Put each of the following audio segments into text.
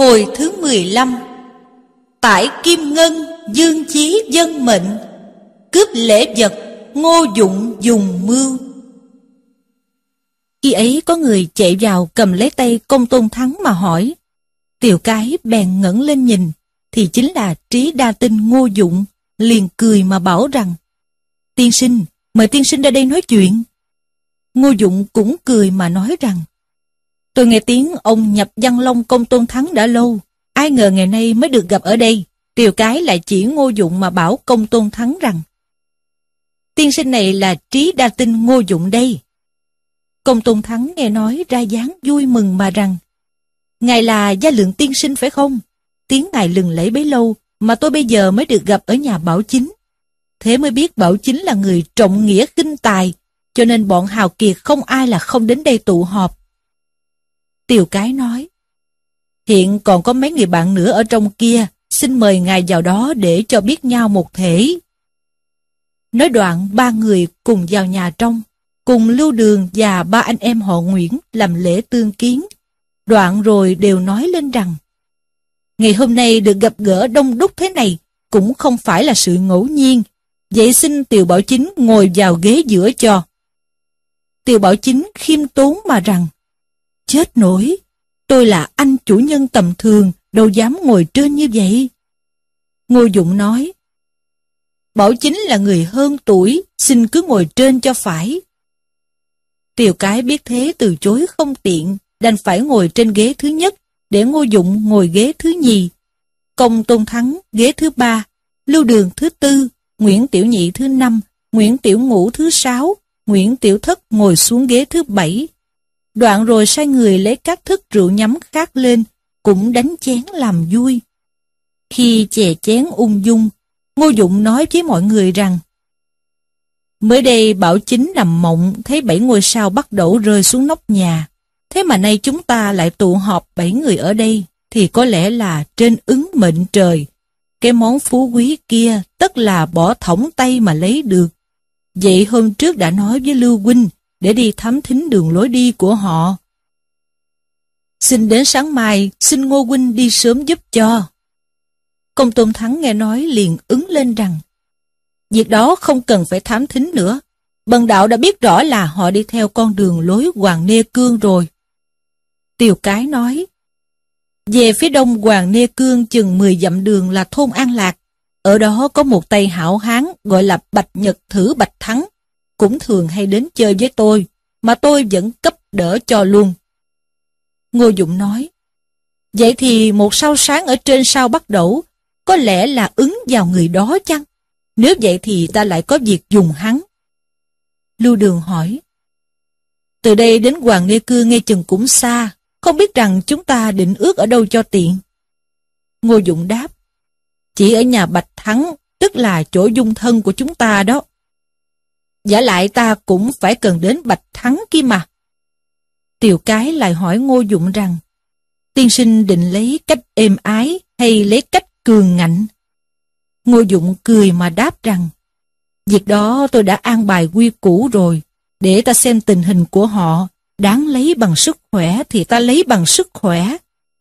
Hồi thứ 15 Tải Kim Ngân Dương Chí Dân Mệnh Cướp lễ vật Ngô Dụng dùng mưu. Khi ấy có người chạy vào cầm lấy tay công tôn thắng mà hỏi Tiểu cái bèn ngẩng lên nhìn Thì chính là trí đa tinh Ngô Dụng Liền cười mà bảo rằng Tiên sinh, mời tiên sinh ra đây nói chuyện. Ngô Dụng cũng cười mà nói rằng Tôi nghe tiếng ông nhập văn long công tôn thắng đã lâu, ai ngờ ngày nay mới được gặp ở đây. Tiều cái lại chỉ ngô dụng mà bảo công tôn thắng rằng Tiên sinh này là trí đa tinh ngô dụng đây. Công tôn thắng nghe nói ra dáng vui mừng mà rằng Ngài là gia lượng tiên sinh phải không? Tiếng ngài lừng lẫy bấy lâu mà tôi bây giờ mới được gặp ở nhà Bảo Chính. Thế mới biết Bảo Chính là người trọng nghĩa kinh tài, cho nên bọn hào kiệt không ai là không đến đây tụ họp. Tiều cái nói, hiện còn có mấy người bạn nữa ở trong kia, xin mời ngài vào đó để cho biết nhau một thể. Nói đoạn ba người cùng vào nhà trong, cùng Lưu Đường và ba anh em họ Nguyễn làm lễ tương kiến. Đoạn rồi đều nói lên rằng, ngày hôm nay được gặp gỡ đông đúc thế này cũng không phải là sự ngẫu nhiên, vậy xin Tiều Bảo Chính ngồi vào ghế giữa cho. Tiều Bảo Chính khiêm tốn mà rằng, Chết nổi, tôi là anh chủ nhân tầm thường, đâu dám ngồi trên như vậy. Ngô Dụng nói, Bảo chính là người hơn tuổi, xin cứ ngồi trên cho phải. Tiều cái biết thế từ chối không tiện, đành phải ngồi trên ghế thứ nhất, để Ngô Dụng ngồi ghế thứ nhì. Công Tôn Thắng ghế thứ ba, Lưu Đường thứ tư, Nguyễn Tiểu Nhị thứ năm, Nguyễn Tiểu Ngũ thứ sáu, Nguyễn Tiểu Thất ngồi xuống ghế thứ bảy, Đoạn rồi sai người lấy các thức rượu nhắm khác lên, cũng đánh chén làm vui. Khi chè chén ung dung, Ngô Dụng nói với mọi người rằng Mới đây Bảo Chính nằm mộng thấy bảy ngôi sao bắt đầu rơi xuống nóc nhà. Thế mà nay chúng ta lại tụ họp bảy người ở đây, thì có lẽ là trên ứng mệnh trời. Cái món phú quý kia tất là bỏ thõng tay mà lấy được. Vậy hôm trước đã nói với Lưu Huynh, để đi thám thính đường lối đi của họ. Xin đến sáng mai, xin Ngô Huynh đi sớm giúp cho. Công Tôn Thắng nghe nói liền ứng lên rằng, việc đó không cần phải thám thính nữa. Bần đạo đã biết rõ là họ đi theo con đường lối Hoàng Nê Cương rồi. Tiều Cái nói, về phía đông Hoàng Nê Cương chừng 10 dặm đường là thôn An Lạc. Ở đó có một tay hảo hán gọi là Bạch Nhật Thử Bạch Thắng cũng thường hay đến chơi với tôi, mà tôi vẫn cấp đỡ cho luôn. Ngô Dụng nói, Vậy thì một sao sáng ở trên sao bắt đầu, có lẽ là ứng vào người đó chăng? Nếu vậy thì ta lại có việc dùng hắn. Lưu Đường hỏi, Từ đây đến Hoàng Nê Cư nghe chừng cũng xa, không biết rằng chúng ta định ước ở đâu cho tiện. Ngô Dụng đáp, Chỉ ở nhà Bạch Thắng, tức là chỗ dung thân của chúng ta đó. Giả lại ta cũng phải cần đến Bạch Thắng kia mà. Tiều cái lại hỏi Ngô Dụng rằng, tiên sinh định lấy cách êm ái hay lấy cách cường ngạnh? Ngô Dụng cười mà đáp rằng, việc đó tôi đã an bài quy củ rồi, để ta xem tình hình của họ, đáng lấy bằng sức khỏe thì ta lấy bằng sức khỏe,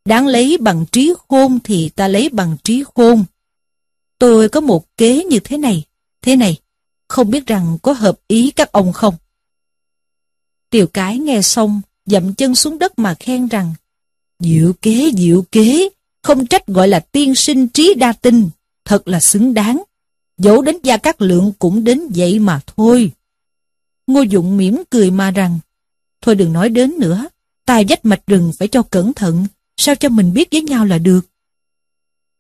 đáng lấy bằng trí khôn thì ta lấy bằng trí khôn. Tôi có một kế như thế này, thế này, không biết rằng có hợp ý các ông không. Tiều cái nghe xong, dậm chân xuống đất mà khen rằng, diệu kế, diệu kế, không trách gọi là tiên sinh trí đa tinh, thật là xứng đáng. Dẫu đến gia các lượng cũng đến vậy mà thôi. Ngô Dụng mỉm cười mà rằng, thôi đừng nói đến nữa, tài dách mạch rừng phải cho cẩn thận, sao cho mình biết với nhau là được.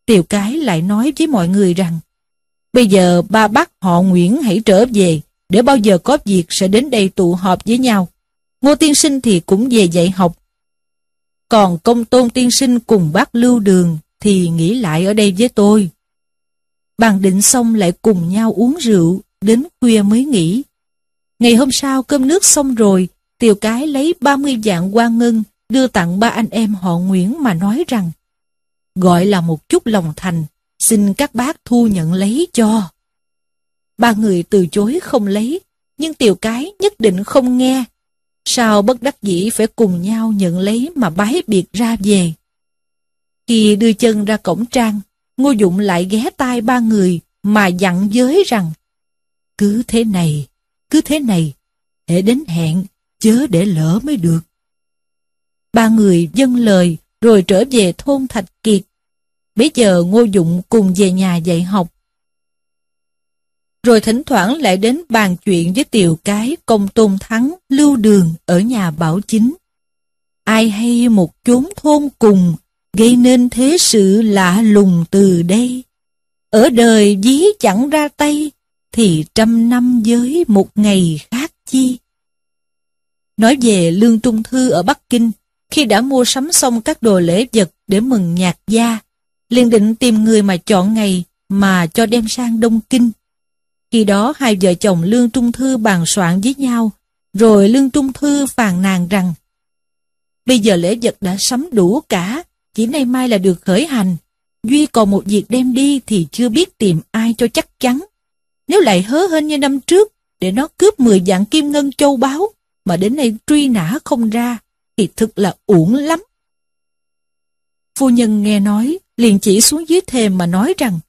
Tiều cái lại nói với mọi người rằng, Bây giờ ba bác họ Nguyễn hãy trở về, để bao giờ có việc sẽ đến đây tụ họp với nhau. Ngô tiên sinh thì cũng về dạy học. Còn công tôn tiên sinh cùng bác lưu đường thì nghỉ lại ở đây với tôi. Bàn định xong lại cùng nhau uống rượu, đến khuya mới nghỉ. Ngày hôm sau cơm nước xong rồi, tiểu Cái lấy 30 vạn quan ngân đưa tặng ba anh em họ Nguyễn mà nói rằng gọi là một chút lòng thành xin các bác thu nhận lấy cho. Ba người từ chối không lấy, nhưng tiểu cái nhất định không nghe. Sao bất đắc dĩ phải cùng nhau nhận lấy mà bái biệt ra về. Khi đưa chân ra cổng trang, Ngô Dụng lại ghé tai ba người mà dặn giới rằng Cứ thế này, cứ thế này, để đến hẹn, chớ để lỡ mới được. Ba người dâng lời rồi trở về thôn Thạch Kiệt. Bây giờ Ngô Dụng cùng về nhà dạy học. Rồi thỉnh thoảng lại đến bàn chuyện với Tiều Cái, Công Tôn Thắng, Lưu Đường ở nhà Bảo Chính. Ai hay một chốn thôn cùng, gây nên thế sự lạ lùng từ đây. Ở đời dí chẳng ra tay, thì trăm năm với một ngày khác chi. Nói về Lương Trung Thư ở Bắc Kinh, khi đã mua sắm xong các đồ lễ vật để mừng nhạc gia, liền định tìm người mà chọn ngày mà cho đem sang Đông Kinh. Khi đó hai vợ chồng Lương Trung Thư bàn soạn với nhau, rồi Lương Trung Thư phàn nàn rằng Bây giờ lễ vật đã sắm đủ cả, chỉ nay mai là được khởi hành. Duy còn một việc đem đi thì chưa biết tìm ai cho chắc chắn. Nếu lại hớ hên như năm trước, để nó cướp 10 dạng kim ngân châu báu, mà đến nay truy nã không ra, thì thực là uổng lắm. Phu nhân nghe nói, liền chỉ xuống dưới thềm mà nói rằng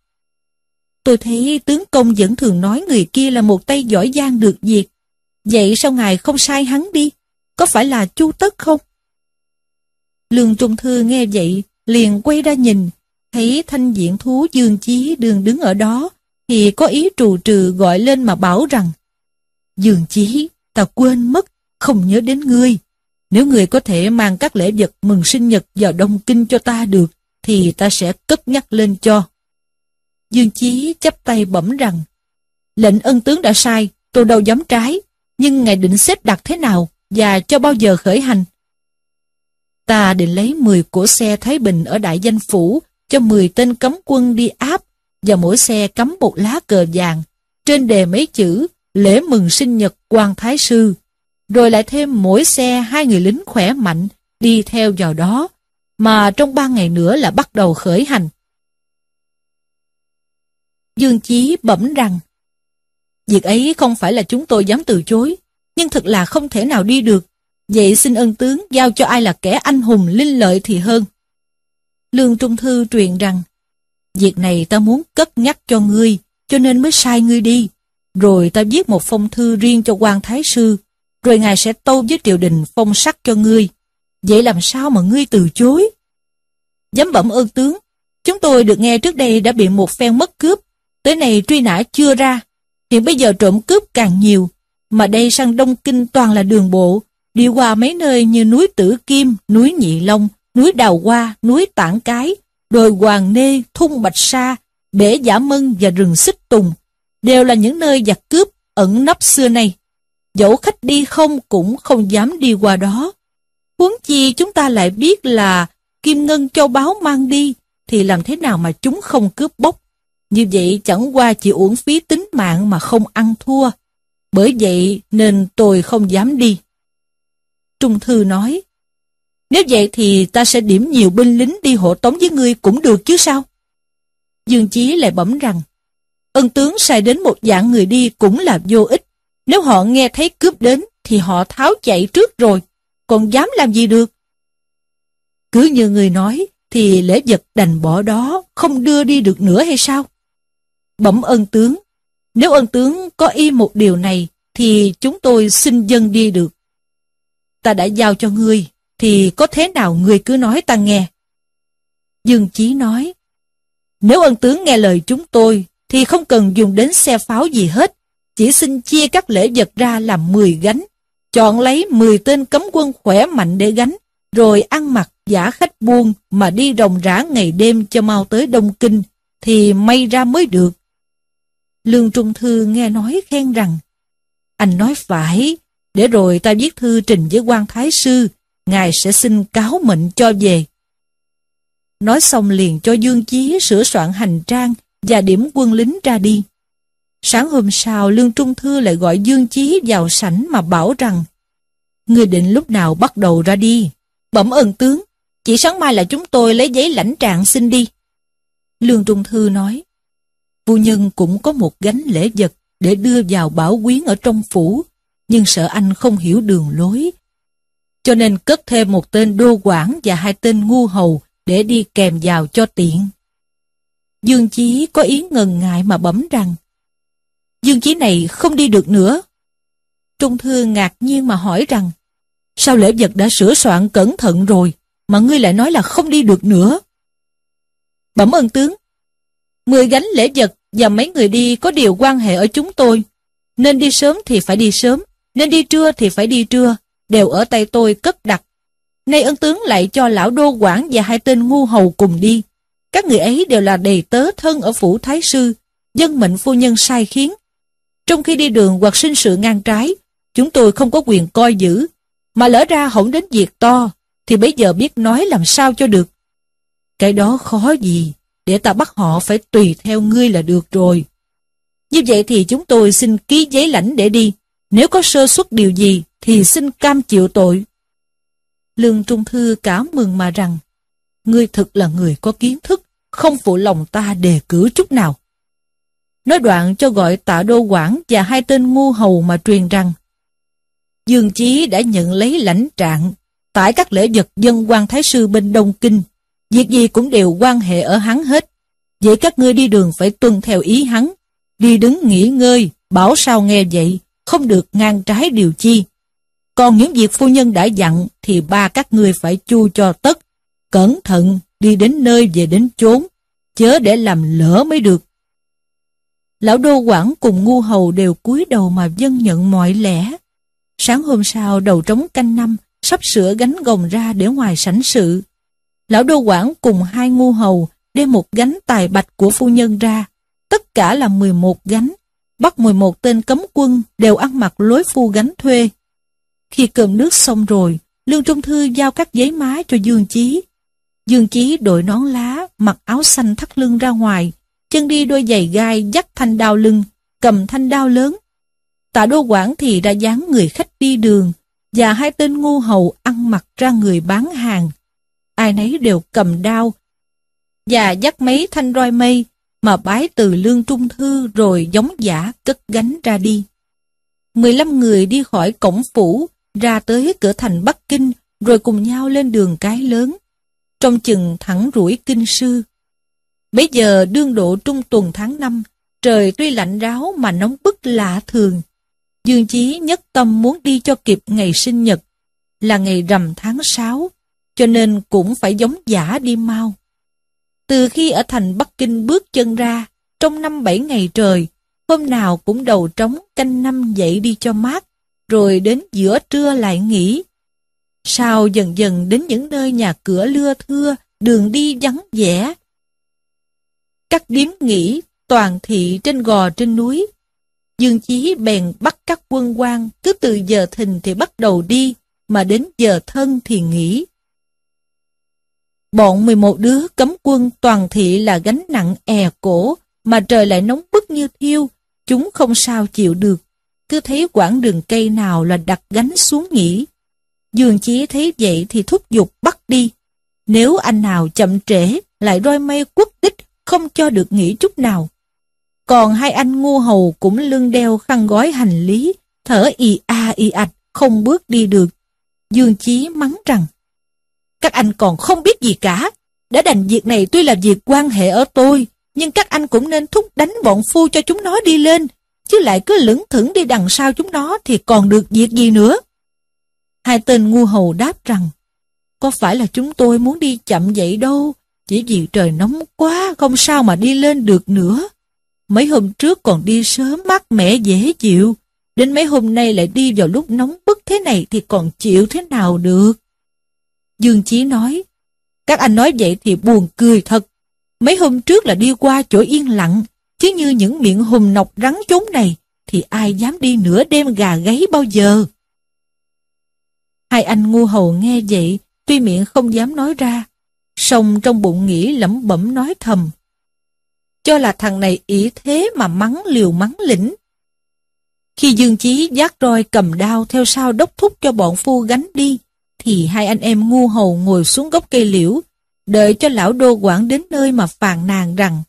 Tôi thấy tướng công vẫn thường nói người kia là một tay giỏi giang được việc. Vậy sao ngài không sai hắn đi? Có phải là chu tất không? Lương Trung Thư nghe vậy, liền quay ra nhìn, thấy thanh diện thú Dương Chí đường đứng ở đó, thì có ý trù trừ gọi lên mà bảo rằng Dương Chí, ta quên mất, không nhớ đến ngươi. Nếu người có thể mang các lễ vật mừng sinh nhật vào Đông Kinh cho ta được, thì ta sẽ cất nhắc lên cho. Dương Chí chắp tay bẩm rằng, lệnh ân tướng đã sai, tôi đâu dám trái, nhưng ngài định xếp đặt thế nào và cho bao giờ khởi hành? Ta định lấy 10 cổ xe Thái Bình ở Đại Danh Phủ cho 10 tên cấm quân đi áp và mỗi xe cắm một lá cờ vàng, trên đề mấy chữ lễ mừng sinh nhật quan Thái Sư rồi lại thêm mỗi xe hai người lính khỏe mạnh đi theo vào đó, mà trong ba ngày nữa là bắt đầu khởi hành. Dương Chí bẩm rằng, việc ấy không phải là chúng tôi dám từ chối, nhưng thật là không thể nào đi được, vậy xin ân tướng giao cho ai là kẻ anh hùng linh lợi thì hơn. Lương Trung Thư truyền rằng, việc này ta muốn cất nhắc cho ngươi, cho nên mới sai ngươi đi, rồi ta viết một phong thư riêng cho quan Thái Sư, rồi ngài sẽ tâu với triều đình phong sắc cho ngươi. Vậy làm sao mà ngươi từ chối? Dám bẩm ơn tướng, chúng tôi được nghe trước đây đã bị một phen mất cướp, tới nay truy nã chưa ra, hiện bây giờ trộm cướp càng nhiều, mà đây sang Đông Kinh toàn là đường bộ, đi qua mấy nơi như núi Tử Kim, núi Nhị Long, núi Đào Hoa, núi Tảng Cái, đồi Hoàng Nê, thung Bạch Sa, bể Giả Mân và rừng Xích Tùng, đều là những nơi giặc cướp ẩn nấp xưa nay dẫu khách đi không cũng không dám đi qua đó. Huống chi chúng ta lại biết là kim ngân châu báu mang đi, thì làm thế nào mà chúng không cướp bóc. Như vậy chẳng qua chỉ uổng phí tính mạng mà không ăn thua. Bởi vậy nên tôi không dám đi. Trung Thư nói, nếu vậy thì ta sẽ điểm nhiều binh lính đi hộ tống với ngươi cũng được chứ sao? Dương Chí lại bẩm rằng, ân tướng sai đến một dạng người đi cũng là vô ích. Nếu họ nghe thấy cướp đến thì họ tháo chạy trước rồi, còn dám làm gì được? Cứ như người nói thì lễ vật đành bỏ đó, không đưa đi được nữa hay sao? Bẩm ân tướng, nếu ân tướng có y một điều này thì chúng tôi xin dân đi được. Ta đã giao cho ngươi, thì có thế nào ngươi cứ nói ta nghe. Dương Chí nói, nếu ân tướng nghe lời chúng tôi, thì không cần dùng đến xe pháo gì hết chỉ xin chia các lễ vật ra làm 10 gánh, chọn lấy 10 tên cấm quân khỏe mạnh để gánh, rồi ăn mặc giả khách buôn mà đi rồng rã ngày đêm cho mau tới Đông Kinh, thì may ra mới được. Lương Trung Thư nghe nói khen rằng, anh nói phải, để rồi ta viết thư trình với quan Thái Sư, ngài sẽ xin cáo mệnh cho về. Nói xong liền cho Dương Chí sửa soạn hành trang và điểm quân lính ra đi. Sáng hôm sau, Lương Trung Thư lại gọi Dương Chí vào sảnh mà bảo rằng Người định lúc nào bắt đầu ra đi? Bẩm ơn tướng, chỉ sáng mai là chúng tôi lấy giấy lãnh trạng xin đi. Lương Trung Thư nói Phu nhân cũng có một gánh lễ vật để đưa vào bảo quyến ở trong phủ, nhưng sợ anh không hiểu đường lối. Cho nên cất thêm một tên đô quản và hai tên ngu hầu để đi kèm vào cho tiện. Dương Chí có ý ngần ngại mà bấm rằng Dương Chí này không đi được nữa. Trung Thư ngạc nhiên mà hỏi rằng Sao lễ vật đã sửa soạn cẩn thận rồi mà ngươi lại nói là không đi được nữa? Bẩm ơn tướng, mười gánh lễ vật và mấy người đi có điều quan hệ ở chúng tôi. Nên đi sớm thì phải đi sớm, nên đi trưa thì phải đi trưa, đều ở tay tôi cất đặt. Nay ân tướng lại cho lão đô quản và hai tên ngu hầu cùng đi. Các người ấy đều là đầy tớ thân ở phủ Thái Sư, dân mệnh phu nhân sai khiến. Trong khi đi đường hoặc sinh sự ngang trái, chúng tôi không có quyền coi giữ, mà lỡ ra hỏng đến việc to, thì bây giờ biết nói làm sao cho được. Cái đó khó gì, để ta bắt họ phải tùy theo ngươi là được rồi. Như vậy thì chúng tôi xin ký giấy lãnh để đi, nếu có sơ suất điều gì thì xin cam chịu tội. Lương Trung Thư cảm mừng mà rằng, ngươi thực là người có kiến thức, không phụ lòng ta đề cử chút nào. Nói đoạn cho gọi tạ đô quảng và hai tên ngu hầu mà truyền rằng, Dương Chí đã nhận lấy lãnh trạng, tại các lễ vật dân quan thái sư bên Đông Kinh, việc gì cũng đều quan hệ ở hắn hết. Vậy các ngươi đi đường phải tuân theo ý hắn, đi đứng nghỉ ngơi, bảo sao nghe vậy, không được ngang trái điều chi. Còn những việc phu nhân đã dặn thì ba các ngươi phải chu cho tất, cẩn thận, đi đến nơi về đến chốn, chớ để làm lỡ mới được. Lão Đô Quảng cùng ngu hầu đều cúi đầu mà dân nhận mọi lẽ. Sáng hôm sau đầu trống canh năm, sắp sửa gánh gồng ra để ngoài sảnh sự. Lão Đô Quảng cùng hai ngu hầu đem một gánh tài bạch của phu nhân ra, tất cả là 11 gánh, bắt 11 tên cấm quân đều ăn mặc lối phu gánh thuê. Khi cơm nước xong rồi, Lương Trung Thư giao các giấy má cho Dương Chí. Dương Chí đội nón lá, mặc áo xanh thắt lưng ra ngoài, chân đi đôi giày gai dắt thanh đao lưng, cầm thanh đao lớn. Tạ đô quảng thì ra dáng người khách đi đường, và hai tên ngu hầu ăn mặc ra người bán hàng. Ai nấy đều cầm đao, và dắt mấy thanh roi mây, mà bái từ lương trung thư rồi giống giả cất gánh ra đi. 15 người đi khỏi cổng phủ, ra tới cửa thành Bắc Kinh, rồi cùng nhau lên đường cái lớn. Trong chừng thẳng rủi kinh sư. Bây giờ đương độ trung tuần tháng 5, trời tuy lạnh ráo mà nóng bức lạ thường. Dương Chí nhất tâm muốn đi cho kịp ngày sinh nhật, là ngày rằm tháng 6, cho nên cũng phải giống giả đi mau. Từ khi ở thành Bắc Kinh bước chân ra, trong năm bảy ngày trời, hôm nào cũng đầu trống canh năm dậy đi cho mát, rồi đến giữa trưa lại nghỉ. Sau dần dần đến những nơi nhà cửa lưa thưa, đường đi vắng vẻ. Các điếm nghỉ toàn thị trên gò trên núi. Dương Chí bèn bắt các quân quan cứ từ giờ thìn thì bắt đầu đi, mà đến giờ thân thì nghỉ. Bọn 11 đứa cấm quân toàn thị là gánh nặng è cổ, mà trời lại nóng bức như thiêu, chúng không sao chịu được. Cứ thấy quãng đường cây nào là đặt gánh xuống nghỉ. Dương Chí thấy vậy thì thúc giục bắt đi. Nếu anh nào chậm trễ, lại roi mây quất đích, không cho được nghỉ chút nào. Còn hai anh ngu hầu cũng lưng đeo khăn gói hành lý, thở y a y ạch, không bước đi được. Dương Chí mắng rằng, các anh còn không biết gì cả. Đã đành việc này tuy là việc quan hệ ở tôi, nhưng các anh cũng nên thúc đánh bọn phu cho chúng nó đi lên, chứ lại cứ lững thững đi đằng sau chúng nó thì còn được việc gì nữa. Hai tên ngu hầu đáp rằng, có phải là chúng tôi muốn đi chậm vậy đâu, chỉ vì trời nóng quá, không sao mà đi lên được nữa. Mấy hôm trước còn đi sớm mát mẻ dễ chịu, đến mấy hôm nay lại đi vào lúc nóng bức thế này thì còn chịu thế nào được. Dương Chí nói, các anh nói vậy thì buồn cười thật. Mấy hôm trước là đi qua chỗ yên lặng, chứ như những miệng hùm nọc rắn chốn này, thì ai dám đi nửa đêm gà gáy bao giờ. Hai anh ngu hầu nghe vậy, tuy miệng không dám nói ra, song trong bụng nghĩ lẩm bẩm nói thầm. Cho là thằng này ý thế mà mắng liều mắng lĩnh. Khi Dương Chí giác roi cầm đao theo sau đốc thúc cho bọn phu gánh đi, thì hai anh em ngu hầu ngồi xuống gốc cây liễu, đợi cho lão đô quản đến nơi mà phàn nàn rằng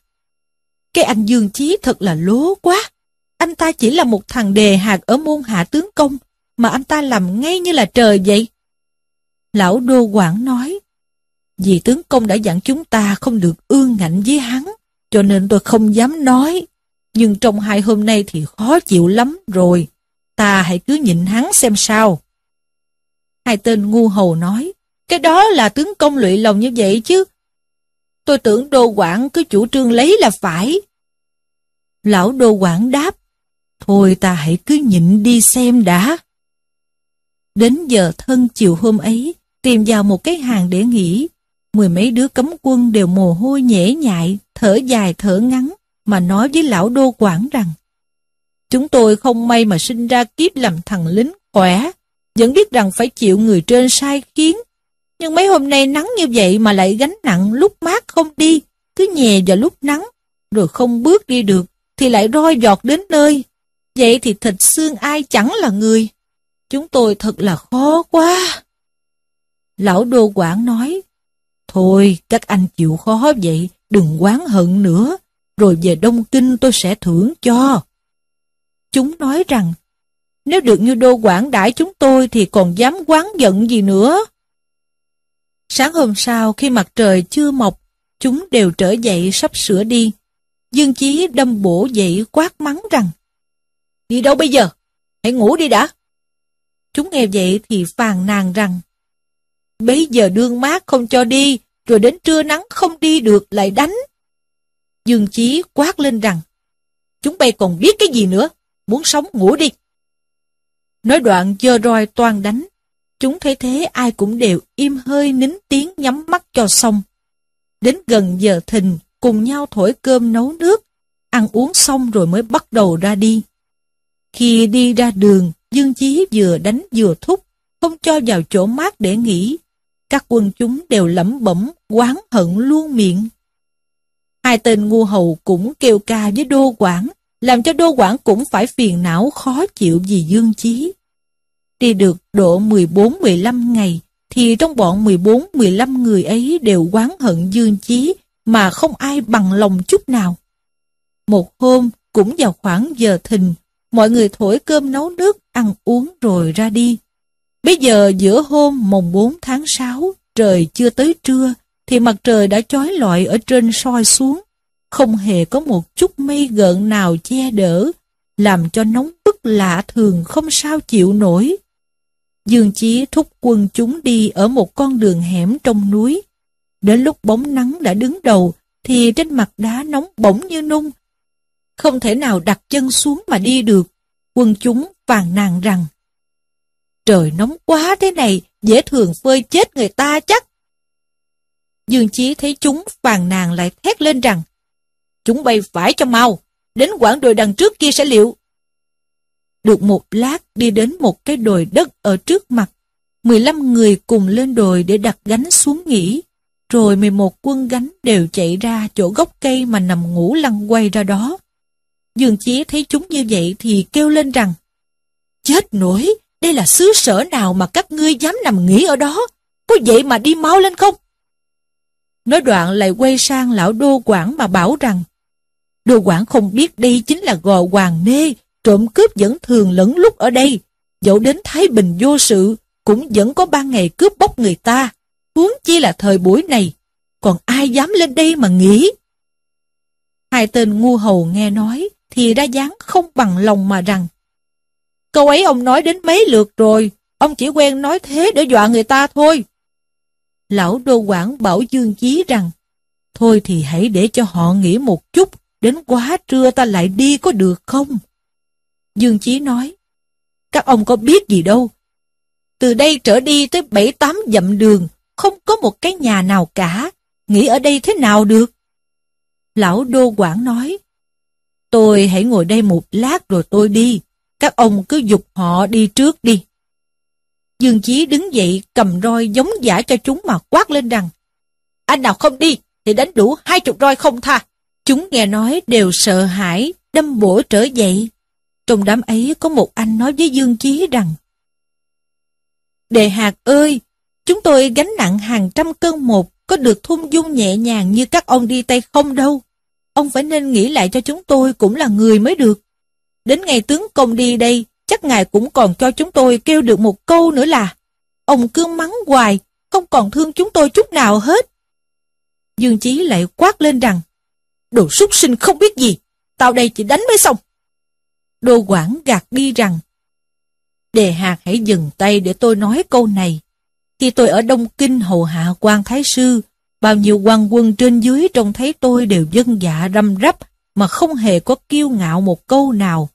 cái anh Dương Chí thật là lố quá. Anh ta chỉ là một thằng đề hạt ở môn hạ tướng công, mà anh ta làm ngay như là trời vậy. Lão đô quản nói, vì tướng công đã dặn chúng ta không được ương ngạnh với hắn, cho nên tôi không dám nói. Nhưng trong hai hôm nay thì khó chịu lắm rồi. Ta hãy cứ nhịn hắn xem sao. Hai tên ngu hầu nói, cái đó là tướng công lụy lòng như vậy chứ. Tôi tưởng đô quảng cứ chủ trương lấy là phải. Lão đô quảng đáp, thôi ta hãy cứ nhịn đi xem đã. Đến giờ thân chiều hôm ấy, tìm vào một cái hàng để nghỉ. Mười mấy đứa cấm quân đều mồ hôi nhễ nhại, thở dài thở ngắn, mà nói với lão đô quảng rằng Chúng tôi không may mà sinh ra kiếp làm thằng lính khỏe, vẫn biết rằng phải chịu người trên sai khiến. Nhưng mấy hôm nay nắng như vậy mà lại gánh nặng lúc mát không đi, cứ nhè vào lúc nắng, rồi không bước đi được, thì lại roi giọt đến nơi. Vậy thì thịt xương ai chẳng là người. Chúng tôi thật là khó quá. Lão Đô Quảng nói, Thôi, các anh chịu khó vậy, đừng quán hận nữa, rồi về Đông Kinh tôi sẽ thưởng cho. Chúng nói rằng, nếu được như Đô Quảng đãi chúng tôi thì còn dám quán giận gì nữa. Sáng hôm sau khi mặt trời chưa mọc, chúng đều trở dậy sắp sửa đi. Dương Chí đâm bổ dậy quát mắng rằng, Đi đâu bây giờ? Hãy ngủ đi đã. Chúng nghe vậy thì phàn nàn rằng, bấy giờ đương mát không cho đi, rồi đến trưa nắng không đi được lại đánh. Dương Chí quát lên rằng, Chúng bay còn biết cái gì nữa, muốn sống ngủ đi. Nói đoạn dơ roi toan đánh, chúng thấy thế ai cũng đều im hơi nín tiếng nhắm mắt cho xong. Đến gần giờ thình, cùng nhau thổi cơm nấu nước, ăn uống xong rồi mới bắt đầu ra đi. Khi đi ra đường, Dương Chí vừa đánh vừa thúc, không cho vào chỗ mát để nghỉ. Các quân chúng đều lẩm bẩm, oán hận luôn miệng. Hai tên ngu hầu cũng kêu ca với đô quản, làm cho đô quản cũng phải phiền não khó chịu vì Dương Chí. Đi được độ 14-15 ngày, thì trong bọn 14-15 người ấy đều oán hận Dương Chí, mà không ai bằng lòng chút nào. Một hôm, cũng vào khoảng giờ thình, mọi người thổi cơm nấu nước, ăn uống rồi ra đi. Bây giờ giữa hôm mùng 4 tháng 6, trời chưa tới trưa, thì mặt trời đã chói lọi ở trên soi xuống, không hề có một chút mây gợn nào che đỡ, làm cho nóng bức lạ thường không sao chịu nổi. Dương Chí thúc quân chúng đi ở một con đường hẻm trong núi. Đến lúc bóng nắng đã đứng đầu, thì trên mặt đá nóng bỏng như nung. Không thể nào đặt chân xuống mà đi được. Quân chúng phàn nàn rằng, Trời nóng quá thế này, dễ thường phơi chết người ta chắc. Dương Chí thấy chúng phàn nàn lại thét lên rằng, Chúng bay phải cho mau, đến quãng đồi đằng trước kia sẽ liệu. Được một lát đi đến một cái đồi đất ở trước mặt, 15 người cùng lên đồi để đặt gánh xuống nghỉ, rồi 11 quân gánh đều chạy ra chỗ gốc cây mà nằm ngủ lăn quay ra đó. Dương Chí thấy chúng như vậy thì kêu lên rằng, Chết nổi, đây là xứ sở nào mà các ngươi dám nằm nghỉ ở đó, có vậy mà đi mau lên không? Nói đoạn lại quay sang lão đô quản mà bảo rằng, Đô quản không biết đây chính là gò hoàng nê, trộm cướp vẫn thường lẫn lúc ở đây. Dẫu đến Thái Bình vô sự, cũng vẫn có ban ngày cướp bóc người ta. Huống chi là thời buổi này, còn ai dám lên đây mà nghĩ. Hai tên ngu hầu nghe nói, thì ra dáng không bằng lòng mà rằng. Câu ấy ông nói đến mấy lượt rồi, ông chỉ quen nói thế để dọa người ta thôi. Lão đô quản bảo Dương Chí rằng, thôi thì hãy để cho họ nghỉ một chút, đến quá trưa ta lại đi có được không? Dương Chí nói, các ông có biết gì đâu. Từ đây trở đi tới bảy tám dặm đường, không có một cái nhà nào cả, nghĩ ở đây thế nào được? Lão Đô Quảng nói, tôi hãy ngồi đây một lát rồi tôi đi, các ông cứ dục họ đi trước đi. Dương Chí đứng dậy cầm roi giống giả cho chúng mà quát lên rằng, anh nào không đi thì đánh đủ hai chục roi không tha. Chúng nghe nói đều sợ hãi, đâm bổ trở dậy. Trong đám ấy có một anh nói với Dương Chí rằng Đề hạt ơi, chúng tôi gánh nặng hàng trăm cân một, có được thung dung nhẹ nhàng như các ông đi tay không đâu. Ông phải nên nghĩ lại cho chúng tôi cũng là người mới được. Đến ngày tướng công đi đây, chắc ngài cũng còn cho chúng tôi kêu được một câu nữa là Ông cứ mắng hoài, không còn thương chúng tôi chút nào hết. Dương Chí lại quát lên rằng, đồ súc sinh không biết gì, tao đây chỉ đánh mới xong. Đô Quảng gạt đi rằng, Đề Hạt hãy dừng tay để tôi nói câu này. Khi tôi ở Đông Kinh hầu hạ quan Thái Sư, bao nhiêu quan quân trên dưới trông thấy tôi đều dân dạ răm rắp, mà không hề có kiêu ngạo một câu nào.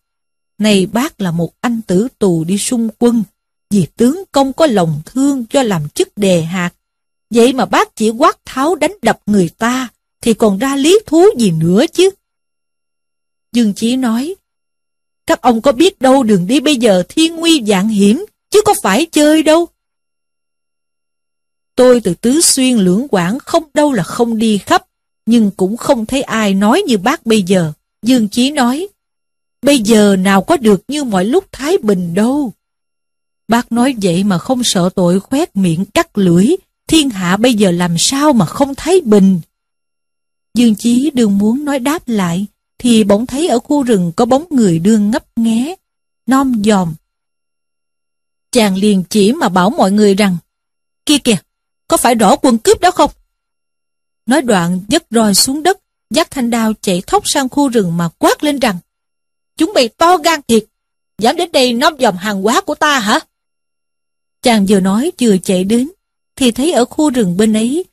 Này bác là một anh tử tù đi xung quân, vì tướng công có lòng thương cho làm chức đề hạt. Vậy mà bác chỉ quát tháo đánh đập người ta, thì còn ra lý thú gì nữa chứ? Dương Chí nói, các ông có biết đâu đường đi bây giờ thiên nguy dạng hiểm, chứ có phải chơi đâu. Tôi từ Tứ Xuyên lưỡng quảng không đâu là không đi khắp, nhưng cũng không thấy ai nói như bác bây giờ. Dương Chí nói, bây giờ nào có được như mọi lúc Thái Bình đâu. Bác nói vậy mà không sợ tội khoét miệng cắt lưỡi, thiên hạ bây giờ làm sao mà không thấy bình. Dương Chí đương muốn nói đáp lại, thì bỗng thấy ở khu rừng có bóng người đương ngấp nghé, non dòm. Chàng liền chỉ mà bảo mọi người rằng, kia kìa, có phải rõ quân cướp đó không? Nói đoạn dứt roi xuống đất, dắt thanh đao chạy thốc sang khu rừng mà quát lên rằng, chúng mày to gan thiệt, dám đến đây nom dòm hàng hóa của ta hả? Chàng vừa nói vừa chạy đến, thì thấy ở khu rừng bên ấy,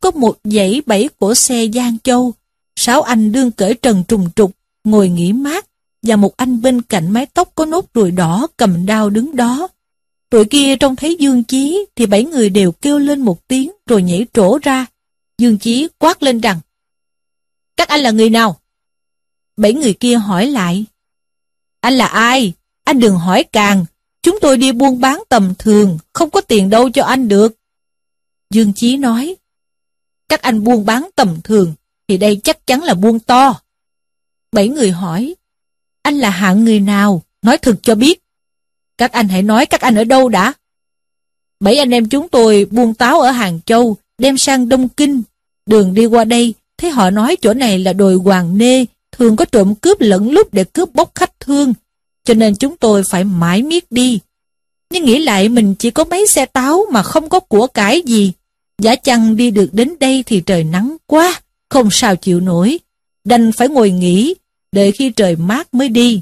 có một dãy bảy của xe Giang Châu, sáu anh đương cởi trần trùng trục, ngồi nghỉ mát, và một anh bên cạnh mái tóc có nốt ruồi đỏ cầm đao đứng đó. Tụi kia trông thấy Dương Chí thì bảy người đều kêu lên một tiếng rồi nhảy trổ ra. Dương Chí quát lên rằng Các anh là người nào? Bảy người kia hỏi lại anh là ai? Anh đừng hỏi càng. Chúng tôi đi buôn bán tầm thường, Không có tiền đâu cho anh được. Dương Chí nói, Các anh buôn bán tầm thường Thì đây chắc chắn là buôn to. Bảy người hỏi, Anh là hạng người nào? Nói thật cho biết. Các anh hãy nói các anh ở đâu đã? Bảy anh em chúng tôi buôn táo ở Hàng Châu, Đem sang Đông Kinh. Đường đi qua đây, Thấy họ nói chỗ này là đồi Hoàng Nê, Thường có trộm cướp lẫn lúc để cướp bóc khách thương cho nên chúng tôi phải mãi miết đi. Nhưng nghĩ lại mình chỉ có mấy xe táo mà không có của cải gì. Giả chăng đi được đến đây thì trời nắng quá, không sao chịu nổi. Đành phải ngồi nghỉ, đợi khi trời mát mới đi.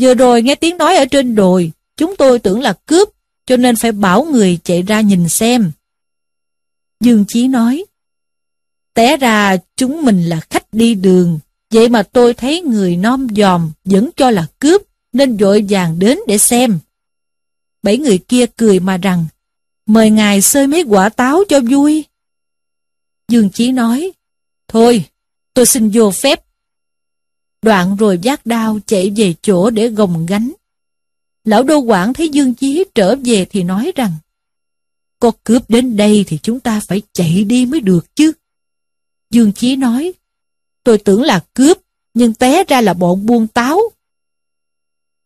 Vừa rồi nghe tiếng nói ở trên đồi, chúng tôi tưởng là cướp, cho nên phải bảo người chạy ra nhìn xem. Dương Chí nói, Té ra chúng mình là khách đi đường, vậy mà tôi thấy người non dòm vẫn cho là cướp, nên vội vàng đến để xem. Bảy người kia cười mà rằng, mời ngài xơi mấy quả táo cho vui. Dương Chí nói, thôi, tôi xin vô phép. Đoạn rồi giác đao chạy về chỗ để gồng gánh. Lão Đô Quảng thấy Dương Chí trở về thì nói rằng, có cướp đến đây thì chúng ta phải chạy đi mới được chứ. Dương Chí nói, tôi tưởng là cướp, nhưng té ra là bọn buôn táo.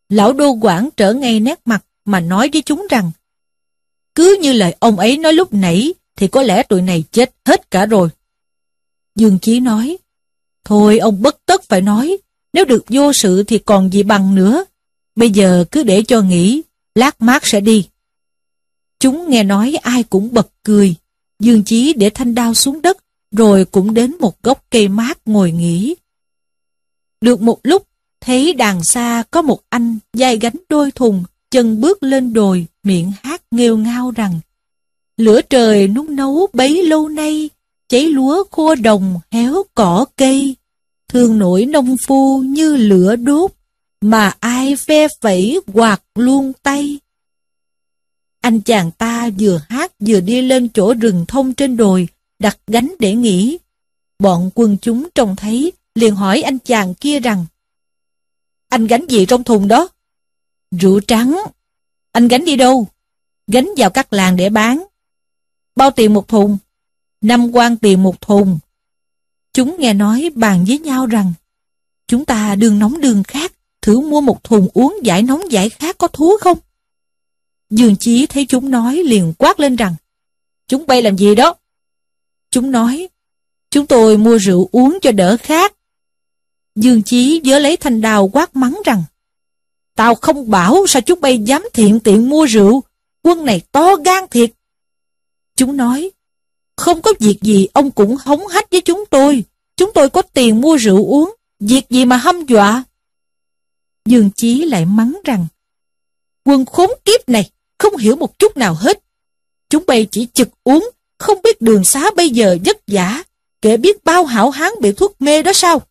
Lão đô quản trở ngay nét mặt mà nói với chúng rằng cứ như lời ông ấy nói lúc nãy thì có lẽ tụi này chết hết cả rồi. Dương Chí nói Thôi ông bất tất phải nói nếu được vô sự thì còn gì bằng nữa. Bây giờ cứ để cho nghỉ lát mát sẽ đi. Chúng nghe nói ai cũng bật cười. Dương Chí để thanh đao xuống đất rồi cũng đến một gốc cây mát ngồi nghỉ. Được một lúc Thấy đàn xa có một anh dai gánh đôi thùng, chân bước lên đồi, miệng hát nghêu ngao rằng Lửa trời nung nấu bấy lâu nay, cháy lúa khô đồng héo cỏ cây. Thương nổi nông phu như lửa đốt, mà ai phe phẩy quạt luôn tay. Anh chàng ta vừa hát vừa đi lên chỗ rừng thông trên đồi, đặt gánh để nghỉ. Bọn quân chúng trông thấy, liền hỏi anh chàng kia rằng, anh gánh gì trong thùng đó? Rượu trắng. Anh gánh đi đâu? Gánh vào các làng để bán. Bao tiền một thùng? Năm quan tiền một thùng. Chúng nghe nói bàn với nhau rằng chúng ta đường nóng đường khác thử mua một thùng uống giải nóng giải khác có thú không? Dương Chí thấy chúng nói liền quát lên rằng Chúng bay làm gì đó? Chúng nói Chúng tôi mua rượu uống cho đỡ khát. Dương Chí vớ lấy thanh đào quát mắng rằng Tao không bảo sao chúng bay dám thiện tiện mua rượu, quân này to gan thiệt. Chúng nói, Không có việc gì ông cũng hống hách với chúng tôi. Chúng tôi có tiền mua rượu uống. Việc gì mà hâm dọa? Dương Chí lại mắng rằng Quân khốn kiếp này không hiểu một chút nào hết. Chúng bay chỉ chực uống, không biết đường xá bây giờ vất vả, kể biết bao hảo hán bị thuốc mê đó sao?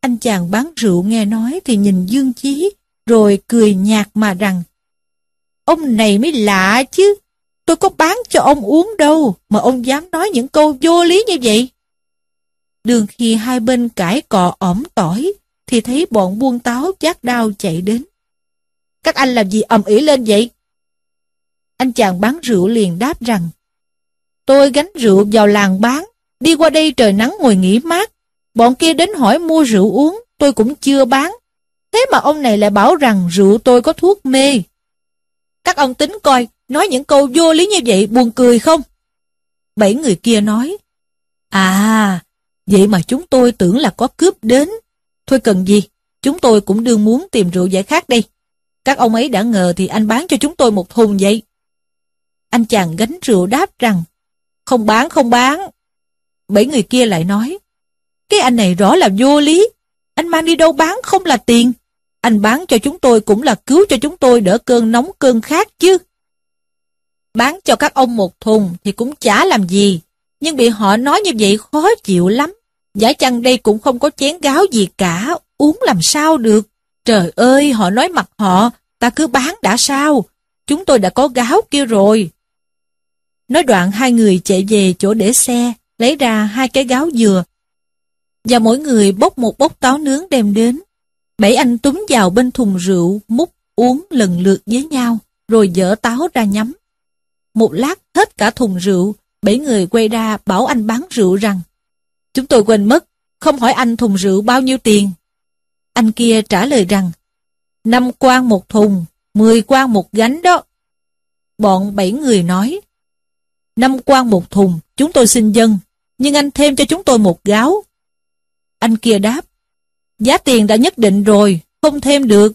Anh chàng bán rượu nghe nói thì nhìn Dương Chí, rồi cười nhạt mà rằng Ông này mới lạ chứ, tôi có bán cho ông uống đâu mà ông dám nói những câu vô lý như vậy. Đường khi hai bên cãi cọ ỏm tỏi, thì thấy bọn buôn táo chát đao chạy đến. Các anh làm gì ầm ĩ lên vậy? Anh chàng bán rượu liền đáp rằng Tôi gánh rượu vào làng bán, đi qua đây trời nắng ngồi nghỉ mát. Bọn kia đến hỏi mua rượu uống, tôi cũng chưa bán. Thế mà ông này lại bảo rằng rượu tôi có thuốc mê. Các ông tính coi, nói những câu vô lý như vậy buồn cười không? Bảy người kia nói, À, vậy mà chúng tôi tưởng là có cướp đến. Thôi cần gì, chúng tôi cũng đương muốn tìm rượu giải khát đây. Các ông ấy đã ngờ thì anh bán cho chúng tôi một thùng vậy. Anh chàng gánh rượu đáp rằng, không bán, không bán. Bảy người kia lại nói, cái anh này rõ là vô lý. Anh mang đi đâu bán không là tiền. Anh bán cho chúng tôi cũng là cứu cho chúng tôi đỡ cơn nóng cơn khát chứ. Bán cho các ông một thùng thì cũng chả làm gì. Nhưng bị họ nói như vậy khó chịu lắm. Giả chăng đây cũng không có chén gáo gì cả, uống làm sao được. Trời ơi, họ nói mặt họ, ta cứ bán đã sao? Chúng tôi đã có gáo kia rồi. Nói đoạn hai người chạy về chỗ để xe, lấy ra hai cái gáo dừa. Và mỗi người bốc một bốc táo nướng đem đến. Bảy anh túm vào bên thùng rượu, múc, uống lần lượt với nhau, rồi dỡ táo ra nhắm. Một lát hết cả thùng rượu, bảy người quay ra bảo anh bán rượu rằng Chúng tôi quên mất, không hỏi anh thùng rượu bao nhiêu tiền. Anh kia trả lời rằng năm quan một thùng, mười quan một gánh đó. Bọn bảy người nói năm quan một thùng, chúng tôi xin dân, nhưng anh thêm cho chúng tôi một gáo. Anh kia đáp Giá tiền đã nhất định rồi, không thêm được.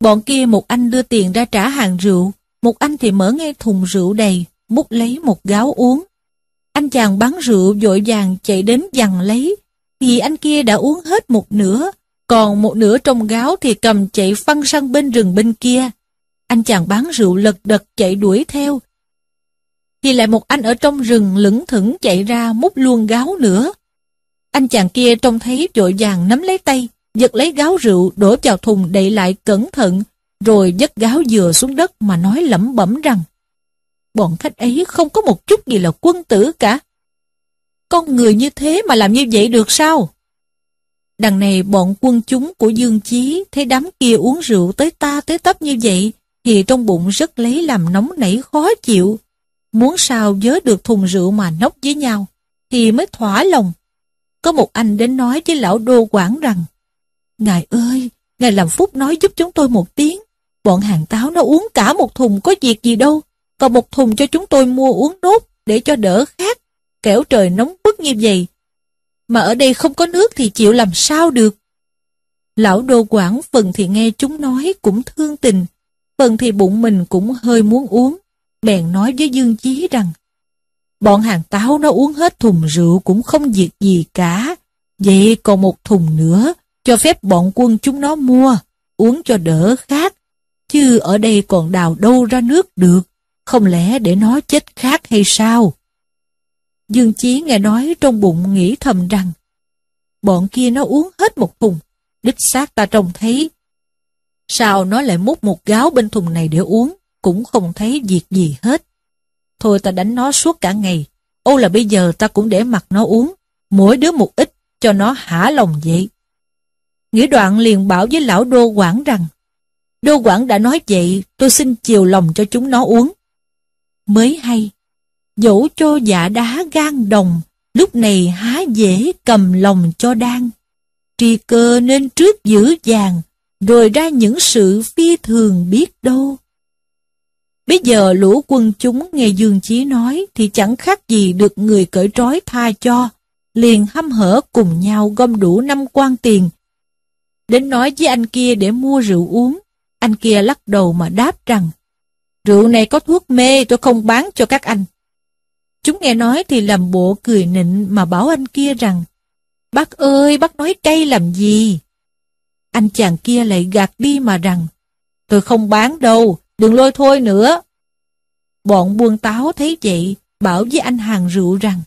Bọn kia một anh đưa tiền ra trả hàng rượu, một anh thì mở ngay thùng rượu đầy, múc lấy một gáo uống. Anh chàng bán rượu vội vàng chạy đến dằn lấy, thì anh kia đã uống hết một nửa, còn một nửa trong gáo thì cầm chạy phăng sang bên rừng bên kia. Anh chàng bán rượu lật đật chạy đuổi theo. Thì lại một anh ở trong rừng lững thững chạy ra múc luôn gáo nữa. Anh chàng kia trông thấy vội vàng nắm lấy tay, giật lấy gáo rượu đổ vào thùng đậy lại cẩn thận, rồi dứt gáo dừa xuống đất mà nói lẩm bẩm rằng bọn khách ấy không có một chút gì là quân tử cả. Con người như thế mà làm như vậy được sao? Đằng này bọn quân chúng của Dương Chí thấy đám kia uống rượu tới ta tới tấp như vậy thì trong bụng rất lấy làm nóng nảy khó chịu. Muốn sao vớ được thùng rượu mà nốc với nhau thì mới thỏa lòng. Có một anh đến nói với lão đô quản rằng Ngài ơi, ngài làm phúc nói giúp chúng tôi một tiếng. Bọn hàng táo nó uống cả một thùng có việc gì đâu. Còn một thùng cho chúng tôi mua uống nốt để cho đỡ khát. Kẻo trời nóng bức như vậy. Mà ở đây không có nước thì chịu làm sao được. Lão đô quản phần thì nghe chúng nói cũng thương tình. Phần thì bụng mình cũng hơi muốn uống. Bèn nói với Dương Chí rằng Bọn hàng táo nó uống hết thùng rượu cũng không việc gì cả. Vậy còn một thùng nữa, cho phép bọn quân chúng nó mua, uống cho đỡ khát. Chứ ở đây còn đào đâu ra nước được, không lẽ để nó chết khát hay sao? Dương Chí nghe nói trong bụng nghĩ thầm rằng, bọn kia nó uống hết một thùng, đích xác ta trông thấy. Sao nó lại múc một gáo bên thùng này để uống, cũng không thấy việc gì hết. Thôi ta đánh nó suốt cả ngày. Ô là bây giờ ta cũng để mặt nó uống. Mỗi đứa một ít, cho nó hả lòng vậy. Nghĩa đoạn liền bảo với lão đô quảng rằng Đô quảng đã nói vậy, tôi xin chiều lòng cho chúng nó uống. Mới hay, dẫu cho dạ đá gan đồng, lúc này há dễ cầm lòng cho đan. Tri cơ nên trước giữ vàng, rồi ra những sự phi thường biết đâu. Bây giờ lũ quân chúng nghe Dương Chí nói thì chẳng khác gì được người cởi trói tha cho, liền hăm hở cùng nhau gom đủ năm quan tiền. Đến nói với anh kia để mua rượu uống, anh kia lắc đầu mà đáp rằng, rượu này có thuốc mê tôi không bán cho các anh. Chúng nghe nói thì làm bộ cười nịnh mà bảo anh kia rằng Bác ơi, bác nói cay làm gì? Anh chàng kia lại gạt đi mà rằng Tôi không bán đâu, đừng lôi thôi nữa. Bọn buôn táo thấy vậy, bảo với anh hàng rượu rằng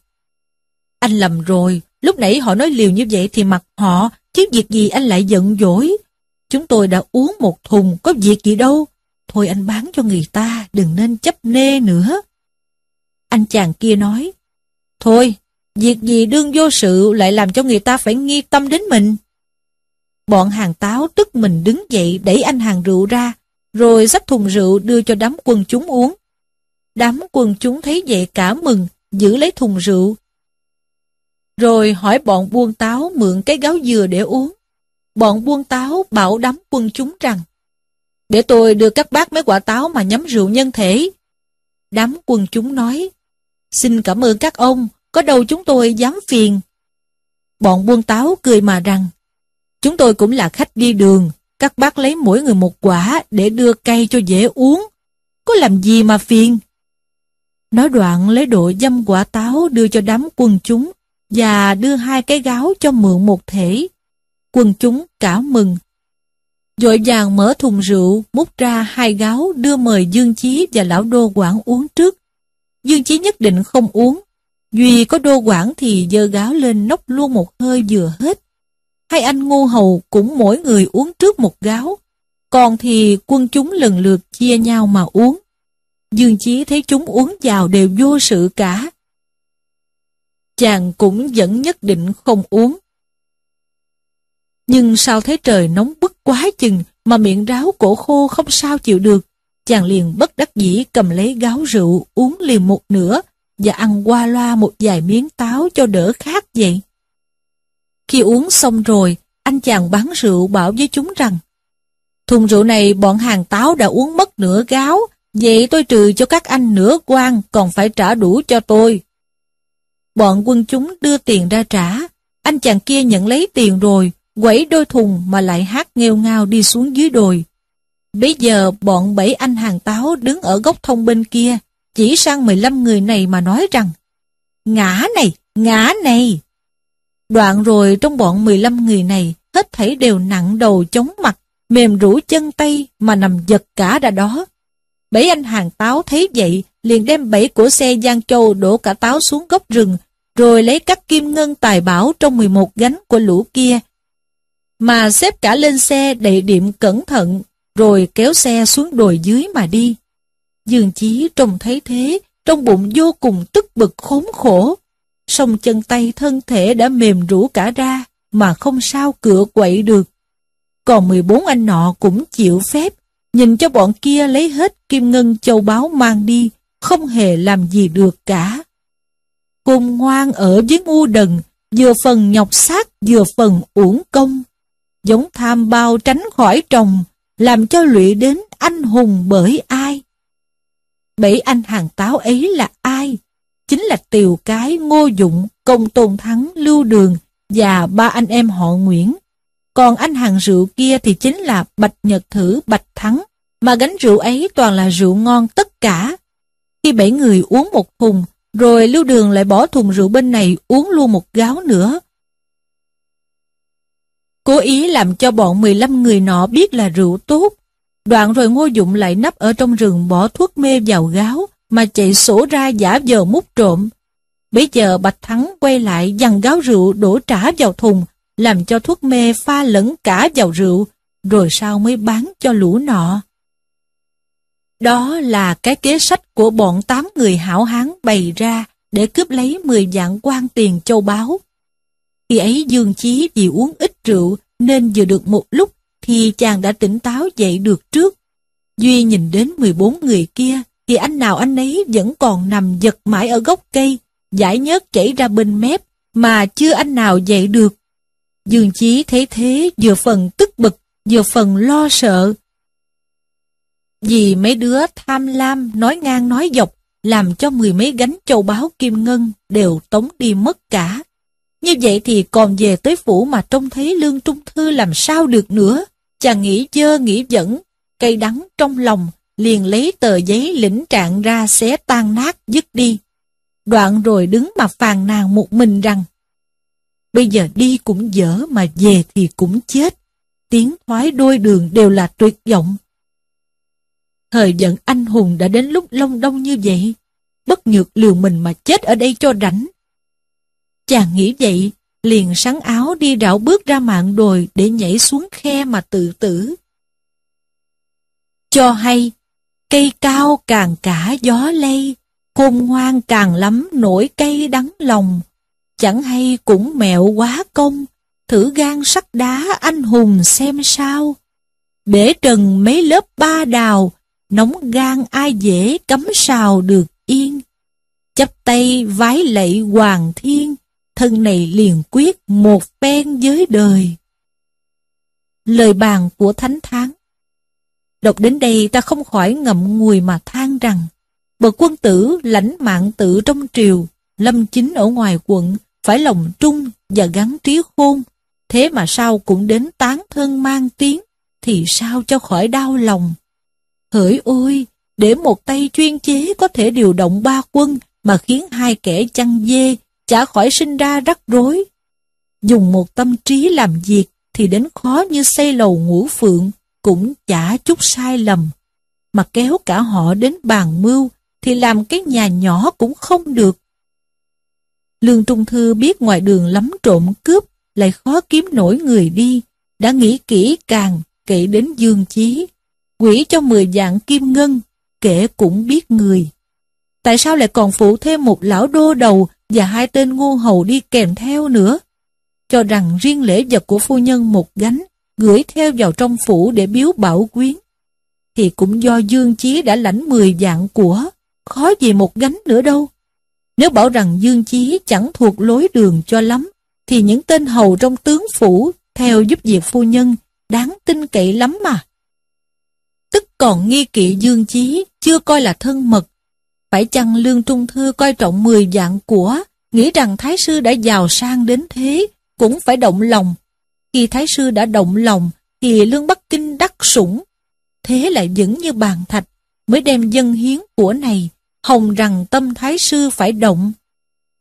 Anh lầm rồi, lúc nãy họ nói liều như vậy thì mặc họ, chứ việc gì anh lại giận dỗi. Chúng tôi đã uống một thùng, có việc gì đâu. Thôi anh bán cho người ta, đừng nên chấp nê nữa. Anh chàng kia nói, Thôi, việc gì đương vô sự lại làm cho người ta phải nghi tâm đến mình. Bọn hàng táo tức mình đứng dậy đẩy anh hàng rượu ra, rồi xách thùng rượu đưa cho đám quân chúng uống. Đám quân chúng thấy vậy cả mừng, giữ lấy thùng rượu. Rồi hỏi bọn buôn táo mượn cái gáo dừa để uống. Bọn buôn táo bảo đám quân chúng rằng, để tôi đưa các bác mấy quả táo mà nhắm rượu nhân thể. Đám quân chúng nói, xin cảm ơn các ông, có đâu chúng tôi dám phiền. Bọn buôn táo cười mà rằng, chúng tôi cũng là khách đi đường, các bác lấy mỗi người một quả để đưa cây cho dễ uống. Có làm gì mà phiền? Nói đoạn lấy độ dâm quả táo đưa cho đám quân chúng và đưa hai cái gáo cho mượn một thể. Quân chúng cả mừng. Dội vàng mở thùng rượu, múc ra hai gáo đưa mời Dương Chí và lão đô quản uống trước. Dương Chí nhất định không uống. Duy có đô quản thì dơ gáo lên nốc luôn một hơi vừa hết. Hai anh ngô hầu cũng mỗi người uống trước một gáo. Còn thì quân chúng lần lượt chia nhau mà uống. Dương Chí thấy chúng uống vào đều vô sự cả. Chàng cũng vẫn nhất định không uống. Nhưng sao thấy trời nóng bức quá chừng mà miệng ráo cổ khô không sao chịu được. Chàng liền bất đắc dĩ cầm lấy gáo rượu uống liền một nửa và ăn qua loa một vài miếng táo cho đỡ khát vậy. Khi uống xong rồi, anh chàng bán rượu bảo với chúng rằng Thùng rượu này bọn hàng táo đã uống mất nửa gáo, vậy tôi trừ cho các anh nửa quan còn phải trả đủ cho tôi. Bọn quân chúng đưa tiền ra trả, anh chàng kia nhận lấy tiền rồi, quẩy đôi thùng mà lại hát nghêu ngao đi xuống dưới đồi. Bây giờ bọn bảy anh hàng táo đứng ở góc thông bên kia, chỉ sang 15 người này mà nói rằng Ngã này, ngã này! Đoạn rồi trong bọn 15 người này, hết thảy đều nặng đầu chống mặt, mềm rũ chân tay mà nằm giật cả ra đó. Bảy anh hàng táo thấy vậy, liền đem bảy của xe Giang Châu đổ cả táo xuống gốc rừng, rồi lấy các kim ngân tài bảo trong 11 gánh của lũ kia, mà xếp cả lên xe đầy điểm cẩn thận, rồi kéo xe xuống đồi dưới mà đi. Dương Chí trông thấy thế, trong bụng vô cùng tức bực khốn khổ, song chân tay thân thể đã mềm rũ cả ra, mà không sao cựa quậy được. Còn 14 anh nọ cũng chịu phép, nhìn cho bọn kia lấy hết kim ngân châu báu mang đi, không hề làm gì được cả. cùng ngoan ở với ngu đần, vừa phần nhọc xác vừa phần uổng công. Giống tham bao tránh khỏi trồng, làm cho lụy đến anh hùng bởi ai. Bảy anh hàng táo ấy là ai? Chính là Tiều Cái, Ngô Dụng, Công Tôn Thắng, Lưu Đường và ba anh em họ Nguyễn. Còn anh hàng rượu kia thì chính là Bạch Nhật Thử, Bạch Thắng, mà gánh rượu ấy toàn là rượu ngon tất cả. Khi bảy người uống một thùng, rồi Lưu Đường lại bỏ thùng rượu bên này uống luôn một gáo nữa. Cố ý làm cho bọn 15 người nọ biết là rượu tốt. Đoạn rồi Ngô Dụng lại nấp ở trong rừng bỏ thuốc mê vào gáo, mà chạy sổ ra giả vờ mút trộm. Bây giờ Bạch Thắng quay lại dằn gáo rượu đổ trả vào thùng, làm cho thuốc mê pha lẫn cả vào rượu, rồi sau mới bán cho lũ nọ. Đó là cái kế sách của bọn tám người hảo hán bày ra để cướp lấy 10 vạn quan tiền châu báu. Khi ấy Dương Chí vì uống ít rượu nên vừa được một lúc thì chàng đã tỉnh táo dậy được trước. Duy nhìn đến 14 người kia thì anh nào anh ấy vẫn còn nằm giật mãi ở gốc cây, giải nhớt chảy ra bên mép mà chưa anh nào dậy được. Dương Chí thấy thế vừa phần tức bực, vừa phần lo sợ, vì mấy đứa tham lam nói ngang nói dọc, làm cho mười mấy gánh châu báu kim ngân đều tống đi mất cả. Như vậy thì còn về tới phủ mà trông thấy lương trung thư làm sao được nữa. Chàng nghĩ dơ nghĩ dẫn, cây đắng trong lòng, liền lấy tờ giấy lĩnh trạng ra xé tan nát dứt đi. đoạn rồi đứng mà phàn nàn một mình rằng Bây giờ đi cũng dở mà về thì cũng chết. Tiếng thoái đôi đường đều là tuyệt vọng. Thời giận anh hùng đã đến lúc long đông như vậy. Bất nhược liều mình mà chết ở đây cho rảnh. Chàng nghĩ vậy, liền sắn áo đi rảo bước ra mạng đồi để nhảy xuống khe mà tự tử. Cho hay, cây cao càng cả gió lây, khôn ngoan càng lắm nổi cây đắng lòng, chẳng hay cũng mẹo quá công, thử gan sắt đá anh hùng xem sao. Bể trần mấy lớp ba đào, nóng gan ai dễ cấm sào được yên. Chấp tay vái lạy hoàng thiên, thân này liền quyết một phen với đời. Lời bàn của Thánh Tháng Đọc đến đây ta không khỏi ngậm ngùi mà than rằng, bậc quân tử lãnh mạng tự trong triều, lâm chính ở ngoài quận, phải lòng trung và gắn trí khôn, thế mà sao cũng đến tán thân mang tiếng, thì sao cho khỏi đau lòng. Hỡi ôi, để một tay chuyên chế có thể điều động ba quân mà khiến hai kẻ chăn dê chả khỏi sinh ra rắc rối. Dùng một tâm trí làm việc thì đến khó như xây lầu ngũ phượng, cũng chả chút sai lầm. Mà kéo cả họ đến bàn mưu thì làm cái nhà nhỏ cũng không được. Lương Trung Thư biết ngoài đường lắm trộm cướp, lại khó kiếm nổi người đi, đã nghĩ kỹ càng, kể đến Dương Chí. Quỷ cho mười dạng kim ngân, kể cũng biết người. Tại sao lại còn phụ thêm một lão đô đầu và hai tên ngu hầu đi kèm theo nữa? Cho rằng riêng lễ vật của phu nhân một gánh, gửi theo vào trong phủ để biếu bảo quyến. Thì cũng do Dương Chí đã lãnh mười dạng của, khó gì một gánh nữa đâu. Nếu bảo rằng Dương Chí chẳng thuộc lối đường cho lắm, thì những tên hầu trong tướng phủ theo giúp việc phu nhân đáng tin cậy lắm mà. Tức còn nghi kỵ Dương Chí chưa coi là thân mật. Phải chăng Lương Trung Thư coi trọng 10 dạng của, nghĩ rằng Thái Sư đã giàu sang đến thế, cũng phải động lòng. Khi Thái Sư đã động lòng, thì Lương Bắc Kinh đắc sủng. Thế lại vững như bàn thạch, mới đem dân hiến của này hồng rằng tâm thái sư phải động.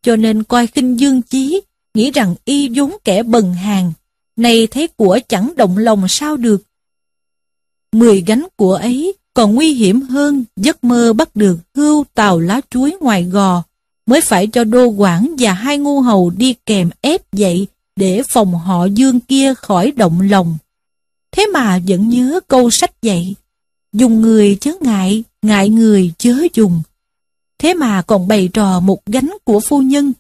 Cho nên coi khinh dương chí, nghĩ rằng y vốn kẻ bần hàng, này thấy của chẳng động lòng sao được. Mười gánh của ấy còn nguy hiểm hơn giấc mơ bắt được hưu tàu lá chuối ngoài gò, mới phải cho đô quản và hai ngu hầu đi kèm ép dậy để phòng họ dương kia khỏi động lòng. Thế mà vẫn nhớ câu sách dạy, dùng người chớ ngại, ngại người chớ dùng thế mà còn bày trò một gánh của phu nhân.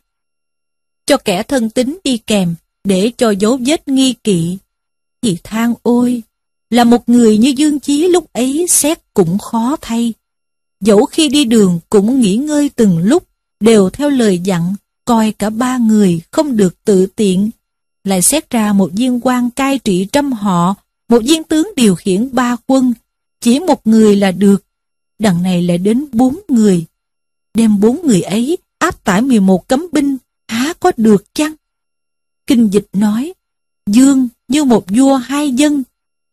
Cho kẻ thân tính đi kèm, để cho dấu vết nghi kỵ. Thì than ôi, là một người như Dương Chí lúc ấy xét cũng khó thay. Dẫu khi đi đường cũng nghỉ ngơi từng lúc, đều theo lời dặn, coi cả ba người không được tự tiện. Lại xét ra một viên quan cai trị trăm họ, một viên tướng điều khiển ba quân, chỉ một người là được. Đằng này lại đến bốn người, đem bốn người ấy áp tải 11 cấm binh, há có được chăng? Kinh dịch nói, dương như một vua hai dân,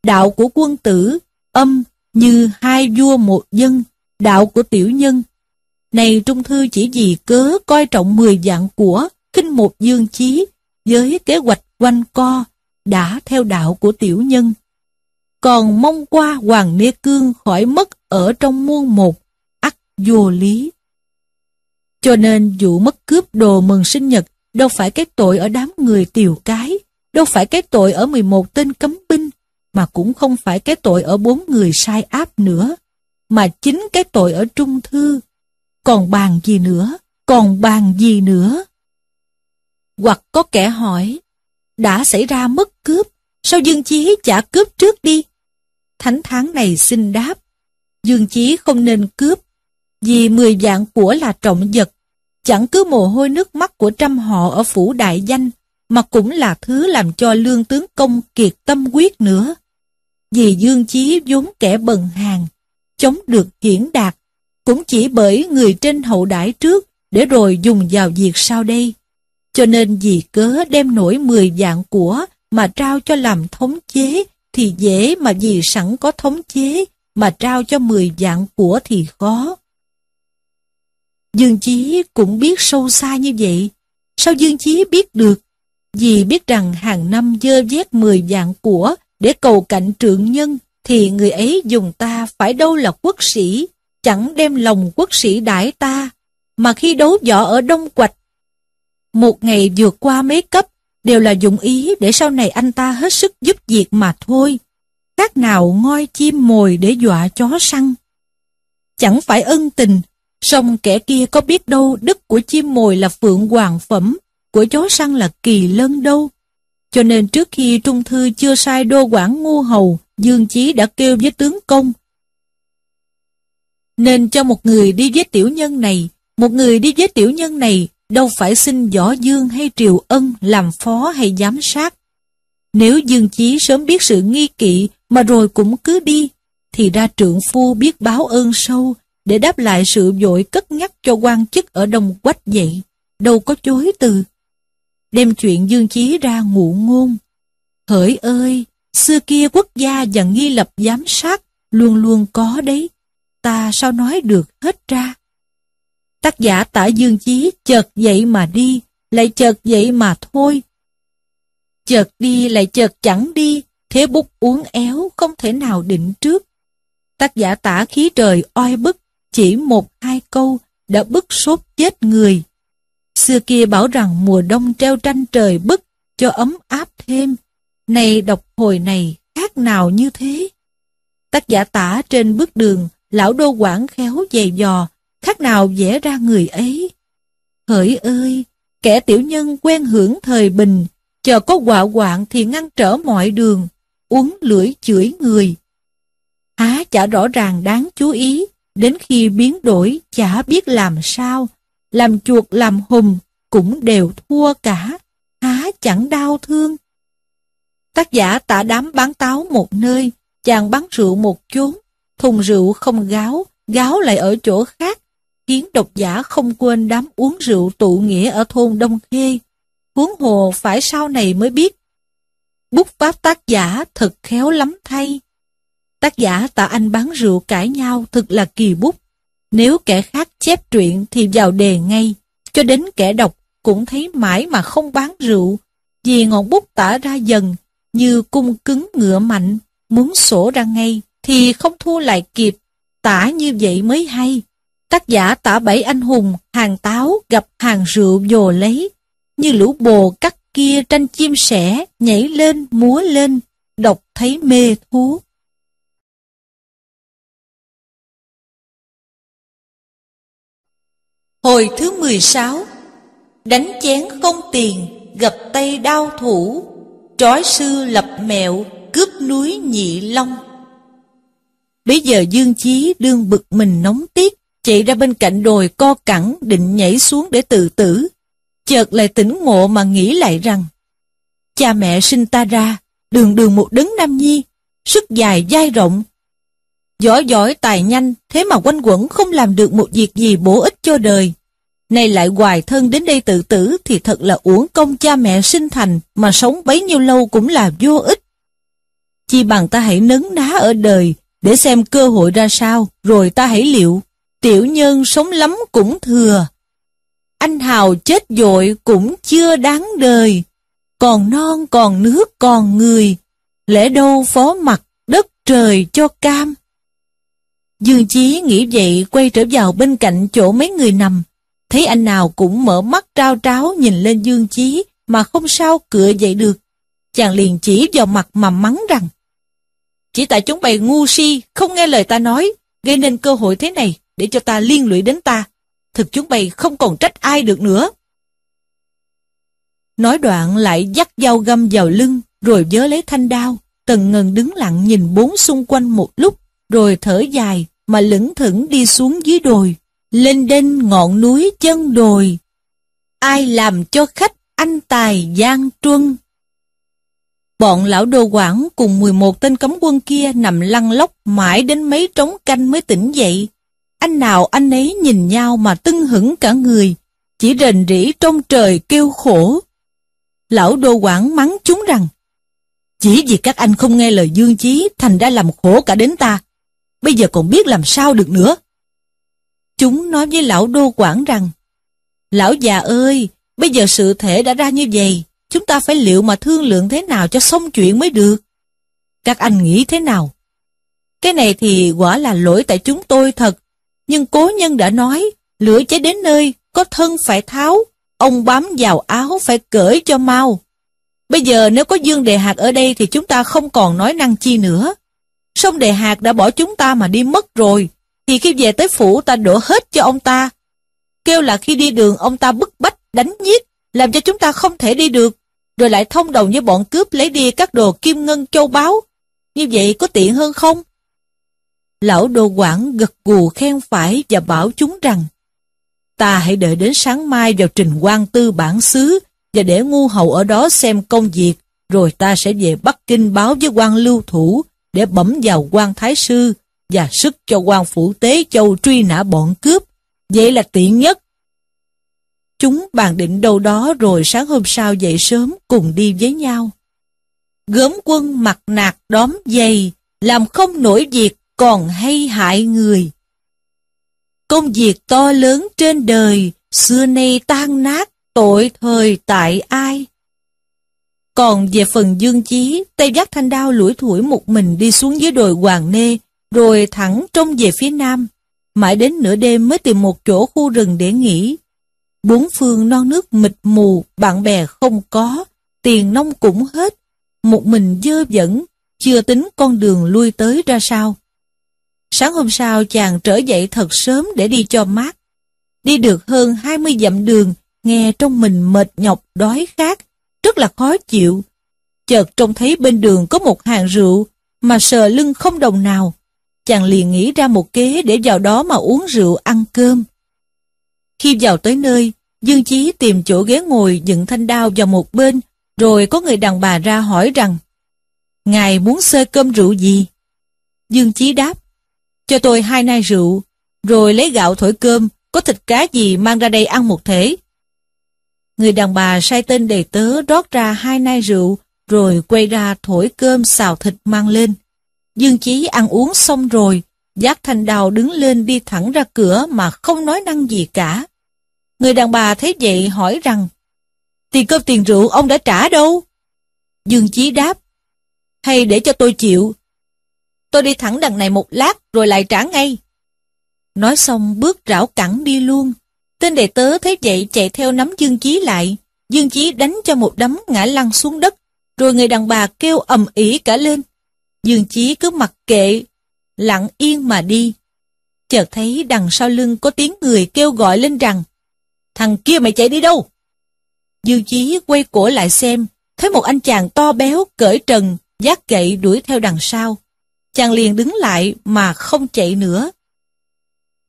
đạo của quân tử, âm như hai vua một dân, đạo của tiểu nhân. Này Trung Thư chỉ vì cớ coi trọng 10 dạng của, kinh một dương chí, với kế hoạch quanh co, đã theo đạo của tiểu nhân. Còn mong qua Hoàng Nê Cương khỏi mất ở trong muôn một, ắt vô lý. Cho nên vụ mất cướp đồ mừng sinh nhật đâu phải cái tội ở đám người tiều cái, đâu phải cái tội ở 11 tên cấm binh, mà cũng không phải cái tội ở bốn người sai áp nữa, mà chính cái tội ở trung thư. Còn bàn gì nữa? Còn bàn gì nữa? Hoặc có kẻ hỏi, đã xảy ra mất cướp, sao Dương Chí chả cướp trước đi? Thánh tháng này xin đáp, Dương Chí không nên cướp, vì mười dạng của là trọng vật, Chẳng cứ mồ hôi nước mắt của trăm họ ở phủ đại danh, mà cũng là thứ làm cho lương tướng công kiệt tâm quyết nữa. Vì Dương Chí vốn kẻ bần hàng, chống được hiển đạt, cũng chỉ bởi người trên hậu đãi trước, để rồi dùng vào việc sau đây. Cho nên vì cớ đem nổi mười dạng của mà trao cho làm thống chế, thì dễ mà vì sẵn có thống chế, mà trao cho mười dạng của thì khó. Dương Chí cũng biết sâu xa như vậy. Sao Dương Chí biết được? Vì biết rằng hàng năm dơ vét 10 dạng của để cầu cạnh trượng nhân, thì người ấy dùng ta phải đâu là quốc sĩ, chẳng đem lòng quốc sĩ đãi ta, mà khi đấu võ ở Đông Quạch, một ngày vượt qua mấy cấp, đều là dụng ý để sau này anh ta hết sức giúp việc mà thôi. Khác nào ngoi chim mồi để dọa chó săn. Chẳng phải ân tình, song kẻ kia có biết đâu đức của chim mồi là phượng hoàng phẩm, của chó săn là kỳ lân đâu. Cho nên trước khi Trung Thư chưa sai đô quản ngu hầu, Dương Chí đã kêu với tướng công. Nên cho một người đi với tiểu nhân này, một người đi với tiểu nhân này đâu phải xin Võ Dương hay Triều Ân làm phó hay giám sát. Nếu Dương Chí sớm biết sự nghi kỵ mà rồi cũng cứ đi, thì ra trượng phu biết báo ơn sâu để đáp lại sự vội cất nhắc cho quan chức ở Đông Quách vậy, đâu có chối từ. Đem chuyện Dương Chí ra ngụ ngôn. Hỡi ơi, xưa kia quốc gia và nghi lập giám sát luôn luôn có đấy, ta sao nói được hết ra. Tác giả tả dương chí chợt dậy mà đi, lại chợt dậy mà thôi. Chợt đi lại chợt chẳng đi, thế bút uốn éo không thể nào định trước. Tác giả tả khí trời oi bức, chỉ một hai câu đã bức sốt chết người. Xưa kia bảo rằng mùa đông treo tranh trời bức cho ấm áp thêm. Này đọc hồi này khác nào như thế? Tác giả tả trên bước đường, lão đô quản khéo dày dò, khác nào vẽ ra người ấy. Hỡi ơi, kẻ tiểu nhân quen hưởng thời bình, chờ có quạ quạng thì ngăn trở mọi đường, uống lưỡi chửi người. Há chả rõ ràng đáng chú ý, đến khi biến đổi chả biết làm sao, làm chuột làm hùng cũng đều thua cả, há chẳng đau thương. Tác giả tả đám bán táo một nơi, chàng bán rượu một chốn, thùng rượu không gáo, gáo lại ở chỗ khác, khiến độc giả không quên đám uống rượu tụ nghĩa ở thôn Đông Khê. Huống hồ phải sau này mới biết. Bút pháp tác giả thật khéo lắm thay. Tác giả tạ anh bán rượu cãi nhau thật là kỳ bút. Nếu kẻ khác chép truyện thì vào đề ngay, cho đến kẻ đọc cũng thấy mãi mà không bán rượu, vì ngọn bút tả ra dần, như cung cứng ngựa mạnh, muốn sổ ra ngay, thì không thua lại kịp, tả như vậy mới hay. Tác giả tả bảy anh hùng, hàng táo gặp hàng rượu dồ lấy, như lũ bồ cắt kia tranh chim sẻ, nhảy lên, múa lên, đọc thấy mê thú. Hồi thứ 16 Đánh chén không tiền, gặp tay đao thủ, trói sư lập mẹo, cướp núi nhị long. Bây giờ Dương Chí đương bực mình nóng tiếc, chạy ra bên cạnh đồi co cẳng định nhảy xuống để tự tử. Chợt lại tỉnh ngộ mà nghĩ lại rằng, cha mẹ sinh ta ra, đường đường một đấng nam nhi, sức dài dai rộng. Giỏi giỏi tài nhanh, thế mà quanh quẩn không làm được một việc gì bổ ích cho đời. Nay lại hoài thân đến đây tự tử thì thật là uổng công cha mẹ sinh thành mà sống bấy nhiêu lâu cũng là vô ích. Chi bằng ta hãy nấn ná ở đời để xem cơ hội ra sao rồi ta hãy liệu. Tiểu nhân sống lắm cũng thừa. Anh hào chết dội cũng chưa đáng đời. Còn non còn nước còn người. Lẽ đâu phó mặt đất trời cho cam. Dương Chí nghĩ vậy quay trở vào bên cạnh chỗ mấy người nằm. Thấy anh nào cũng mở mắt trao tráo nhìn lên Dương Chí mà không sao cựa dậy được. Chàng liền chỉ vào mặt mà mắng rằng Chỉ tại chúng bày ngu si, không nghe lời ta nói, gây nên cơ hội thế này để cho ta liên lụy đến ta. Thực chúng bày không còn trách ai được nữa. Nói đoạn lại dắt dao găm vào lưng, rồi vớ lấy thanh đao. Tần ngần đứng lặng nhìn bốn xung quanh một lúc, rồi thở dài mà lững thững đi xuống dưới đồi lên đên ngọn núi chân đồi. Ai làm cho khách anh tài giang truân? Bọn lão đồ quảng cùng 11 tên cấm quân kia nằm lăn lóc mãi đến mấy trống canh mới tỉnh dậy. Anh nào anh ấy nhìn nhau mà tưng hững cả người, chỉ rền rỉ trong trời kêu khổ. Lão đô quảng mắng chúng rằng, chỉ vì các anh không nghe lời dương chí thành ra làm khổ cả đến ta, bây giờ còn biết làm sao được nữa. Chúng nói với lão đô quản rằng, Lão già ơi, bây giờ sự thể đã ra như vậy, chúng ta phải liệu mà thương lượng thế nào cho xong chuyện mới được. Các anh nghĩ thế nào? Cái này thì quả là lỗi tại chúng tôi thật, nhưng cố nhân đã nói, lửa cháy đến nơi, có thân phải tháo, ông bám vào áo phải cởi cho mau. Bây giờ nếu có Dương Đề Hạt ở đây thì chúng ta không còn nói năng chi nữa. Sông Đề Hạt đã bỏ chúng ta mà đi mất rồi, thì khi về tới phủ ta đổ hết cho ông ta. Kêu là khi đi đường ông ta bức bách, đánh giết, làm cho chúng ta không thể đi được, rồi lại thông đồng với bọn cướp lấy đi các đồ kim ngân châu báu. Như vậy có tiện hơn không? Lão đồ quản gật gù khen phải và bảo chúng rằng Ta hãy đợi đến sáng mai vào trình quan tư bản xứ và để ngu hầu ở đó xem công việc rồi ta sẽ về Bắc Kinh báo với quan lưu thủ để bẩm vào quan thái sư và sức cho quan phủ tế châu truy nã bọn cướp. Vậy là tiện nhất. Chúng bàn định đâu đó rồi sáng hôm sau dậy sớm cùng đi với nhau. Gớm quân mặt nạc đóm dày, làm không nổi việc còn hay hại người. Công việc to lớn trên đời, xưa nay tan nát, tội thời tại ai? Còn về phần dương chí, tay giác thanh đao lủi thủi một mình đi xuống dưới đồi Hoàng Nê, rồi thẳng trông về phía nam. Mãi đến nửa đêm mới tìm một chỗ khu rừng để nghỉ. Bốn phương non nước mịt mù, bạn bè không có, tiền nông cũng hết. Một mình dơ dẫn, chưa tính con đường lui tới ra sao. Sáng hôm sau chàng trở dậy thật sớm để đi cho mát. Đi được hơn 20 dặm đường, nghe trong mình mệt nhọc, đói khát, rất là khó chịu. Chợt trông thấy bên đường có một hàng rượu, mà sờ lưng không đồng nào. Chàng liền nghĩ ra một kế để vào đó mà uống rượu ăn cơm. Khi vào tới nơi, Dương Chí tìm chỗ ghế ngồi dựng thanh đao vào một bên, rồi có người đàn bà ra hỏi rằng, Ngài muốn xơi cơm rượu gì? Dương Chí đáp, cho tôi hai nai rượu, rồi lấy gạo thổi cơm, có thịt cá gì mang ra đây ăn một thể. Người đàn bà sai tên đầy tớ rót ra hai nai rượu, rồi quay ra thổi cơm xào thịt mang lên. Dương Chí ăn uống xong rồi, giác thanh đào đứng lên đi thẳng ra cửa mà không nói năng gì cả. Người đàn bà thấy vậy hỏi rằng, tiền cơm tiền rượu ông đã trả đâu? Dương Chí đáp, hay để cho tôi chịu, Tôi đi thẳng đằng này một lát rồi lại trả ngay. Nói xong bước rảo cẳng đi luôn. Tên đệ tớ thấy vậy chạy theo nắm Dương Chí lại. Dương Chí đánh cho một đấm ngã lăn xuống đất. Rồi người đàn bà kêu ầm ĩ cả lên. Dương Chí cứ mặc kệ, lặng yên mà đi. Chợt thấy đằng sau lưng có tiếng người kêu gọi lên rằng Thằng kia mày chạy đi đâu? Dương Chí quay cổ lại xem, thấy một anh chàng to béo, cởi trần, giác gậy đuổi theo đằng sau chàng liền đứng lại mà không chạy nữa.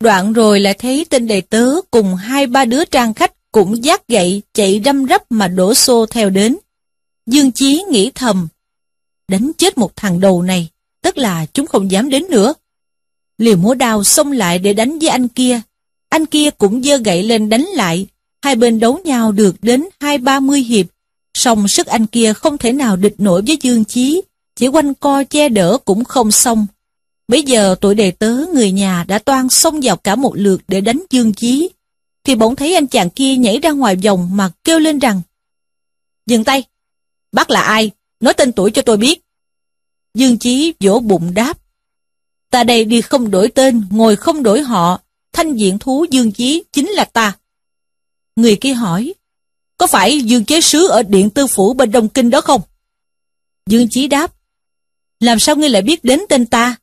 Đoạn rồi lại thấy tên đầy tớ cùng hai ba đứa trang khách cũng giác gậy chạy răm rắp mà đổ xô theo đến. Dương Chí nghĩ thầm, đánh chết một thằng đầu này, tức là chúng không dám đến nữa. Liều múa đao xông lại để đánh với anh kia, anh kia cũng dơ gậy lên đánh lại, hai bên đấu nhau được đến hai ba mươi hiệp, song sức anh kia không thể nào địch nổi với Dương Chí, chỉ quanh co che đỡ cũng không xong. Bây giờ tuổi đề tớ người nhà đã toan xông vào cả một lượt để đánh Dương Chí, thì bỗng thấy anh chàng kia nhảy ra ngoài vòng mà kêu lên rằng Dừng tay! Bác là ai? Nói tên tuổi cho tôi biết. Dương Chí vỗ bụng đáp Ta đây đi không đổi tên, ngồi không đổi họ, thanh diện thú Dương Chí chính là ta. Người kia hỏi, có phải Dương Chế Sứ ở Điện Tư Phủ bên Đông Kinh đó không? Dương Chí đáp, làm sao ngươi lại biết đến tên ta?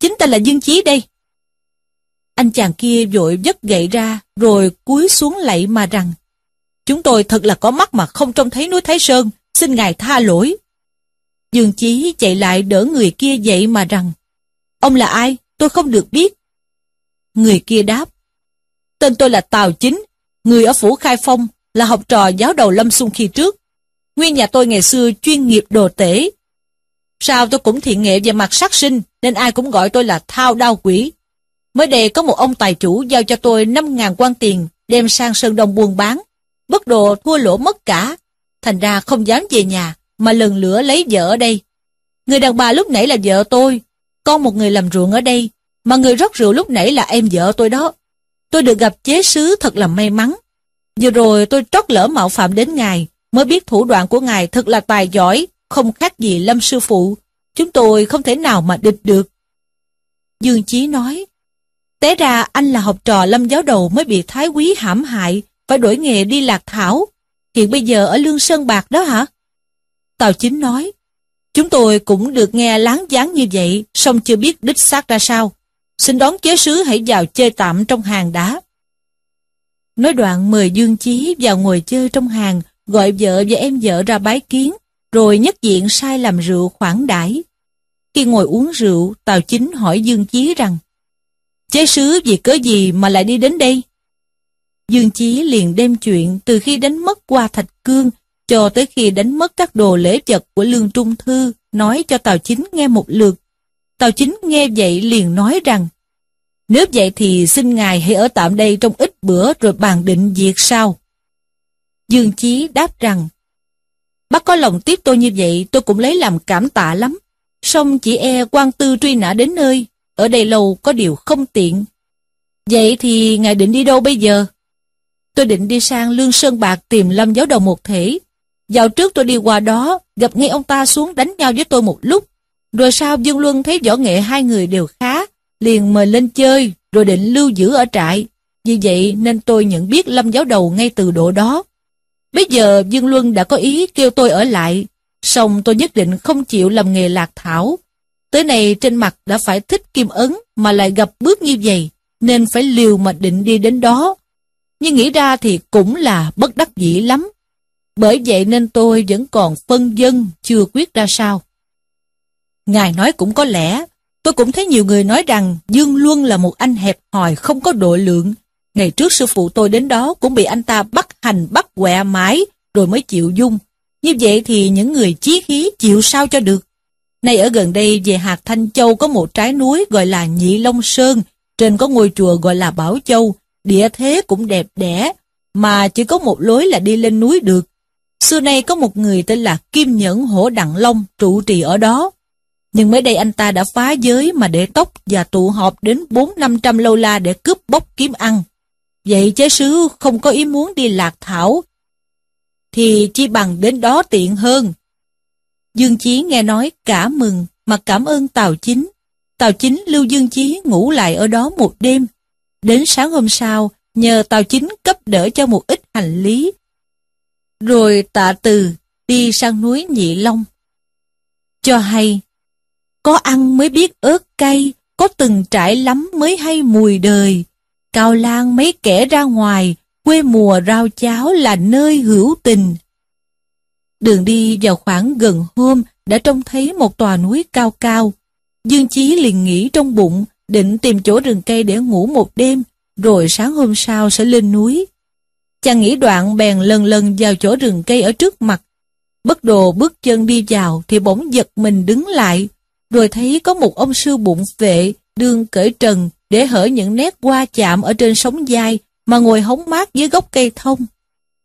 Chính ta là Dương Chí đây. Anh chàng kia vội vất gậy ra, rồi cúi xuống lạy mà rằng, Chúng tôi thật là có mắt mà không trông thấy núi Thái Sơn, xin ngài tha lỗi. Dương Chí chạy lại đỡ người kia dậy mà rằng, Ông là ai? Tôi không được biết. Người kia đáp, Tên tôi là Tào Chính, người ở Phủ Khai Phong, là học trò giáo đầu Lâm Xung khi trước. Nguyên nhà tôi ngày xưa chuyên nghiệp đồ tể, Sao tôi cũng thiện nghệ về mặt sát sinh, nên ai cũng gọi tôi là thao đao quỷ. Mới đây có một ông tài chủ giao cho tôi 5.000 quan tiền, đem sang Sơn Đông buôn bán. Bất đồ thua lỗ mất cả, thành ra không dám về nhà, mà lần lửa lấy vợ ở đây. Người đàn bà lúc nãy là vợ tôi, con một người làm ruộng ở đây, mà người rót rượu lúc nãy là em vợ tôi đó. Tôi được gặp chế sứ thật là may mắn. Vừa rồi tôi trót lỡ mạo phạm đến ngài, mới biết thủ đoạn của ngài thật là tài giỏi, không khác gì lâm sư phụ. Chúng tôi không thể nào mà địch được. Dương Chí nói, Té ra anh là học trò lâm giáo đầu mới bị thái quý hãm hại, phải đổi nghề đi lạc thảo. Hiện bây giờ ở Lương Sơn Bạc đó hả? Tào Chính nói, chúng tôi cũng được nghe láng giáng như vậy, song chưa biết đích xác ra sao. Xin đón chế sứ hãy vào chơi tạm trong hàng đá. Nói đoạn mời Dương Chí vào ngồi chơi trong hàng, gọi vợ và em vợ ra bái kiến, rồi nhất diện sai làm rượu khoản đãi. Khi ngồi uống rượu, Tào Chính hỏi Dương Chí rằng, Chế sứ vì cớ gì mà lại đi đến đây? Dương Chí liền đem chuyện từ khi đánh mất qua Thạch Cương cho tới khi đánh mất các đồ lễ vật của Lương Trung Thư nói cho Tào Chính nghe một lượt. Tào Chính nghe vậy liền nói rằng Nếu vậy thì xin ngài hãy ở tạm đây trong ít bữa rồi bàn định việc sau. Dương Chí đáp rằng Bác có lòng tiếp tôi như vậy tôi cũng lấy làm cảm tạ lắm. Song chỉ e quan tư truy nã đến nơi, ở đây lâu có điều không tiện. Vậy thì ngài định đi đâu bây giờ? Tôi định đi sang Lương Sơn Bạc tìm Lâm giáo đầu một thể. Dạo trước tôi đi qua đó, gặp ngay ông ta xuống đánh nhau với tôi một lúc. Rồi sau Dương Luân thấy võ nghệ hai người đều khá, liền mời lên chơi, rồi định lưu giữ ở trại. Vì vậy nên tôi nhận biết Lâm giáo đầu ngay từ độ đó. Bây giờ Dương Luân đã có ý kêu tôi ở lại, song tôi nhất định không chịu làm nghề lạc thảo. Tới nay trên mặt đã phải thích kim ấn mà lại gặp bước như vậy, nên phải liều mà định đi đến đó. Nhưng nghĩ ra thì cũng là bất đắc dĩ lắm. Bởi vậy nên tôi vẫn còn phân dân, chưa quyết ra sao. Ngài nói cũng có lẽ, tôi cũng thấy nhiều người nói rằng Dương Luân là một anh hẹp hòi không có độ lượng. Ngày trước sư phụ tôi đến đó cũng bị anh ta bắt hành bắt quẹ mãi, rồi mới chịu dung. Như vậy thì những người chí khí chịu sao cho được. Nay ở gần đây về hạt Thanh Châu có một trái núi gọi là Nhị Long Sơn, trên có ngôi chùa gọi là Bảo Châu, địa thế cũng đẹp đẽ, mà chỉ có một lối là đi lên núi được. Xưa nay có một người tên là Kim Nhẫn Hổ Đặng Long trụ trì ở đó. Nhưng mới đây anh ta đã phá giới mà để tóc và tụ họp đến bốn năm trăm lâu la để cướp bóc kiếm ăn. Vậy chế sứ không có ý muốn đi lạc thảo, thì chi bằng đến đó tiện hơn. Dương Chí nghe nói cả mừng mà cảm ơn Tào Chính. Tào Chính lưu Dương Chí ngủ lại ở đó một đêm. Đến sáng hôm sau, nhờ Tào Chính cấp đỡ cho một ít hành lý. Rồi tạ từ đi sang núi Nhị Long. Cho hay, có ăn mới biết ớt cay, có từng trải lắm mới hay mùi đời. Cao lan mấy kẻ ra ngoài, quê mùa rau cháo là nơi hữu tình. Đường đi vào khoảng gần hôm đã trông thấy một tòa núi cao cao. Dương Chí liền nghĩ trong bụng, định tìm chỗ rừng cây để ngủ một đêm, rồi sáng hôm sau sẽ lên núi. Chàng nghĩ đoạn bèn lần lần vào chỗ rừng cây ở trước mặt. Bất đồ bước chân đi vào thì bỗng giật mình đứng lại, rồi thấy có một ông sư bụng vệ, đương cởi trần để hở những nét qua chạm ở trên sóng dai mà ngồi hóng mát dưới gốc cây thông.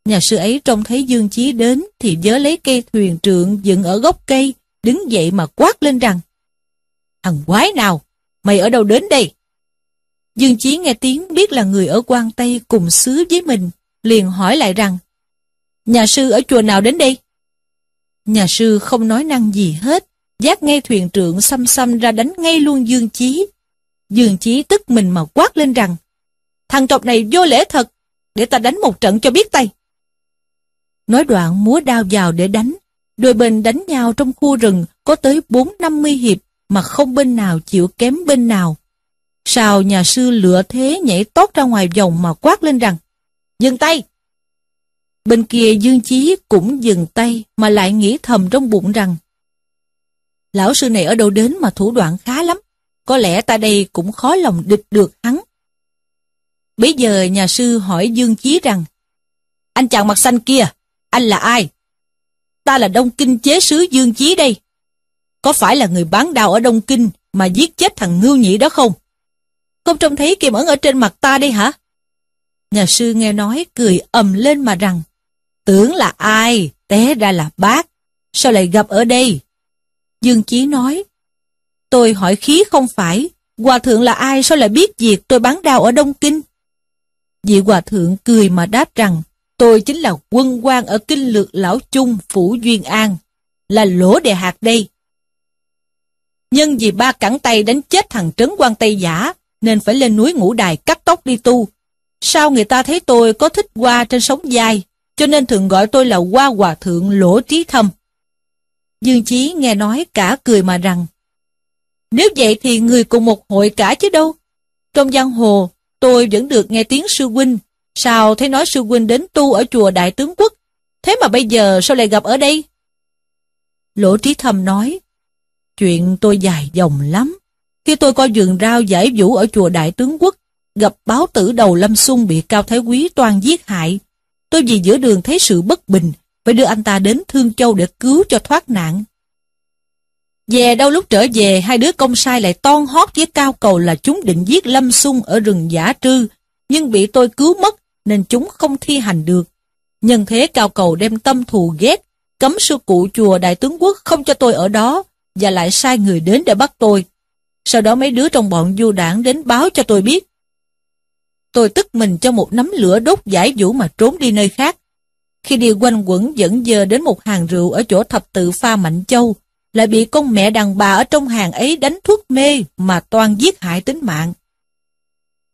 Nhà sư ấy trông thấy Dương Chí đến thì nhớ lấy cây thuyền trượng dựng ở gốc cây, đứng dậy mà quát lên rằng Thằng quái nào, mày ở đâu đến đây? Dương Chí nghe tiếng biết là người ở quan Tây cùng xứ với mình, liền hỏi lại rằng Nhà sư ở chùa nào đến đây? Nhà sư không nói năng gì hết, giác ngay thuyền trượng xăm xăm ra đánh ngay luôn Dương Chí. Dương Chí tức mình mà quát lên rằng Thằng trọc này vô lễ thật, để ta đánh một trận cho biết tay. Nói đoạn múa đao vào để đánh. Đôi bên đánh nhau trong khu rừng có tới 4-50 hiệp mà không bên nào chịu kém bên nào. Sao nhà sư lựa thế nhảy tót ra ngoài vòng mà quát lên rằng Dừng tay! Bên kia Dương Chí cũng dừng tay mà lại nghĩ thầm trong bụng rằng Lão sư này ở đâu đến mà thủ đoạn khá lắm. Có lẽ ta đây cũng khó lòng địch được hắn. Bây giờ nhà sư hỏi Dương Chí rằng Anh chàng mặt xanh kia, anh là ai? Ta là Đông Kinh chế sứ Dương Chí đây. Có phải là người bán đào ở Đông Kinh mà giết chết thằng ngưu nhị đó không? Không trông thấy kiềm ẩn ở trên mặt ta đây hả? Nhà sư nghe nói cười ầm lên mà rằng Tưởng là ai? Té ra là bác. Sao lại gặp ở đây? Dương Chí nói Tôi hỏi khí không phải Hòa thượng là ai sao lại biết việc tôi bán đao ở Đông Kinh? Vị hòa thượng cười mà đáp rằng, tôi chính là quân quan ở kinh lược lão chung phủ Duyên An, là lỗ đề hạt đây. nhân vì ba cẳng tay đánh chết thằng trấn quan Tây giả, nên phải lên núi ngũ đài cắt tóc đi tu. Sao người ta thấy tôi có thích qua trên sống dai, cho nên thường gọi tôi là qua hòa thượng lỗ trí thâm. Dương Chí nghe nói cả cười mà rằng, nếu vậy thì người cùng một hội cả chứ đâu. Trong giang hồ, tôi vẫn được nghe tiếng sư huynh, sao thấy nói sư huynh đến tu ở chùa Đại Tướng Quốc, thế mà bây giờ sao lại gặp ở đây? Lỗ trí thầm nói, chuyện tôi dài dòng lắm. Khi tôi coi vườn rau giải vũ ở chùa Đại Tướng Quốc, gặp báo tử đầu Lâm Xuân bị Cao Thái Quý toan giết hại. Tôi vì giữa đường thấy sự bất bình, phải đưa anh ta đến Thương Châu để cứu cho thoát nạn. Về đâu lúc trở về, hai đứa công sai lại ton hót với cao cầu là chúng định giết Lâm Xuân ở rừng giả trư, nhưng bị tôi cứu mất, nên chúng không thi hành được. Nhân thế cao cầu đem tâm thù ghét, cấm sư cụ chùa Đại tướng Quốc không cho tôi ở đó, và lại sai người đến để bắt tôi. Sau đó mấy đứa trong bọn du đảng đến báo cho tôi biết. Tôi tức mình cho một nắm lửa đốt giải vũ mà trốn đi nơi khác. Khi đi quanh quẩn dẫn dơ đến một hàng rượu ở chỗ thập tự pha Mạnh Châu, lại bị con mẹ đàn bà ở trong hàng ấy đánh thuốc mê mà toàn giết hại tính mạng.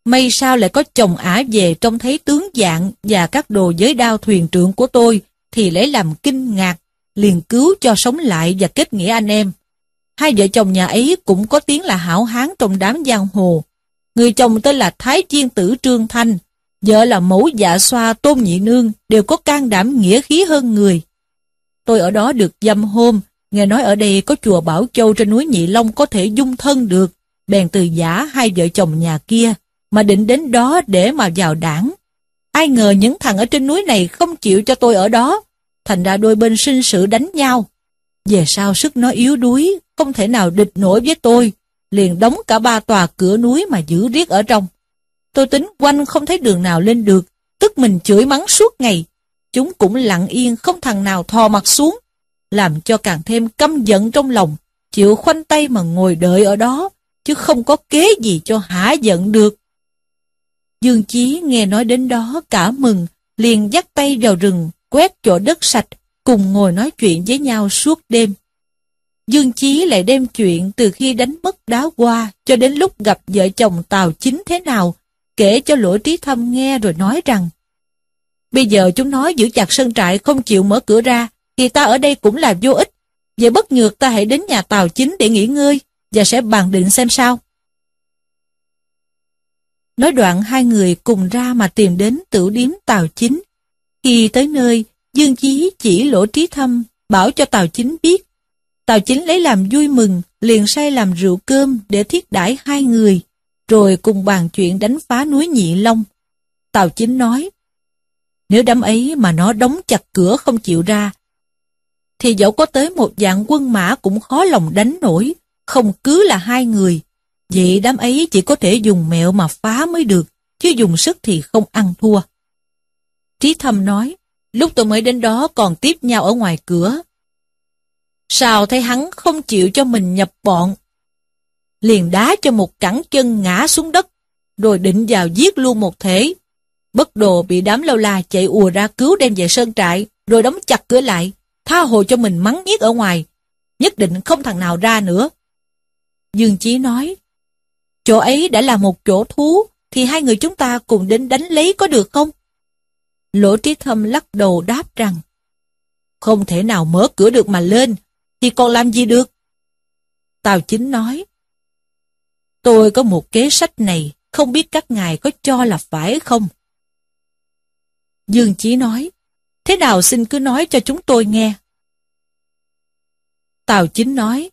May sao lại có chồng ả về trông thấy tướng dạng và các đồ giới đao thuyền trưởng của tôi thì lấy làm kinh ngạc, liền cứu cho sống lại và kết nghĩa anh em. Hai vợ chồng nhà ấy cũng có tiếng là hảo hán trong đám giang hồ. Người chồng tên là Thái Chiên Tử Trương Thanh, vợ là mẫu dạ xoa Tôn Nhị Nương đều có can đảm nghĩa khí hơn người. Tôi ở đó được dâm hôm, nghe nói ở đây có chùa Bảo Châu trên núi Nhị Long có thể dung thân được, bèn từ giả hai vợ chồng nhà kia, mà định đến đó để mà vào đảng. Ai ngờ những thằng ở trên núi này không chịu cho tôi ở đó, thành ra đôi bên sinh sự đánh nhau. Về sau sức nó yếu đuối, không thể nào địch nổi với tôi, liền đóng cả ba tòa cửa núi mà giữ riết ở trong. Tôi tính quanh không thấy đường nào lên được, tức mình chửi mắng suốt ngày. Chúng cũng lặng yên không thằng nào thò mặt xuống, làm cho càng thêm căm giận trong lòng, chịu khoanh tay mà ngồi đợi ở đó, chứ không có kế gì cho hả giận được. Dương Chí nghe nói đến đó cả mừng, liền dắt tay vào rừng, quét chỗ đất sạch, cùng ngồi nói chuyện với nhau suốt đêm. Dương Chí lại đem chuyện từ khi đánh mất đá qua cho đến lúc gặp vợ chồng Tào Chính thế nào, kể cho Lỗ Trí Thâm nghe rồi nói rằng Bây giờ chúng nói giữ chặt sân trại không chịu mở cửa ra, thì ta ở đây cũng là vô ích. Vậy bất nhược ta hãy đến nhà Tào Chính để nghỉ ngơi, và sẽ bàn định xem sao. Nói đoạn hai người cùng ra mà tìm đến tửu điếm Tào Chính. Khi tới nơi, Dương Chí chỉ lỗ trí thâm, bảo cho Tào Chính biết. Tào Chính lấy làm vui mừng, liền say làm rượu cơm để thiết đãi hai người, rồi cùng bàn chuyện đánh phá núi Nhị Long. Tào Chính nói, nếu đám ấy mà nó đóng chặt cửa không chịu ra, thì dẫu có tới một dạng quân mã cũng khó lòng đánh nổi, không cứ là hai người. Vậy đám ấy chỉ có thể dùng mẹo mà phá mới được, chứ dùng sức thì không ăn thua. Trí thâm nói, lúc tôi mới đến đó còn tiếp nhau ở ngoài cửa. Sao thấy hắn không chịu cho mình nhập bọn? Liền đá cho một cẳng chân ngã xuống đất, rồi định vào giết luôn một thể. Bất đồ bị đám lâu la chạy ùa ra cứu đem về sơn trại, rồi đóng chặt cửa lại, tha hồ cho mình mắng nhiếc ở ngoài, nhất định không thằng nào ra nữa. Dương Chí nói, chỗ ấy đã là một chỗ thú, thì hai người chúng ta cùng đến đánh lấy có được không? Lỗ trí thâm lắc đầu đáp rằng, không thể nào mở cửa được mà lên, thì còn làm gì được? Tào Chính nói, tôi có một kế sách này, không biết các ngài có cho là phải không? Dương Chí nói, Thế nào xin cứ nói cho chúng tôi nghe. Tào Chính nói,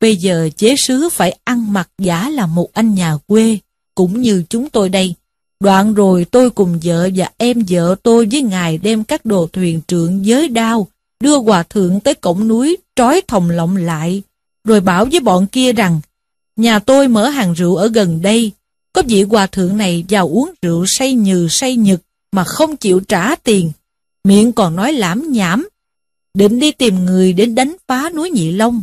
Bây giờ chế sứ phải ăn mặc giả là một anh nhà quê, cũng như chúng tôi đây. Đoạn rồi tôi cùng vợ và em vợ tôi với ngài đem các đồ thuyền trượng giới đao, đưa hòa thượng tới cổng núi, trói thòng lọng lại, rồi bảo với bọn kia rằng, nhà tôi mở hàng rượu ở gần đây, có vị hòa thượng này vào uống rượu say nhừ say nhực, mà không chịu trả tiền, miệng còn nói lãm nhảm, định đi tìm người đến đánh phá núi Nhị Long.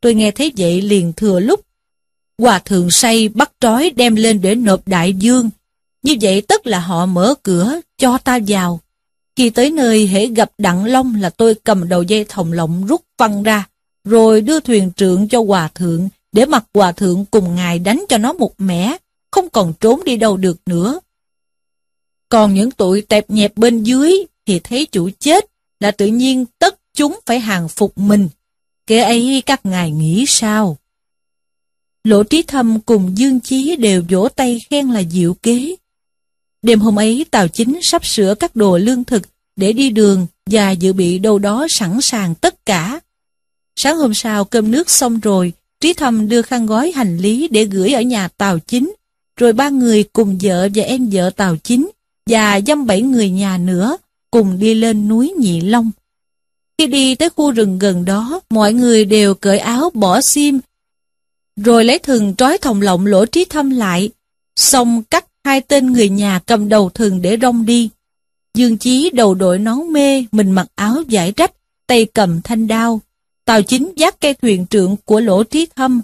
Tôi nghe thấy vậy liền thừa lúc. Hòa thượng say bắt trói đem lên để nộp đại dương, Như vậy tất là họ mở cửa, cho ta vào. Khi tới nơi hễ gặp Đặng Long là tôi cầm đầu dây thòng lọng rút văng ra, rồi đưa thuyền trưởng cho hòa thượng, để mặc hòa thượng cùng ngài đánh cho nó một mẻ, không còn trốn đi đâu được nữa. Còn những tụi tẹp nhẹp bên dưới thì thấy chủ chết là tự nhiên tất chúng phải hàng phục mình. Kế ấy các ngài nghĩ sao? Lỗ trí thâm cùng Dương Chí đều vỗ tay khen là diệu kế. Đêm hôm ấy Tàu Chính sắp sửa các đồ lương thực để đi đường và dự bị đâu đó sẵn sàng tất cả. Sáng hôm sau cơm nước xong rồi, Trí Thâm đưa khăn gói hành lý để gửi ở nhà Tàu Chính, rồi ba người cùng vợ và em vợ Tàu Chính và dăm bảy người nhà nữa cùng đi lên núi Nhị Long. Khi đi tới khu rừng gần đó, mọi người đều cởi áo bỏ sim rồi lấy thừng trói thòng lọng lỗ trí thâm lại, xong cắt hai tên người nhà cầm đầu thừng để rong đi. Dương Chí đầu đội nón mê, mình mặc áo giải rách, tay cầm thanh đao. Tàu chính dắt cây thuyền trượng của lỗ trí thâm,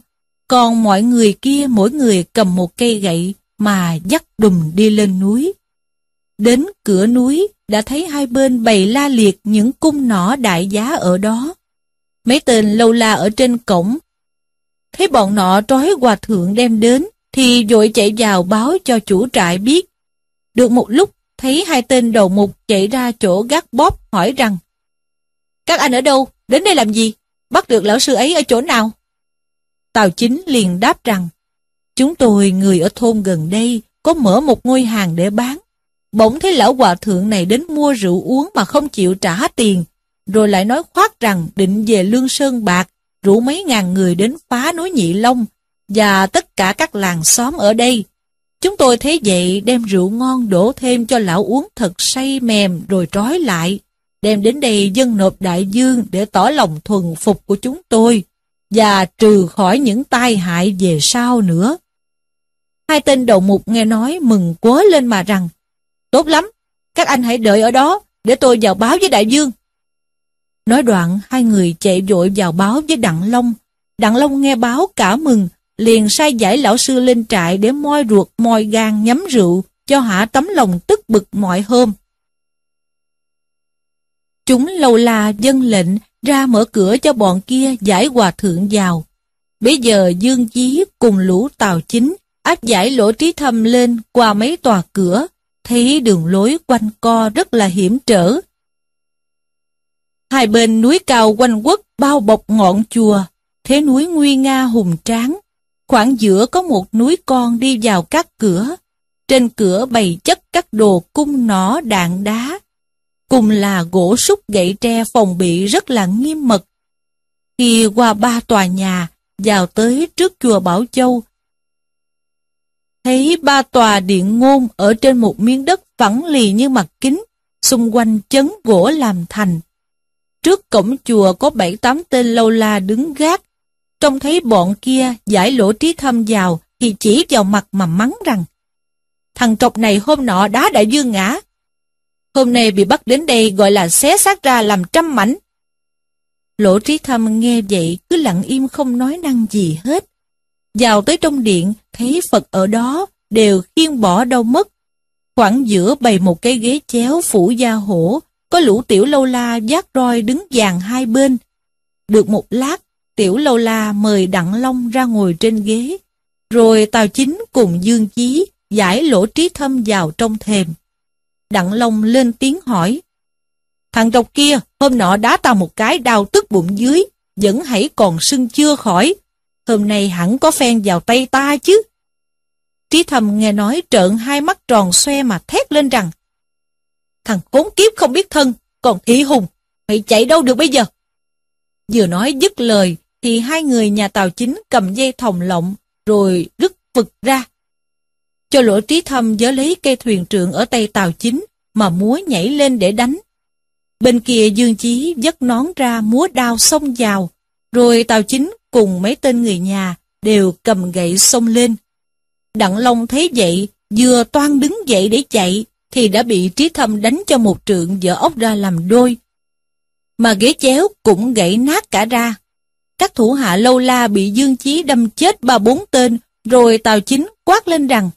còn mọi người kia mỗi người cầm một cây gậy mà dắt đùm đi lên núi. Đến cửa núi, đã thấy hai bên bày la liệt những cung nỏ đại giá ở đó. Mấy tên lâu la ở trên cổng thấy bọn nọ trói hòa thượng đem đến, thì vội chạy vào báo cho chủ trại biết. Được một lúc, thấy hai tên đầu mục chạy ra chỗ gác bóp, hỏi rằng, Các anh ở đâu? Đến đây làm gì? Bắt được lão sư ấy ở chỗ nào? Tào chính liền đáp rằng, Chúng tôi người ở thôn gần đây có mở một ngôi hàng để bán. Bỗng thấy lão hòa thượng này đến mua rượu uống mà không chịu trả tiền, rồi lại nói khoác rằng định về Lương Sơn Bạc, rủ mấy ngàn người đến phá núi Nhị Long và tất cả các làng xóm ở đây. Chúng tôi thấy vậy đem rượu ngon đổ thêm cho lão uống thật say mềm rồi trói lại, đem đến đây dân nộp đại dương để tỏ lòng thuần phục của chúng tôi và trừ khỏi những tai hại về sau nữa. Hai tên đầu mục nghe nói mừng quá lên mà rằng Tốt lắm, các anh hãy đợi ở đó để tôi vào báo với đại dương. Nói đoạn, hai người chạy vội vào báo với Đặng Long. Đặng Long nghe báo cả mừng, liền sai giải lão sư lên trại để moi ruột moi gan nhắm rượu, cho hạ tấm lòng tức bực mọi hôm. Chúng lâu la dân lệnh ra mở cửa cho bọn kia giải hòa thượng vào. Bây giờ Dương Chí cùng lũ tàu chính áp giải lỗ trí thâm lên qua mấy tòa cửa, thấy đường lối quanh co rất là hiểm trở. Hai bên núi cao quanh quất bao bọc ngọn chùa, thế núi nguy nga hùng tráng. Khoảng giữa có một núi con đi vào các cửa. Trên cửa bày chất các đồ cung nỏ đạn đá. Cùng là gỗ súc gậy tre phòng bị rất là nghiêm mật. Khi qua ba tòa nhà, vào tới trước chùa Bảo Châu, thấy ba tòa điện ngôn ở trên một miếng đất phẳng lì như mặt kính, xung quanh chấn gỗ làm thành. Trước cổng chùa có bảy tám tên lâu la đứng gác, trông thấy bọn kia giải lỗ trí thâm vào thì chỉ vào mặt mà mắng rằng Thằng trọc này hôm nọ đá đại dương ngã. Hôm nay bị bắt đến đây gọi là xé xác ra làm trăm mảnh. Lỗ trí thâm nghe vậy cứ lặng im không nói năng gì hết. Vào tới trong điện, thấy Phật ở đó, đều khiêng bỏ đâu mất. Khoảng giữa bày một cái ghế chéo phủ da hổ, có lũ tiểu lâu la giác roi đứng dàn hai bên. Được một lát, tiểu lâu la mời Đặng Long ra ngồi trên ghế. Rồi Tào Chính cùng Dương Chí giải lỗ trí thâm vào trong thềm. Đặng Long lên tiếng hỏi. Thằng độc kia hôm nọ đá tao một cái đau tức bụng dưới, vẫn hãy còn sưng chưa khỏi, hôm nay hẳn có phen vào tay ta chứ. Trí thầm nghe nói trợn hai mắt tròn xoe mà thét lên rằng Thằng khốn kiếp không biết thân, còn thị hùng, mày chạy đâu được bây giờ? Vừa nói dứt lời, thì hai người nhà tàu chính cầm dây thòng lọng, rồi rứt vực ra. Cho lỗ trí thâm giớ lấy cây thuyền trượng ở tay tàu chính, mà múa nhảy lên để đánh. Bên kia Dương Chí dứt nón ra múa đao xông vào, rồi tàu chính cùng mấy tên người nhà đều cầm gậy xông lên. Đặng Long thấy vậy, vừa toan đứng dậy để chạy, thì đã bị trí thâm đánh cho một trượng vỡ ốc ra làm đôi. Mà ghế chéo cũng gãy nát cả ra. Các thủ hạ lâu la bị Dương Chí đâm chết ba bốn tên, rồi Tào Chính quát lên rằng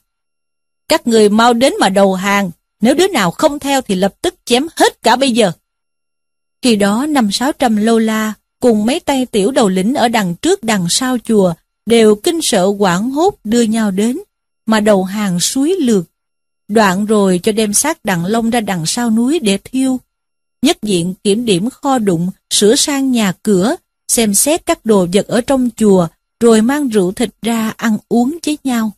Các người mau đến mà đầu hàng, nếu đứa nào không theo thì lập tức chém hết cả bây giờ. Khi đó năm sáu trăm lâu la cùng mấy tay tiểu đầu lĩnh ở đằng trước đằng sau chùa đều kinh sợ quảng hốt đưa nhau đến, mà đầu hàng suối lượt. Đoạn rồi cho đem xác đặng long ra đằng sau núi để thiêu. Nhất diện kiểm điểm kho đụng, sửa sang nhà cửa, xem xét các đồ vật ở trong chùa, rồi mang rượu thịt ra ăn uống với nhau.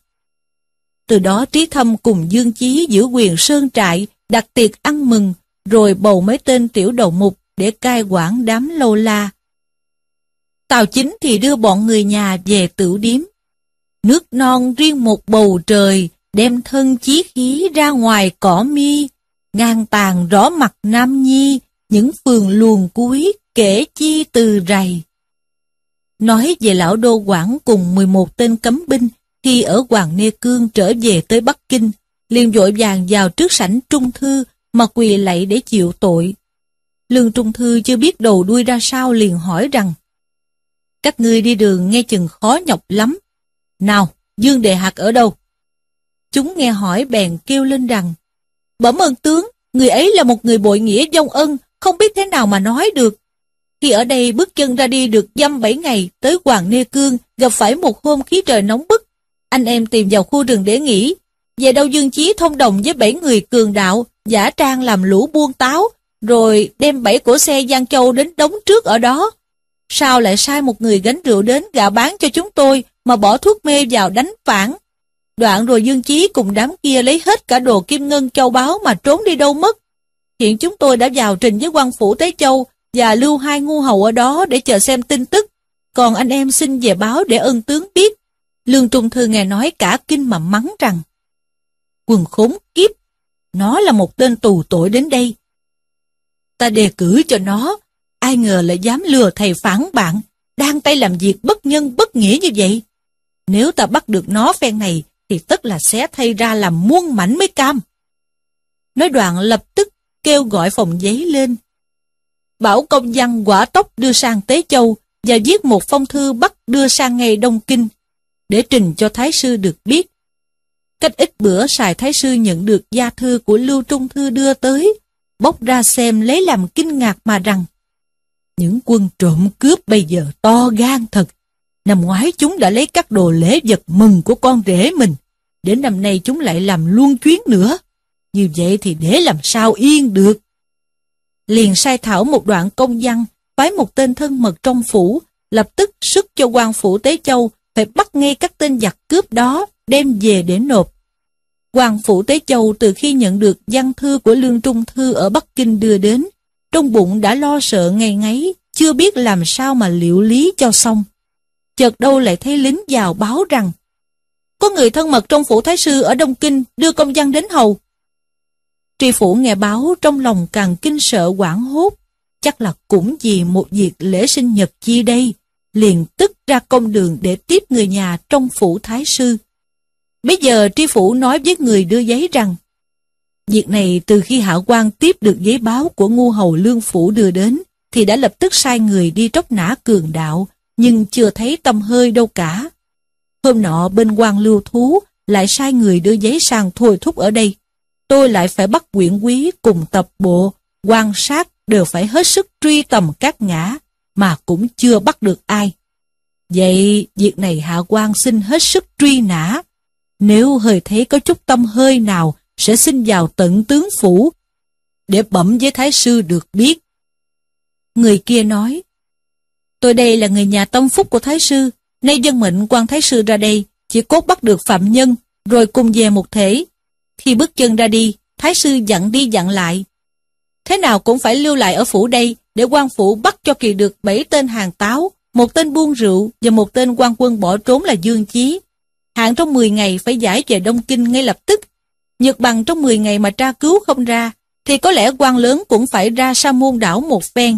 Từ đó Trí Thâm cùng Dương Chí giữ quyền sơn trại, đặt tiệc ăn mừng, rồi bầu mấy tên tiểu đầu mục để cai quản đám lâu la. Tào Chính thì đưa bọn người nhà về tửu điếm. Nước non riêng một bầu trời, đem thân chí khí ra ngoài cỏ mi, ngang tàn rõ mặt Nam Nhi, những phường luồn cuối kể chi từ rầy. Nói về lão đô quảng cùng 11 tên cấm binh khi ở Hoàng Nê Cương trở về tới Bắc Kinh, liền vội vàng vào trước sảnh trung thư mà quỳ lạy để chịu tội. Lương trung thư chưa biết đầu đuôi ra sao liền hỏi rằng các ngươi đi đường nghe chừng khó nhọc lắm. Nào, Dương Đề Hạc ở đâu? Chúng nghe hỏi bèn kêu lên rằng Bẩm ơn tướng, người ấy là một người bội nghĩa dông ân, không biết thế nào mà nói được. Khi ở đây bước chân ra đi được dăm bảy ngày tới Hoàng Nê Cương gặp phải một hôm khí trời nóng bức. Anh em tìm vào khu rừng để nghỉ. Về đâu Dương Chí thông đồng với bảy người cường đạo, giả trang làm lũ buôn táo, rồi đem bảy cổ xe Giang Châu đến đóng trước ở đó. Sao lại sai một người gánh rượu đến gạo bán cho chúng tôi mà bỏ thuốc mê vào đánh phản? Đoạn rồi Dương Chí cùng đám kia lấy hết cả đồ kim ngân châu báu mà trốn đi đâu mất. Hiện chúng tôi đã vào trình với quan phủ Tế Châu và lưu hai ngu hầu ở đó để chờ xem tin tức. Còn anh em xin về báo để ân tướng biết. Lương Trung Thư nghe nói cả kinh mà mắng rằng Quần khốn kiếp, nó là một tên tù tội đến đây. Ta đề cử cho nó, ai ngờ lại dám lừa thầy phản bạn, đang tay làm việc bất nhân bất nghĩa như vậy. Nếu ta bắt được nó phen này, thì tất là xé thay ra làm muôn mảnh mới cam. Nói đoạn lập tức kêu gọi phòng giấy lên. Bảo công văn quả tốc đưa sang Tế Châu và viết một phong thư bắt đưa sang ngay Đông Kinh để trình cho Thái Sư được biết. Cách ít bữa xài Thái Sư nhận được gia thư của Lưu Trung Thư đưa tới, bóc ra xem lấy làm kinh ngạc mà rằng những quân trộm cướp bây giờ to gan thật. Năm ngoái chúng đã lấy các đồ lễ vật mừng của con rể mình. Đến năm nay chúng lại làm luôn chuyến nữa. Như vậy thì để làm sao yên được. Liền sai thảo một đoạn công văn, phái một tên thân mật trong phủ, lập tức sức cho quan phủ Tế Châu phải bắt ngay các tên giặc cướp đó, đem về để nộp. Hoàng phủ Tế Châu từ khi nhận được văn thư của Lương Trung Thư ở Bắc Kinh đưa đến, trong bụng đã lo sợ ngày ngáy, chưa biết làm sao mà liệu lý cho xong. Chợt đâu lại thấy lính vào báo rằng có người thân mật trong phủ Thái Sư ở Đông Kinh đưa công văn đến hầu. Tri phủ nghe báo trong lòng càng kinh sợ quảng hốt, chắc là cũng vì một việc lễ sinh nhật chi đây, liền tức ra công đường để tiếp người nhà trong phủ Thái Sư. Bây giờ tri phủ nói với người đưa giấy rằng, việc này từ khi hạ quan tiếp được giấy báo của ngu hầu lương phủ đưa đến, thì đã lập tức sai người đi tróc nã cường đạo, nhưng chưa thấy tâm hơi đâu cả. Hôm nọ bên quan lưu thú lại sai người đưa giấy sang thôi thúc ở đây. Tôi lại phải bắt quyển quý cùng tập bộ, quan sát đều phải hết sức truy tầm các ngã, mà cũng chưa bắt được ai. Vậy việc này hạ quan xin hết sức truy nã. Nếu hơi thấy có chút tâm hơi nào, sẽ xin vào tận tướng phủ, để bẩm với thái sư được biết. Người kia nói, tôi đây là người nhà tâm phúc của thái sư, nay dân mệnh quan thái sư ra đây, chỉ cốt bắt được phạm nhân, rồi cùng về một thể. Khi bước chân ra đi, thái sư dặn đi dặn lại. Thế nào cũng phải lưu lại ở phủ đây, để quan phủ bắt cho kỳ được bảy tên hàng táo, một tên buôn rượu và một tên quan quân bỏ trốn là Dương Chí. Hạn trong 10 ngày phải giải về Đông Kinh ngay lập tức. Nhật bằng trong 10 ngày mà tra cứu không ra, thì có lẽ quan lớn cũng phải ra sa môn đảo một phen.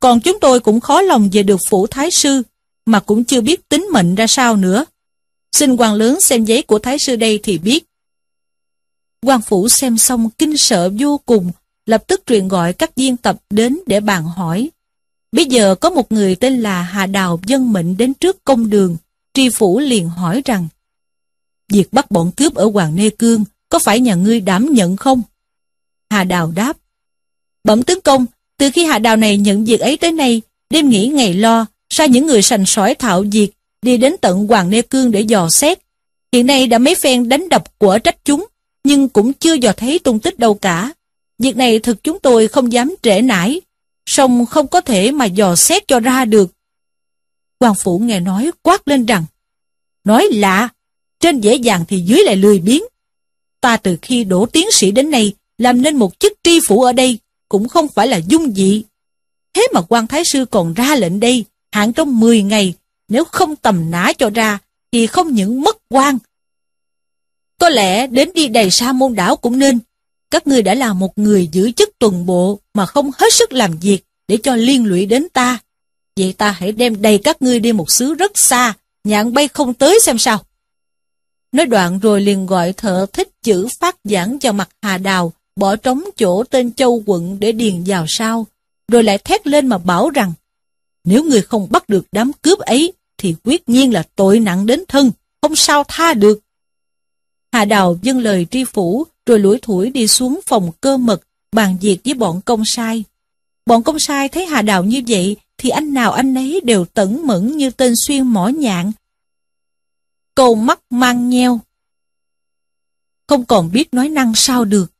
Còn chúng tôi cũng khó lòng về được phủ Thái Sư, mà cũng chưa biết tính mệnh ra sao nữa. Xin quan lớn xem giấy của Thái Sư đây thì biết. quan phủ xem xong kinh sợ vô cùng, lập tức truyền gọi các viên tập đến để bàn hỏi. Bây giờ có một người tên là Hà Đào dân mệnh đến trước công đường, tri phủ liền hỏi rằng Việc bắt bọn cướp ở Hoàng Nê Cương có phải nhà ngươi đảm nhận không? Hà Đào đáp, bẩm tướng công, từ khi Hà Đào này nhận việc ấy tới nay, đêm nghỉ ngày lo, sai những người sành sỏi thạo việc, đi đến tận Hoàng Nê Cương để dò xét. Hiện nay đã mấy phen đánh đập của trách chúng, nhưng cũng chưa dò thấy tung tích đâu cả. Việc này thực chúng tôi không dám trễ nải, song không có thể mà dò xét cho ra được. Hoàng Phủ nghe nói quát lên rằng, nói lạ, trên dễ dàng thì dưới lại lười biếng. Ta từ khi đổ tiến sĩ đến nay, làm nên một chức tri phủ ở đây, cũng không phải là dung dị. Thế mà quan thái sư còn ra lệnh đây, hạn trong 10 ngày, nếu không tầm nã cho ra, thì không những mất quan. Có lẽ đến đi đầy sa môn đảo cũng nên. Các ngươi đã là một người giữ chức tuần bộ mà không hết sức làm việc để cho liên lụy đến ta. Vậy ta hãy đem đầy các ngươi đi một xứ rất xa, nhạn bay không tới xem sao. Nói đoạn rồi liền gọi thợ thích chữ phát giảng cho mặt Hà Đào, bỏ trống chỗ tên Châu quận để điền vào sau, rồi lại thét lên mà bảo rằng, nếu người không bắt được đám cướp ấy, thì quyết nhiên là tội nặng đến thân, không sao tha được. Hà Đào dâng lời tri phủ, rồi lủi thủi đi xuống phòng cơ mật, bàn việc với bọn công sai. Bọn công sai thấy Hà Đào như vậy, thì anh nào anh ấy đều tẩn mẫn như tên xuyên mỏ nhạn. Cầu mắt mang nheo. Không còn biết nói năng sao được.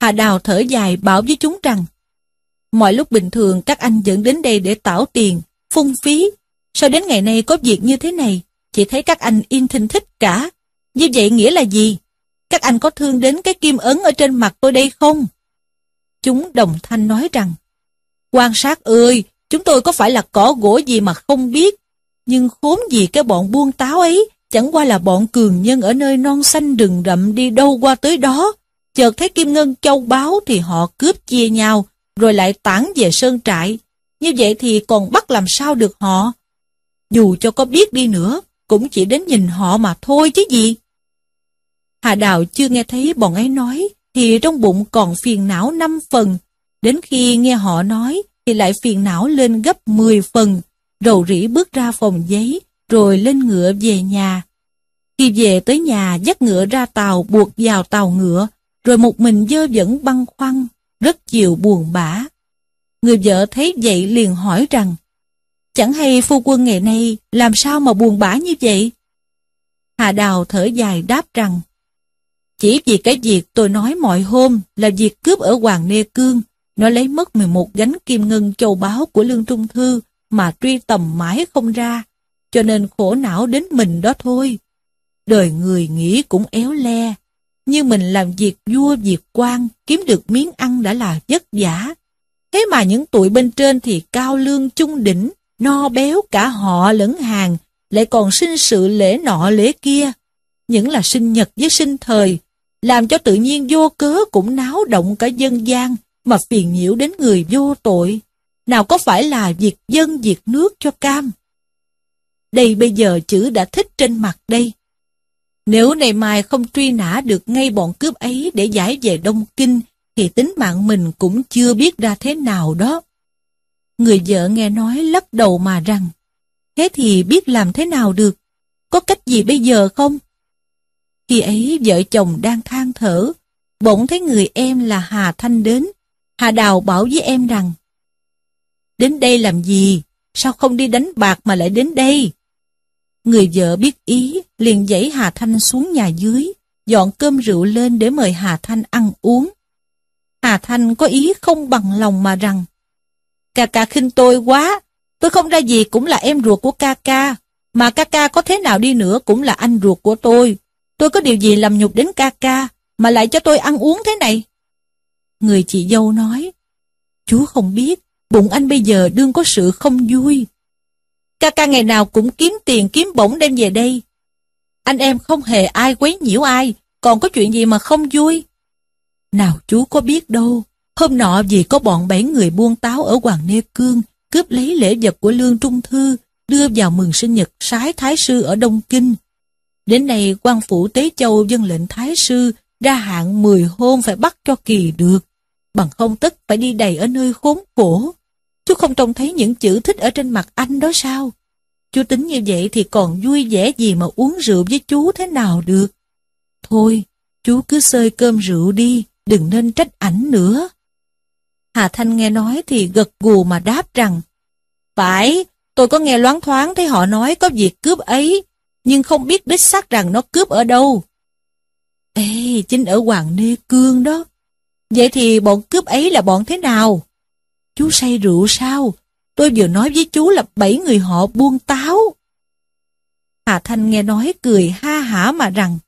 Hà Đào thở dài bảo với chúng rằng, mọi lúc bình thường các anh dẫn đến đây để tảo tiền, phung phí. Sao đến ngày nay có việc như thế này, chỉ thấy các anh yên thinh thích cả. Như vậy nghĩa là gì? Các anh có thương đến cái kim ấn ở trên mặt tôi đây không? Chúng đồng thanh nói rằng, quan sát ơi, chúng tôi có phải là cỏ gỗ gì mà không biết. Nhưng khốn gì cái bọn buôn táo ấy, chẳng qua là bọn cường nhân ở nơi non xanh rừng rậm đi đâu qua tới đó. Chợt thấy kim ngân châu báu thì họ cướp chia nhau, rồi lại tản về sơn trại. Như vậy thì còn bắt làm sao được họ? Dù cho có biết đi nữa, cũng chỉ đến nhìn họ mà thôi chứ gì. Hà Đào chưa nghe thấy bọn ấy nói, thì trong bụng còn phiền não năm phần. Đến khi nghe họ nói, thì lại phiền não lên gấp 10 phần, rầu rĩ bước ra phòng giấy, rồi lên ngựa về nhà. Khi về tới nhà, dắt ngựa ra tàu buộc vào tàu ngựa, rồi một mình dơ dẫn băng khoăn, rất chiều buồn bã. Người vợ thấy vậy liền hỏi rằng, chẳng hay phu quân ngày nay làm sao mà buồn bã như vậy? Hà Đào thở dài đáp rằng, chỉ vì cái việc tôi nói mọi hôm là việc cướp ở Hoàng Nê Cương, nó lấy mất 11 gánh kim ngân châu báu của Lương Trung Thư mà truy tầm mãi không ra, cho nên khổ não đến mình đó thôi. Đời người nghĩ cũng éo le, như mình làm việc vua việc quan, kiếm được miếng ăn đã là vất vả. Thế mà những tuổi bên trên thì cao lương trung đỉnh, no béo cả họ lẫn hàng, lại còn sinh sự lễ nọ lễ kia. Những là sinh nhật với sinh thời, làm cho tự nhiên vô cớ cũng náo động cả dân gian, mà phiền nhiễu đến người vô tội. Nào có phải là việc dân việc nước cho cam? Đây bây giờ chữ đã thích trên mặt đây. Nếu ngày mai không truy nã được ngay bọn cướp ấy để giải về Đông Kinh, thì tính mạng mình cũng chưa biết ra thế nào đó. Người vợ nghe nói lắc đầu mà rằng, thế thì biết làm thế nào được? Có cách gì bây giờ không? Khi ấy vợ chồng đang than thở, bỗng thấy người em là Hà Thanh đến. Hà Đào bảo với em rằng, Đến đây làm gì? Sao không đi đánh bạc mà lại đến đây? Người vợ biết ý, liền dãy Hà Thanh xuống nhà dưới, dọn cơm rượu lên để mời Hà Thanh ăn uống. Hà Thanh có ý không bằng lòng mà rằng, Ca ca khinh tôi quá, tôi không ra gì cũng là em ruột của ca ca, mà ca ca có thế nào đi nữa cũng là anh ruột của tôi. Tôi có điều gì làm nhục đến ca ca, mà lại cho tôi ăn uống thế này? Người chị dâu nói, chú không biết, bụng anh bây giờ đương có sự không vui. Ca ca ngày nào cũng kiếm tiền kiếm bổng đem về đây. Anh em không hề ai quấy nhiễu ai, còn có chuyện gì mà không vui? Nào chú có biết đâu, hôm nọ vì có bọn bảy người buôn táo ở Hoàng Nê Cương, cướp lấy lễ vật của Lương Trung Thư, đưa vào mừng sinh nhật sái Thái Sư ở Đông Kinh. Đến nay quan phủ Tế Châu dân lệnh Thái Sư ra hạn 10 hôm phải bắt cho kỳ được, bằng không tất phải đi đầy ở nơi khốn khổ. Chú không trông thấy những chữ thích ở trên mặt anh đó sao? Chú tính như vậy thì còn vui vẻ gì mà uống rượu với chú thế nào được? Thôi, Chú cứ xơi cơm rượu đi, đừng nên trách ảnh nữa. Hà Thanh nghe nói thì gật gù mà đáp rằng, Phải, tôi có nghe loáng thoáng thấy họ nói có việc cướp ấy, nhưng không biết đích xác rằng nó cướp ở đâu. Ê, chính ở Hoàng Nê Cương đó. Vậy thì bọn cướp ấy là bọn thế nào? Chú say rượu sao? Tôi vừa nói với chú là bảy người họ buông táo. Hà Thanh nghe nói cười ha hả mà rằng,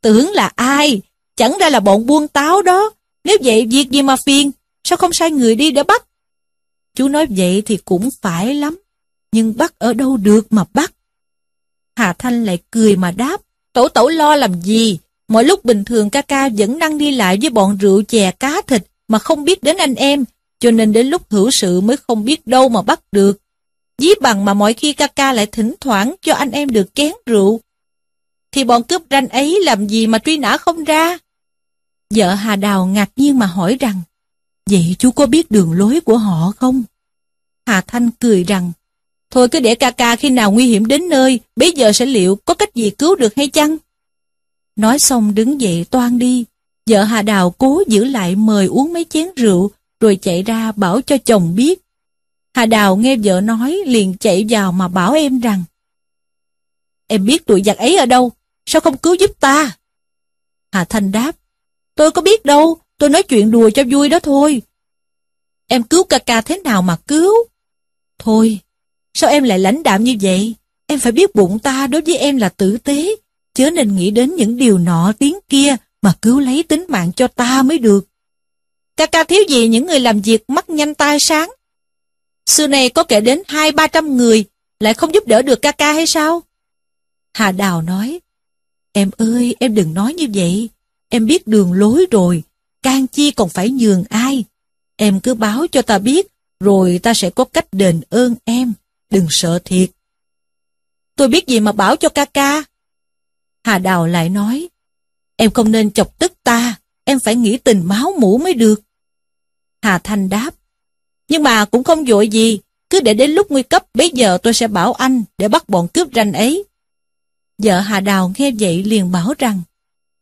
tưởng là ai? Chẳng ra là bọn buông táo đó. Nếu vậy việc gì mà phiền, sao không sai người đi để bắt? Chú nói vậy thì cũng phải lắm, nhưng bắt ở đâu được mà bắt? Hà Thanh lại cười mà đáp, tổ tổ lo làm gì? Mọi lúc bình thường ca ca vẫn năng đi lại với bọn rượu chè cá thịt mà không biết đến anh em, cho nên đến lúc hữu sự mới không biết đâu mà bắt được. Dí bằng mà mọi khi ca ca lại thỉnh thoảng cho anh em được chén rượu. Thì bọn cướp ranh ấy làm gì mà truy nã không ra? Vợ Hà Đào ngạc nhiên mà hỏi rằng, Vậy chú có biết đường lối của họ không? Hà Thanh cười rằng, Thôi cứ để ca ca khi nào nguy hiểm đến nơi, bây giờ sẽ liệu có cách gì cứu được hay chăng? Nói xong đứng dậy toan đi. Vợ Hà Đào cố giữ lại mời uống mấy chén rượu, rồi chạy ra bảo cho chồng biết. Hà Đào nghe vợ nói liền chạy vào mà bảo em rằng Em biết tụi giặc ấy ở đâu, sao không cứu giúp ta? Hà Thanh đáp Tôi có biết đâu, tôi nói chuyện đùa cho vui đó thôi. Em cứu ca ca thế nào mà cứu? Thôi, sao em lại lãnh đạm như vậy? Em phải biết bụng ta đối với em là tử tế, chớ nên nghĩ đến những điều nọ tiếng kia mà cứu lấy tính mạng cho ta mới được. Ca ca thiếu gì những người làm việc mắt nhanh tai sáng. Xưa này có kể đến hai ba trăm người, lại không giúp đỡ được ca ca hay sao? Hà Đào nói, Em ơi, em đừng nói như vậy. Em biết đường lối rồi, can chi còn phải nhường ai. Em cứ báo cho ta biết, rồi ta sẽ có cách đền ơn em. Đừng sợ thiệt. Tôi biết gì mà bảo cho ca ca. Hà Đào lại nói, em không nên chọc tức ta, em phải nghĩ tình máu mũ mới được. Hà Thanh đáp, nhưng mà cũng không vội gì, cứ để đến lúc nguy cấp bây giờ tôi sẽ bảo anh để bắt bọn cướp ranh ấy. Vợ Hà Đào nghe vậy liền bảo rằng,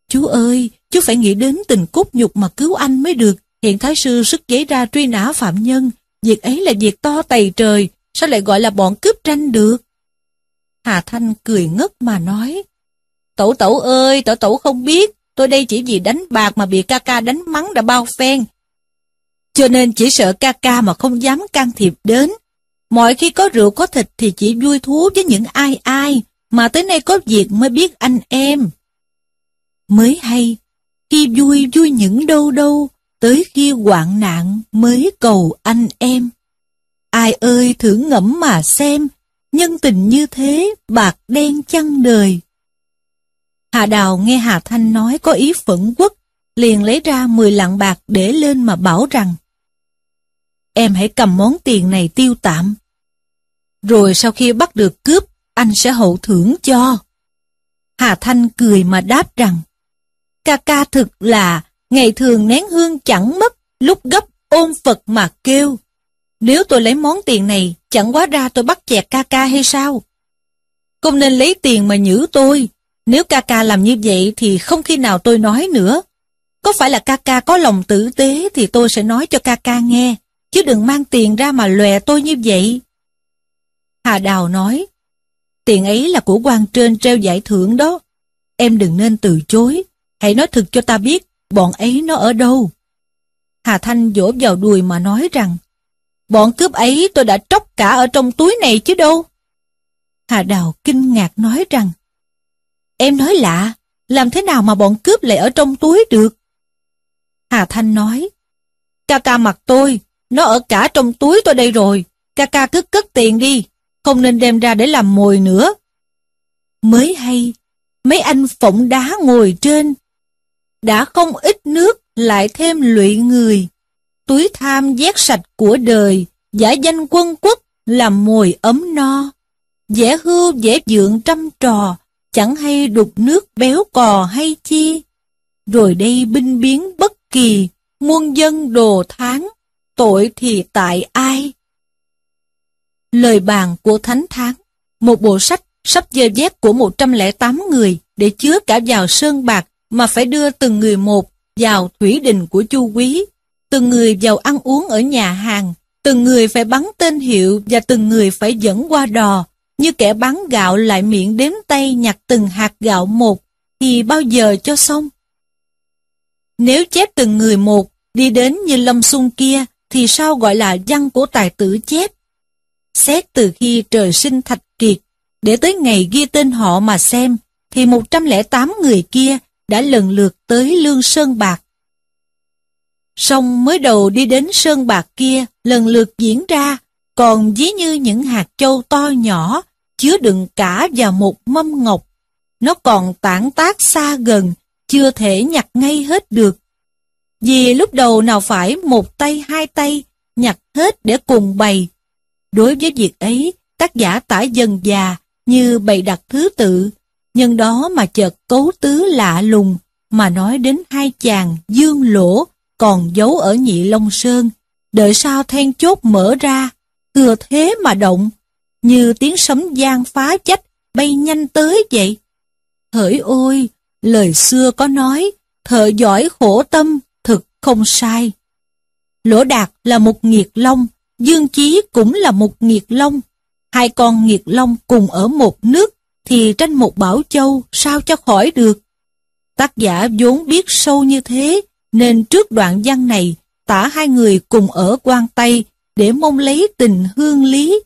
Chú ơi, chú phải nghĩ đến tình cốt nhục mà cứu anh mới được. Hiện Thái Sư sức giấy ra truy nã phạm nhân. Việc ấy là việc to tày trời, sao lại gọi là bọn cướp tranh được? Hà Thanh cười ngất mà nói, Tẩu tẩu ơi, tẩu tẩu không biết, tôi đây chỉ vì đánh bạc mà bị ca ca đánh mắng đã bao phen. Cho nên chỉ sợ ca ca mà không dám can thiệp đến. Mọi khi có rượu có thịt thì chỉ vui thú với những ai ai, mà tới nay có việc mới biết anh em. Mới hay, khi vui vui những đâu đâu, tới khi hoạn nạn mới cầu anh em. Ai ơi thử ngẫm mà xem, nhân tình như thế bạc đen chăng đời. Hà Đào nghe Hà Thanh nói có ý phẫn quốc, liền lấy ra 10 lạng bạc để lên mà bảo rằng Em hãy cầm món tiền này tiêu tạm. Rồi sau khi bắt được cướp, anh sẽ hậu thưởng cho. Hà Thanh cười mà đáp rằng Ca ca thực là ngày thường nén hương chẳng mất, lúc gấp ôm Phật mà kêu. Nếu tôi lấy món tiền này, chẳng quá ra tôi bắt chẹt ca ca hay sao? Không nên lấy tiền mà nhử tôi. Nếu ca ca làm như vậy thì không khi nào tôi nói nữa. Có phải là ca ca có lòng tử tế thì tôi sẽ nói cho ca ca nghe, chứ đừng mang tiền ra mà lòe tôi như vậy. Hà Đào nói, tiền ấy là của quan trên treo giải thưởng đó. Em đừng nên từ chối, hãy nói thực cho ta biết bọn ấy nó ở đâu. Hà Thanh vỗ vào đùi mà nói rằng, bọn cướp ấy tôi đã tróc cả ở trong túi này chứ đâu. Hà Đào kinh ngạc nói rằng, em nói lạ, làm thế nào mà bọn cướp lại ở trong túi được? Hà Thanh nói, ca ca mặt tôi, nó ở cả trong túi tôi đây rồi, ca ca cứ cất tiền đi, không nên đem ra để làm mồi nữa. Mới hay, mấy anh phỏng đá ngồi trên, đã không ít nước lại thêm lụy người. Túi tham vét sạch của đời, giả danh quân quốc, làm mồi ấm no. Dễ hưu dễ dượng trăm trò, chẳng hay đục nước béo cò hay chi. Rồi đây binh biến bất kỳ, muôn dân đồ tháng, tội thì tại ai? Lời bàn của Thánh Tháng, một bộ sách sắp dơ dép của 108 người để chứa cả vào sơn bạc mà phải đưa từng người một vào thủy đình của chu quý, từng người vào ăn uống ở nhà hàng, từng người phải bắn tên hiệu và từng người phải dẫn qua đò, như kẻ bán gạo lại miệng đếm tay nhặt từng hạt gạo một, thì bao giờ cho xong? Nếu chép từng người một, đi đến như lâm sung kia, thì sao gọi là văn của tài tử chép? Xét từ khi trời sinh thạch kiệt, để tới ngày ghi tên họ mà xem, thì 108 người kia đã lần lượt tới Lương Sơn Bạc. Xong mới đầu đi đến Sơn Bạc kia lần lượt diễn ra, còn dí như những hạt châu to nhỏ, chứa đựng cả vào một mâm ngọc. Nó còn tản tác xa gần, chưa thể nhặt ngay hết được. Vì lúc đầu nào phải một tay hai tay, nhặt hết để cùng bày. Đối với việc ấy, tác giả tả dần già như bày đặt thứ tự, nhân đó mà chợt cấu tứ lạ lùng, mà nói đến hai chàng dương lỗ còn giấu ở nhị Long Sơn, đợi sao then chốt mở ra, thừa thế mà động, như tiếng sấm gian phá chách bay nhanh tới vậy. Hỡi ôi, lời xưa có nói, thợ giỏi khổ tâm, không sai. Lỗ Đạt là một nghiệt long, Dương Chí cũng là một nghiệt long. Hai con nghiệt long cùng ở một nước, thì tranh một bảo châu sao cho khỏi được. Tác giả vốn biết sâu như thế, nên trước đoạn văn này, tả hai người cùng ở quan Tây để mong lấy tình hương lý.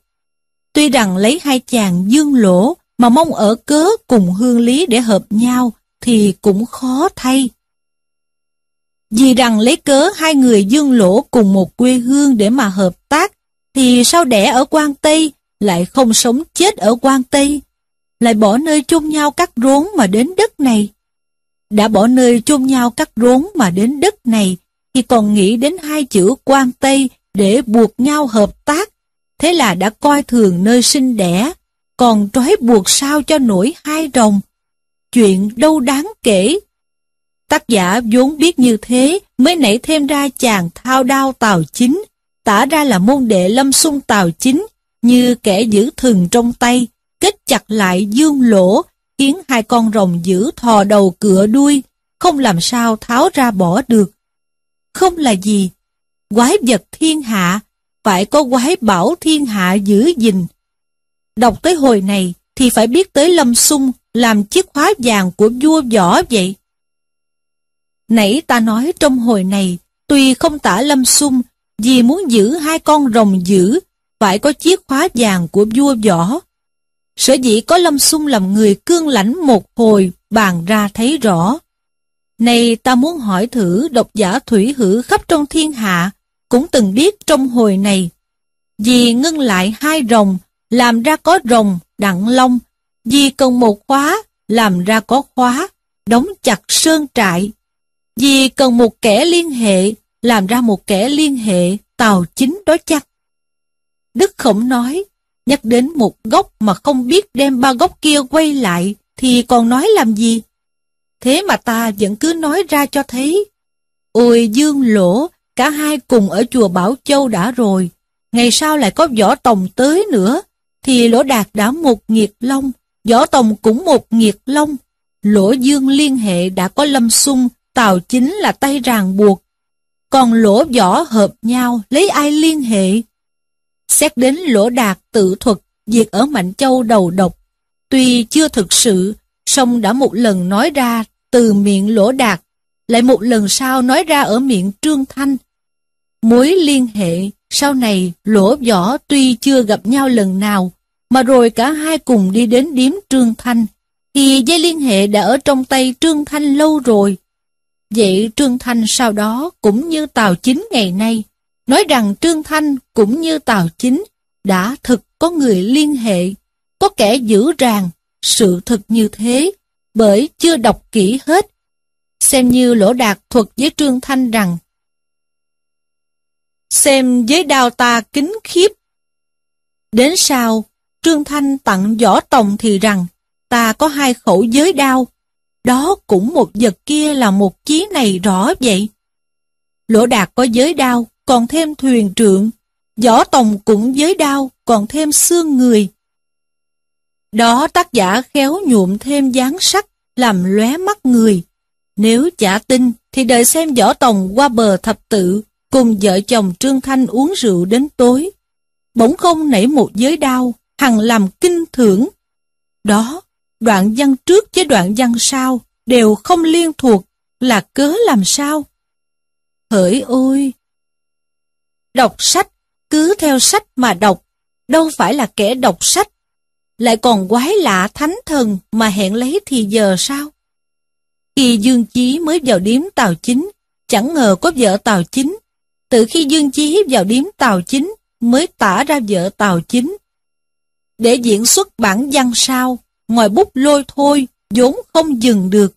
Tuy rằng lấy hai chàng dương lỗ mà mong ở cớ cùng hương lý để hợp nhau thì cũng khó thay. Vì rằng lấy cớ hai người dương lỗ cùng một quê hương để mà hợp tác, thì sao đẻ ở quan Tây lại không sống chết ở quan Tây, lại bỏ nơi chung nhau cắt rốn mà đến đất này. Đã bỏ nơi chung nhau cắt rốn mà đến đất này, thì còn nghĩ đến hai chữ quan Tây để buộc nhau hợp tác. Thế là đã coi thường nơi sinh đẻ, còn trói buộc sao cho nổi hai rồng. Chuyện đâu đáng kể. Tác giả vốn biết như thế mới nảy thêm ra chàng thao đao tàu chính, tả ra là môn đệ lâm sung tàu chính, như kẻ giữ thừng trong tay, kết chặt lại dương lỗ, khiến hai con rồng giữ thò đầu cựa đuôi, không làm sao tháo ra bỏ được. Không là gì, quái vật thiên hạ, phải có quái bảo thiên hạ giữ gìn. Đọc tới hồi này thì phải biết tới Lâm Sung làm chiếc khóa vàng của vua võ vậy. Nãy ta nói trong hồi này, tuy không tả Lâm Sung, vì muốn giữ hai con rồng giữ, phải có chiếc khóa vàng của vua võ. Sở dĩ có Lâm Sung làm người cương lãnh một hồi, bàn ra thấy rõ. Này ta muốn hỏi thử độc giả thủy hữu khắp trong thiên hạ, cũng từng biết trong hồi này. Vì ngưng lại hai rồng, làm ra có rồng, đặng long. Vì cần một khóa, làm ra có khóa, đóng chặt sơn trại. Vì cần một kẻ liên hệ, làm ra một kẻ liên hệ, tàu chính đó chắc. Đức Khổng nói, nhắc đến một gốc mà không biết đem ba gốc kia quay lại, thì còn nói làm gì? Thế mà ta vẫn cứ nói ra cho thấy. Ôi dương lỗ, cả hai cùng ở chùa Bảo Châu đã rồi, ngày sau lại có võ tòng tới nữa, thì lỗ đạt đã một nghiệt long, võ tòng cũng một nghiệt long. Lỗ dương liên hệ đã có lâm sung, tào chính là tay ràng buộc. Còn lỗ võ hợp nhau, lấy ai liên hệ? Xét đến lỗ đạt tự thuật, việc ở Mạnh Châu đầu độc. Tuy chưa thực sự, song đã một lần nói ra từ miệng lỗ đạt, lại một lần sau nói ra ở miệng Trương Thanh. Mối liên hệ, sau này lỗ võ tuy chưa gặp nhau lần nào, mà rồi cả hai cùng đi đến điếm Trương Thanh, thì dây liên hệ đã ở trong tay Trương Thanh lâu rồi. Vậy Trương Thanh sau đó cũng như Tào Chính ngày nay, nói rằng Trương Thanh cũng như Tào Chính đã thực có người liên hệ, có kẻ giữ ràng, sự thật như thế, bởi chưa đọc kỹ hết. Xem như lỗ đạt thuật với Trương Thanh rằng Xem với đao ta kính khiếp. Đến sau, Trương Thanh tặng võ tòng thì rằng ta có hai khẩu giới đao, đó cũng một vật kia là một chí này rõ vậy. Lỗ đạt có giới đao, còn thêm thuyền trượng, võ tòng cũng giới đao, còn thêm xương người. Đó tác giả khéo nhuộm thêm dáng sắc, làm lóe mắt người. Nếu chả tin thì đợi xem võ tòng qua bờ thập tự cùng vợ chồng Trương Thanh uống rượu đến tối. Bỗng không nảy một giới đau, hằng làm kinh thưởng. Đó, đoạn văn trước với đoạn văn sau đều không liên thuộc, là cớ làm sao? Hỡi ôi! Đọc sách, cứ theo sách mà đọc, đâu phải là kẻ đọc sách. Lại còn quái lạ thánh thần mà hẹn lấy thì giờ sao? Khi Dương Chí mới vào điếm Tàu Chính, chẳng ngờ có vợ Tàu Chính. Từ khi Dương Chí vào điếm Tàu Chính, mới tả ra vợ Tàu Chính. Để diễn xuất bản văn sao, ngoài bút lôi thôi, vốn không dừng được.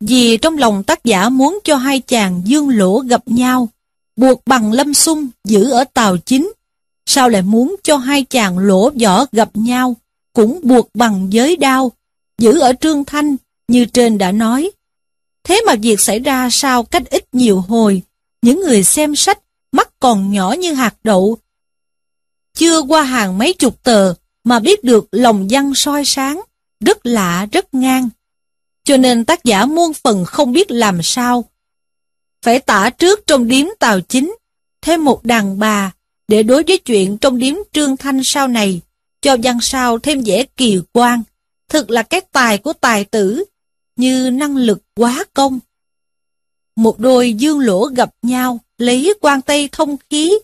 Vì trong lòng tác giả muốn cho hai chàng dương lỗ gặp nhau, buộc bằng lâm sung giữ ở Tàu Chính. Sao lại muốn cho hai chàng lỗ võ gặp nhau, cũng buộc bằng giới đao, giữ ở Trương Thanh, như trên đã nói. Thế mà việc xảy ra sau cách ít nhiều hồi, những người xem sách, mắt còn nhỏ như hạt đậu. Chưa qua hàng mấy chục tờ mà biết được lòng văn soi sáng, rất lạ, rất ngang. Cho nên tác giả muôn phần không biết làm sao. Phải tả trước trong điếm tàu chính, thêm một đàn bà, để đối với chuyện trong điếm trương thanh sau này, cho văn sao thêm vẻ kỳ quan. Thực là cái tài của tài tử, như năng lực quá công. Một đôi dương lỗ gặp nhau, lấy quan tây thông khí.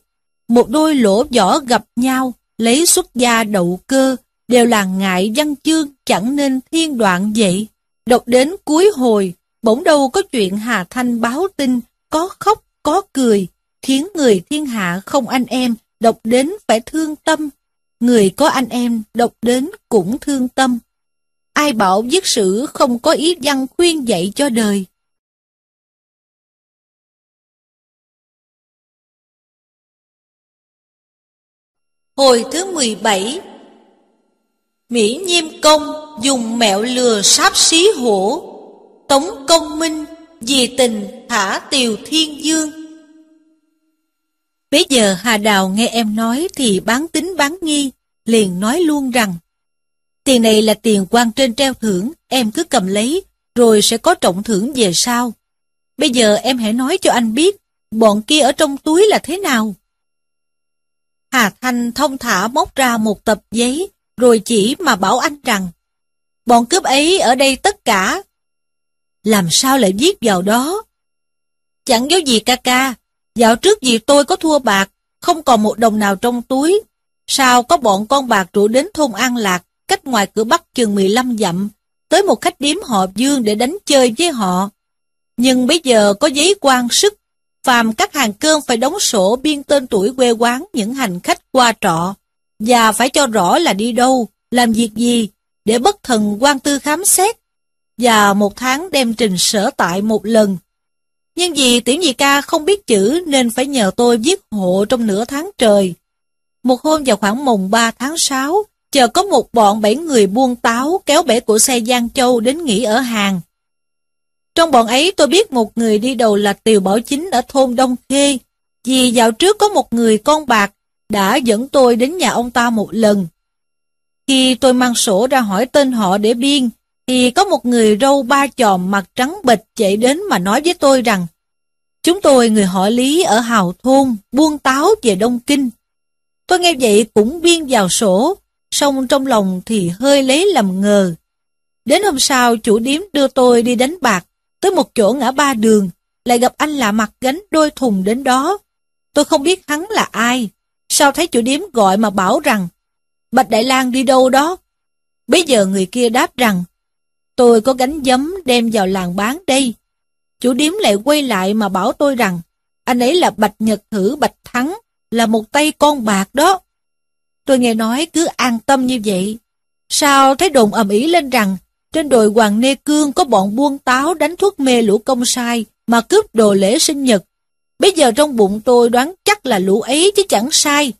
Một đôi lỗ vỏ gặp nhau, lấy xuất gia đậu cơ, đều là ngại văn chương chẳng nên thiên đoạn vậy. Đọc đến cuối hồi, bỗng đâu có chuyện Hà Thanh báo tin, có khóc, có cười, khiến người thiên hạ không anh em, đọc đến phải thương tâm. Người có anh em, đọc đến cũng thương tâm. Ai bảo viết sử không có ý văn khuyên dạy cho đời. Hồi thứ 17 Mỹ Nhiêm Công dùng mẹo lừa sáp xí hổ Tống Công Minh vì tình thả tiều thiên dương Bây giờ Hà Đào nghe em nói thì bán tính bán nghi Liền nói luôn rằng Tiền này là tiền quan trên treo thưởng, em cứ cầm lấy, rồi sẽ có trọng thưởng về sau. Bây giờ em hãy nói cho anh biết, bọn kia ở trong túi là thế nào. Hà Thanh thông thả móc ra một tập giấy, rồi chỉ mà bảo anh rằng, bọn cướp ấy ở đây tất cả. Làm sao lại viết vào đó? Chẳng giấu gì ca ca, dạo trước gì tôi có thua bạc, không còn một đồng nào trong túi. Sao có bọn con bạc rủ đến thôn An Lạc, cách ngoài cửa Bắc chừng 15 dặm, tới một khách điếm họ Dương để đánh chơi với họ. Nhưng bây giờ có giấy quan sức, phàm các hàng cơm phải đóng sổ biên tên tuổi quê quán những hành khách qua trọ, và phải cho rõ là đi đâu, làm việc gì, để bất thần quan tư khám xét, và một tháng đem trình sở tại một lần. Nhưng vì tiểu nhị ca không biết chữ nên phải nhờ tôi viết hộ trong nửa tháng trời. Một hôm vào khoảng mùng 3 tháng 6, chờ có một bọn bảy người buôn táo kéo bể của xe Giang Châu đến nghỉ ở hàng. Trong bọn ấy tôi biết một người đi đầu là Tiều Bảo Chính ở thôn Đông Khê, vì dạo trước có một người con bạc đã dẫn tôi đến nhà ông ta một lần. Khi tôi mang sổ ra hỏi tên họ để biên, thì có một người râu ba chòm mặt trắng bệch chạy đến mà nói với tôi rằng Chúng tôi người họ Lý ở Hào Thôn, buôn táo về Đông Kinh. Tôi nghe vậy cũng biên vào sổ, song trong lòng thì hơi lấy làm ngờ. Đến hôm sau, chủ điếm đưa tôi đi đánh bạc, tới một chỗ ngã ba đường, lại gặp anh lạ mặt gánh đôi thùng đến đó. Tôi không biết hắn là ai, sao thấy chủ điếm gọi mà bảo rằng, Bạch Đại lang đi đâu đó? Bây giờ người kia đáp rằng, tôi có gánh giấm đem vào làng bán đây. Chủ điếm lại quay lại mà bảo tôi rằng, anh ấy là Bạch Nhật Thử Bạch Thắng, là một tay con bạc đó. Tôi nghe nói cứ an tâm như vậy. Sao thấy đồn ầm ĩ lên rằng trên đồi Hoàng Nê Cương có bọn buôn táo đánh thuốc mê lũ công sai mà cướp đồ lễ sinh nhật. Bây giờ trong bụng tôi đoán chắc là lũ ấy chứ chẳng sai.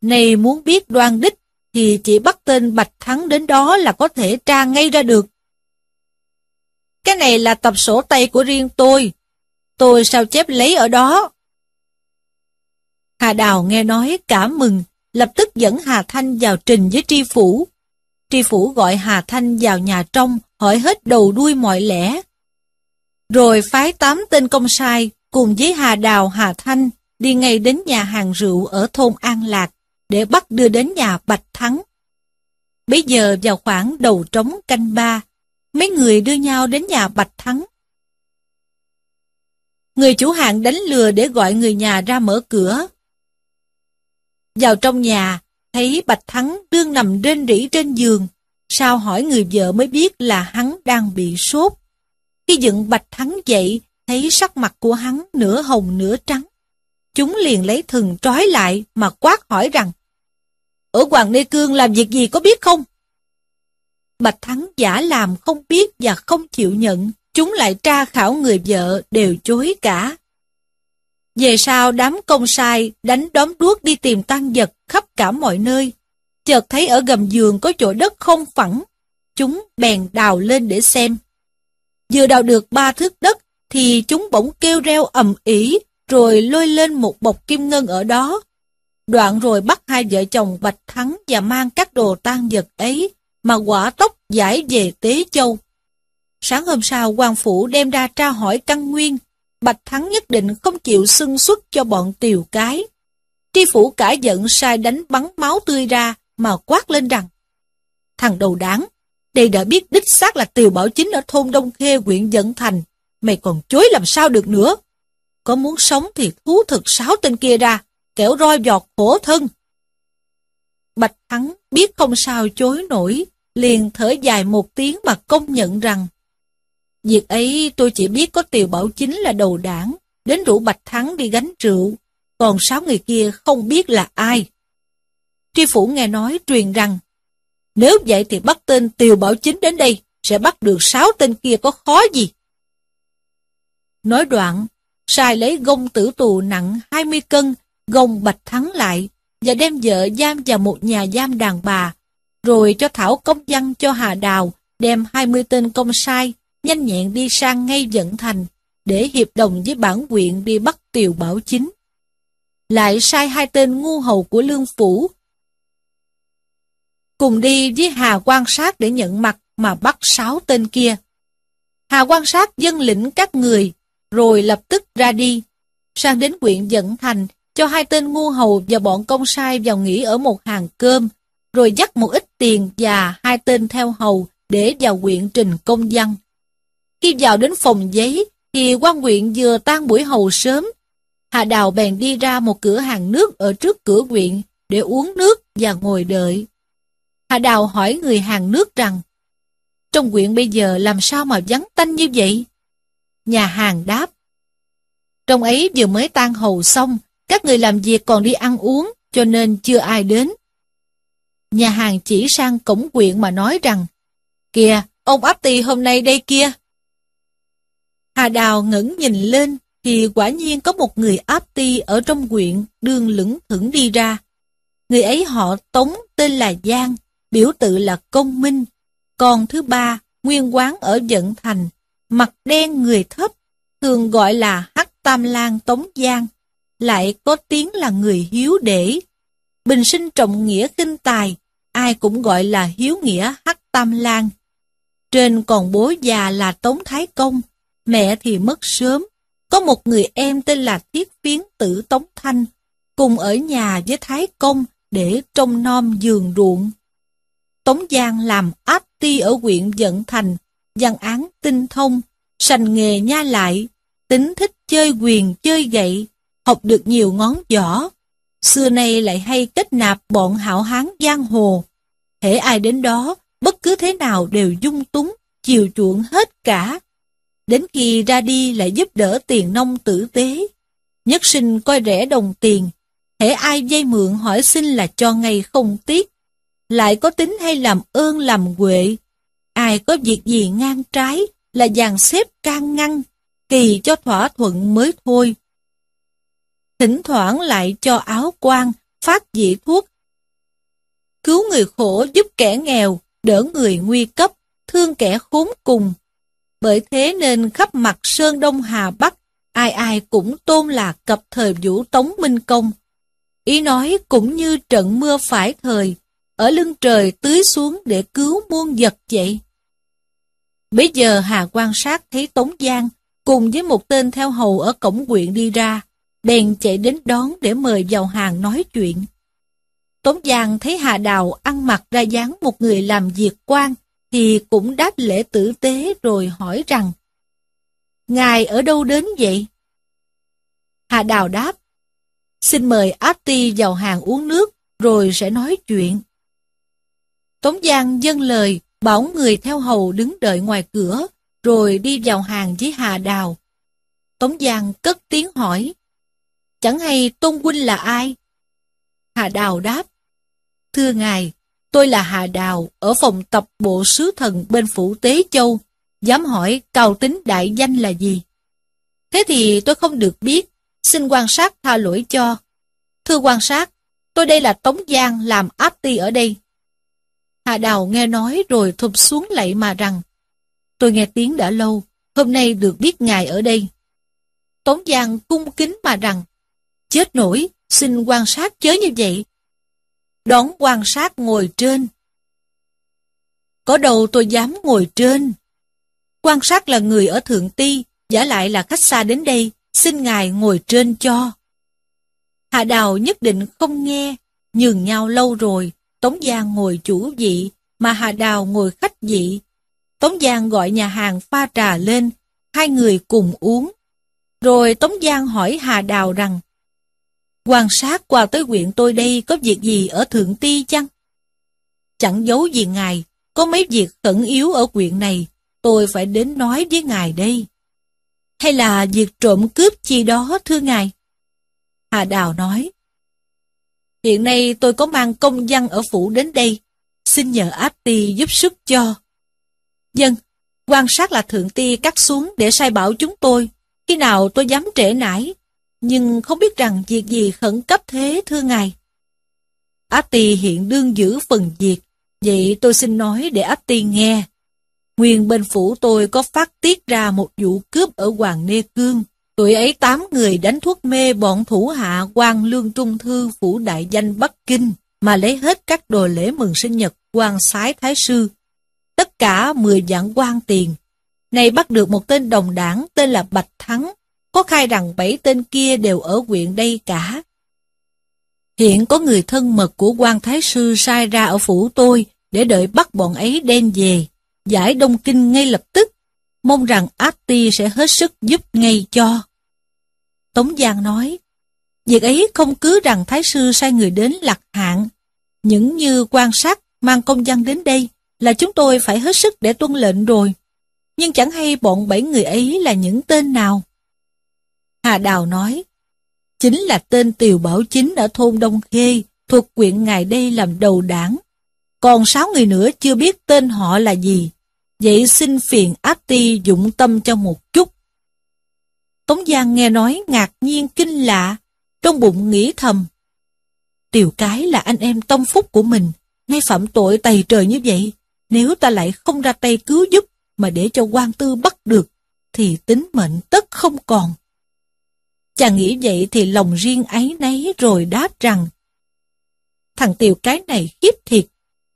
Này muốn biết đoan đích thì chỉ bắt tên Bạch Thắng đến đó là có thể tra ngay ra được. Cái này là tập sổ tay của riêng tôi. Tôi sao chép lấy ở đó. Hà Đào nghe nói cảm mừng, lập tức dẫn Hà Thanh vào trình với tri phủ. Tri phủ gọi Hà Thanh vào nhà trong, hỏi hết đầu đuôi mọi lẽ. Rồi phái tám tên công sai cùng với Hà Đào Hà Thanh đi ngay đến nhà hàng rượu ở thôn An Lạc để bắt đưa đến nhà Bạch Thắng. Bây giờ vào khoảng đầu trống canh ba, mấy người đưa nhau đến nhà Bạch Thắng. Người chủ hàng đánh lừa để gọi người nhà ra mở cửa. Vào trong nhà, thấy Bạch Thắng đương nằm rên rỉ trên giường, sao hỏi người vợ mới biết là hắn đang bị sốt. Khi dựng Bạch Thắng dậy, thấy sắc mặt của hắn nửa hồng nửa trắng. Chúng liền lấy thừng trói lại mà quát hỏi rằng ở Hoàng Nê Cương làm việc gì có biết không? Bạch Thắng giả làm không biết và không chịu nhận, chúng lại tra khảo người vợ đều chối cả. Về sau đám công sai đánh đóm đuốc đi tìm tăng vật khắp cả mọi nơi. Chợt thấy ở gầm giường có chỗ đất không phẳng. Chúng bèn đào lên để xem. Vừa đào được ba thước đất thì chúng bỗng kêu reo ầm ĩ rồi lôi lên một bọc kim ngân ở đó. Đoạn rồi bắt hai vợ chồng Bạch Thắng và mang các đồ tang vật ấy mà quả tốc giải về Tế Châu. Sáng hôm sau, quan phủ đem ra tra hỏi căn nguyên, Bạch Thắng nhất định không chịu xưng xuất cho bọn tiều cái. Tri phủ cả giận sai đánh bắn máu tươi ra mà quát lên rằng Thằng đầu đáng, đây đã biết đích xác là tiều bảo chính ở thôn Đông Khê huyện Dận Thành, mày còn chối làm sao được nữa. Có muốn sống thì thú thực sáu tên kia ra, kẻo roi giọt khổ thân. Bạch Thắng biết không sao chối nổi, liền thở dài một tiếng mà công nhận rằng Việc ấy tôi chỉ biết có Tiều Bảo Chính là đầu đảng, đến rủ Bạch Thắng đi gánh rượu, còn sáu người kia không biết là ai. Tri Phủ nghe nói truyền rằng, nếu vậy thì bắt tên Tiều Bảo Chính đến đây, sẽ bắt được sáu tên kia có khó gì. Nói đoạn, sai lấy gông tử tù nặng 20 cân, gông Bạch Thắng lại, và đem vợ giam vào một nhà giam đàn bà, rồi cho Thảo công văn cho Hà Đào đem 20 tên công sai, nhanh nhẹn đi sang ngay dẫn thành, để hiệp đồng với bản quyện đi bắt Tiều Bảo Chính. Lại sai hai tên ngu hầu của Lương Phủ, cùng đi với Hà quan sát để nhận mặt mà bắt sáu tên kia. Hà quan sát dân lĩnh các người, rồi lập tức ra đi, sang đến quyện dẫn thành, cho hai tên ngu hầu và bọn công sai vào nghỉ ở một hàng cơm, rồi dắt một ít tiền và hai tên theo hầu để vào quyện trình công văn. Khi vào đến phòng giấy, thì quan huyện vừa tan buổi hầu sớm. Hà Đào bèn đi ra một cửa hàng nước ở trước cửa quyện để uống nước và ngồi đợi. Hà Đào hỏi người hàng nước rằng, trong quyện bây giờ làm sao mà vắng tanh như vậy? Nhà hàng đáp, trong ấy vừa mới tan hầu xong, các người làm việc còn đi ăn uống, cho nên chưa ai đến. Nhà hàng chỉ sang cổng quyện mà nói rằng, Kìa, ông áp tì hôm nay đây kia. Hà Đào ngẩng nhìn lên, thì quả nhiên có một người áp ti ở trong quyện đương lững thững đi ra. Người ấy họ Tống tên là Giang, biểu tự là Công Minh. Còn thứ ba, nguyên quán ở Dận Thành, mặt đen người thấp, thường gọi là Hắc Tam Lan Tống Giang, lại có tiếng là người hiếu để. Bình sinh trọng nghĩa kinh tài, ai cũng gọi là hiếu nghĩa Hắc Tam lang Trên còn bố già là Tống Thái Công, mẹ thì mất sớm. Có một người em tên là Thiết Phiến Tử Tống Thanh, cùng ở nhà với Thái Công để trông nom giường ruộng. Tống Giang làm áp ti ở huyện Dận Thành, văn án tinh thông, sành nghề nha lại, tính thích chơi quyền chơi gậy, học được nhiều ngón giỏ. Xưa nay lại hay kết nạp bọn hảo hán giang hồ. Hễ ai đến đó, bất cứ thế nào đều dung túng, chiều chuộng hết cả. Đến khi ra đi lại giúp đỡ tiền nông tử tế. Nhất sinh coi rẻ đồng tiền, hễ ai dây mượn hỏi xin là cho ngay không tiếc. Lại có tính hay làm ơn làm quệ. Ai có việc gì ngang trái là dàn xếp can ngăn, kỳ cho thỏa thuận mới thôi. Thỉnh thoảng lại cho áo quan, phát dị thuốc. Cứu người khổ giúp kẻ nghèo, đỡ người nguy cấp, thương kẻ khốn cùng. Bởi thế nên khắp mặt Sơn Đông Hà Bắc, ai ai cũng tôn là cập thời vũ Tống Minh Công. Ý nói cũng như trận mưa phải thời, ở lưng trời tưới xuống để cứu muôn vật vậy. Bây giờ Hà quan sát thấy Tống Giang, cùng với một tên theo hầu ở cổng quyện đi ra, bèn chạy đến đón để mời vào hàng nói chuyện. Tống Giang thấy Hà Đào ăn mặc ra dáng một người làm việc quan, thì cũng đáp lễ tử tế rồi hỏi rằng, Ngài ở đâu đến vậy? Hà Đào đáp, xin mời Ati vào hàng uống nước, rồi sẽ nói chuyện. Tống Giang dâng lời, bảo người theo hầu đứng đợi ngoài cửa, rồi đi vào hàng với Hà Đào. Tống Giang cất tiếng hỏi, chẳng hay Tôn Huynh là ai? Hà Đào đáp, thưa ngài, tôi là Hà Đào, ở phòng tập bộ sứ thần bên phủ Tế Châu, dám hỏi cao tính đại danh là gì? Thế thì tôi không được biết, xin quan sát tha lỗi cho. Thưa quan sát, tôi đây là Tống Giang làm áp ti ở đây. Hà Đào nghe nói rồi thụp xuống lạy mà rằng, tôi nghe tiếng đã lâu, hôm nay được biết ngài ở đây. Tống Giang cung kính mà rằng, chết nổi, xin quan sát chớ như vậy. Đón quan sát ngồi trên. Có đầu tôi dám ngồi trên. Quan sát là người ở Thượng Ti, giả lại là khách xa đến đây, xin ngài ngồi trên cho. Hạ Đào nhất định không nghe, nhường nhau lâu rồi, Tống Giang ngồi chủ vị, mà Hà Đào ngồi khách vị. Tống Giang gọi nhà hàng pha trà lên, hai người cùng uống. Rồi Tống Giang hỏi Hà Đào rằng, quan sát qua tới huyện tôi đây có việc gì ở Thượng Ti chăng? Chẳng giấu gì ngài, có mấy việc khẩn yếu ở huyện này, tôi phải đến nói với ngài đây. Hay là việc trộm cướp chi đó thưa ngài? Hà Đào nói, Hiện nay tôi có mang công văn ở phủ đến đây, xin nhờ áp ti giúp sức cho. Dân, quan sát là thượng ti cắt xuống để sai bảo chúng tôi, khi nào tôi dám trễ nải, nhưng không biết rằng việc gì khẩn cấp thế thưa ngài. Áp hiện đương giữ phần việc, vậy tôi xin nói để áp nghe. Nguyên bên phủ tôi có phát tiết ra một vụ cướp ở Hoàng Nê Cương, Tuổi ấy tám người đánh thuốc mê bọn thủ hạ quan lương trung thư phủ đại danh Bắc Kinh mà lấy hết các đồ lễ mừng sinh nhật quan sái thái sư. Tất cả mười dạng quan tiền. Này bắt được một tên đồng đảng tên là Bạch Thắng, có khai rằng bảy tên kia đều ở huyện đây cả. Hiện có người thân mật của quan thái sư sai ra ở phủ tôi để đợi bắt bọn ấy đem về, giải Đông Kinh ngay lập tức mong rằng Ati sẽ hết sức giúp ngay cho. Tống Giang nói, việc ấy không cứ rằng Thái Sư sai người đến lạc hạn, những như quan sát mang công dân đến đây là chúng tôi phải hết sức để tuân lệnh rồi. Nhưng chẳng hay bọn bảy người ấy là những tên nào. Hà Đào nói, chính là tên Tiều Bảo Chính ở thôn Đông Khê, thuộc quyện ngài đây làm đầu đảng. Còn sáu người nữa chưa biết tên họ là gì. Vậy xin phiền áp ti dụng tâm cho một chút. Tống Giang nghe nói ngạc nhiên kinh lạ, trong bụng nghĩ thầm. Tiều cái là anh em tông phúc của mình, nay phạm tội tày trời như vậy, nếu ta lại không ra tay cứu giúp mà để cho quan tư bắt được, thì tính mệnh tất không còn. Chàng nghĩ vậy thì lòng riêng ấy nấy rồi đáp rằng Thằng tiều cái này khiếp thiệt,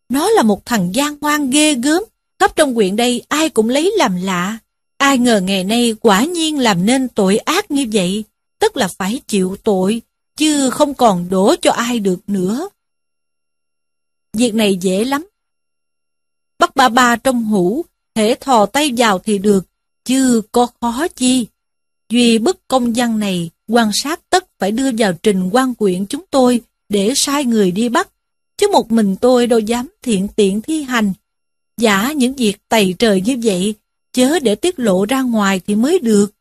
nó là một thằng gian ngoan ghê gớm, khắp trong quyện đây ai cũng lấy làm lạ. Ai ngờ ngày nay quả nhiên làm nên tội ác như vậy, tức là phải chịu tội, chứ không còn đổ cho ai được nữa. Việc này dễ lắm. Bắt ba ba trong hũ, thể thò tay vào thì được, chứ có khó chi. Duy bức công văn này, quan sát tất phải đưa vào trình quan quyện chúng tôi để sai người đi bắt, chứ một mình tôi đâu dám thiện tiện thi hành. Giả những việc tày trời như vậy chớ để tiết lộ ra ngoài thì mới được.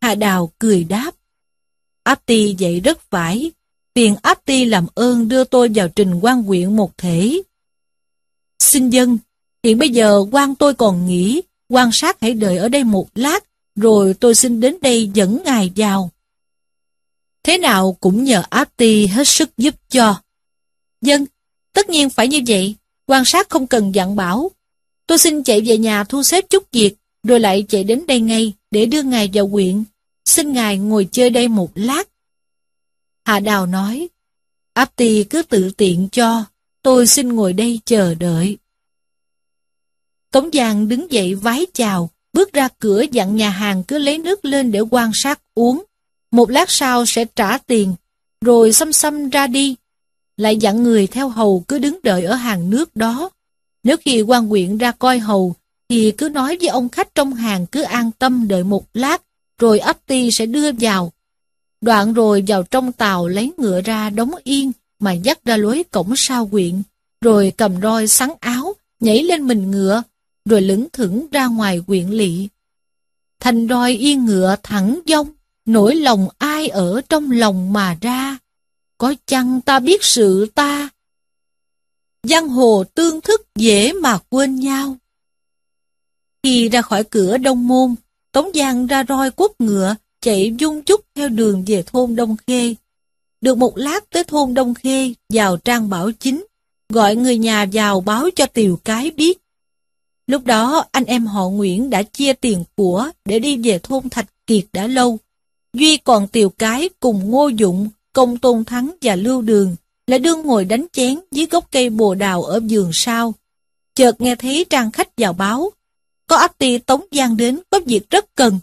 Hà Đào cười đáp. Áp ti vậy rất phải, tiền áp ti làm ơn đưa tôi vào trình quan quyện một thể. Xin dân, hiện bây giờ quan tôi còn nghỉ, quan sát hãy đợi ở đây một lát, rồi tôi xin đến đây dẫn ngài vào. Thế nào cũng nhờ áp ti hết sức giúp cho. Dân, tất nhiên phải như vậy, quan sát không cần dặn bảo, Tôi xin chạy về nhà thu xếp chút việc, rồi lại chạy đến đây ngay để đưa ngài vào quyện. Xin ngài ngồi chơi đây một lát. Hạ Đào nói, Áp cứ tự tiện cho, tôi xin ngồi đây chờ đợi. Tống Giang đứng dậy vái chào, bước ra cửa dặn nhà hàng cứ lấy nước lên để quan sát uống. Một lát sau sẽ trả tiền, rồi xăm xăm ra đi. Lại dặn người theo hầu cứ đứng đợi ở hàng nước đó. Nếu khi quan huyện ra coi hầu, thì cứ nói với ông khách trong hàng cứ an tâm đợi một lát, rồi ấp ti sẽ đưa vào. Đoạn rồi vào trong tàu lấy ngựa ra đóng yên, mà dắt ra lối cổng sao quyện, rồi cầm roi sắn áo, nhảy lên mình ngựa, rồi lững thững ra ngoài quyện lỵ. Thành roi yên ngựa thẳng dông, nỗi lòng ai ở trong lòng mà ra. Có chăng ta biết sự ta? Giang hồ tương thức dễ mà quên nhau. Khi ra khỏi cửa Đông Môn, Tống Giang ra roi quốc ngựa, chạy dung chúc theo đường về thôn Đông Khê. Được một lát tới thôn Đông Khê, vào trang bảo chính, gọi người nhà vào báo cho tiều cái biết. Lúc đó anh em họ Nguyễn đã chia tiền của để đi về thôn Thạch Kiệt đã lâu. Duy còn tiều cái cùng Ngô Dụng, Công Tôn Thắng và Lưu Đường lại đương ngồi đánh chén dưới gốc cây bồ đào ở vườn sau. Chợt nghe thấy trang khách vào báo. Có áp ti Tống Giang đến có việc rất cần.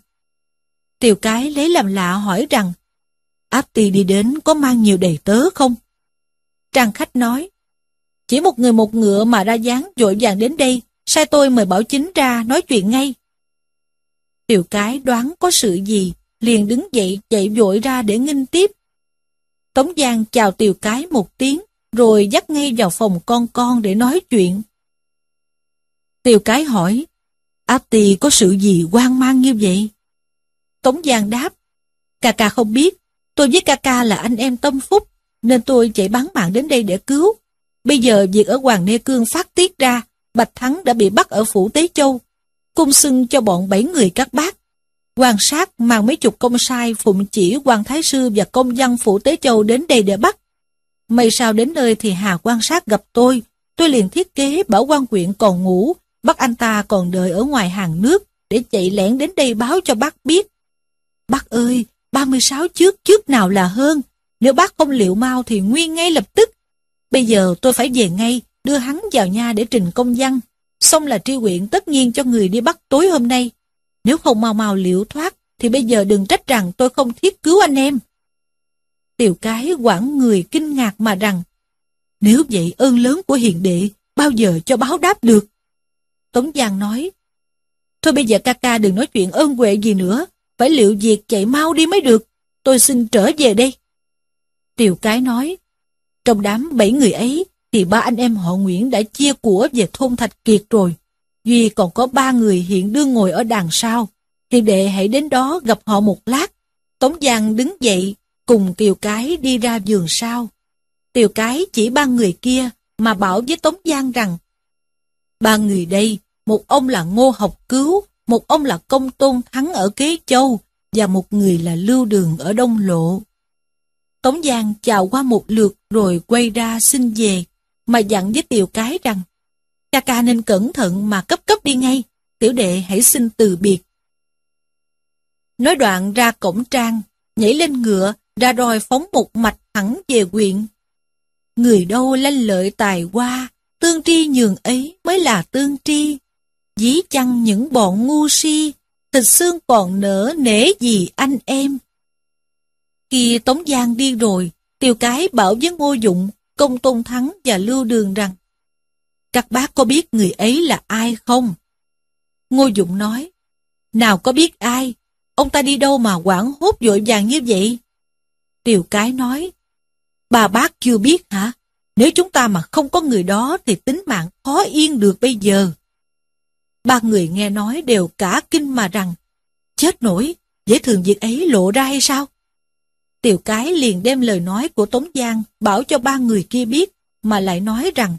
Tiều cái lấy làm lạ hỏi rằng Áp ti đi đến có mang nhiều đầy tớ không? Trang khách nói Chỉ một người một ngựa mà ra dáng dội vàng đến đây sai tôi mời bảo chính ra nói chuyện ngay. Tiều cái đoán có sự gì, liền đứng dậy chạy vội ra để nghinh tiếp. Tống Giang chào Tiều cái một tiếng, rồi dắt ngay vào phòng con con để nói chuyện. Tiều cái hỏi, áp tì có sự gì quan mang như vậy? Tống Giang đáp, ca ca không biết, tôi với ca ca là anh em tâm phúc, nên tôi chạy bắn mạng đến đây để cứu. Bây giờ việc ở Hoàng Nê Cương phát tiết ra, Bạch Thắng đã bị bắt ở phủ Tế Châu, cung xưng cho bọn bảy người các bác. quan sát mang mấy chục công sai phụng chỉ quan thái sư và công dân phủ Tế Châu đến đây để bắt. May sao đến nơi thì Hà quan sát gặp tôi, tôi liền thiết kế bảo quan quyện còn ngủ, bắt anh ta còn đợi ở ngoài hàng nước để chạy lẻn đến đây báo cho bác biết. Bác ơi, 36 trước trước nào là hơn, nếu bác không liệu mau thì nguyên ngay lập tức. Bây giờ tôi phải về ngay, đưa hắn vào nhà để trình công văn. Xong là tri huyện tất nhiên cho người đi bắt tối hôm nay. Nếu không mau mau liễu thoát, thì bây giờ đừng trách rằng tôi không thiết cứu anh em. Tiểu cái quảng người kinh ngạc mà rằng, nếu vậy ơn lớn của hiền đệ, bao giờ cho báo đáp được? Tống Giang nói, thôi bây giờ ca ca đừng nói chuyện ơn huệ gì nữa, phải liệu việc chạy mau đi mới được, tôi xin trở về đây. Tiểu cái nói, trong đám bảy người ấy, thì ba anh em họ Nguyễn đã chia của về thôn Thạch Kiệt rồi. Duy còn có ba người hiện đương ngồi ở đằng sau. Thì đệ hãy đến đó gặp họ một lát. Tống Giang đứng dậy, cùng Tiều Cái đi ra giường sau. Tiều Cái chỉ ba người kia mà bảo với Tống Giang rằng Ba người đây, một ông là Ngô Học Cứu, một ông là Công Tôn Thắng ở Kế Châu và một người là Lưu Đường ở Đông Lộ. Tống Giang chào qua một lượt rồi quay ra xin về mà dặn với tiểu cái rằng ca ca nên cẩn thận mà cấp cấp đi ngay, tiểu đệ hãy xin từ biệt. Nói đoạn ra cổng trang, nhảy lên ngựa, ra đòi phóng một mạch thẳng về quyện. Người đâu lanh lợi tài qua, tương tri nhường ấy mới là tương tri. Dí chăng những bọn ngu si, thịt xương còn nở nể gì anh em. Khi Tống Giang đi rồi, Tiêu Cái bảo với Ngô Dụng Công Tôn Thắng và Lưu Đường rằng Các bác có biết người ấy là ai không? Ngô Dụng nói Nào có biết ai? Ông ta đi đâu mà quảng hốt vội vàng như vậy? Tiều Cái nói Bà bác chưa biết hả? Nếu chúng ta mà không có người đó thì tính mạng khó yên được bây giờ. Ba người nghe nói đều cả kinh mà rằng Chết nổi, dễ thường việc ấy lộ ra hay sao? Tiểu cái liền đem lời nói của Tống Giang bảo cho ba người kia biết, mà lại nói rằng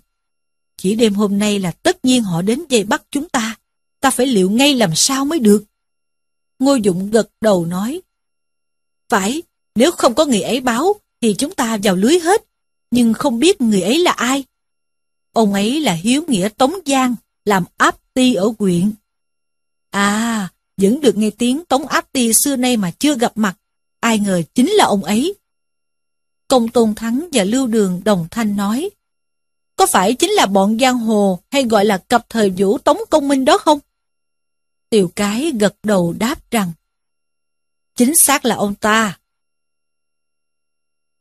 chỉ đêm hôm nay là tất nhiên họ đến dây bắt chúng ta, ta phải liệu ngay làm sao mới được. Ngô Dụng gật đầu nói, phải, nếu không có người ấy báo, thì chúng ta vào lưới hết, nhưng không biết người ấy là ai. Ông ấy là Hiếu Nghĩa Tống Giang, làm áp ti ở quyện. À, vẫn được nghe tiếng Tống áp ti xưa nay mà chưa gặp mặt, ai ngờ chính là ông ấy. Công Tôn Thắng và Lưu Đường đồng thanh nói, có phải chính là bọn giang hồ hay gọi là cặp thời vũ Tống Công Minh đó không? tiểu cái gật đầu đáp rằng, chính xác là ông ta.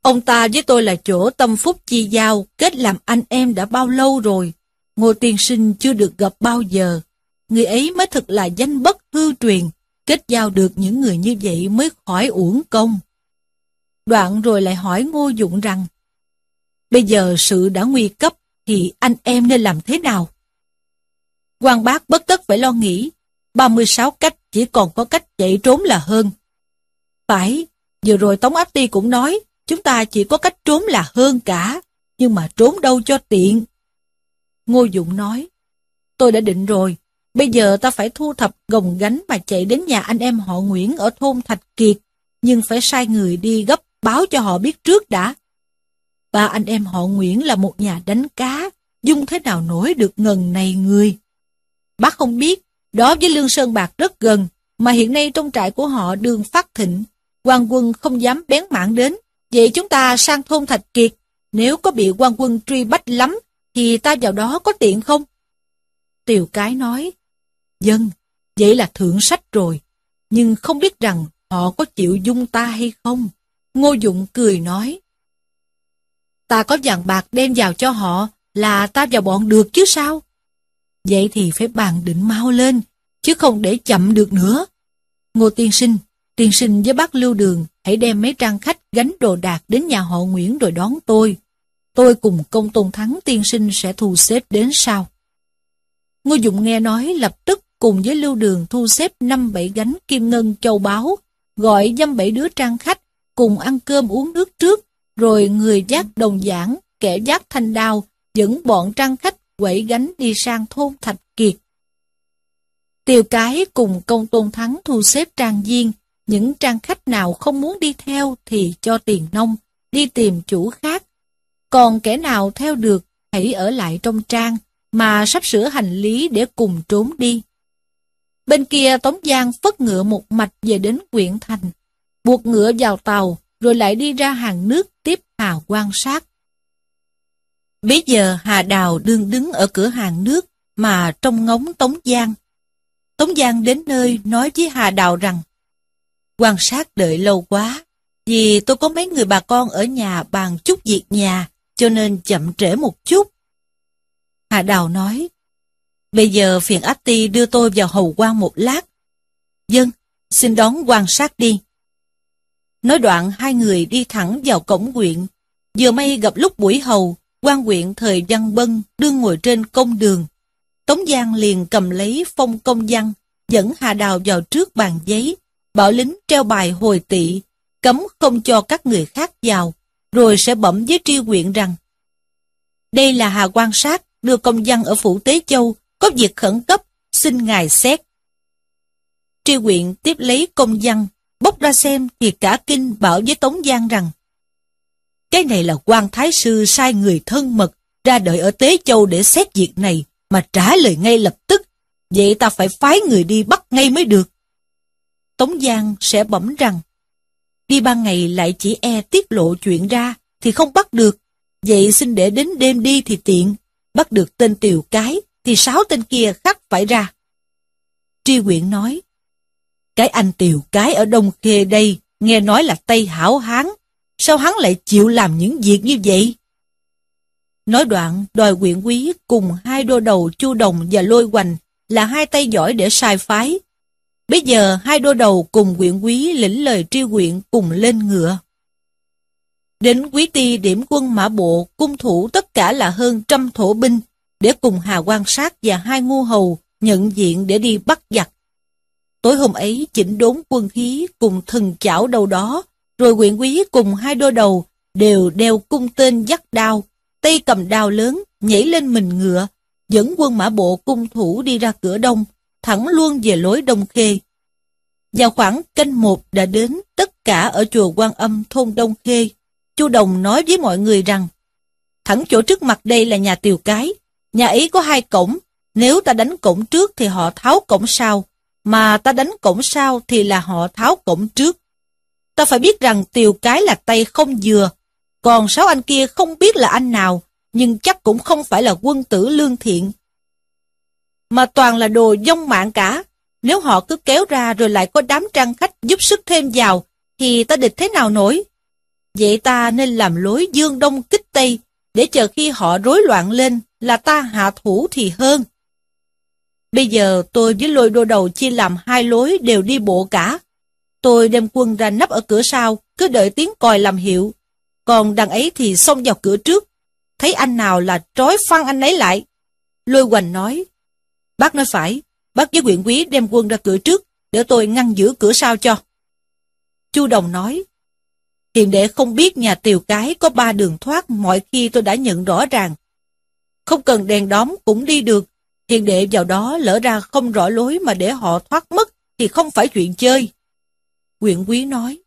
Ông ta với tôi là chỗ tâm phúc chi giao, kết làm anh em đã bao lâu rồi. Ngô tiên sinh chưa được gặp bao giờ. Người ấy mới thật là danh bất hư truyền, kết giao được những người như vậy mới khỏi uổng công. Đoạn rồi lại hỏi Ngô Dụng rằng, bây giờ sự đã nguy cấp, thì anh em nên làm thế nào? quan bác bất tất phải lo nghĩ, 36 cách chỉ còn có cách chạy trốn là hơn. Phải, vừa rồi Tống Áp Ti cũng nói, chúng ta chỉ có cách trốn là hơn cả, nhưng mà trốn đâu cho tiện. Ngô Dụng nói, tôi đã định rồi, bây giờ ta phải thu thập gồng gánh mà chạy đến nhà anh em họ Nguyễn ở thôn Thạch Kiệt, nhưng phải sai người đi gấp báo cho họ biết trước đã. Ba anh em họ Nguyễn là một nhà đánh cá, dung thế nào nổi được ngần này người. Bác không biết, đó với Lương Sơn Bạc rất gần, mà hiện nay trong trại của họ đường phát thịnh, quan quân không dám bén mảng đến. Vậy chúng ta sang thôn Thạch Kiệt, nếu có bị quan quân truy bắt lắm, thì ta vào đó có tiện không? Tiều Cái nói, Dân, vậy là thượng sách rồi, nhưng không biết rằng họ có chịu dung ta hay không. Ngô Dụng cười nói, Ta có vàng bạc đem vào cho họ, là ta vào bọn được chứ sao? Vậy thì phải bàn định mau lên, chứ không để chậm được nữa. Ngô tiên sinh, tiên sinh với bác lưu đường, hãy đem mấy trang khách gánh đồ đạc đến nhà họ Nguyễn rồi đón tôi. Tôi cùng công tôn thắng tiên sinh sẽ thu xếp đến sau. Ngô Dụng nghe nói lập tức cùng với lưu đường thu xếp năm bảy gánh kim ngân châu báu, gọi dăm bảy đứa trang khách cùng ăn cơm uống nước trước, rồi người giác đồng giảng, kẻ giác thanh đao, dẫn bọn trang khách quẩy gánh đi sang thôn Thạch Kiệt. Tiêu cái cùng công tôn thắng thu xếp trang viên, những trang khách nào không muốn đi theo thì cho tiền nông, đi tìm chủ khác. Còn kẻ nào theo được, hãy ở lại trong trang, mà sắp sửa hành lý để cùng trốn đi. Bên kia Tống Giang phất ngựa một mạch về đến quyện thành, buộc ngựa vào tàu, rồi lại đi ra hàng nước tiếp Hà quan sát. Bây giờ Hà Đào đương đứng ở cửa hàng nước mà trong ngóng Tống Giang. Tống Giang đến nơi nói với Hà Đào rằng quan sát đợi lâu quá, vì tôi có mấy người bà con ở nhà bàn chút việc nhà, cho nên chậm trễ một chút. Hà Đào nói, bây giờ phiền áp ti đưa tôi vào hầu quan một lát. Dân, xin đón quan sát đi. Nói đoạn hai người đi thẳng vào cổng quyện, vừa may gặp lúc buổi hầu, quan quyện thời văn bân đương ngồi trên công đường. Tống Giang liền cầm lấy phong công văn, dẫn Hà Đào vào trước bàn giấy, bảo lính treo bài hồi tị, cấm không cho các người khác vào, rồi sẽ bẩm với tri huyện rằng Đây là Hà quan sát đưa công văn ở Phủ Tế Châu, có việc khẩn cấp, xin ngài xét. Tri huyện tiếp lấy công văn, bốc ra xem thì cả kinh bảo với Tống Giang rằng cái này là quan thái sư sai người thân mật ra đợi ở Tế Châu để xét việc này mà trả lời ngay lập tức. Vậy ta phải phái người đi bắt ngay mới được. Tống Giang sẽ bẩm rằng đi ban ngày lại chỉ e tiết lộ chuyện ra thì không bắt được. Vậy xin để đến đêm đi thì tiện. Bắt được tên Tiểu cái thì sáu tên kia khắc phải ra. Tri huyện nói Cái anh tiều cái ở Đông Khê đây nghe nói là Tây Hảo Hán Sao hắn lại chịu làm những việc như vậy? Nói đoạn, đòi quyện quý cùng hai đô đầu chu đồng và lôi hoành là hai tay giỏi để sai phái. Bây giờ hai đô đầu cùng quyện quý lĩnh lời tri quyện cùng lên ngựa. Đến quý ti điểm quân mã bộ, cung thủ tất cả là hơn trăm thổ binh, để cùng Hà quan sát và hai ngu hầu nhận diện để đi bắt giặc. Tối hôm ấy chỉnh đốn quân khí cùng thần chảo đầu đó rồi quyện quý cùng hai đôi đầu đều đeo cung tên dắt đao, tay cầm đao lớn, nhảy lên mình ngựa, dẫn quân mã bộ cung thủ đi ra cửa đông, thẳng luôn về lối đông khê. Vào khoảng canh một đã đến tất cả ở chùa quan âm thôn Đông Khê. Chu Đồng nói với mọi người rằng, thẳng chỗ trước mặt đây là nhà tiều cái, nhà Ý có hai cổng, nếu ta đánh cổng trước thì họ tháo cổng sau, mà ta đánh cổng sau thì là họ tháo cổng trước. Ta phải biết rằng tiều cái là tay không dừa, còn sáu anh kia không biết là anh nào, nhưng chắc cũng không phải là quân tử lương thiện. Mà toàn là đồ dông mạng cả, Nếu họ cứ kéo ra rồi lại có đám trang khách giúp sức thêm vào, thì ta địch thế nào nổi? Vậy ta nên làm lối dương đông kích tây, để chờ khi họ rối loạn lên là ta hạ thủ thì hơn. Bây giờ tôi với lôi đô đầu chia làm hai lối đều đi bộ cả. Tôi đem quân ra nấp ở cửa sau, cứ đợi tiếng còi làm hiệu. Còn đằng ấy thì xông vào cửa trước. Thấy anh nào là trói phăng anh ấy lại. Lôi hoành nói, bác nói phải, bác với quyện quý đem quân ra cửa trước, để tôi ngăn giữ cửa sau cho. Chu Đồng nói, Hiền đệ không biết nhà tiều cái có ba đường thoát mọi khi tôi đã nhận rõ ràng. Không cần đèn đóm cũng đi được, Hiền đệ vào đó lỡ ra không rõ lối mà để họ thoát mất thì không phải chuyện chơi. Quyện quý nói,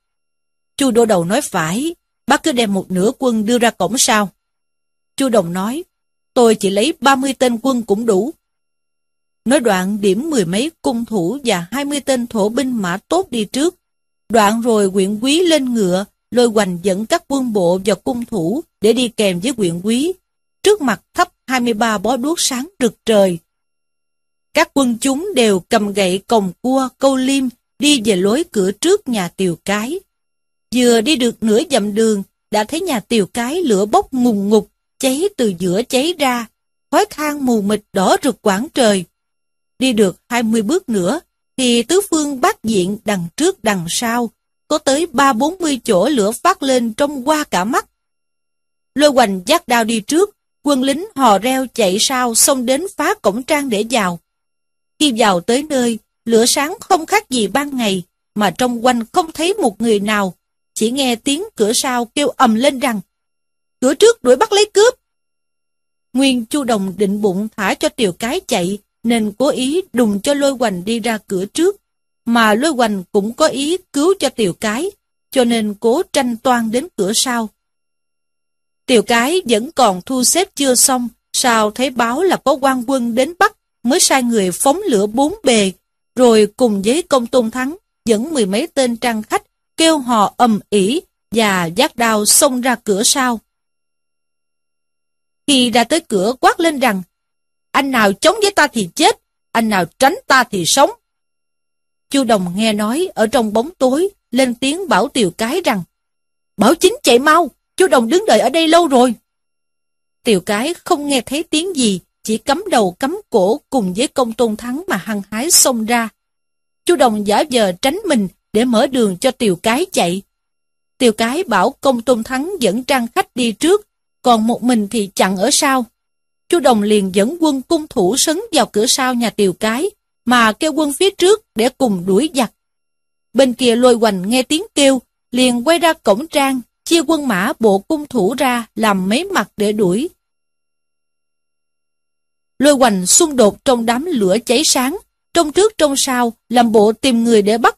Chu Đô Đầu nói phải, bác cứ đem một nửa quân đưa ra cổng sau. Chu Đồng nói, tôi chỉ lấy 30 tên quân cũng đủ. Nói đoạn điểm mười mấy cung thủ và 20 tên thổ binh mã tốt đi trước. Đoạn rồi quyện quý lên ngựa, lôi hoành dẫn các quân bộ và cung thủ để đi kèm với quyện quý. Trước mặt thấp 23 bó đuốc sáng rực trời. Các quân chúng đều cầm gậy còng cua, câu liêm, đi về lối cửa trước nhà tiều cái. Vừa đi được nửa dặm đường, đã thấy nhà tiều cái lửa bốc ngùng ngục, cháy từ giữa cháy ra, khói than mù mịt đỏ rực quảng trời. Đi được 20 bước nữa, thì tứ phương bát diện đằng trước đằng sau, có tới ba bốn mươi chỗ lửa phát lên trong qua cả mắt. Lôi hoành giác đao đi trước, quân lính hò reo chạy sau xông đến phá cổng trang để vào. Khi vào tới nơi, lửa sáng không khác gì ban ngày, mà trong quanh không thấy một người nào, chỉ nghe tiếng cửa sau kêu ầm lên rằng cửa trước đuổi bắt lấy cướp. Nguyên Chu Đồng định bụng thả cho tiểu cái chạy, nên cố ý đùng cho lôi hoành đi ra cửa trước, mà lôi hoành cũng có ý cứu cho tiểu cái, cho nên cố tranh toan đến cửa sau. Tiểu cái vẫn còn thu xếp chưa xong, sao thấy báo là có quan quân đến bắt, mới sai người phóng lửa bốn bề, rồi cùng với công tôn thắng dẫn mười mấy tên trang khách kêu hò ầm ỉ và giác đao xông ra cửa sau. Khi ra tới cửa quát lên rằng, anh nào chống với ta thì chết, anh nào tránh ta thì sống. Chu Đồng nghe nói ở trong bóng tối, lên tiếng bảo Tiều Cái rằng, Bảo chính chạy mau, Chu Đồng đứng đợi ở đây lâu rồi. Tiều Cái không nghe thấy tiếng gì, chỉ cắm đầu cắm cổ cùng với công tôn thắng mà hăng hái xông ra. Chu Đồng giả vờ tránh mình để mở đường cho Tiều Cái chạy. Tiều Cái bảo công tôn thắng dẫn trang khách đi trước, còn một mình thì chặn ở sau. Chu Đồng liền dẫn quân cung thủ sấn vào cửa sau nhà Tiều Cái, mà kêu quân phía trước để cùng đuổi giặc. Bên kia lôi hoành nghe tiếng kêu, liền quay ra cổng trang, chia quân mã bộ cung thủ ra làm mấy mặt để đuổi. Lôi hoành xung đột trong đám lửa cháy sáng, trong trước trong sau, làm bộ tìm người để bắt.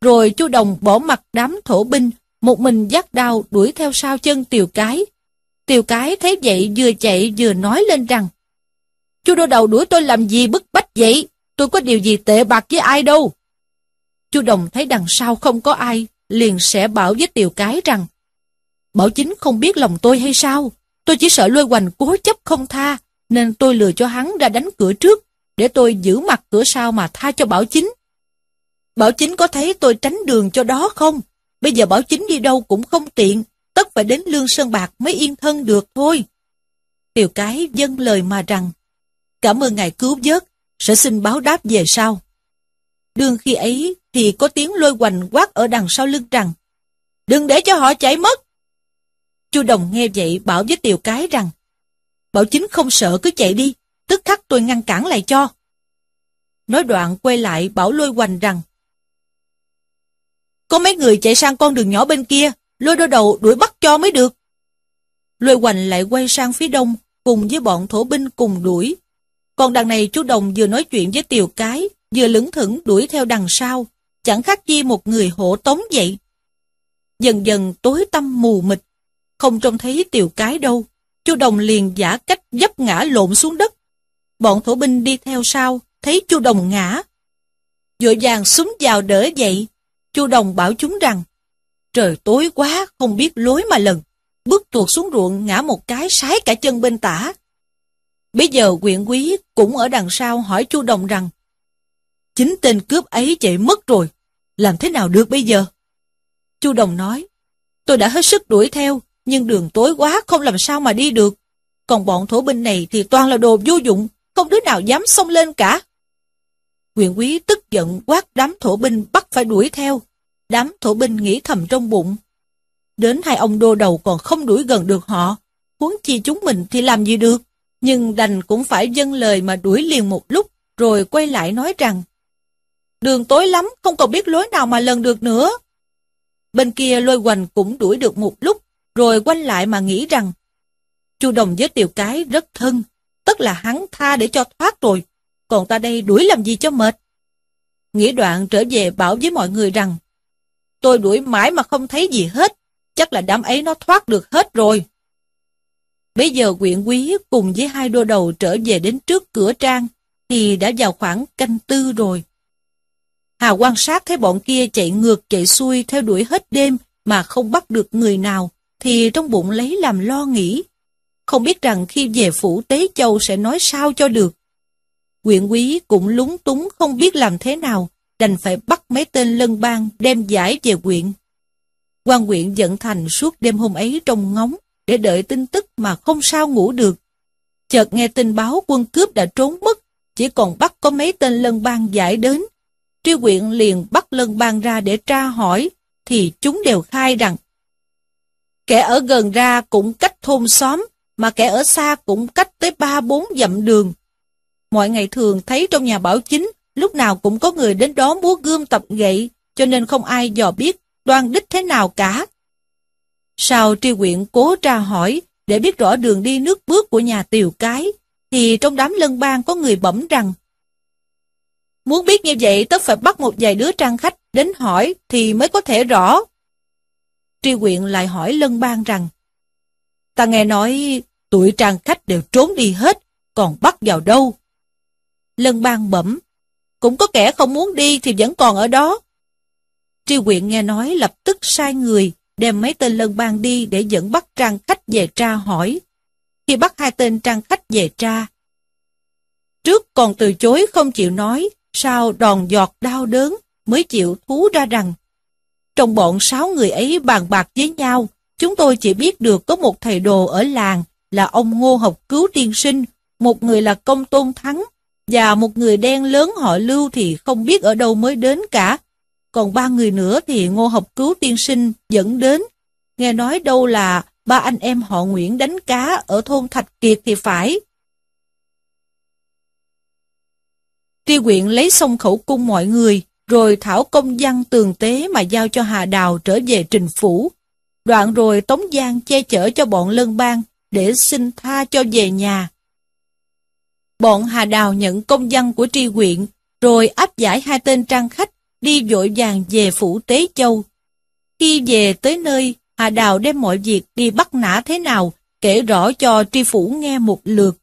Rồi chu Đồng bỏ mặt đám thổ binh, một mình dắt đao đuổi theo sau chân tiều cái. Tiều cái thấy vậy vừa chạy vừa nói lên rằng Chu đô đầu đuổi tôi làm gì bức bách vậy? Tôi có điều gì tệ bạc với ai đâu. Chu Đồng thấy đằng sau không có ai, liền sẽ bảo với tiểu Cái rằng Bảo Chính không biết lòng tôi hay sao? Tôi chỉ sợ lôi hoành cố chấp không tha, nên tôi lừa cho hắn ra đánh cửa trước, để tôi giữ mặt cửa sau mà tha cho Bảo Chính. Bảo Chính có thấy tôi tránh đường cho đó không? Bây giờ Bảo Chính đi đâu cũng không tiện, tất phải đến Lương Sơn Bạc mới yên thân được thôi. tiểu Cái dâng lời mà rằng, cảm ơn ngài cứu vớt, sẽ xin báo đáp về sau. Đương khi ấy thì có tiếng lôi hoành quát ở đằng sau lưng rằng, đừng để cho họ chạy mất. Chu Đồng nghe vậy bảo với tiểu Cái rằng, Bảo Chính không sợ cứ chạy đi, tức khắc tôi ngăn cản lại cho. Nói đoạn quay lại bảo lôi hoành rằng, có mấy người chạy sang con đường nhỏ bên kia, lôi đôi đầu đuổi bắt cho mới được. Lôi hoành lại quay sang phía đông, cùng với bọn thổ binh cùng đuổi. Còn đằng này chú Đồng vừa nói chuyện với Tiều Cái, vừa lững thững đuổi theo đằng sau, chẳng khác chi một người hộ tống vậy. Dần dần tối tăm mù mịt, không trông thấy Tiều Cái đâu, chú Đồng liền giả cách dấp ngã lộn xuống đất. Bọn thổ binh đi theo sau, thấy chú Đồng ngã. Dội vàng súng vào đỡ dậy, chú Đồng bảo chúng rằng, trời tối quá, không biết lối mà lần. Bước tuột xuống ruộng ngã một cái sái cả chân bên tả. Bây giờ quyện quý cũng ở đằng sau hỏi chu Đồng rằng Chính tên cướp ấy chạy mất rồi. Làm thế nào được bây giờ? Chu Đồng nói, tôi đã hết sức đuổi theo, nhưng đường tối quá không làm sao mà đi được. Còn bọn thổ binh này thì toàn là đồ vô dụng, không đứa nào dám xông lên cả. quyện quý tức giận quát đám thổ binh bắt phải đuổi theo. Đám thổ binh nghĩ thầm trong bụng. Đến hai ông đô đầu còn không đuổi gần được họ, huống chi chúng mình thì làm gì được. Nhưng đành cũng phải dâng lời mà đuổi liền một lúc, rồi quay lại nói rằng Đường tối lắm, không còn biết lối nào mà lần được nữa. Bên kia lôi hoành cũng đuổi được một lúc, rồi quanh lại mà nghĩ rằng Chu Đồng với Tiểu Cái rất thân, tức là hắn tha để cho thoát rồi, còn ta đây đuổi làm gì cho mệt. nghĩ đoạn trở về bảo với mọi người rằng Tôi đuổi mãi mà không thấy gì hết, chắc là đám ấy nó thoát được hết rồi. Bây giờ quyện quý cùng với hai đô đầu trở về đến trước cửa trang, thì đã vào khoảng canh tư rồi. Hà quan sát thấy bọn kia chạy ngược chạy xuôi theo đuổi hết đêm mà không bắt được người nào, thì trong bụng lấy làm lo nghĩ. Không biết rằng khi về phủ Tế Châu sẽ nói sao cho được. Quyện quý cũng lúng túng không biết làm thế nào, đành phải bắt mấy tên lân bang đem giải về quyện. quan quyện dẫn thành suốt đêm hôm ấy trong ngóng, để đợi tin tức mà không sao ngủ được. Chợt nghe tin báo quân cướp đã trốn mất, chỉ còn bắt có mấy tên lân bang giải đến. Tri quyện liền bắt lân bang ra để tra hỏi, thì chúng đều khai rằng kẻ ở gần ra cũng cách thôn xóm, mà kẻ ở xa cũng cách tới ba bốn dặm đường. Mọi ngày thường thấy trong nhà bảo chính, lúc nào cũng có người đến đó múa gươm tập gậy, cho nên không ai dò biết đoan đích thế nào cả. Sau tri quyện cố tra hỏi, để biết rõ đường đi nước bước của nhà tiều cái, thì trong đám lân bang có người bẩm rằng Muốn biết như vậy tất phải bắt một vài đứa trang khách đến hỏi thì mới có thể rõ. Tri quyện lại hỏi lân bang rằng Ta nghe nói tụi trang khách đều trốn đi hết, còn bắt vào đâu? Lân bang bẩm Cũng có kẻ không muốn đi thì vẫn còn ở đó. Tri quyện nghe nói lập tức sai người đem mấy tên lân bang đi để dẫn bắt trang khách về tra hỏi. Khi bắt hai tên trang khách về tra, trước còn từ chối không chịu nói, sau đòn giọt đau đớn mới chịu thú ra rằng trong bọn sáu người ấy bàn bạc với nhau, chúng tôi chỉ biết được có một thầy đồ ở làng là ông Ngô Học Cứu Tiên Sinh, một người là Công Tôn Thắng, và một người đen lớn họ Lưu thì không biết ở đâu mới đến cả. Còn ba người nữa thì Ngô Học Cứu Tiên Sinh dẫn đến. Nghe nói đâu là ba anh em họ Nguyễn đánh cá ở thôn Thạch Kiệt thì phải. Tri quyện lấy xong khẩu cung mọi người, rồi thảo công văn tường tế mà giao cho Hà Đào trở về trình phủ. Đoạn rồi Tống Giang che chở cho bọn lân bang để xin tha cho về nhà. Bọn Hà Đào nhận công văn của tri quyện, rồi áp giải hai tên trang khách đi vội vàng về phủ Tế Châu. Khi về tới nơi, Hà Đào đem mọi việc đi bắt nã thế nào, kể rõ cho tri phủ nghe một lượt.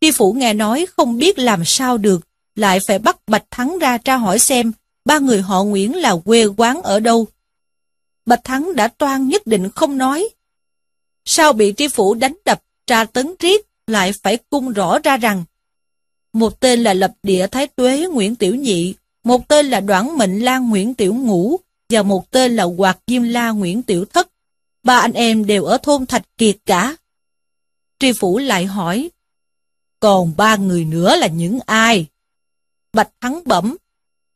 Tri phủ nghe nói không biết làm sao được, lại phải bắt Bạch Thắng ra tra hỏi xem ba người họ Nguyễn là quê quán ở đâu. Bạch Thắng đã toan nhất định không nói. Sao bị tri phủ đánh đập, tra tấn riết, lại phải cung rõ ra rằng một tên là Lập Địa Thái Tuế Nguyễn Tiểu Nhị, một tên là Đoản Mệnh Lan Nguyễn Tiểu Ngũ và một tên là Hoạt Diêm La Nguyễn Tiểu Thất. Ba anh em đều ở thôn Thạch Kiệt cả. Tri Phủ lại hỏi, còn ba người nữa là những ai? Bạch Thắng bẩm,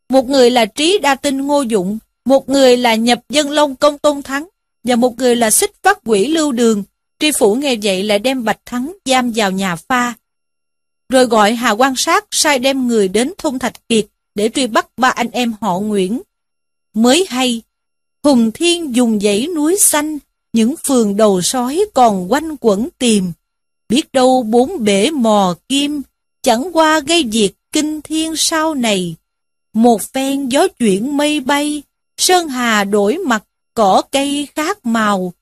một người là Trí Đa Tinh Ngô Dụng, một người là Nhập Dân Long Công Tôn Thắng, và một người là Xích Vắt Quỷ Lưu Đường. Tri Phủ nghe vậy lại đem Bạch Thắng giam vào nhà pha. Rồi gọi Hà quan sát sai đem người đến thôn Thạch Kiệt để truy bắt ba anh em họ Nguyễn. Mới hay, Hùng Thiên dùng dãy núi xanh, những phường đầu sói còn quanh quẩn tìm. Biết đâu bốn bể mò kim, chẳng qua gây diệt kinh thiên sau này. Một phen gió chuyển mây bay, sơn hà đổi mặt, cỏ cây khác màu,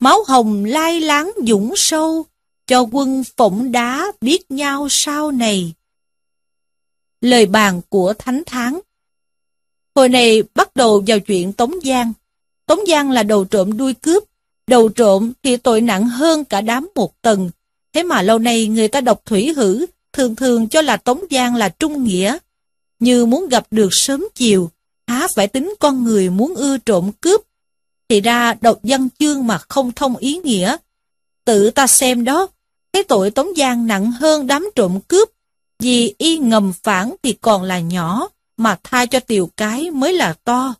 máu hồng lai láng dũng sâu, cho quân phỏng đá biết nhau sau này. Lời bàn của Thánh Tháng Hồi này bắt đầu vào chuyện Tống Giang. Tống Giang là đầu trộm đuôi cướp. Đầu trộm thì tội nặng hơn cả đám một tầng. Thế mà lâu nay người ta đọc thủy hữu thường thường cho là Tống Giang là trung nghĩa. như muốn gặp được sớm chiều, há phải tính con người muốn ưa trộm cướp. Thì ra đọc văn chương mà không thông ý nghĩa. Tự ta xem đó, cái tội Tống Giang nặng hơn đám trộm cướp, vì y ngầm phản thì còn là nhỏ, mà tha cho tiểu cái mới là to.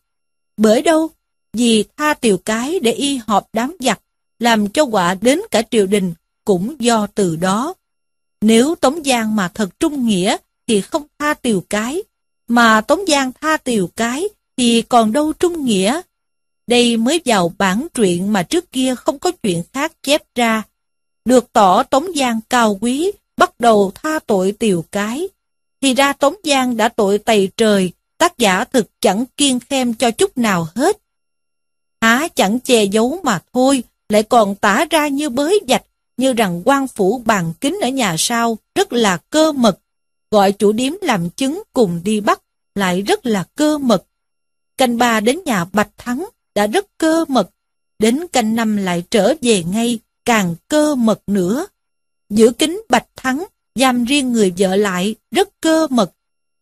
Bởi đâu? Vì tha tiểu cái để y họp đám giặc, làm cho quả đến cả triều đình, cũng do từ đó. Nếu Tống Giang mà thật trung nghĩa, thì không tha tiểu cái, mà Tống Giang tha tiểu cái, thì còn đâu trung nghĩa. Đây mới vào bản truyện mà trước kia không có chuyện khác chép ra. Được tỏ Tống Giang cao quý, bắt đầu tha tội tiểu cái. Thì ra Tống Giang đã tội tày trời, tác giả thực chẳng kiên khem cho chút nào hết. Há chẳng che giấu mà thôi, lại còn tả ra như bới dạch, như rằng quan phủ bàn kính ở nhà sau rất là cơ mật, gọi chủ điếm làm chứng cùng đi bắt lại rất là cơ mật. Canh ba đến nhà Bạch Thắng đã rất cơ mật, đến canh năm lại trở về ngay, càng cơ mật nữa. Giữ kính Bạch Thắng, giam riêng người vợ lại, rất cơ mật.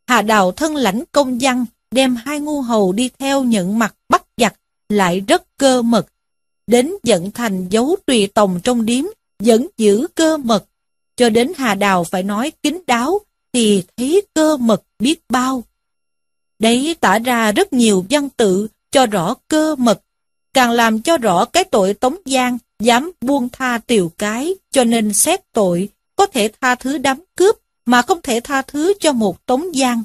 Hà Đào thân lãnh công văn, đem hai ngu hầu đi theo nhận mặt bắt giặc, lại rất cơ mật. Đến dẫn thành dấu tùy tòng trong điếm, vẫn giữ cơ mật. Cho đến Hà Đào phải nói kín đáo, thì thấy cơ mật biết bao. Đấy tả ra rất nhiều văn tự, cho rõ cơ mật, càng làm cho rõ cái tội Tống Giang dám buông tha tiểu cái, cho nên xét tội, có thể tha thứ đám cướp, mà không thể tha thứ cho một Tống Giang.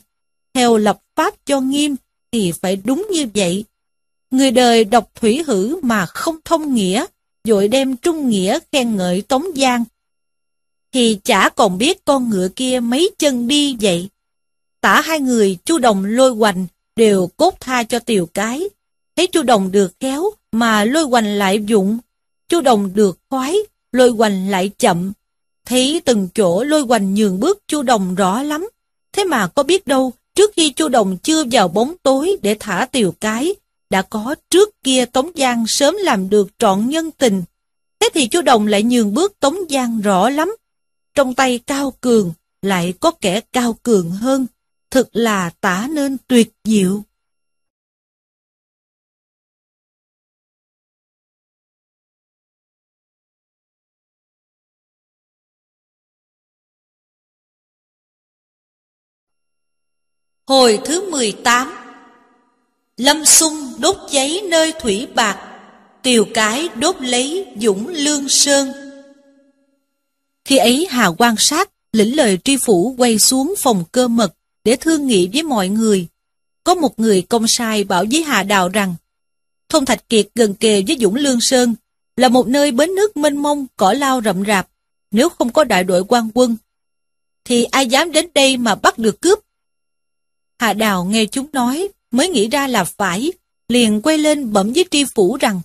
Theo lập pháp cho nghiêm, thì phải đúng như vậy. Người đời đọc thủy hử mà không thông nghĩa, dội đem trung nghĩa khen ngợi Tống Giang, thì chả còn biết con ngựa kia mấy chân đi vậy. Tả hai người chu đồng lôi hoành đều cốt tha cho tiểu cái. Thấy chu đồng được khéo mà lôi hoành lại dụng chu đồng được khoái, lôi hoành lại chậm. Thấy từng chỗ lôi hoành nhường bước chu đồng rõ lắm. Thế mà có biết đâu, trước khi chu đồng chưa vào bóng tối để thả tiểu cái, đã có trước kia Tống Giang sớm làm được trọn nhân tình. Thế thì chu đồng lại nhường bước Tống Giang rõ lắm. Trong tay cao cường, lại có kẻ cao cường hơn, thực là tả nên tuyệt diệu. Hồi thứ 18 Lâm sung đốt giấy nơi thủy bạc Tiều cái đốt lấy dũng lương sơn Khi ấy Hà quan sát Lĩnh lời tri phủ quay xuống phòng cơ mật để thương nghị với mọi người. Có một người công sai bảo với Hà Đào rằng Thôn Thạch Kiệt gần kề với Dũng Lương Sơn là một nơi bến nước mênh mông, cỏ lao rậm rạp. Nếu không có đại đội quan quân, thì ai dám đến đây mà bắt được cướp? Hà Đào nghe chúng nói, mới nghĩ ra là phải, liền quay lên bẩm với tri phủ rằng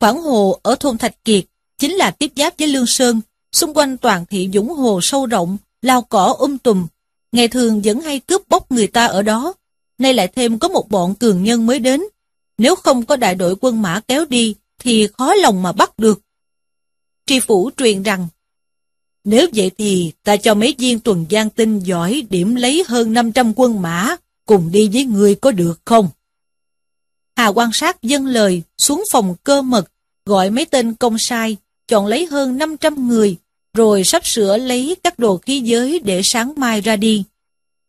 Khoảng hồ ở thôn Thạch Kiệt chính là tiếp giáp với Lương Sơn, xung quanh toàn thị Dũng Hồ sâu rộng, lao cỏ um tùm, Ngày thường vẫn hay cướp bóc người ta ở đó, nay lại thêm có một bọn cường nhân mới đến. Nếu không có đại đội quân mã kéo đi, thì khó lòng mà bắt được. Tri phủ truyền rằng, nếu vậy thì ta cho mấy viên tuần gian tinh giỏi điểm lấy hơn 500 quân mã, cùng đi với người có được không? Hà quan sát dân lời xuống phòng cơ mật, gọi mấy tên công sai, chọn lấy hơn 500 người, rồi sắp sửa lấy các đồ khí giới để sáng mai ra đi.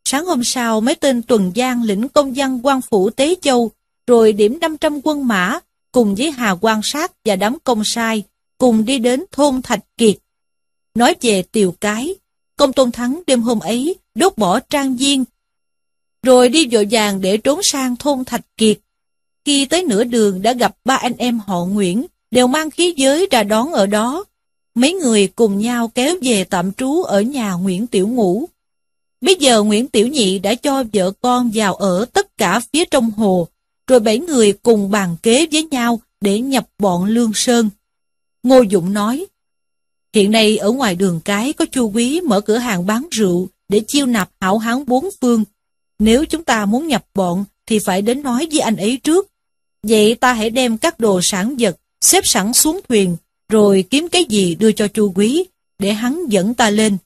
Sáng hôm sau, mấy tên tuần giang lĩnh công dân quan phủ Tế Châu, rồi điểm 500 quân mã, cùng với Hà quan sát và đám công sai, cùng đi đến thôn Thạch Kiệt. Nói về tiều cái, công tôn thắng đêm hôm ấy đốt bỏ trang viên, rồi đi vội vàng để trốn sang thôn Thạch Kiệt. Khi tới nửa đường đã gặp ba anh em họ Nguyễn, đều mang khí giới ra đón ở đó, Mấy người cùng nhau kéo về tạm trú ở nhà Nguyễn Tiểu Ngũ. Bây giờ Nguyễn Tiểu Nhị đã cho vợ con vào ở tất cả phía trong hồ, rồi bảy người cùng bàn kế với nhau để nhập bọn Lương Sơn. Ngô Dũng nói, hiện nay ở ngoài đường cái có chu quý mở cửa hàng bán rượu để chiêu nạp hảo hán bốn phương. Nếu chúng ta muốn nhập bọn thì phải đến nói với anh ấy trước. Vậy ta hãy đem các đồ sản vật xếp sẵn xuống thuyền rồi kiếm cái gì đưa cho chu quý, để hắn dẫn ta lên.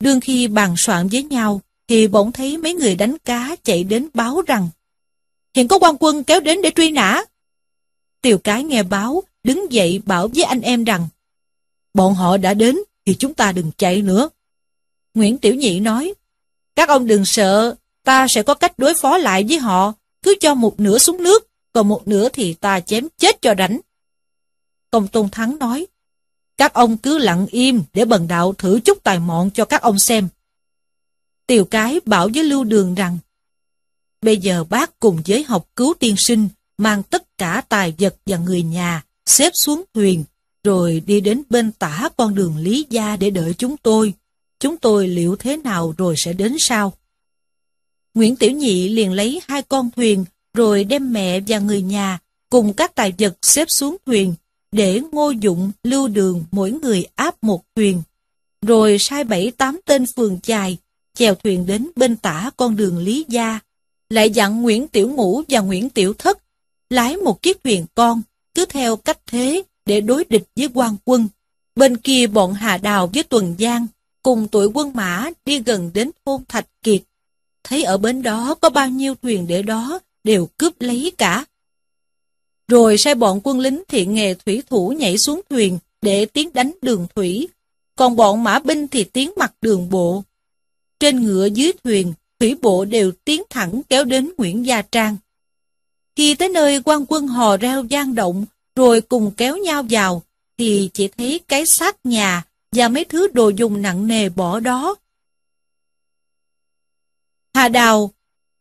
Đương khi bàn soạn với nhau, thì bỗng thấy mấy người đánh cá chạy đến báo rằng hiện có quan quân kéo đến để truy nã. Tiều cái nghe báo, đứng dậy bảo với anh em rằng bọn họ đã đến thì chúng ta đừng chạy nữa. Nguyễn Tiểu Nhị nói các ông đừng sợ, ta sẽ có cách đối phó lại với họ, cứ cho một nửa xuống nước, còn một nửa thì ta chém chết cho rảnh. Công Tôn Thắng nói, các ông cứ lặng im để bần đạo thử chút tài mọn cho các ông xem. Tiều Cái bảo với Lưu Đường rằng, bây giờ bác cùng với học cứu tiên sinh mang tất cả tài vật và người nhà xếp xuống thuyền, rồi đi đến bên tả con đường Lý Gia để đợi chúng tôi. Chúng tôi liệu thế nào rồi sẽ đến sau. Nguyễn Tiểu Nhị liền lấy hai con thuyền, rồi đem mẹ và người nhà cùng các tài vật xếp xuống thuyền, để ngô dụng, lưu đường mỗi người áp một thuyền. Rồi sai bảy tám tên phường chài, chèo thuyền đến bên tả con đường Lý Gia. Lại dặn Nguyễn Tiểu Ngũ và Nguyễn Tiểu Thất lái một chiếc thuyền con, cứ theo cách thế để đối địch với quan quân. Bên kia bọn Hà Đào với Tuần Giang cùng tuổi quân mã đi gần đến thôn Thạch Kiệt. Thấy ở bên đó có bao nhiêu thuyền để đó, đều cướp lấy cả. Rồi sai bọn quân lính thiện nghề thủy thủ nhảy xuống thuyền để tiến đánh đường thủy, còn bọn mã binh thì tiến mặt đường bộ. Trên ngựa dưới thuyền, thủy bộ đều tiến thẳng kéo đến Nguyễn Gia Trang. Khi tới nơi quan quân hò reo gian động, rồi cùng kéo nhau vào, thì chỉ thấy cái xác nhà và mấy thứ đồ dùng nặng nề bỏ đó. Hà Đào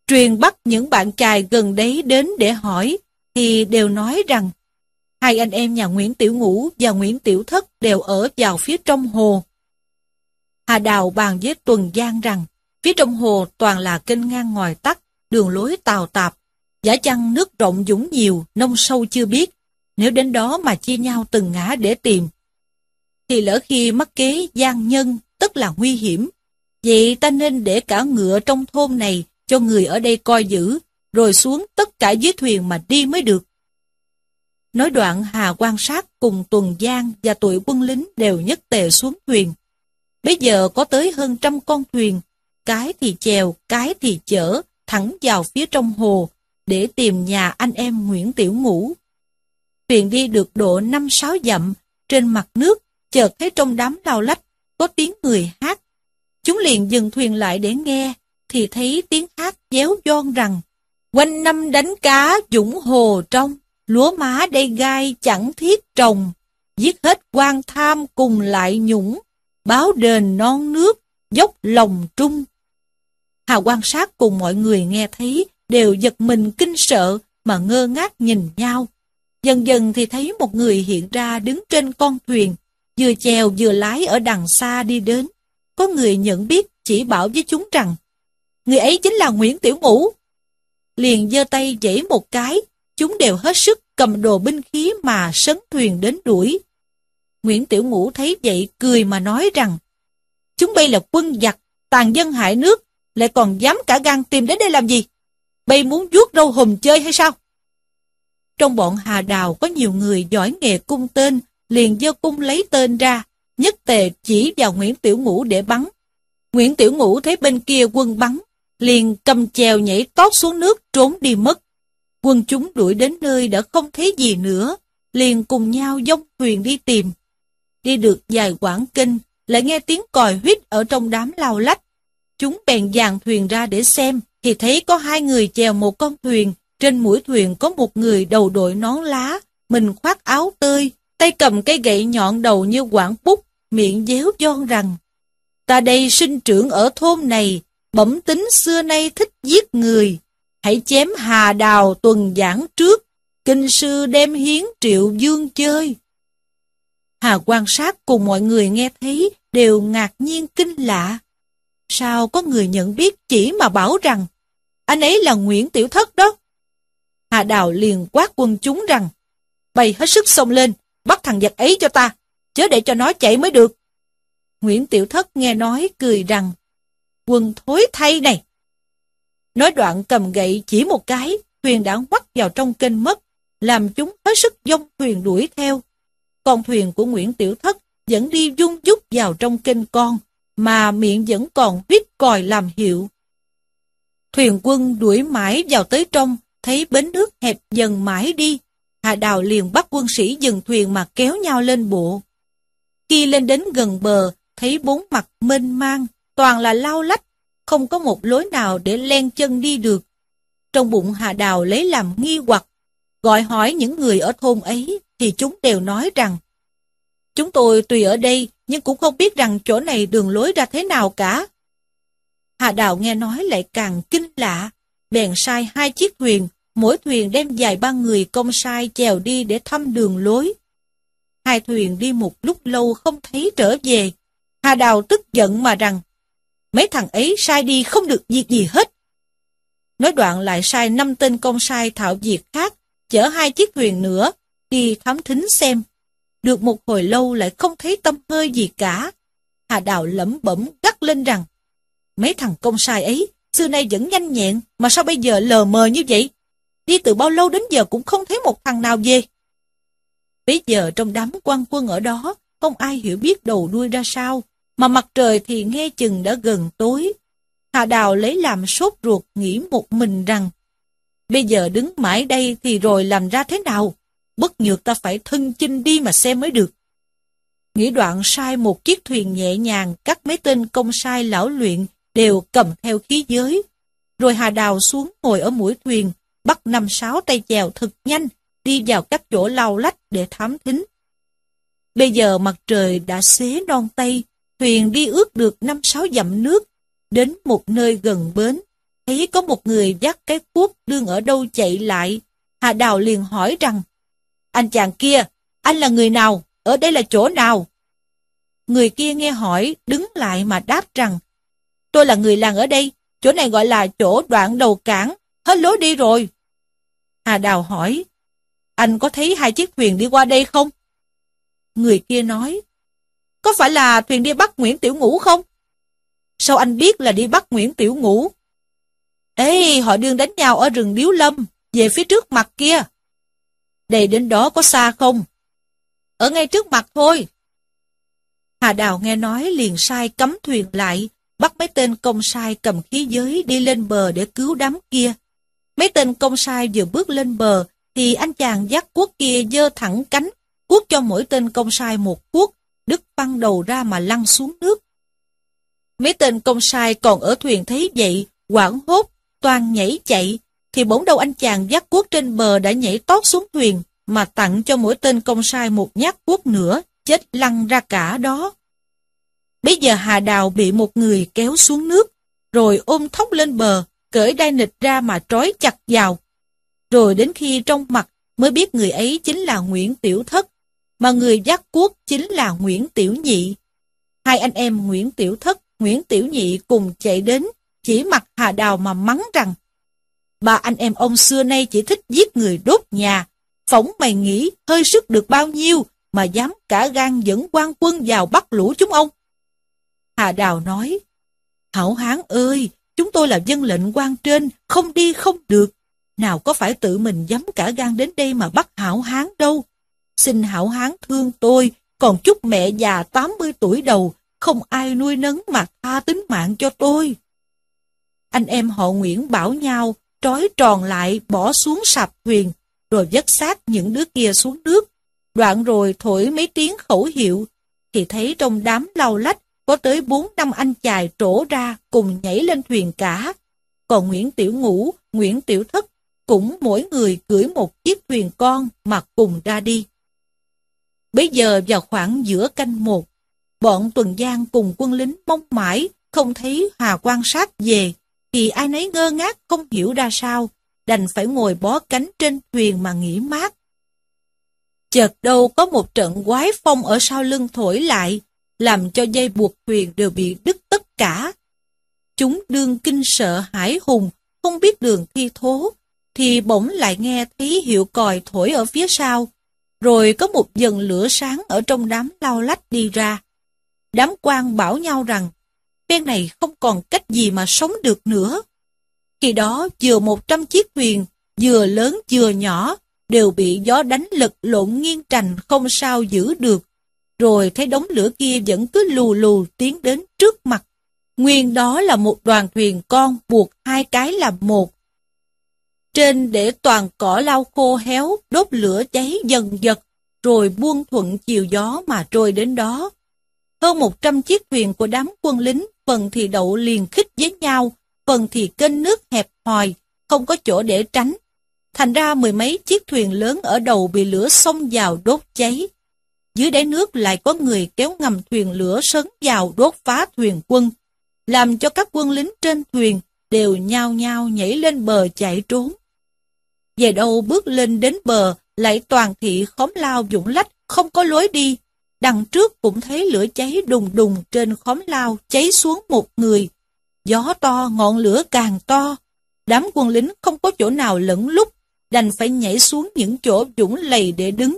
truyền bắt những bạn trai gần đấy đến để hỏi, thì đều nói rằng hai anh em nhà Nguyễn Tiểu Ngũ và Nguyễn Tiểu Thất đều ở vào phía trong hồ. Hà Đào bàn với Tuần Giang rằng phía trong hồ toàn là kênh ngang ngòi tắt, đường lối tào tạp, giả chăng nước rộng dũng nhiều, nông sâu chưa biết. Nếu đến đó mà chia nhau từng ngã để tìm, thì lỡ khi mắc kế gian nhân, tức là nguy hiểm. Vậy ta nên để cả ngựa trong thôn này cho người ở đây coi giữ, rồi xuống tất cả dưới thuyền mà đi mới được. Nói đoạn Hà quan sát cùng Tuần Giang và tuổi quân lính đều nhất tề xuống thuyền. Bây giờ có tới hơn trăm con thuyền, cái thì chèo, cái thì chở, thẳng vào phía trong hồ, để tìm nhà anh em Nguyễn Tiểu Ngũ. Thuyền đi được độ năm sáu dặm, trên mặt nước chợt thấy trong đám lao lách có tiếng người hát. Chúng liền dừng thuyền lại để nghe, thì thấy tiếng hát déo giòn rằng Quanh năm đánh cá dũng hồ trong, lúa má đây gai chẳng thiết trồng, giết hết quan tham cùng lại nhũng, báo đền non nước, dốc lòng trung. Hà quan sát cùng mọi người nghe thấy, đều giật mình kinh sợ mà ngơ ngác nhìn nhau. Dần dần thì thấy một người hiện ra đứng trên con thuyền, vừa chèo vừa lái ở đằng xa đi đến. Có người nhận biết chỉ bảo với chúng rằng, người ấy chính là Nguyễn Tiểu Ngũ. Liền giơ tay dãy một cái, chúng đều hết sức cầm đồ binh khí mà sấn thuyền đến đuổi. Nguyễn Tiểu Ngũ thấy vậy cười mà nói rằng, chúng bay là quân giặc, tàn dân hại nước, lại còn dám cả gan tìm đến đây làm gì? Bay muốn vuốt râu hùm chơi hay sao? Trong bọn Hà Đào có nhiều người giỏi nghề cung tên, liền giơ cung lấy tên ra, nhất tề chỉ vào Nguyễn Tiểu Ngũ để bắn. Nguyễn Tiểu Ngũ thấy bên kia quân bắn, liền cầm chèo nhảy tót xuống nước trốn đi mất. Quân chúng đuổi đến nơi đã không thấy gì nữa, liền cùng nhau dông thuyền đi tìm. Đi được vài quãng kinh, lại nghe tiếng còi huyết ở trong đám lao lách. Chúng bèn dàn thuyền ra để xem, thì thấy có hai người chèo một con thuyền, trên mũi thuyền có một người đầu đội nón lá, mình khoác áo tơi, tay cầm cây gậy nhọn đầu như quảng bút, miệng déo giòn rằng, ta đây sinh trưởng ở thôn này, bẩm tính xưa nay thích giết người, hãy chém hà đào tuần giảng trước, kinh sư đem hiến triệu dương chơi. Hà quan sát cùng mọi người nghe thấy đều ngạc nhiên kinh lạ. Sao có người nhận biết chỉ mà bảo rằng anh ấy là Nguyễn Tiểu Thất đó? Hà Đào liền quát quân chúng rằng bày hết sức xông lên, bắt thằng giặc ấy cho ta, chớ để cho nó chạy mới được. Nguyễn Tiểu Thất nghe nói cười rằng, quân thối thay này. Nói đoạn cầm gậy chỉ một cái, thuyền đã quắt vào trong kênh mất, làm chúng hết sức dông thuyền đuổi theo. Con thuyền của Nguyễn Tiểu Thất vẫn đi dung dút vào trong kênh con, mà miệng vẫn còn huyết còi làm hiệu. Thuyền quân đuổi mãi vào tới trong, thấy bến nước hẹp dần mãi đi. Hà Đào liền bắt quân sĩ dừng thuyền mà kéo nhau lên bộ. Khi lên đến gần bờ, thấy bốn mặt mênh mang, toàn là lao lách, không có một lối nào để len chân đi được. Trong bụng Hà Đào lấy làm nghi hoặc, gọi hỏi những người ở thôn ấy, thì chúng đều nói rằng Chúng tôi tùy ở đây, nhưng cũng không biết rằng chỗ này đường lối ra thế nào cả. Hà Đào nghe nói lại càng kinh lạ, bèn sai hai chiếc thuyền, mỗi thuyền đem dài ba người công sai chèo đi để thăm đường lối. Hai thuyền đi một lúc lâu không thấy trở về. Hà Đào tức giận mà rằng, mấy thằng ấy sai đi không được việc gì hết. Nói đoạn lại sai năm tên công sai thạo việc khác, chở hai chiếc thuyền nữa, đi thám thính xem. Được một hồi lâu lại không thấy tâm hơi gì cả. Hà Đào lẩm bẩm gắt lên rằng, mấy thằng công sai ấy, xưa nay vẫn nhanh nhẹn, mà sao bây giờ lờ mờ như vậy? Đi từ bao lâu đến giờ cũng không thấy một thằng nào về. Bây giờ trong đám quan quân ở đó, không ai hiểu biết đầu đuôi ra sao, mà mặt trời thì nghe chừng đã gần tối. Hà Đào lấy làm sốt ruột nghĩ một mình rằng, bây giờ đứng mãi đây thì rồi làm ra thế nào? Bất nhược ta phải thân chinh đi mà xem mới được. Nghĩ đoạn sai một chiếc thuyền nhẹ nhàng, cắt mấy tên công sai lão luyện đều cầm theo khí giới. Rồi Hà Đào xuống ngồi ở mũi thuyền, bắt năm sáu tay chèo thật nhanh, đi vào các chỗ lau lách để thám thính. Bây giờ mặt trời đã xế non tây, thuyền đi ước được năm sáu dặm nước, đến một nơi gần bến, thấy có một người dắt cái cuốc đương ở đâu chạy lại. Hà Đào liền hỏi rằng, anh chàng kia, anh là người nào? Ở đây là chỗ nào? Người kia nghe hỏi, đứng lại mà đáp rằng, tôi là người làng ở đây, chỗ này gọi là chỗ đoạn đầu cảng, hết lối đi rồi. Hà Đào hỏi, anh có thấy hai chiếc thuyền đi qua đây không? Người kia nói, có phải là thuyền đi bắt Nguyễn Tiểu Ngũ không? Sao anh biết là đi bắt Nguyễn Tiểu Ngũ? Ê, họ đương đánh nhau ở rừng Điếu Lâm, về phía trước mặt kia. Đây đến đó có xa không? Ở ngay trước mặt thôi. Hà Đào nghe nói liền sai cấm thuyền lại, bắt mấy tên công sai cầm khí giới đi lên bờ để cứu đám kia. Mấy tên công sai vừa bước lên bờ, thì anh chàng giác cuốc kia giơ thẳng cánh, cuốc cho mỗi tên công sai một cuốc, đứt băng đầu ra mà lăn xuống nước. Mấy tên công sai còn ở thuyền thấy vậy, quảng hốt, toàn nhảy chạy, thì bỗng đâu anh chàng giác cuốc trên bờ đã nhảy tót xuống thuyền, mà tặng cho mỗi tên công sai một nhát cuốc nữa, chết lăn ra cả đó. Bây giờ Hà Đào bị một người kéo xuống nước, rồi ôm thóc lên bờ, cởi đai nịch ra mà trói chặt vào. Rồi đến khi trong mặt mới biết người ấy chính là Nguyễn Tiểu Thất, mà người dắt cuốc chính là Nguyễn Tiểu Nhị. Hai anh em Nguyễn Tiểu Thất, Nguyễn Tiểu Nhị cùng chạy đến, chỉ mặt Hà Đào mà mắng rằng Ba anh em ông xưa nay chỉ thích giết người đốt nhà, phỏng mày nghĩ hơi sức được bao nhiêu mà dám cả gan dẫn quan quân vào bắt lũ chúng ông. Hà Đào nói, Hảo Hán ơi, chúng tôi là dân lệnh quan trên, không đi không được. Nào có phải tự mình dám cả gan đến đây mà bắt Hảo Hán đâu. Xin Hảo Hán thương tôi, còn chúc mẹ già 80 tuổi đầu, không ai nuôi nấng mà tha tính mạng cho tôi. Anh em họ Nguyễn bảo nhau, trói tròn lại, bỏ xuống sạp thuyền, rồi dắt xác những đứa kia xuống nước. Đoạn rồi thổi mấy tiếng khẩu hiệu, thì thấy trong đám lau lách có tới bốn năm anh chài trổ ra cùng nhảy lên thuyền cả. Còn Nguyễn Tiểu Ngũ, Nguyễn Tiểu Thất cũng mỗi người cưỡi một chiếc thuyền con mà cùng ra đi. Bây giờ vào khoảng giữa canh một, bọn tuần giang cùng quân lính mong mãi không thấy Hà quan sát về, thì ai nấy ngơ ngác không hiểu ra sao, đành phải ngồi bó cánh trên thuyền mà nghỉ mát. Chợt đâu có một trận quái phong ở sau lưng thổi lại, làm cho dây buộc thuyền đều bị đứt tất cả. Chúng đương kinh sợ hải hùng, không biết đường thi thố, thì bỗng lại nghe thấy hiệu còi thổi ở phía sau, rồi có một dần lửa sáng ở trong đám lao lách đi ra. Đám quan bảo nhau rằng, bên này không còn cách gì mà sống được nữa. Khi đó vừa một trăm chiếc thuyền, vừa lớn vừa nhỏ, đều bị gió đánh lật lộn nghiêng trành không sao giữ được. Rồi thấy đống lửa kia vẫn cứ lù lù tiến đến trước mặt. Nguyên đó là một đoàn thuyền con buộc hai cái làm một. Trên để toàn cỏ lau khô héo, đốt lửa cháy dần dật, rồi buông thuận chiều gió mà trôi đến đó. Hơn một trăm chiếc thuyền của đám quân lính, phần thì đậu liền khích với nhau, phần thì kênh nước hẹp hòi, không có chỗ để tránh. Thành ra mười mấy chiếc thuyền lớn ở đầu bị lửa xông vào đốt cháy. Dưới đáy nước lại có người kéo ngầm thuyền lửa sấn vào đốt phá thuyền quân, làm cho các quân lính trên thuyền đều nhao nhao nhảy lên bờ chạy trốn. Về đâu bước lên đến bờ, lại toàn thị khóm lao dũng lách, không có lối đi. Đằng trước cũng thấy lửa cháy đùng đùng trên khóm lao, cháy xuống một người. Gió to, ngọn lửa càng to. Đám quân lính không có chỗ nào lẫn lúc, đành phải nhảy xuống những chỗ dũng lầy để đứng.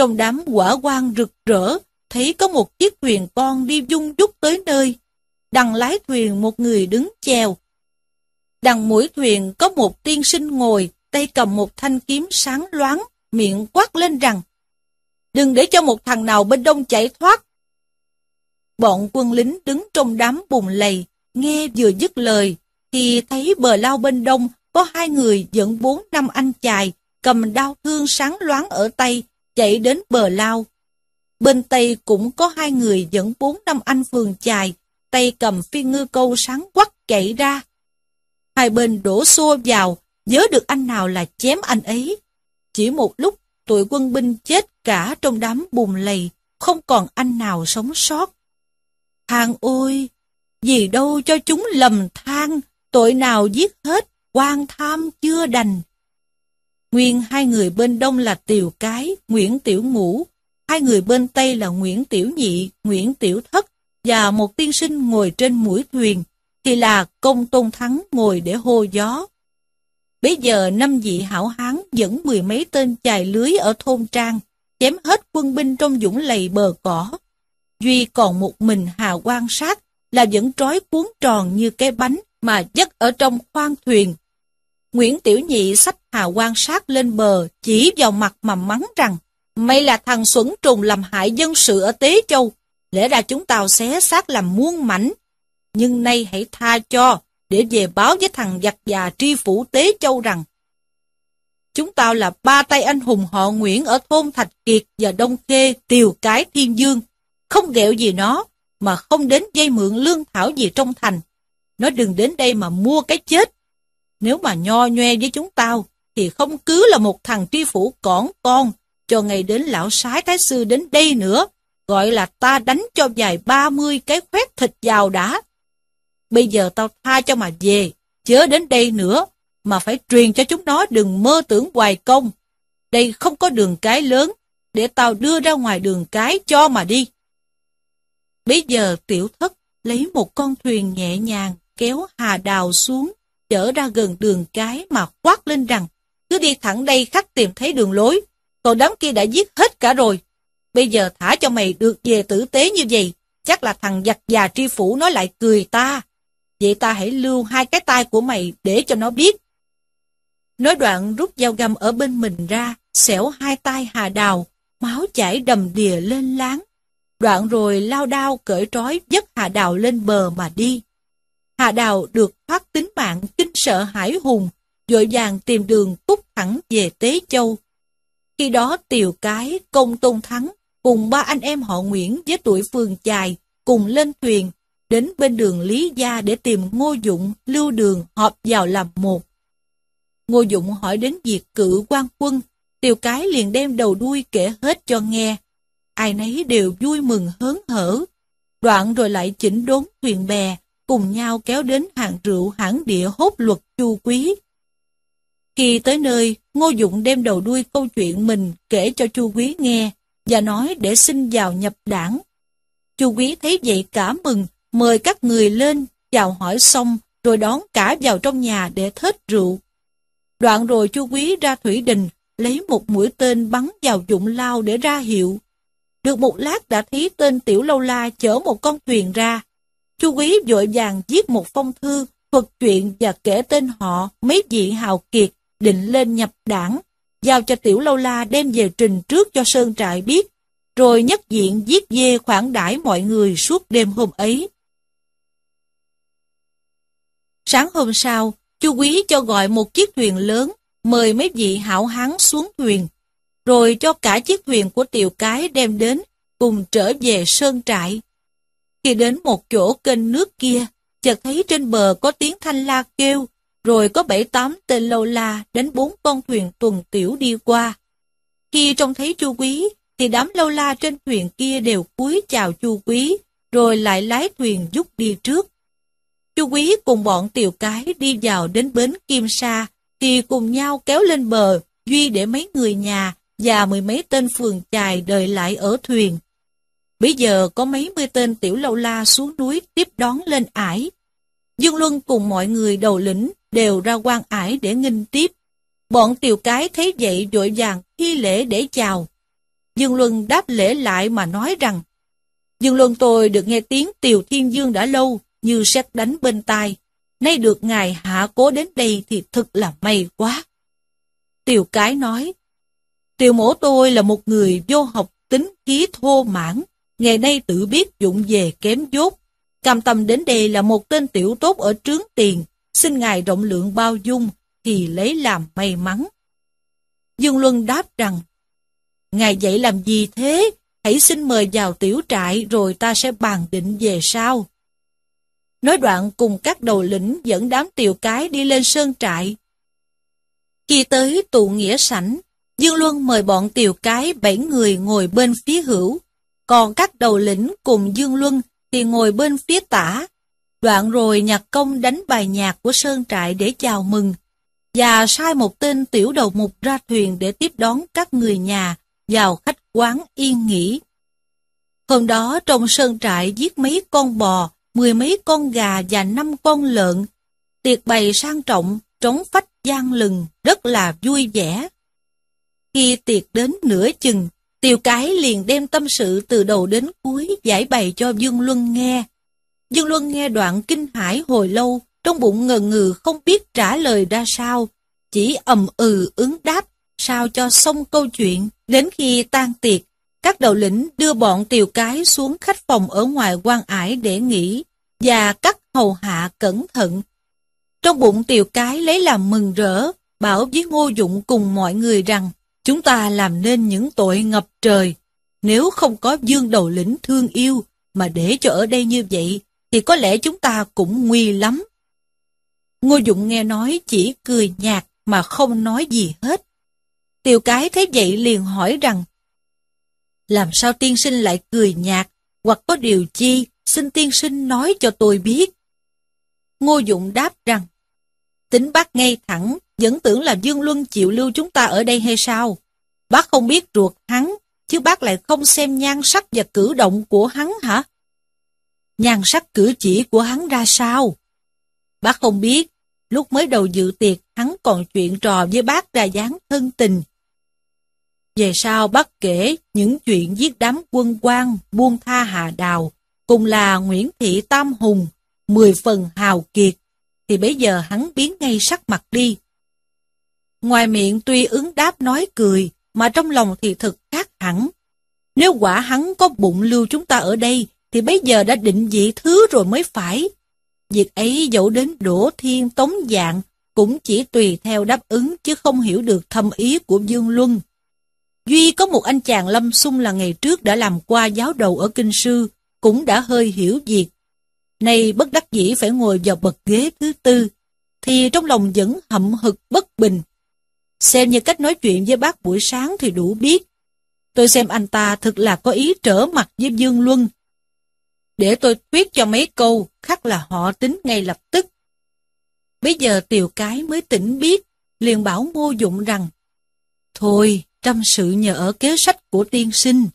Trong đám quả quang rực rỡ, thấy có một chiếc thuyền con đi dung dút tới nơi. Đằng lái thuyền một người đứng chèo. Đằng mũi thuyền có một tiên sinh ngồi, tay cầm một thanh kiếm sáng loáng, miệng quát lên rằng Đừng để cho một thằng nào bên đông chạy thoát. Bọn quân lính đứng trong đám bùng lầy, nghe vừa dứt lời, thì thấy bờ lao bên đông có hai người dẫn bốn năm anh chài, cầm đao thương sáng loáng ở tay, chạy đến bờ lao. Bên Tây cũng có hai người dẫn bốn năm anh vườn chài, tay cầm phi ngư câu sáng quắc chạy ra. Hai bên đổ xô vào, nhớ được anh nào là chém anh ấy. Chỉ một lúc, tụi quân binh chết cả trong đám bùn lầy, không còn anh nào sống sót. Thang ôi, vì đâu cho chúng lầm than, tội nào giết hết, quan tham chưa đành. Nguyên hai người bên đông là Tiều Cái, Nguyễn Tiểu Ngũ, hai người bên tây là Nguyễn Tiểu Nhị, Nguyễn Tiểu Thất và một tiên sinh ngồi trên mũi thuyền, thì là công tôn thắng ngồi để hô gió. Bây giờ năm vị hảo hán dẫn mười mấy tên chài lưới ở thôn trang, chém hết quân binh trong dũng lầy bờ cỏ. Duy còn một mình hà quan sát là vẫn trói cuốn tròn như cái bánh mà dắt ở trong khoang thuyền. Nguyễn Tiểu Nhị xách hà quan sát lên bờ, chỉ vào mặt mà mắng rằng, mày là thằng xuẩn trùng làm hại dân sự ở Tế Châu, lẽ ra chúng tao xé xác làm muôn mảnh. Nhưng nay hãy tha cho, để về báo với thằng giặc già tri phủ Tế Châu rằng Chúng tao là ba tay anh hùng họ Nguyễn ở thôn Thạch Kiệt và Đông Khê, Tiều Cái Thiên Dương. Không ghẹo gì nó, mà không đến dây mượn lương thảo gì trong thành. Nó đừng đến đây mà mua cái chết. Nếu mà nho nhoe với chúng tao, thì không cứ là một thằng tri phủ cỏn con, cho ngày đến lão sái thái sư đến đây nữa, gọi là ta đánh cho dài ba mươi cái khoét thịt vào đã. Bây giờ tao tha cho mà về, chớ đến đây nữa, mà phải truyền cho chúng nó đừng mơ tưởng hoài công. Đây không có đường cái lớn, để tao đưa ra ngoài đường cái cho mà đi. Bây giờ tiểu thất lấy một con thuyền nhẹ nhàng kéo hà đào xuống, chở ra gần đường cái mà quát lên rằng, cứ đi thẳng đây khách tìm thấy đường lối, còn đám kia đã giết hết cả rồi. Bây giờ thả cho mày được về tử tế như vậy, chắc là thằng giặc già tri phủ nó lại cười ta. Vậy ta hãy lưu hai cái tay của mày để cho nó biết. Nói đoạn rút dao găm ở bên mình ra, xẻo hai tay hà đào, máu chảy đầm đìa lên láng. Đoạn rồi lao đao cởi trói dứt hà đào lên bờ mà đi. Hà đào được thoát tính mạng kinh sợ hải hùng, dội vàng tìm đường cút thẳng về Tế Châu. Khi đó Tiều Cái, Công Tôn Thắng, cùng ba anh em họ Nguyễn với tuổi phường chài, cùng lên thuyền, đến bên đường Lý Gia để tìm Ngô Dụng, Lưu Đường họp vào làm một. Ngô Dụng hỏi đến việc cử quan quân, Tiều Cái liền đem đầu đuôi kể hết cho nghe. Ai nấy đều vui mừng hớn hở. Đoạn rồi lại chỉnh đốn thuyền bè, cùng nhau kéo đến hàng rượu hãng địa hốt luật chu quý. Khi tới nơi, Ngô Dụng đem đầu đuôi câu chuyện mình kể cho chu quý nghe, và nói để xin vào nhập đảng. Chu quý thấy vậy cả mừng, mời các người lên, chào hỏi xong, rồi đón cả vào trong nhà để thết rượu. Đoạn rồi chu quý ra thủy đình, lấy một mũi tên bắn vào dụng lao để ra hiệu. Được một lát đã thấy tên tiểu lâu la chở một con thuyền ra. Chu quý vội vàng viết một phong thư, thuật chuyện và kể tên họ mấy vị hào kiệt định lên nhập đảng, giao cho tiểu lâu la đem về trình trước cho sơn trại biết, rồi nhất diện giết dê khoản đãi mọi người suốt đêm hôm ấy. Sáng hôm sau, chu quý cho gọi một chiếc thuyền lớn, mời mấy vị hảo hán xuống thuyền, rồi cho cả chiếc thuyền của tiểu cái đem đến, cùng trở về sơn trại. Khi đến một chỗ kênh nước kia, chợt thấy trên bờ có tiếng thanh la kêu, rồi có bảy tám tên lâu la đến bốn con thuyền tuần tiểu đi qua. Khi trông thấy chu quý, thì đám lâu la trên thuyền kia đều cúi chào chu quý, rồi lại lái thuyền rút đi trước. Chu quý cùng bọn tiểu cái đi vào đến bến Kim Sa, thì cùng nhau kéo lên bờ, duy để mấy người nhà và mười mấy tên phường chài đợi lại ở thuyền. Bây giờ có mấy mươi tên tiểu lâu la xuống núi tiếp đón lên ải. Dương Luân cùng mọi người đầu lĩnh đều ra quan ải để nghinh tiếp. Bọn tiểu cái thấy vậy vội vàng thi lễ để chào. Dương Luân đáp lễ lại mà nói rằng Dương Luân tôi được nghe tiếng Tiều Thiên Dương đã lâu, như xét đánh bên tai. Nay được ngài hạ cố đến đây thì thật là may quá. Tiều Cái nói, Tiều mổ tôi là một người vô học tính khí thô mãn, ngày nay tự biết dụng về kém dốt. Cam tâm đến đây là một tên tiểu tốt ở trướng tiền, xin ngài rộng lượng bao dung, thì lấy làm may mắn. Dương Luân đáp rằng, Ngài dạy làm gì thế? Hãy xin mời vào tiểu trại rồi ta sẽ bàn định về sau. Nói đoạn cùng các đầu lĩnh dẫn đám tiểu cái đi lên sơn trại. Khi tới tụ nghĩa sảnh, Dương Luân mời bọn tiểu cái bảy người ngồi bên phía hữu, còn các đầu lĩnh cùng Dương Luân thì ngồi bên phía tả. Đoạn rồi nhạc công đánh bài nhạc của sơn trại để chào mừng, và sai một tên tiểu đầu mục ra thuyền để tiếp đón các người nhà vào khách quán yên nghỉ. Hôm đó trong sơn trại giết mấy con bò, mười mấy con gà và năm con lợn. Tiệc bày sang trọng, trống phách gian lừng, rất là vui vẻ. Khi tiệc đến nửa chừng, Tiều Cái liền đem tâm sự từ đầu đến cuối giải bày cho Dương Luân nghe. Dương Luân nghe đoạn kinh hãi hồi lâu, trong bụng ngờ ngừ không biết trả lời ra sao, chỉ ầm ừ ứng đáp, sao cho xong câu chuyện. Đến khi tan tiệc, các đầu lĩnh đưa bọn tiều cái xuống khách phòng ở ngoài quan ải để nghỉ, và cắt hầu hạ cẩn thận. Trong bụng tiều cái lấy làm mừng rỡ, bảo với ngô dụng cùng mọi người rằng, chúng ta làm nên những tội ngập trời. Nếu không có dương đầu lĩnh thương yêu, mà để cho ở đây như vậy, thì có lẽ chúng ta cũng nguy lắm. Ngô Dụng nghe nói chỉ cười nhạt mà không nói gì hết. Tiểu cái thấy vậy liền hỏi rằng, làm sao tiên sinh lại cười nhạt, hoặc có điều chi, xin tiên sinh nói cho tôi biết. Ngô Dụng đáp rằng, tính bác ngay thẳng, vẫn tưởng là Dương Luân chịu lưu chúng ta ở đây hay sao? Bác không biết ruột hắn, chứ bác lại không xem nhan sắc và cử động của hắn hả? Nhan sắc cử chỉ của hắn ra sao? Bác không biết, lúc mới đầu dự tiệc hắn còn chuyện trò với bác ra dáng thân tình, về sau bác kể những chuyện giết đám quân quan buông tha hà đào, cùng là Nguyễn Thị Tam Hùng, mười phần hào kiệt, thì bây giờ hắn biến ngay sắc mặt đi. Ngoài miệng tuy ứng đáp nói cười, mà trong lòng thì thực khác hẳn. Nếu quả hắn có bụng lưu chúng ta ở đây, thì bây giờ đã định vị thứ rồi mới phải. Việc ấy dẫu đến đổ thiên tống dạng, cũng chỉ tùy theo đáp ứng chứ không hiểu được thâm ý của Dương Luân. Duy có một anh chàng lâm sung là ngày trước đã làm qua giáo đầu ở Kinh Sư, cũng đã hơi hiểu việc. Nay bất đắc dĩ phải ngồi vào bậc ghế thứ tư, thì trong lòng vẫn hậm hực bất bình. Xem như cách nói chuyện với bác buổi sáng thì đủ biết. Tôi xem anh ta thực là có ý trở mặt với Dương Luân. Để tôi thuyết cho mấy câu, khắc là họ tính ngay lập tức. Bây giờ tiểu cái mới tỉnh biết, liền bảo ngô dụng rằng, Thôi, trăm sự nhờ ở kế sách của tiên sinh.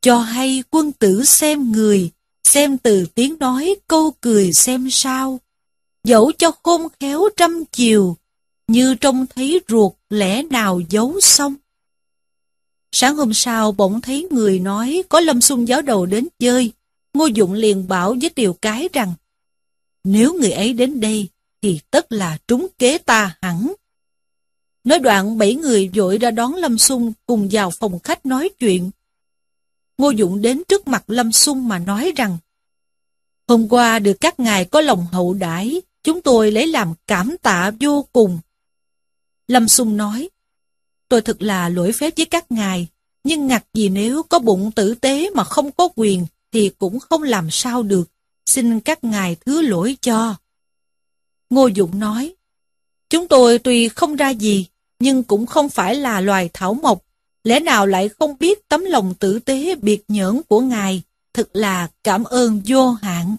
Cho hay quân tử xem người, xem từ tiếng nói câu cười xem sao. Dẫu cho khôn khéo trăm chiều, như trông thấy ruột lẽ nào giấu xong. Sáng hôm sau, bỗng thấy người nói có lâm xung giáo đầu đến chơi. Ngô Dụng liền bảo với Tiều Cái rằng, Nếu người ấy đến đây, thì tất là trúng kế ta hẳn. Nói đoạn, bảy người vội ra đón Lâm Xung cùng vào phòng khách nói chuyện. Ngô Dụng đến trước mặt Lâm Xung mà nói rằng, Hôm qua được các ngài có lòng hậu đãi, chúng tôi lấy làm cảm tạ vô cùng. Lâm Xung nói, tôi thật là lỗi phép với các ngài, nhưng ngặt gì nếu có bụng tử tế mà không có quyền thì cũng không làm sao được, xin các ngài thứ lỗi cho. Ngô Dũng nói, chúng tôi tuy không ra gì, nhưng cũng không phải là loài thảo mộc, lẽ nào lại không biết tấm lòng tử tế biệt nhẫn của ngài, thật là cảm ơn vô hạn.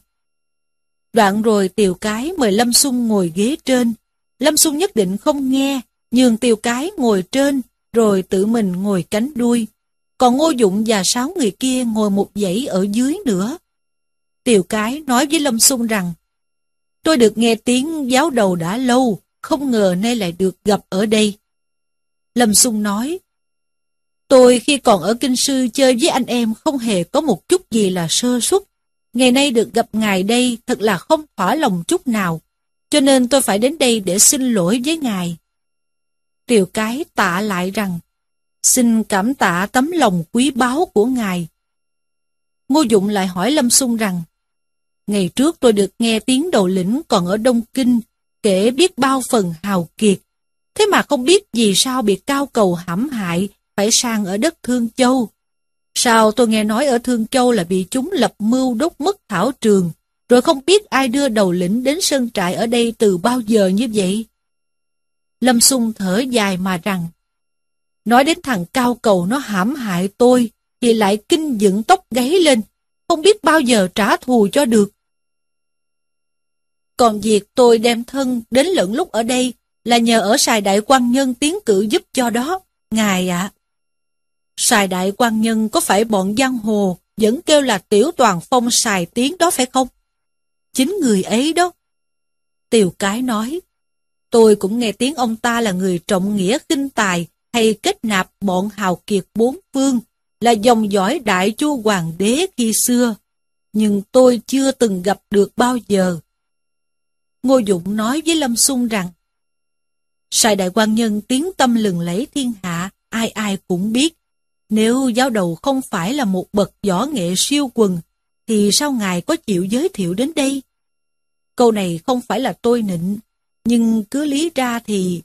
Đoạn rồi Tiều Cái mời Lâm Xung ngồi ghế trên. Lâm Xung nhất định không nghe, nhường tiêu Cái ngồi trên, rồi tự mình ngồi cánh đuôi. Còn Ngô Dụng và sáu người kia ngồi một dãy ở dưới nữa. Tiều Cái nói với Lâm Xung rằng, Tôi được nghe tiếng giáo đầu đã lâu, không ngờ nay lại được gặp ở đây. Lâm Xung nói, Tôi khi còn ở Kinh Sư chơi với anh em không hề có một chút gì là sơ suất. Ngày nay được gặp ngài đây thật là không thỏa lòng chút nào, cho nên tôi phải đến đây để xin lỗi với ngài. Tiều cái tạ lại rằng, xin cảm tạ tấm lòng quý báu của ngài. Ngô Dụng lại hỏi Lâm Xung rằng, ngày trước tôi được nghe tiếng đầu lĩnh còn ở Đông Kinh, kể biết bao phần hào kiệt, thế mà không biết vì sao bị cao cầu hãm hại, phải sang ở đất Thương Châu. Sao tôi nghe nói ở Thương Châu là bị chúng lập mưu đốt mất thảo trường, rồi không biết ai đưa đầu lĩnh đến sân trại ở đây từ bao giờ như vậy? Lâm Sung thở dài mà rằng, nói đến thằng cao cầu nó hãm hại tôi, thì lại kinh dựng tóc gáy lên, không biết bao giờ trả thù cho được. Còn việc tôi đem thân đến lẫn lúc ở đây là nhờ ở sài đại quan nhân tiến cử giúp cho đó, ngài ạ. Sài đại quan nhân có phải bọn giang hồ vẫn kêu là tiểu toàn phong sài tiếng đó phải không? Chính người ấy đó. Tiều cái nói, tôi cũng nghe tiếng ông ta là người trọng nghĩa kinh tài hay kết nạp bọn hào kiệt bốn phương, là dòng dõi đại chu hoàng đế khi xưa. Nhưng tôi chưa từng gặp được bao giờ. Ngô Dụng nói với Lâm Xung rằng, Sài đại quan nhân tiếng tâm lừng lẫy thiên hạ, ai ai cũng biết. Nếu giáo đầu không phải là một bậc võ nghệ siêu quần, thì sao ngài có chịu giới thiệu đến đây? Câu này không phải là tôi nịnh, nhưng cứ lý ra thì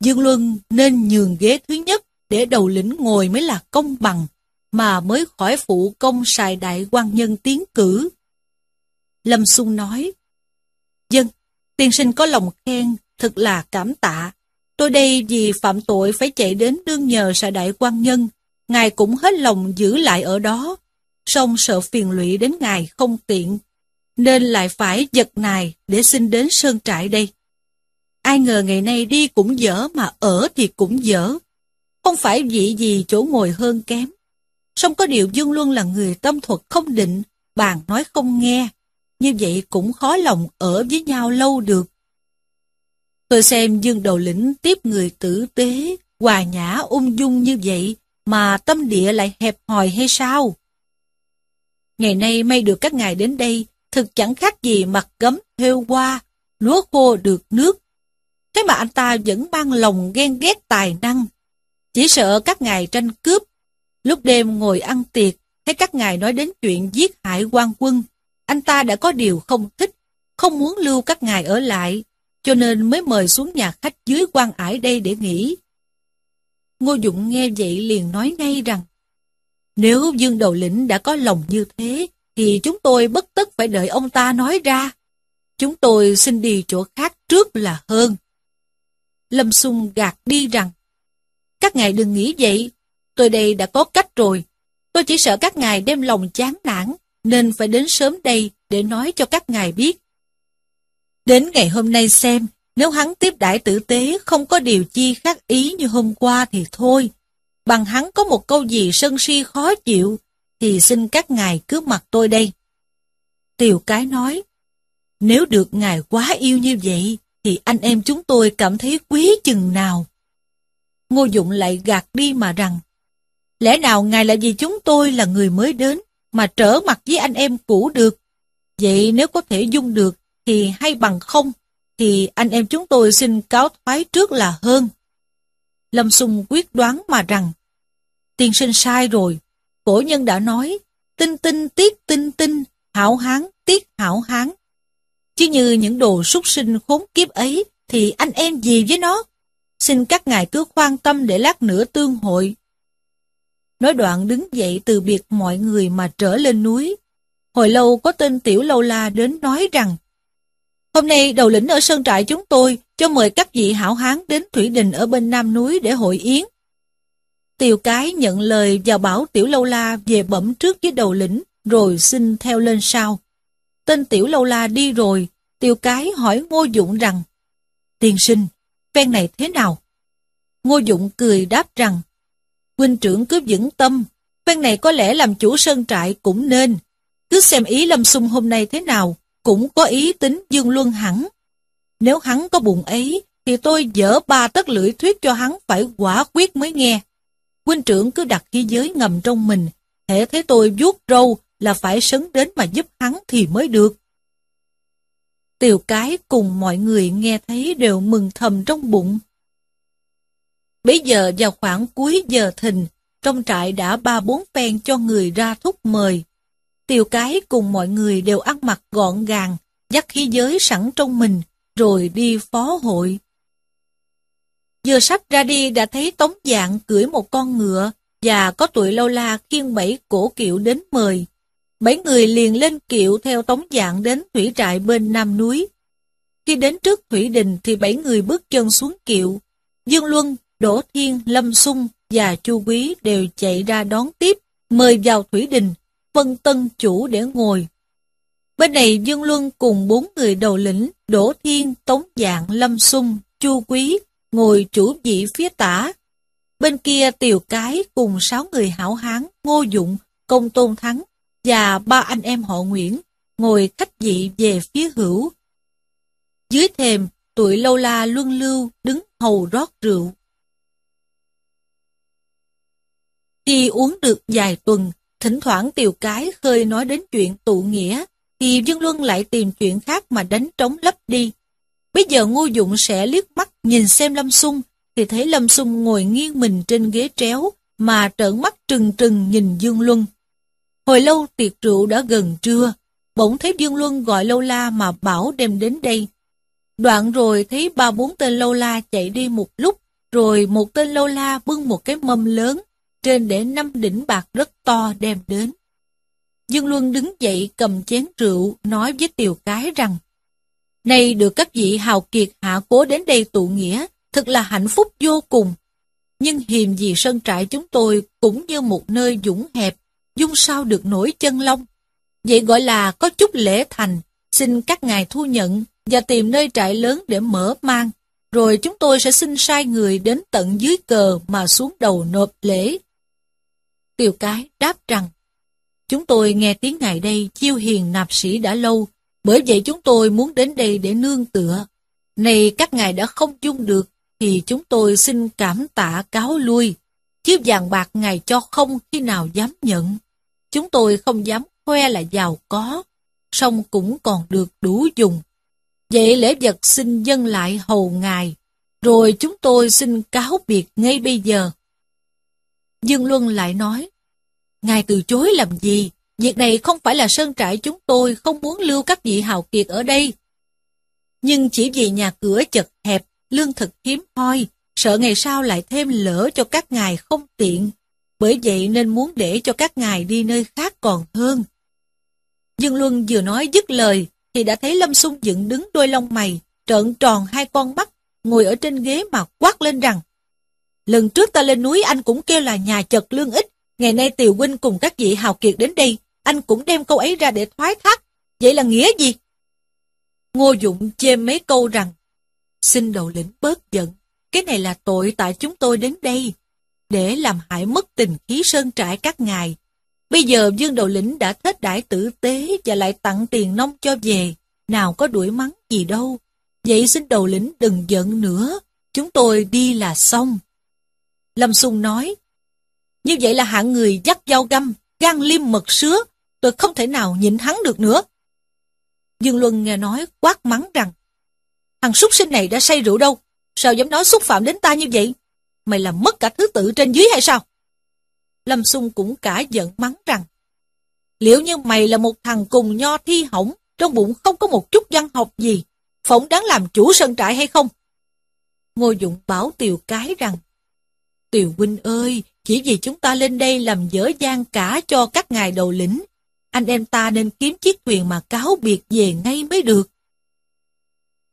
Dương Luân nên nhường ghế thứ nhất để đầu lĩnh ngồi mới là công bằng, mà mới khỏi phụ công xài đại quan nhân tiến cử. Lâm Xuân nói, Dân, tiên sinh có lòng khen, thật là cảm tạ. Tôi đây vì phạm tội phải chạy đến đương nhờ xài đại quan nhân, ngài cũng hết lòng giữ lại ở đó, song sợ phiền lụy đến ngài không tiện, nên lại phải giật nài để xin đến sơn trại đây. Ai ngờ ngày nay đi cũng dở mà ở thì cũng dở. Không phải vị gì chỗ ngồi hơn kém. Song có điều Dương Luân là người tâm thuật không định, bàn nói không nghe. Như vậy cũng khó lòng ở với nhau lâu được. Tôi xem Dương Đầu Lĩnh tiếp người tử tế, hòa nhã ung dung như vậy, mà tâm địa lại hẹp hòi hay sao? Ngày nay may được các ngài đến đây, thực chẳng khác gì mặt gấm theo hoa, lúa khô được nước. Thế mà anh ta vẫn mang lòng ghen ghét tài năng. Chỉ sợ các ngài tranh cướp. Lúc đêm ngồi ăn tiệc, thấy các ngài nói đến chuyện giết hại quan quân. Anh ta đã có điều không thích, không muốn lưu các ngài ở lại, cho nên mới mời xuống nhà khách dưới quan ải đây để nghỉ. Ngô Dụng nghe vậy liền nói ngay rằng, nếu Dương Đầu Lĩnh đã có lòng như thế, thì chúng tôi bất tất phải đợi ông ta nói ra. Chúng tôi xin đi chỗ khác trước là hơn. Lâm Xung gạt đi rằng, các ngài đừng nghĩ vậy, tôi đây đã có cách rồi. Tôi chỉ sợ các ngài đem lòng chán nản, nên phải đến sớm đây để nói cho các ngài biết. Đến ngày hôm nay xem, nếu hắn tiếp đãi tử tế không có điều chi khác ý như hôm qua thì thôi. Bằng hắn có một câu gì sân si khó chịu, thì xin các ngài cứ mặc tôi đây. Tiều cái nói, nếu được ngài quá yêu như vậy, thì anh em chúng tôi cảm thấy quý chừng nào. Ngô Dụng lại gạt đi mà rằng, lẽ nào ngài lại vì chúng tôi là người mới đến, mà trở mặt với anh em cũ được. Vậy nếu có thể dung được, thì hay bằng không, thì anh em chúng tôi xin cáo thoái trước là hơn. Lâm Sung quyết đoán mà rằng, tiên sinh sai rồi, cổ nhân đã nói, tinh tinh tiết tinh tinh, hảo hán tiết hảo hán. Chứ như những đồ súc sinh khốn kiếp ấy, thì anh em gì với nó? Xin các ngài cứ khoan tâm để lát nữa tương hội. Nói đoạn đứng dậy từ biệt mọi người mà trở lên núi. Hồi lâu có tên Tiểu Lâu La đến nói rằng Hôm nay đầu lĩnh ở sơn trại chúng tôi cho mời các vị hảo hán đến Thủy Đình ở bên Nam núi để hội yến. Tiều cái nhận lời và bảo Tiểu Lâu La về bẩm trước với đầu lĩnh rồi xin theo lên sau. Tên Tiểu Lâu La đi rồi, tiêu cái hỏi Ngô Dụng rằng Tiên sinh, phen này thế nào? Ngô Dụng cười đáp rằng Huynh trưởng cứ vững tâm, phen này có lẽ làm chủ sơn trại cũng nên. Cứ xem ý Lâm Xung hôm nay thế nào, cũng có ý tính Dương Luân hẳn. Nếu hắn có bụng ấy, thì tôi dở ba tất lưỡi thuyết cho hắn phải quả quyết mới nghe. Huynh trưởng cứ đặt khí giới ngầm trong mình, thể thấy tôi vuốt râu là phải sấn đến mà giúp hắn thì mới được. Tiểu cái cùng mọi người nghe thấy đều mừng thầm trong bụng. Bây giờ vào khoảng cuối giờ thình, trong trại đã ba bốn phen cho người ra thúc mời. Tiểu cái cùng mọi người đều ăn mặc gọn gàng, dắt khí giới sẵn trong mình, rồi đi phó hội. Vừa sắp ra đi đã thấy Tống Dạng cưỡi một con ngựa và có tuổi lâu la khiêng bảy cổ kiệu đến mời. Bảy người liền lên kiệu theo Tống Dạng đến thủy trại bên Nam núi. Khi đến trước Thủy Đình thì bảy người bước chân xuống kiệu. Dương Luân, Đỗ Thiên, Lâm Sung và Chu Quý đều chạy ra đón tiếp, mời vào Thủy Đình, phân tân chủ để ngồi. Bên này Dương Luân cùng bốn người đầu lĩnh, Đỗ Thiên, Tống Dạng, Lâm Sung, Chu Quý, ngồi chủ vị phía tả. Bên kia Tiều Cái cùng sáu người hảo hán, Ngô Dụng, Công Tôn Thắng và ba anh em họ Nguyễn, ngồi khách dị về phía hữu. Dưới thềm, tuổi lâu la luân lưu đứng hầu rót rượu. Khi uống được vài tuần, thỉnh thoảng Tiều Cái khơi nói đến chuyện tụ nghĩa, thì Dương Luân lại tìm chuyện khác mà đánh trống lấp đi. Bây giờ Ngô Dụng sẽ liếc mắt nhìn xem Lâm Xung, thì thấy Lâm Xung ngồi nghiêng mình trên ghế tréo, mà trợn mắt trừng trừng nhìn Dương Luân. Hồi lâu tiệc rượu đã gần trưa, bỗng thấy Dương Luân gọi Lâu La mà bảo đem đến đây. Đoạn rồi thấy ba bốn tên Lâu La chạy đi một lúc, rồi một tên Lâu La bưng một cái mâm lớn, trên để năm đỉnh bạc rất to đem đến. Dương Luân đứng dậy cầm chén rượu, nói với Tiều Cái rằng, Này được các vị hào kiệt hạ cố đến đây tụ nghĩa, thật là hạnh phúc vô cùng. Nhưng hiềm gì sân trại chúng tôi cũng như một nơi dũng hẹp, dung sao được nổi chân long. Vậy gọi là có chút lễ thành, xin các ngài thu nhận và tìm nơi trại lớn để mở mang, rồi chúng tôi sẽ xin sai người đến tận dưới cờ mà xuống đầu nộp lễ. Tiều cái đáp rằng, chúng tôi nghe tiếng ngài đây chiêu hiền nạp sĩ đã lâu, bởi vậy chúng tôi muốn đến đây để nương tựa. Này các ngài đã không dung được, thì chúng tôi xin cảm tạ cáo lui, chứ vàng bạc ngài cho không khi nào dám nhận. Chúng tôi không dám khoe là giàu có, song cũng còn được đủ dùng. Vậy lễ vật xin dân lại hầu ngài, rồi chúng tôi xin cáo biệt ngay bây giờ. Dương Luân lại nói, Ngài từ chối làm gì? Việc này không phải là sơn trại chúng tôi không muốn lưu các vị hào kiệt ở đây. Nhưng chỉ vì nhà cửa chật hẹp, lương thực hiếm hoi, sợ ngày sau lại thêm lỡ cho các ngài không tiện. Bởi vậy nên muốn để cho các ngài đi nơi khác còn hơn. Dương Luân vừa nói dứt lời, thì đã thấy Lâm Xung dựng đứng đôi lông mày, trợn tròn hai con mắt, ngồi ở trên ghế mà quát lên rằng Lần trước ta lên núi anh cũng kêu là nhà chật lương ít, ngày nay Tiều Huynh cùng các vị hào kiệt đến đây, anh cũng đem câu ấy ra để thoái thác, vậy là nghĩa gì? Ngô Dụng chê mấy câu rằng, xin đầu lĩnh bớt giận, cái này là tội tại chúng tôi đến đây, để làm hại mất tình khí sơn trại các ngài. Bây giờ Dương đầu lĩnh đã thết đãi tử tế và lại tặng tiền nông cho về, nào có đuổi mắng gì đâu. Vậy xin đầu lĩnh đừng giận nữa, chúng tôi đi là xong. Lâm Xung nói, như vậy là hạng người dắt dao găm, gan liêm mật sứa, tôi không thể nào nhịn hắn được nữa. Dương Luân nghe nói quát mắng rằng, thằng súc sinh này đã say rượu đâu, sao dám nói xúc phạm đến ta như vậy? Mày làm mất cả thứ tự trên dưới hay sao? Lâm Xung cũng cả giận mắng rằng, liệu như mày là một thằng cùng nho thi hỏng, trong bụng không có một chút văn học gì, phỏng đáng làm chủ sân trại hay không? Ngô Dụng bảo Tiều Cái rằng, Tiều huynh ơi, chỉ vì chúng ta lên đây làm dở gian cả cho các ngài đầu lĩnh, anh em ta nên kiếm chiếc thuyền mà cáo biệt về ngay mới được.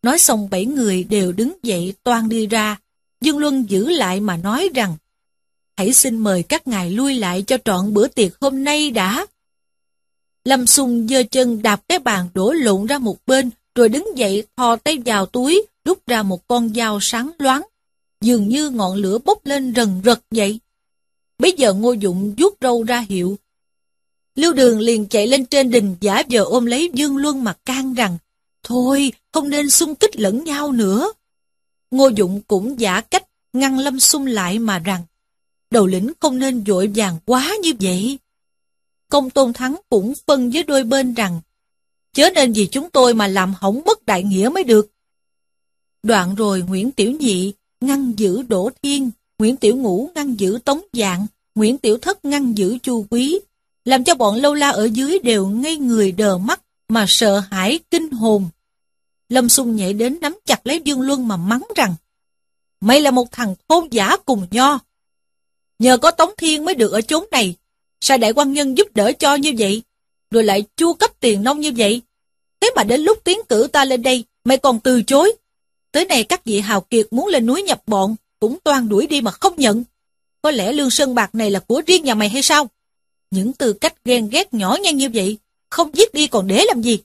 Nói xong bảy người đều đứng dậy toan đi ra, Dương Luân giữ lại mà nói rằng, hãy xin mời các ngài lui lại cho trọn bữa tiệc hôm nay đã. Lâm Sung giơ chân đạp cái bàn đổ lộn ra một bên, rồi đứng dậy thò tay vào túi, rút ra một con dao sáng loáng, dường như ngọn lửa bốc lên rần rật vậy. Bây giờ Ngô Dụng vuốt râu ra hiệu. Lưu Đường liền chạy lên trên đình giả vờ ôm lấy Dương Luân mà can rằng, thôi, không nên xung kích lẫn nhau nữa. Ngô Dụng cũng giả cách ngăn Lâm Xung lại mà rằng, đầu lĩnh không nên vội vàng quá như vậy. Công Tôn Thắng cũng phân với đôi bên rằng, chớ nên vì chúng tôi mà làm hỏng bất đại nghĩa mới được. Đoạn rồi Nguyễn Tiểu Nhị ngăn giữ Đỗ Thiên, Nguyễn Tiểu Ngũ ngăn giữ Tống Dạng, Nguyễn Tiểu Thất ngăn giữ Chu Quý, làm cho bọn lâu la ở dưới đều ngây người đờ mắt mà sợ hãi kinh hồn. Lâm Xung nhảy đến nắm chặt lấy Dương Luân mà mắng rằng Mày là một thằng khôn giả cùng nho. Nhờ có Tống Thiên mới được ở chốn này. Sao đại quan nhân giúp đỡ cho như vậy? Rồi lại chu cấp tiền nông như vậy? Thế mà đến lúc tiến cử ta lên đây, mày còn từ chối. Tới này các vị hào kiệt muốn lên núi nhập bọn, cũng toan đuổi đi mà không nhận. Có lẽ lương sơn bạc này là của riêng nhà mày hay sao? Những từ cách ghen ghét nhỏ nhen như vậy, không giết đi còn để làm gì?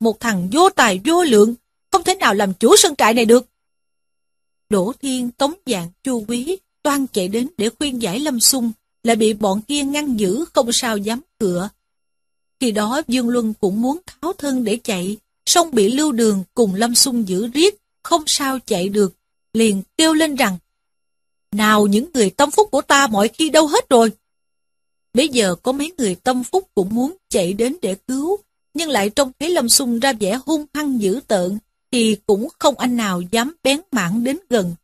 Một thằng vô tài vô lượng, không thể nào làm chủ sân trại này được. Đỗ Thiên, Tống Dạng, Chu Quý toan chạy đến để khuyên giải Lâm Xung, lại bị bọn kia ngăn giữ không sao dám cửa. Khi đó Dương Luân cũng muốn tháo thân để chạy, song bị Lưu Đường cùng Lâm Xung giữ riết, không sao chạy được, liền kêu lên rằng Nào những người tâm phúc của ta mọi khi đâu hết rồi. Bây giờ có mấy người tâm phúc cũng muốn chạy đến để cứu, nhưng lại trông thấy Lâm Xung ra vẻ hung hăng dữ tợn, thì cũng không anh nào dám bén mảng đến gần.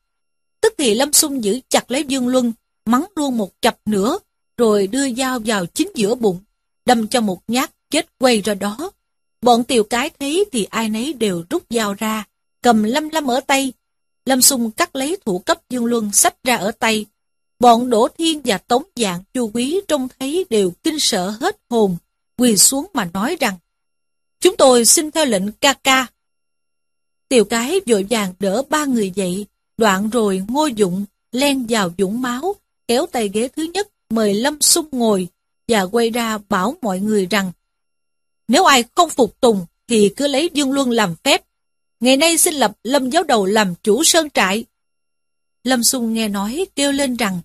Tức thì Lâm Xung giữ chặt lấy Dương Luân, mắng luôn một chập nữa, rồi đưa dao vào chính giữa bụng, đâm cho một nhát chết quay ra đó. Bọn tiểu cái thấy thì ai nấy đều rút dao ra, cầm lâm lâm ở tay. Lâm Xung cắt lấy thủ cấp Dương Luân sách ra ở tay. Bọn Đỗ Thiên và Tống Dạng chu quý trông thấy đều kinh sợ hết hồn, quỳ xuống mà nói rằng Chúng tôi xin theo lệnh ca ca. Tiểu cái vội vàng đỡ ba người dậy, đoạn rồi ngôi dụng, len vào dũng máu, kéo tay ghế thứ nhất, mời Lâm Sung ngồi, và quay ra bảo mọi người rằng nếu ai không phục tùng thì cứ lấy Dương Luân làm phép. Ngày nay xin lập Lâm giáo đầu làm chủ sơn trại. Lâm Sung nghe nói kêu lên rằng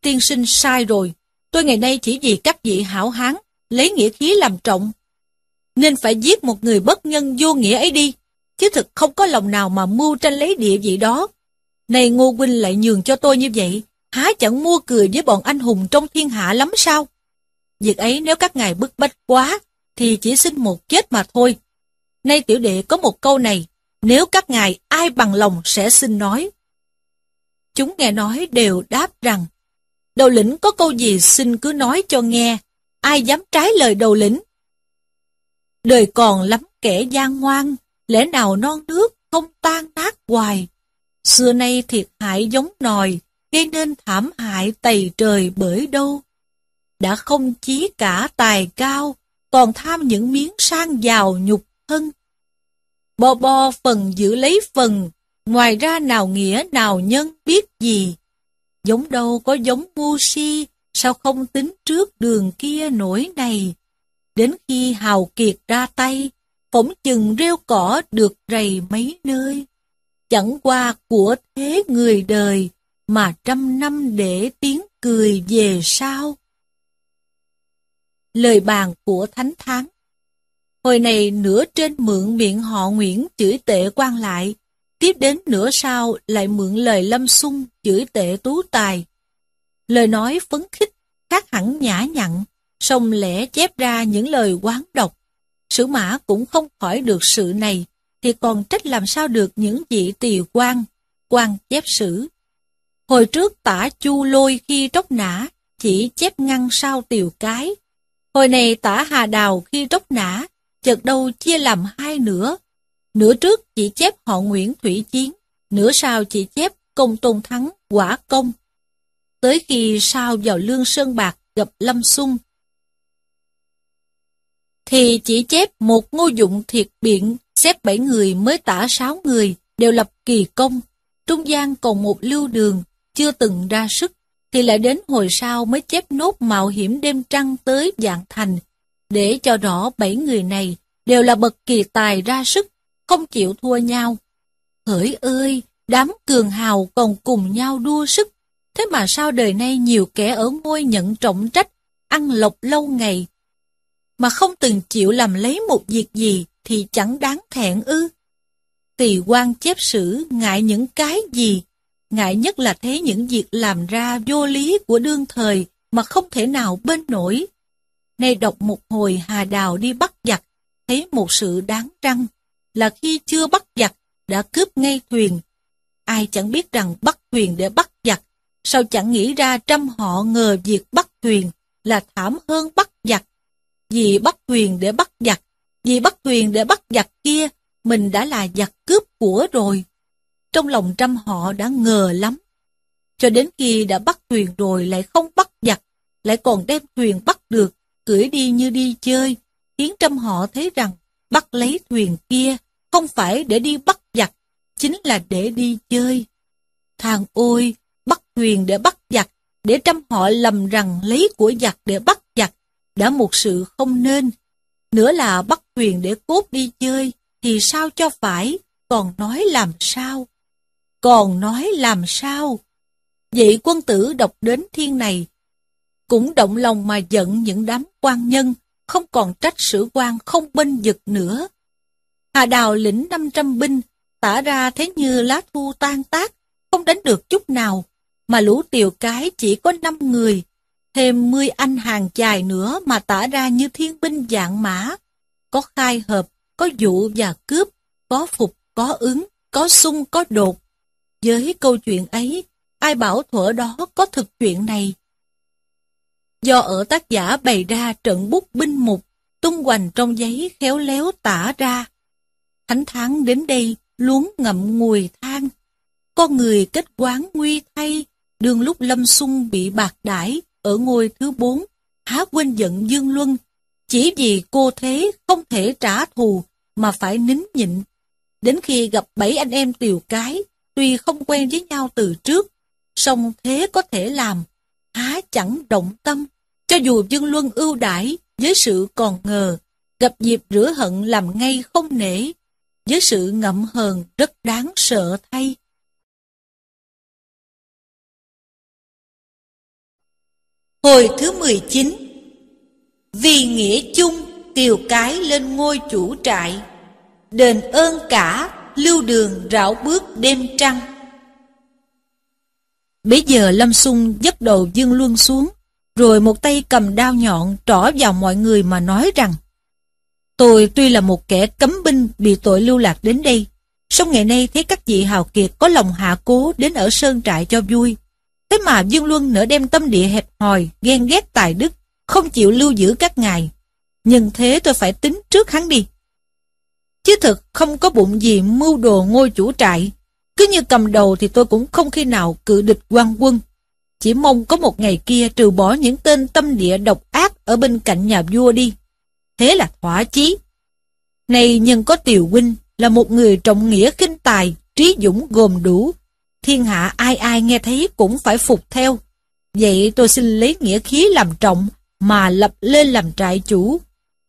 Tiên sinh sai rồi, tôi ngày nay chỉ vì các vị hảo hán, lấy nghĩa khí làm trọng. Nên phải giết một người bất nhân vô nghĩa ấy đi, chứ thực không có lòng nào mà mưu tranh lấy địa vị đó. Này Ngô Huynh lại nhường cho tôi như vậy, há chẳng mua cười với bọn anh hùng trong thiên hạ lắm sao? Việc ấy nếu các ngài bức bách quá, thì chỉ xin một chết mà thôi. Nay tiểu đệ có một câu này, nếu các ngài ai bằng lòng sẽ xin nói. Chúng nghe nói đều đáp rằng, đầu lĩnh có câu gì xin cứ nói cho nghe, ai dám trái lời đầu lĩnh. Đời còn lắm kẻ gian ngoan, lẽ nào non nước không tan nát hoài. Xưa nay thiệt hại giống nòi, gây nên thảm hại tày trời bởi đâu. Đã không chí cả tài cao, còn tham những miếng sang giàu nhục thân. Bo bo phần giữ lấy phần, ngoài ra nào nghĩa nào nhân biết gì. Giống đâu có giống ngu si, sao không tính trước đường kia nổi này. Đến khi hào kiệt ra tay, phỏng chừng rêu cỏ được rầy mấy nơi. Chẳng qua của thế người đời, mà trăm năm để tiếng cười về sau. Lời bàn của Thánh Thắng Hồi này nửa trên mượn miệng họ Nguyễn chửi tệ quan lại, tiếp đến nửa sau lại mượn lời Lâm sung chửi tệ tú tài. Lời nói phấn khích, khác hẳn nhã nhặn, song lẽ chép ra những lời quán độc. Sử mã cũng không khỏi được sự này, thì còn trách làm sao được những vị tỳ quan, quan chép sử. Hồi trước tả chu lôi khi tróc nã, chỉ chép ngăn sau tiều cái. Hồi này tả hà đào khi tróc nã, chợt đâu chia làm hai nửa. Nửa trước chỉ chép họ Nguyễn Thủy Chiến, nửa sau chỉ chép công tôn thắng quả công. Tới khi sao vào lương sơn bạc gặp Lâm Xung, thì chỉ chép một ngô dụng thiệt biện, xếp bảy người mới tả sáu người, đều lập kỳ công. Trung gian còn một lưu đường, chưa từng ra sức, thì lại đến hồi sau mới chép nốt mạo hiểm đêm trăng tới dạng thành, để cho rõ bảy người này đều là bậc kỳ tài ra sức, không chịu thua nhau. Hỡi ơi, đám cường hào còn cùng nhau đua sức, thế mà sao đời nay nhiều kẻ ở ngôi nhận trọng trách, ăn lộc lâu ngày, mà không từng chịu làm lấy một việc gì thì chẳng đáng thẹn ư. Tỳ quan chép sử ngại những cái gì, ngại nhất là thấy những việc làm ra vô lý của đương thời mà không thể nào bên nổi. Nay đọc một hồi Hà Đào đi bắt giặc, thấy một sự đáng răng, là khi chưa bắt giặc, đã cướp ngay thuyền. Ai chẳng biết rằng bắt thuyền để bắt giặc, sao chẳng nghĩ ra trăm họ ngờ việc bắt thuyền là thảm hơn bắt giặc. Vì bắt thuyền để bắt giặc, vì bắt thuyền để bắt giặc kia, mình đã là giặc cướp của rồi. Trong lòng trăm họ đã ngờ lắm. Cho đến khi đã bắt thuyền rồi lại không bắt giặc, lại còn đem thuyền bắt được, cưỡi đi như đi chơi, khiến trăm họ thấy rằng bắt lấy thuyền kia không phải để đi bắt giặc, chính là để đi chơi. Thằng ôi, bắt thuyền để bắt giặc, để trăm họ lầm rằng lấy của giặc để bắt đã một sự không nên. Nữa là bắt thuyền để cốt đi chơi, thì sao cho phải, còn nói làm sao? Còn nói làm sao? Vậy quân tử đọc đến thiên này, cũng động lòng mà giận những đám quan nhân, không còn trách sử quan không binh giật nữa. Hà Đào lĩnh 500 binh, tả ra thế như lá thu tan tác, không đánh được chút nào, mà lũ tiều cái chỉ có 5 người, thêm 10 anh hàng dài nữa mà tả ra như thiên binh dạng mã. Có khai hợp, có dụ và cướp, có phục, có ứng, có sung, có đột. Với câu chuyện ấy, ai bảo thuở đó có thực chuyện này? Do ở tác giả bày ra trận bút binh mục, tung hoành trong giấy khéo léo tả ra. Thánh tháng đến đây, luống ngậm ngùi than. Con người kết quán nguy thay, đường lúc lâm sung bị bạc đãi ở ngôi thứ bốn, há quên giận Dương Luân. Chỉ vì cô thế không thể trả thù mà phải nín nhịn. Đến khi gặp bảy anh em tiều cái, tuy không quen với nhau từ trước, song thế có thể làm, há chẳng động tâm. Cho dù Dương Luân ưu đãi với sự còn ngờ, gặp dịp rửa hận làm ngay không nể, với sự ngậm hờn rất đáng sợ thay. Hồi thứ 19 Vì nghĩa chung, tiều cái lên ngôi chủ trại, đền ơn cả, lưu đường rảo bước đêm trăng. Bây giờ Lâm Xung dấp đầu Dương Luân xuống, rồi một tay cầm đao nhọn trỏ vào mọi người mà nói rằng Tôi tuy là một kẻ cấm binh bị tội lưu lạc đến đây, song ngày nay thấy các vị hào kiệt có lòng hạ cố đến ở sơn trại cho vui. Thế mà Dương Luân nỡ đem tâm địa hẹp hòi, ghen ghét tài đức, không chịu lưu giữ các ngài. Nhưng thế tôi phải tính trước hắn đi. Chứ thực không có bụng gì mưu đồ ngôi chủ trại. Cứ như cầm đầu thì tôi cũng không khi nào cự địch quan quân. Chỉ mong có một ngày kia trừ bỏ những tên tâm địa độc ác ở bên cạnh nhà vua đi. Thế là thỏa chí. Này nhân có Tiều Huynh là một người trọng nghĩa kinh tài, trí dũng gồm đủ. Thiên hạ ai ai nghe thấy cũng phải phục theo. Vậy tôi xin lấy nghĩa khí làm trọng mà lập lên làm trại chủ.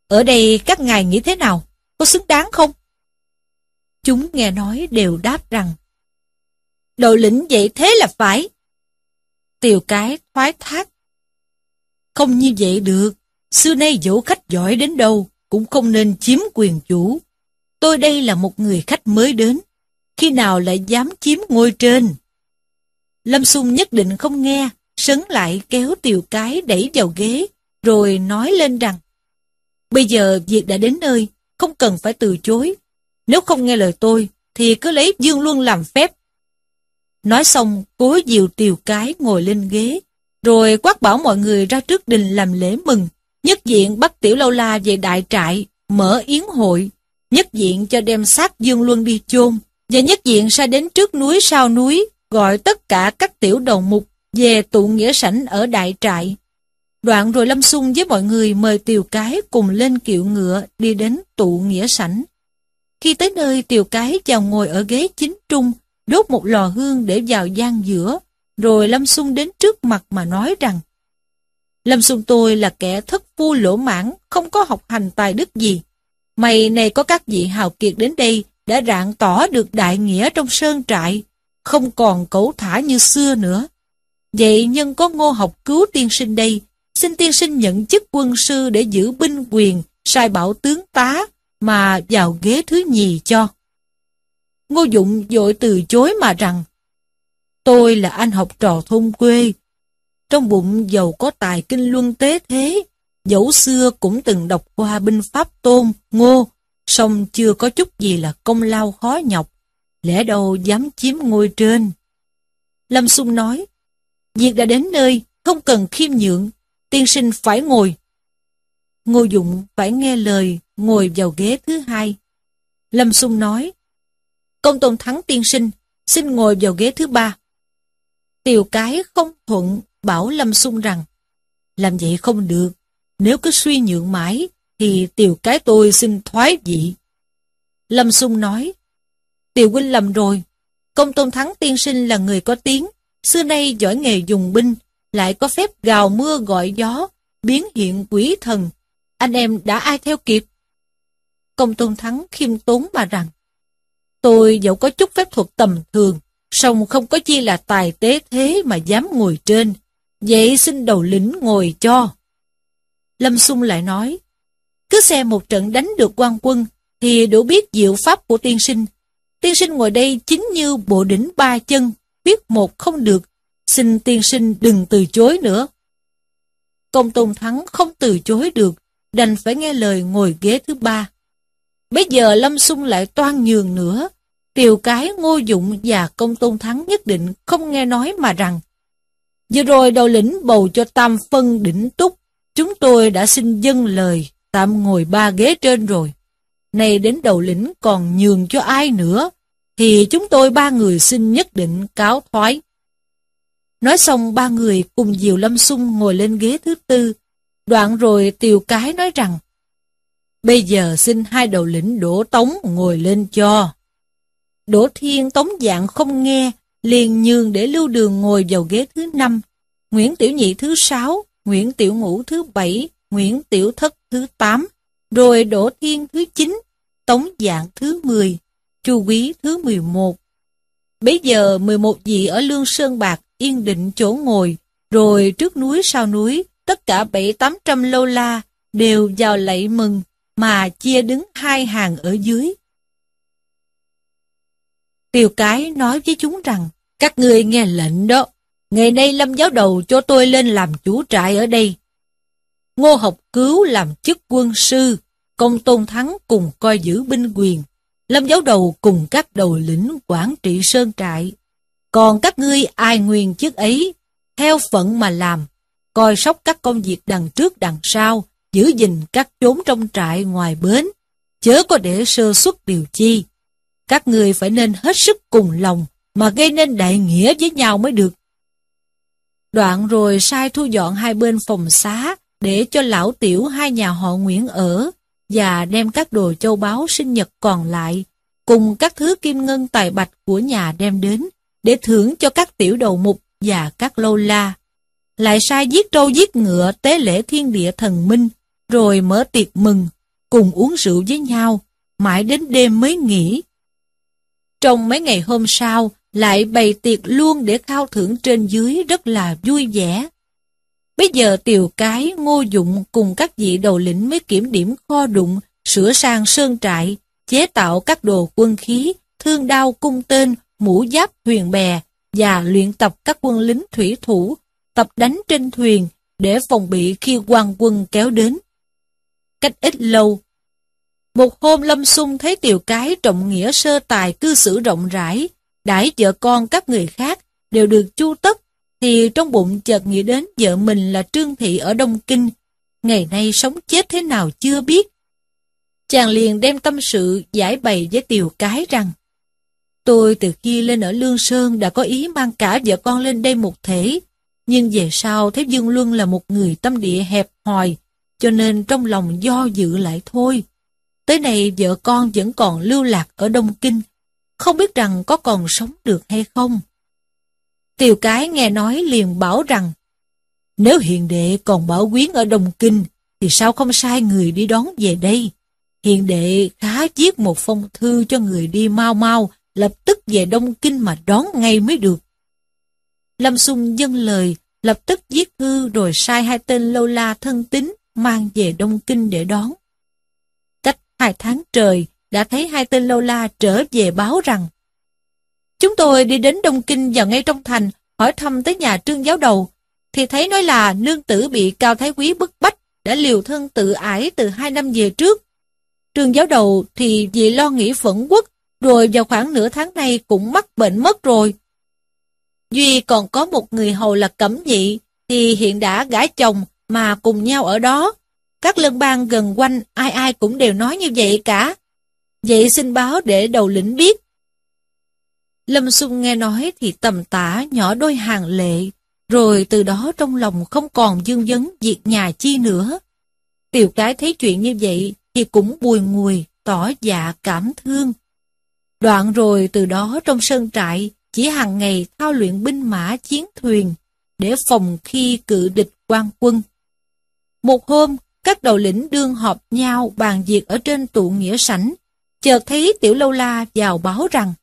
Ở đây các ngài nghĩ thế nào? Có xứng đáng không? Chúng nghe nói đều đáp rằng, Đội lĩnh vậy thế là phải. Tiều cái thoái thác. Không như vậy được. Xưa nay dỗ khách giỏi đến đâu cũng không nên chiếm quyền chủ. Tôi đây là một người khách mới đến. Khi nào lại dám chiếm ngôi trên? Lâm Xung nhất định không nghe, sấn lại kéo tiều cái đẩy vào ghế, rồi nói lên rằng Bây giờ việc đã đến nơi, không cần phải từ chối. Nếu không nghe lời tôi, thì cứ lấy Dương Luân làm phép. Nói xong, cố dìu tiều cái ngồi lên ghế, rồi quát bảo mọi người ra trước đình làm lễ mừng, nhất diện bắt tiểu lâu la về đại trại, mở yến hội, nhất diện cho đem xác Dương Luân đi chôn, và nhất diện ra đến trước núi sau núi, gọi tất cả các tiểu đầu mục về tụ nghĩa sảnh ở đại trại. Đoạn rồi Lâm Xung với mọi người mời Tiều Cái cùng lên kiệu ngựa đi đến tụ nghĩa sảnh. Khi tới nơi Tiều Cái chào ngồi ở ghế chính trung, đốt một lò hương để vào gian giữa, rồi Lâm Xung đến trước mặt mà nói rằng Lâm Xung tôi là kẻ thất phu lỗ mãn, không có học hành tài đức gì. Mày này có các vị hào kiệt đến đây đã rạng tỏ được đại nghĩa trong sơn trại, không còn cẩu thả như xưa nữa. Vậy nhân có ngô học cứu tiên sinh đây, xin tiên sinh nhận chức quân sư để giữ binh quyền, sai bảo tướng tá, mà vào ghế thứ nhì cho. Ngô Dụng dội từ chối mà rằng, tôi là anh học trò thôn quê, trong bụng giàu có tài kinh luân tế thế, dẫu xưa cũng từng đọc qua binh pháp tôn, ngô, song chưa có chút gì là công lao khó nhọc, lẽ đâu dám chiếm ngôi trên. Lâm Xung nói, việc đã đến nơi, không cần khiêm nhượng, tiên sinh phải ngồi. Ngô Dụng phải nghe lời, ngồi vào ghế thứ hai. Lâm Xung nói, công tôn thắng tiên sinh, xin ngồi vào ghế thứ ba. Tiều cái không thuận, bảo Lâm Xung rằng, làm vậy không được, nếu cứ suy nhượng mãi, thì tiểu cái tôi xin thoái vị. Lâm Xung nói, Tiểu huynh lầm rồi, công tôn thắng tiên sinh là người có tiếng, xưa nay giỏi nghề dùng binh, lại có phép gào mưa gọi gió, biến hiện quỷ thần. Anh em đã ai theo kịp? Công tôn thắng khiêm tốn mà rằng, tôi dẫu có chút phép thuật tầm thường, song không có chi là tài tế thế mà dám ngồi trên, vậy xin đầu lĩnh ngồi cho. Lâm Xung lại nói, cứ xem một trận đánh được quan quân, thì đủ biết diệu pháp của tiên sinh. Tiên sinh ngồi đây chính như bộ đỉnh ba chân, biết một không được, xin tiên sinh đừng từ chối nữa. Công Tôn Thắng không từ chối được, đành phải nghe lời ngồi ghế thứ ba. Bây giờ Lâm Xung lại toan nhường nữa, Tiều Cái, Ngô Dụng và Công Tôn Thắng nhất định không nghe nói mà rằng Vừa rồi đầu lĩnh bầu cho Tam Phân đỉnh túc, chúng tôi đã xin dâng lời, tạm ngồi ba ghế trên rồi. Nay đến đầu lĩnh còn nhường cho ai nữa, thì chúng tôi ba người xin nhất định cáo thoái. Nói xong ba người cùng Diều Lâm Xung ngồi lên ghế thứ tư, đoạn rồi Tiều Cái nói rằng, Bây giờ xin hai đầu lĩnh Đỗ Tống ngồi lên cho. Đỗ Thiên Tống dạng không nghe, liền nhường để lưu đường ngồi vào ghế thứ năm, Nguyễn Tiểu Nhị thứ sáu, Nguyễn Tiểu Ngũ thứ bảy, Nguyễn Tiểu Thất thứ tám, rồi Đỗ Thiên thứ chín, Tống Dạng thứ mười, Chu Quý thứ mười một. Bây giờ mười một vị ở Lương Sơn Bạc yên định chỗ ngồi, rồi trước núi sau núi, tất cả bảy tám trăm lâu la đều vào lạy mừng, mà chia đứng hai hàng ở dưới. Tiều cái nói với chúng rằng, các ngươi nghe lệnh đó, ngày nay lâm giáo đầu cho tôi lên làm chủ trại ở đây. Ngô học cứu làm chức quân sư, công tôn thắng cùng coi giữ binh quyền, lâm giáo đầu cùng các đầu lĩnh quản trị sơn trại. Còn các ngươi ai nguyên chức ấy, theo phận mà làm, coi sóc các công việc đằng trước đằng sau, giữ gìn các chốn trong trại ngoài bến, chớ có để sơ suất điều chi. Các người phải nên hết sức cùng lòng mà gây nên đại nghĩa với nhau mới được. Đoạn rồi sai thu dọn hai bên phòng xá để cho lão tiểu hai nhà họ Nguyễn ở và đem các đồ châu báu sinh nhật còn lại cùng các thứ kim ngân tài bạch của nhà đem đến để thưởng cho các tiểu đầu mục và các lâu la. Lại sai giết trâu giết ngựa tế lễ thiên địa thần minh rồi mở tiệc mừng cùng uống rượu với nhau mãi đến đêm mới nghỉ trong mấy ngày hôm sau, lại bày tiệc luôn để khao thưởng trên dưới rất là vui vẻ. Bây giờ tiều cái, ngô dụng cùng các vị đầu lĩnh mới kiểm điểm kho đụng, sửa sang sơn trại, chế tạo các đồ quân khí, thương đao cung tên, mũ giáp thuyền bè và luyện tập các quân lính thủy thủ, tập đánh trên thuyền để phòng bị khi quan quân kéo đến. Cách ít lâu, một hôm Lâm Xung thấy tiểu cái trọng nghĩa sơ tài cư xử rộng rãi, đãi vợ con các người khác đều được chu tất, thì trong bụng chợt nghĩ đến vợ mình là Trương Thị ở Đông Kinh, ngày nay sống chết thế nào chưa biết. Chàng liền đem tâm sự giải bày với Tiều Cái rằng Tôi từ khi lên ở Lương Sơn đã có ý mang cả vợ con lên đây một thể, nhưng về sau thấy Dương Luân là một người tâm địa hẹp hòi, cho nên trong lòng do dự lại thôi. Tới nay vợ con vẫn còn lưu lạc ở Đông Kinh, không biết rằng có còn sống được hay không. Tiều Cái nghe nói liền bảo rằng, nếu hiện đệ còn bảo quyến ở Đông Kinh, thì sao không sai người đi đón về đây? Hiện đệ khá viết một phong thư cho người đi mau mau, lập tức về Đông Kinh mà đón ngay mới được. Lâm Xung dâng lời, lập tức viết thư rồi sai hai tên lâu la thân tín mang về Đông Kinh để đón. Cách hai tháng trời, đã thấy hai tên lâu la trở về báo rằng Chúng tôi đi đến Đông Kinh và ngay trong thành, hỏi thăm tới nhà trương giáo đầu, thì thấy nói là nương tử bị Cao Thái Quý bức bách, đã liều thân tự ải từ hai năm về trước. Trương giáo đầu thì vì lo nghĩ phẫn quốc, rồi vào khoảng nửa tháng nay cũng mắc bệnh mất rồi. Duy còn có một người hầu là Cẩm Nhị, thì hiện đã gả chồng mà cùng nhau ở đó. Các lân bang gần quanh ai ai cũng đều nói như vậy cả. Vậy xin báo để đầu lĩnh biết. Lâm xung nghe nói thì tầm tả nhỏ đôi hàng lệ, rồi từ đó trong lòng không còn dương vấn việc nhà chi nữa. Tiểu cái thấy chuyện như vậy thì cũng bùi ngùi, tỏ dạ cảm thương. Đoạn rồi từ đó trong sân trại chỉ hàng ngày thao luyện binh mã chiến thuyền để phòng khi cự địch quan quân. Một hôm, các đầu lĩnh đương họp nhau bàn việc ở trên tụ nghĩa sảnh, chợt thấy Tiểu Lâu La vào báo rằng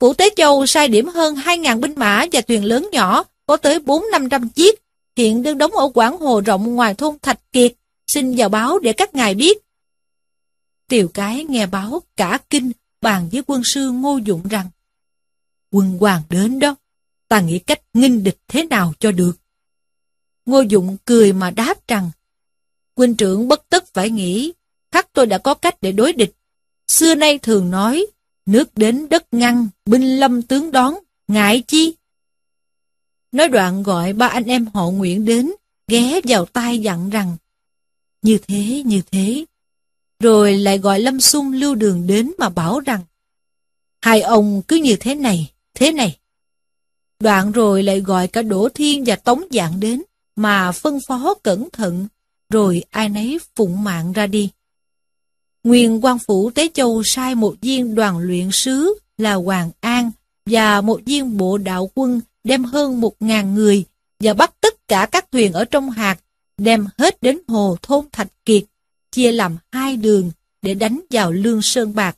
Phủ Tế Châu sai điểm hơn 2.000 binh mã và thuyền lớn nhỏ, có tới 4-500 chiếc, hiện đang đóng ở quảng hồ rộng ngoài thôn Thạch Kiệt, xin vào báo để các ngài biết. Tiểu cái nghe báo cả kinh, bàn với quân sư Ngô Dụng rằng Quân hoàng đến đó, ta nghĩ cách nghinh địch thế nào cho được. Ngô Dụng cười mà đáp rằng Quân trưởng bất tất phải nghĩ, khắc tôi đã có cách để đối địch. Xưa nay thường nói, nước đến đất ngăn, binh lâm tướng đón, ngại chi? Nói đoạn gọi ba anh em họ Nguyễn đến, ghé vào tai dặn rằng, như thế, như thế. Rồi lại gọi Lâm Xung lưu đường đến mà bảo rằng, hai ông cứ như thế này, thế này. Đoạn rồi lại gọi cả Đỗ Thiên và Tống Dạng đến, mà phân phó cẩn thận, rồi ai nấy phụng mạng ra đi. Nguyên quan phủ Tế Châu sai một viên đoàn luyện sứ là Hoàng An và một viên bộ đạo quân đem hơn một ngàn người và bắt tất cả các thuyền ở trong hạt đem hết đến hồ thôn Thạch Kiệt, chia làm hai đường để đánh vào Lương Sơn Bạc.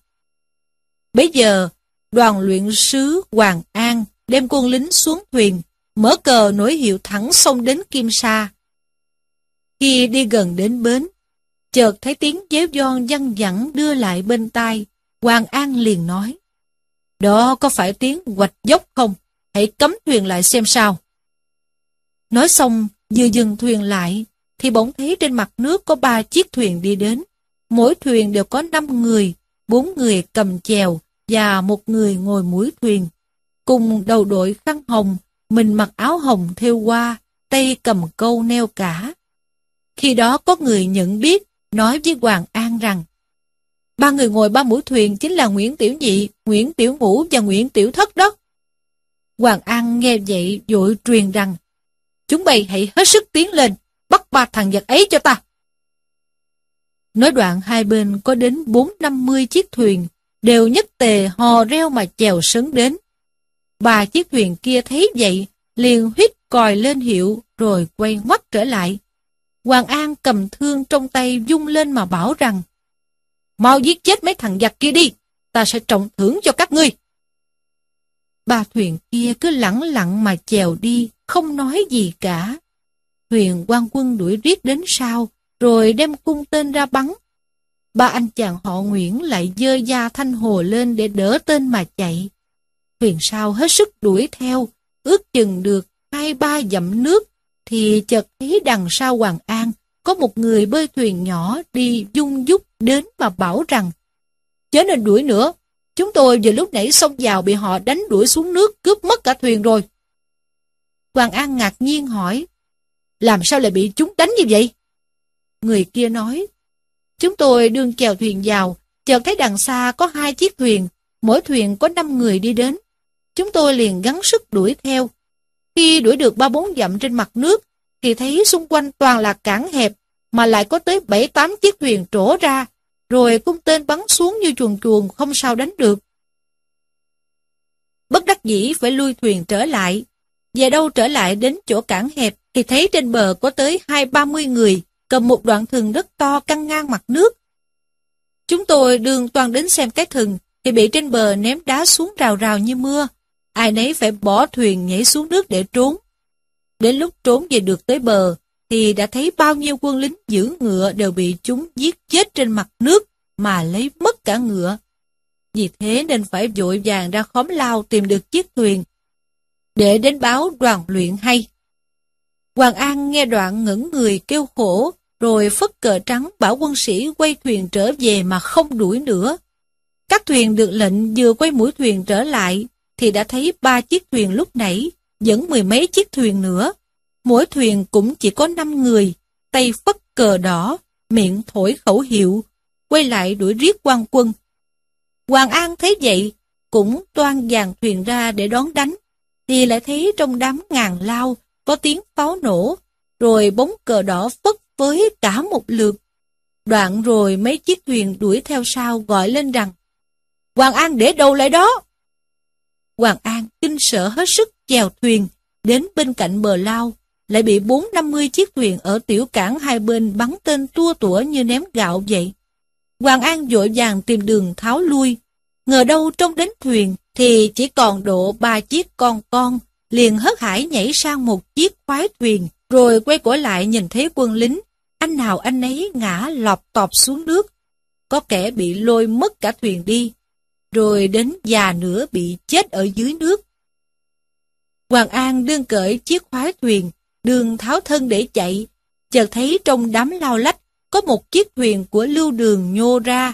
Bây giờ, đoàn luyện sứ Hoàng An đem quân lính xuống thuyền, mở cờ nổi hiệu thẳng sông đến Kim Sa. Khi đi gần đến bến, chợt thấy tiếng déo doan văng vẳng đưa lại bên tai, Hoàng An liền nói, đó có phải tiếng quạch dốc không? Hãy cấm thuyền lại xem sao. Nói xong, vừa dừng thuyền lại, thì bỗng thấy trên mặt nước có ba chiếc thuyền đi đến. Mỗi thuyền đều có năm người, bốn người cầm chèo và một người ngồi mũi thuyền. Cùng đầu đội khăn hồng, mình mặc áo hồng thêu hoa, tay cầm câu neo cả. Khi đó có người nhận biết, nói với Hoàng An rằng Ba người ngồi ba mũi thuyền chính là Nguyễn Tiểu Nhị, Nguyễn Tiểu Ngũ và Nguyễn Tiểu Thất đó. Hoàng An nghe vậy vội truyền rằng Chúng bay hãy hết sức tiến lên, bắt ba thằng giặc ấy cho ta. Nói đoạn hai bên có đến bốn năm mươi chiếc thuyền, đều nhất tề hò reo mà chèo sấn đến. Ba chiếc thuyền kia thấy vậy, liền huyết còi lên hiệu, rồi quay ngoắt trở lại. Hoàng An cầm thương trong tay dung lên mà bảo rằng, mau giết chết mấy thằng giặc kia đi, ta sẽ trọng thưởng cho các ngươi. Ba thuyền kia cứ lẳng lặng mà chèo đi, không nói gì cả. Thuyền quan quân đuổi riết đến sau, rồi đem cung tên ra bắn. Ba anh chàng họ Nguyễn lại dơ da thanh hồ lên để đỡ tên mà chạy. Thuyền sau hết sức đuổi theo, ước chừng được hai ba dặm nước, thì chợt thấy đằng sau Hoàng An có một người bơi thuyền nhỏ đi dung dúc đến và bảo rằng Chớ nên đuổi nữa, chúng tôi vừa lúc nãy xông vào bị họ đánh đuổi xuống nước cướp mất cả thuyền rồi. Hoàng An ngạc nhiên hỏi Làm sao lại bị chúng đánh như vậy? Người kia nói Chúng tôi đương chèo thuyền vào, chợt thấy đằng xa có hai chiếc thuyền, mỗi thuyền có năm người đi đến. Chúng tôi liền gắng sức đuổi theo. Khi đuổi được ba bốn dặm trên mặt nước, thì thấy xung quanh toàn là cảng hẹp, mà lại có tới bảy tám chiếc thuyền trổ ra, rồi cung tên bắn xuống như chuồn chuồn không sao đánh được. Bất đắc dĩ phải lui thuyền trở lại. Về đâu trở lại đến chỗ cảng hẹp thì thấy trên bờ có tới hai ba mươi người cầm một đoạn thừng rất to căng ngang mặt nước. Chúng tôi đường toàn đến xem cái thừng thì bị trên bờ ném đá xuống rào rào như mưa. Ai nấy phải bỏ thuyền nhảy xuống nước để trốn. Đến lúc trốn về được tới bờ thì đã thấy bao nhiêu quân lính giữ ngựa đều bị chúng giết chết trên mặt nước mà lấy mất cả ngựa. Vì thế nên phải vội vàng ra khóm lao tìm được chiếc thuyền để đến báo đoàn luyện hay. Hoàng An nghe đoạn ngẩng người kêu khổ, rồi phất cờ trắng bảo quân sĩ quay thuyền trở về mà không đuổi nữa. Các thuyền được lệnh vừa quay mũi thuyền trở lại, thì đã thấy ba chiếc thuyền lúc nãy, dẫn mười mấy chiếc thuyền nữa. Mỗi thuyền cũng chỉ có năm người, tay phất cờ đỏ, miệng thổi khẩu hiệu, quay lại đuổi riết quan quân. Hoàng An thấy vậy, cũng toan dàn thuyền ra để đón đánh, thì lại thấy trong đám ngàn lao có tiếng pháo nổ, rồi bóng cờ đỏ phất với cả một lượt. Đoạn rồi mấy chiếc thuyền đuổi theo sau gọi lên rằng, Hoàng An để đâu lại đó? Hoàng An kinh sợ hết sức chèo thuyền, đến bên cạnh bờ lao, lại bị bốn năm mươi chiếc thuyền ở tiểu cảng hai bên bắn tên tua tủa như ném gạo vậy. Hoàng An vội vàng tìm đường tháo lui, ngờ đâu trong đến thuyền thì chỉ còn độ ba chiếc con con, liền hớt hải nhảy sang một chiếc khoái thuyền, rồi quay cổ lại nhìn thấy quân lính, anh nào anh ấy ngã lọp tọp xuống nước, có kẻ bị lôi mất cả thuyền đi, rồi đến già nữa bị chết ở dưới nước. Hoàng An đương cởi chiếc khoái thuyền, đường tháo thân để chạy, chợt thấy trong đám lao lách có một chiếc thuyền của lưu đường nhô ra,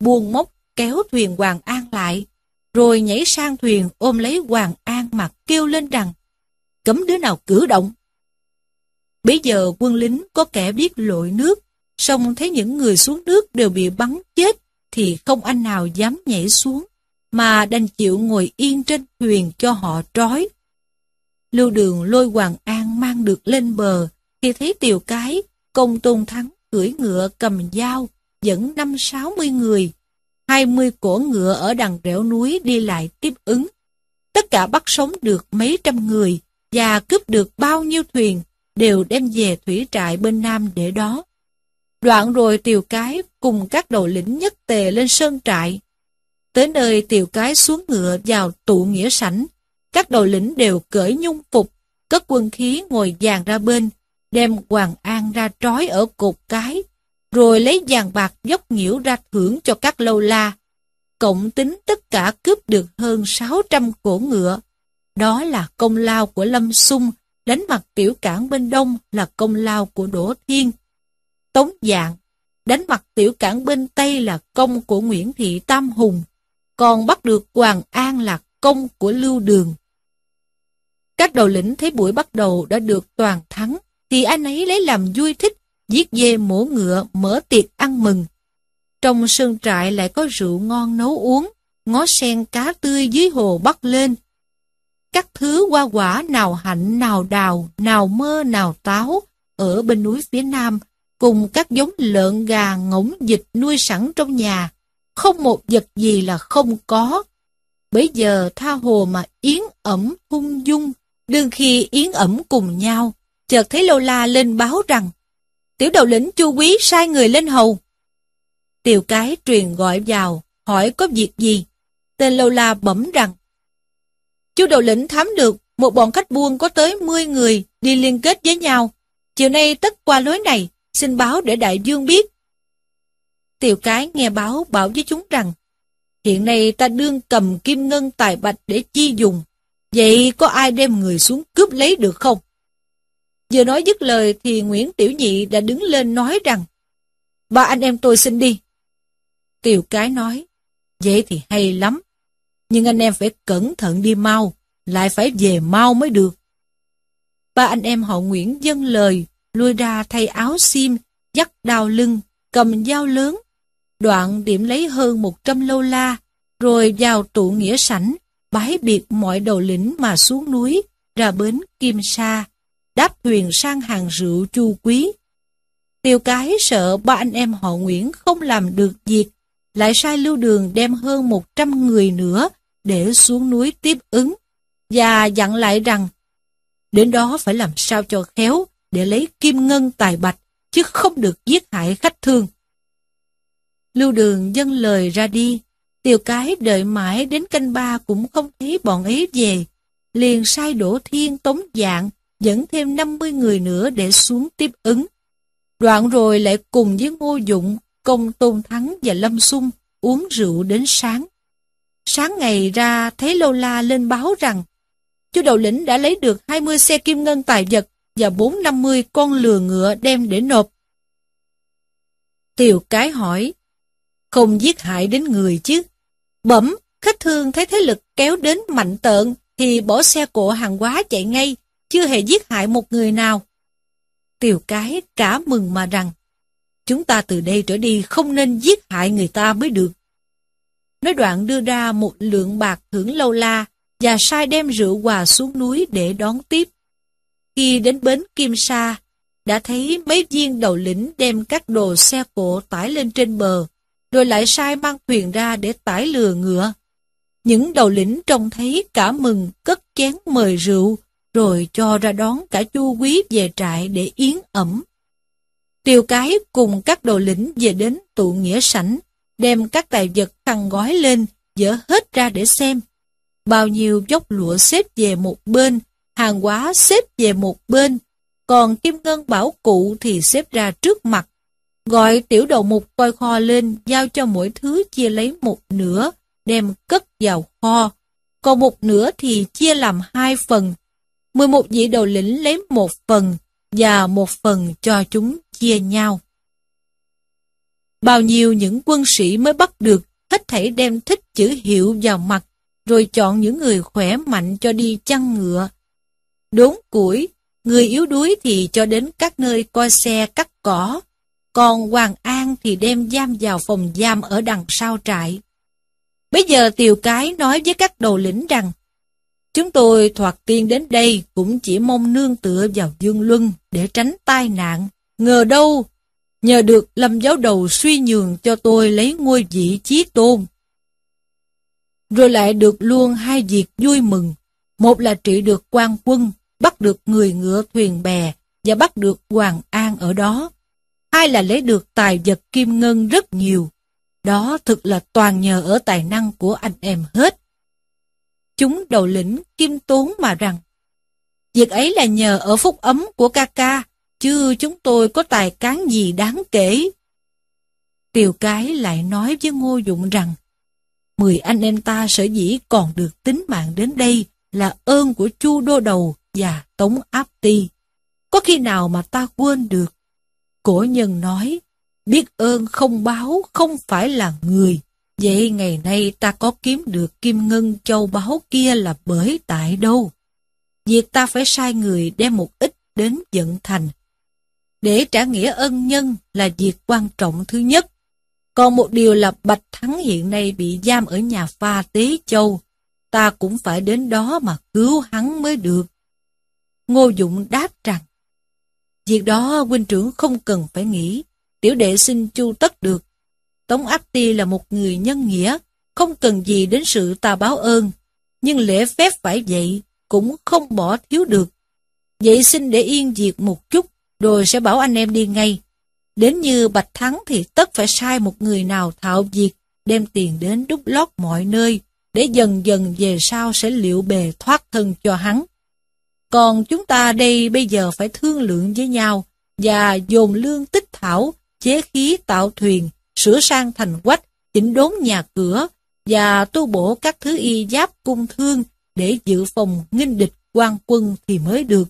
buông mốc kéo thuyền Hoàng An lại, rồi nhảy sang thuyền ôm lấy Hoàng An mà kêu lên rằng, cấm đứa nào cử động. Bây giờ quân lính có kẻ biết lội nước, song thấy những người xuống nước đều bị bắn chết, thì không anh nào dám nhảy xuống, mà đành chịu ngồi yên trên thuyền cho họ trói. Lưu đường lôi Hoàng An mang được lên bờ, thì thấy tiều cái, công tôn thắng cưỡi ngựa cầm dao, dẫn năm sáu mươi người, hai mươi cổ ngựa ở đằng rẽo núi đi lại tiếp ứng. Tất cả bắt sống được mấy trăm người và cướp được bao nhiêu thuyền đều đem về thủy trại bên Nam để đó. Đoạn rồi Tiều Cái cùng các đầu lĩnh nhất tề lên sơn trại. Tới nơi Tiều Cái xuống ngựa vào tụ nghĩa sảnh, các đầu lĩnh đều cởi nhung phục, cất quân khí ngồi dàn ra bên, đem Hoàng An ra trói ở cột cái, rồi lấy vàng bạc dốc nhiễu ra thưởng cho các lâu la. Cộng tính tất cả cướp được hơn 600 cổ ngựa. Đó là công lao của Lâm Sung, đánh mặt tiểu cảng bên đông là công lao của Đỗ Thiên. Tống Dạng, đánh mặt tiểu cảng bên Tây là công của Nguyễn Thị Tam Hùng, còn bắt được Hoàng An là công của Lưu Đường. Các đầu lĩnh thấy buổi bắt đầu đã được toàn thắng, thì anh ấy lấy làm vui thích, giết dê mổ ngựa, mở tiệc ăn mừng. Trong sơn trại lại có rượu ngon nấu uống, ngó sen cá tươi dưới hồ bắt lên. Các thứ hoa quả nào hạnh, nào đào, nào mơ, nào táo, ở bên núi phía nam, cùng các giống lợn gà ngỗng dịch nuôi sẵn trong nhà, không một vật gì là không có. Bây giờ tha hồ mà yến ẩm hung dung, đương khi yến ẩm cùng nhau, chợt thấy lola La lên báo rằng, tiểu đầu lĩnh chu quý sai người lên hầu. tiểu cái truyền gọi vào, hỏi có việc gì? Tên lola La bẩm rằng, chu đầu lĩnh thám được một bọn khách buôn có tới 10 người đi liên kết với nhau. Chiều nay tất qua lối này, xin báo để đại dương biết. Tiểu cái nghe báo bảo với chúng rằng, hiện nay ta đương cầm kim ngân tài bạch để chi dùng, vậy có ai đem người xuống cướp lấy được không? Vừa nói dứt lời thì Nguyễn Tiểu Nhị đã đứng lên nói rằng, ba anh em tôi xin đi. Tiểu cái nói, vậy thì hay lắm, nhưng anh em phải cẩn thận đi mau, lại phải về mau mới được. Ba anh em họ Nguyễn dâng lời, lui ra thay áo sim dắt đao lưng, cầm dao lớn, đoạn điểm lấy hơn một trăm lâu la, rồi vào tụ nghĩa sảnh, bái biệt mọi đầu lĩnh mà xuống núi, ra bến Kim Sa, đáp thuyền sang hàng rượu chu quý. Tiêu cái sợ ba anh em họ Nguyễn không làm được việc, lại sai lưu đường đem hơn một trăm người nữa để xuống núi tiếp ứng, và dặn lại rằng, đến đó phải làm sao cho khéo để lấy kim ngân tài bạch, chứ không được giết hại khách thương. Lưu đường dâng lời ra đi, Tiểu cái đợi mãi đến canh ba cũng không thấy bọn ấy về. Liền sai đổ thiên tống dạng, dẫn thêm 50 người nữa để xuống tiếp ứng. Đoạn rồi lại cùng với Ngô Dụng, Công Tôn Thắng và Lâm Xung uống rượu đến sáng. Sáng ngày ra thấy Lâu La lên báo rằng chú đầu lĩnh đã lấy được 20 xe kim ngân tài vật và 450 con lừa ngựa đem để nộp. Tiều cái hỏi, không giết hại đến người chứ? Bẩm, khách thương thấy thế lực kéo đến mạnh tợn thì bỏ xe cộ hàng hóa chạy ngay, chưa hề giết hại một người nào. Tiều cái cả mừng mà rằng, chúng ta từ đây trở đi không nên giết hại người ta mới được. Nói đoạn đưa ra một lượng bạc thưởng lâu la và sai đem rượu quà xuống núi để đón tiếp. Khi đến bến Kim Sa, đã thấy mấy viên đầu lĩnh đem các đồ xe cộ tải lên trên bờ, rồi lại sai mang thuyền ra để tải lừa ngựa. Những đầu lĩnh trông thấy cả mừng cất chén mời rượu, rồi cho ra đón cả chu quý về trại để yến ẩm. Tiêu cái cùng các đầu lĩnh về đến tụ nghĩa sảnh, đem các tài vật khăn gói lên, dỡ hết ra để xem. Bao nhiêu dốc lụa xếp về một bên, hàng hóa xếp về một bên, còn kim ngân bảo cụ thì xếp ra trước mặt. Gọi tiểu đầu mục coi kho lên, giao cho mỗi thứ chia lấy một nửa, đem cất vào kho. Còn một nửa thì chia làm hai phần. 11 vị đầu lĩnh lấy một phần, và một phần cho chúng chia nhau. Bao nhiêu những quân sĩ mới bắt được, hết thảy đem thích chữ hiệu vào mặt, rồi chọn những người khỏe mạnh cho đi chăn ngựa. Đốn củi, người yếu đuối thì cho đến các nơi coi xe cắt cỏ, còn Hoàng An thì đem giam vào phòng giam ở đằng sau trại. Bây giờ Tiều Cái nói với các đầu lĩnh rằng, Chúng tôi thoạt tiên đến đây cũng chỉ mong nương tựa vào Dương Luân để tránh tai nạn. Ngờ đâu, nhờ được lâm giáo đầu suy nhường cho tôi lấy ngôi vị chí tôn. Rồi lại được luôn hai việc vui mừng. Một là trị được quan quân, bắt được người ngựa thuyền bè và bắt được Hoàng An ở đó hai là lấy được tài vật kim ngân rất nhiều. Đó thực là toàn nhờ ở tài năng của anh em hết. Chúng đầu lĩnh kim tốn mà rằng, việc ấy là nhờ ở phúc ấm của ca ca, chứ chúng tôi có tài cán gì đáng kể. Tiều cái lại nói với Ngô Dụng rằng, mười anh em ta sở dĩ còn được tính mạng đến đây là ơn của Chu Đô Đầu và Tống Áp Ti. Có khi nào mà ta quên được? Cổ nhân nói, biết ơn không báo không phải là người. Vậy ngày nay ta có kiếm được kim ngân châu báu kia là bởi tại đâu? Việc ta phải sai người đem một ít đến dẫn thành. Để trả nghĩa ân nhân là việc quan trọng thứ nhất. Còn một điều là Bạch Thắng hiện nay bị giam ở nhà pha Tế Châu. Ta cũng phải đến đó mà cứu hắn mới được. Ngô Dụng đáp rằng, Việc đó huynh trưởng không cần phải nghĩ, tiểu đệ xin chu tất được. Tống Áp Ti là một người nhân nghĩa, không cần gì đến sự ta báo ơn, nhưng lễ phép phải vậy, cũng không bỏ thiếu được. Vậy xin để yên việc một chút, rồi sẽ bảo anh em đi ngay. Đến như Bạch Thắng thì tất phải sai một người nào thạo việc, đem tiền đến đúc lót mọi nơi, để dần dần về sau sẽ liệu bề thoát thân cho hắn. Còn chúng ta đây bây giờ phải thương lượng với nhau và dồn lương tích thảo, chế khí tạo thuyền, sửa sang thành quách, chỉnh đốn nhà cửa và tu bổ các thứ y giáp cung thương để dự phòng nghinh địch quan quân thì mới được.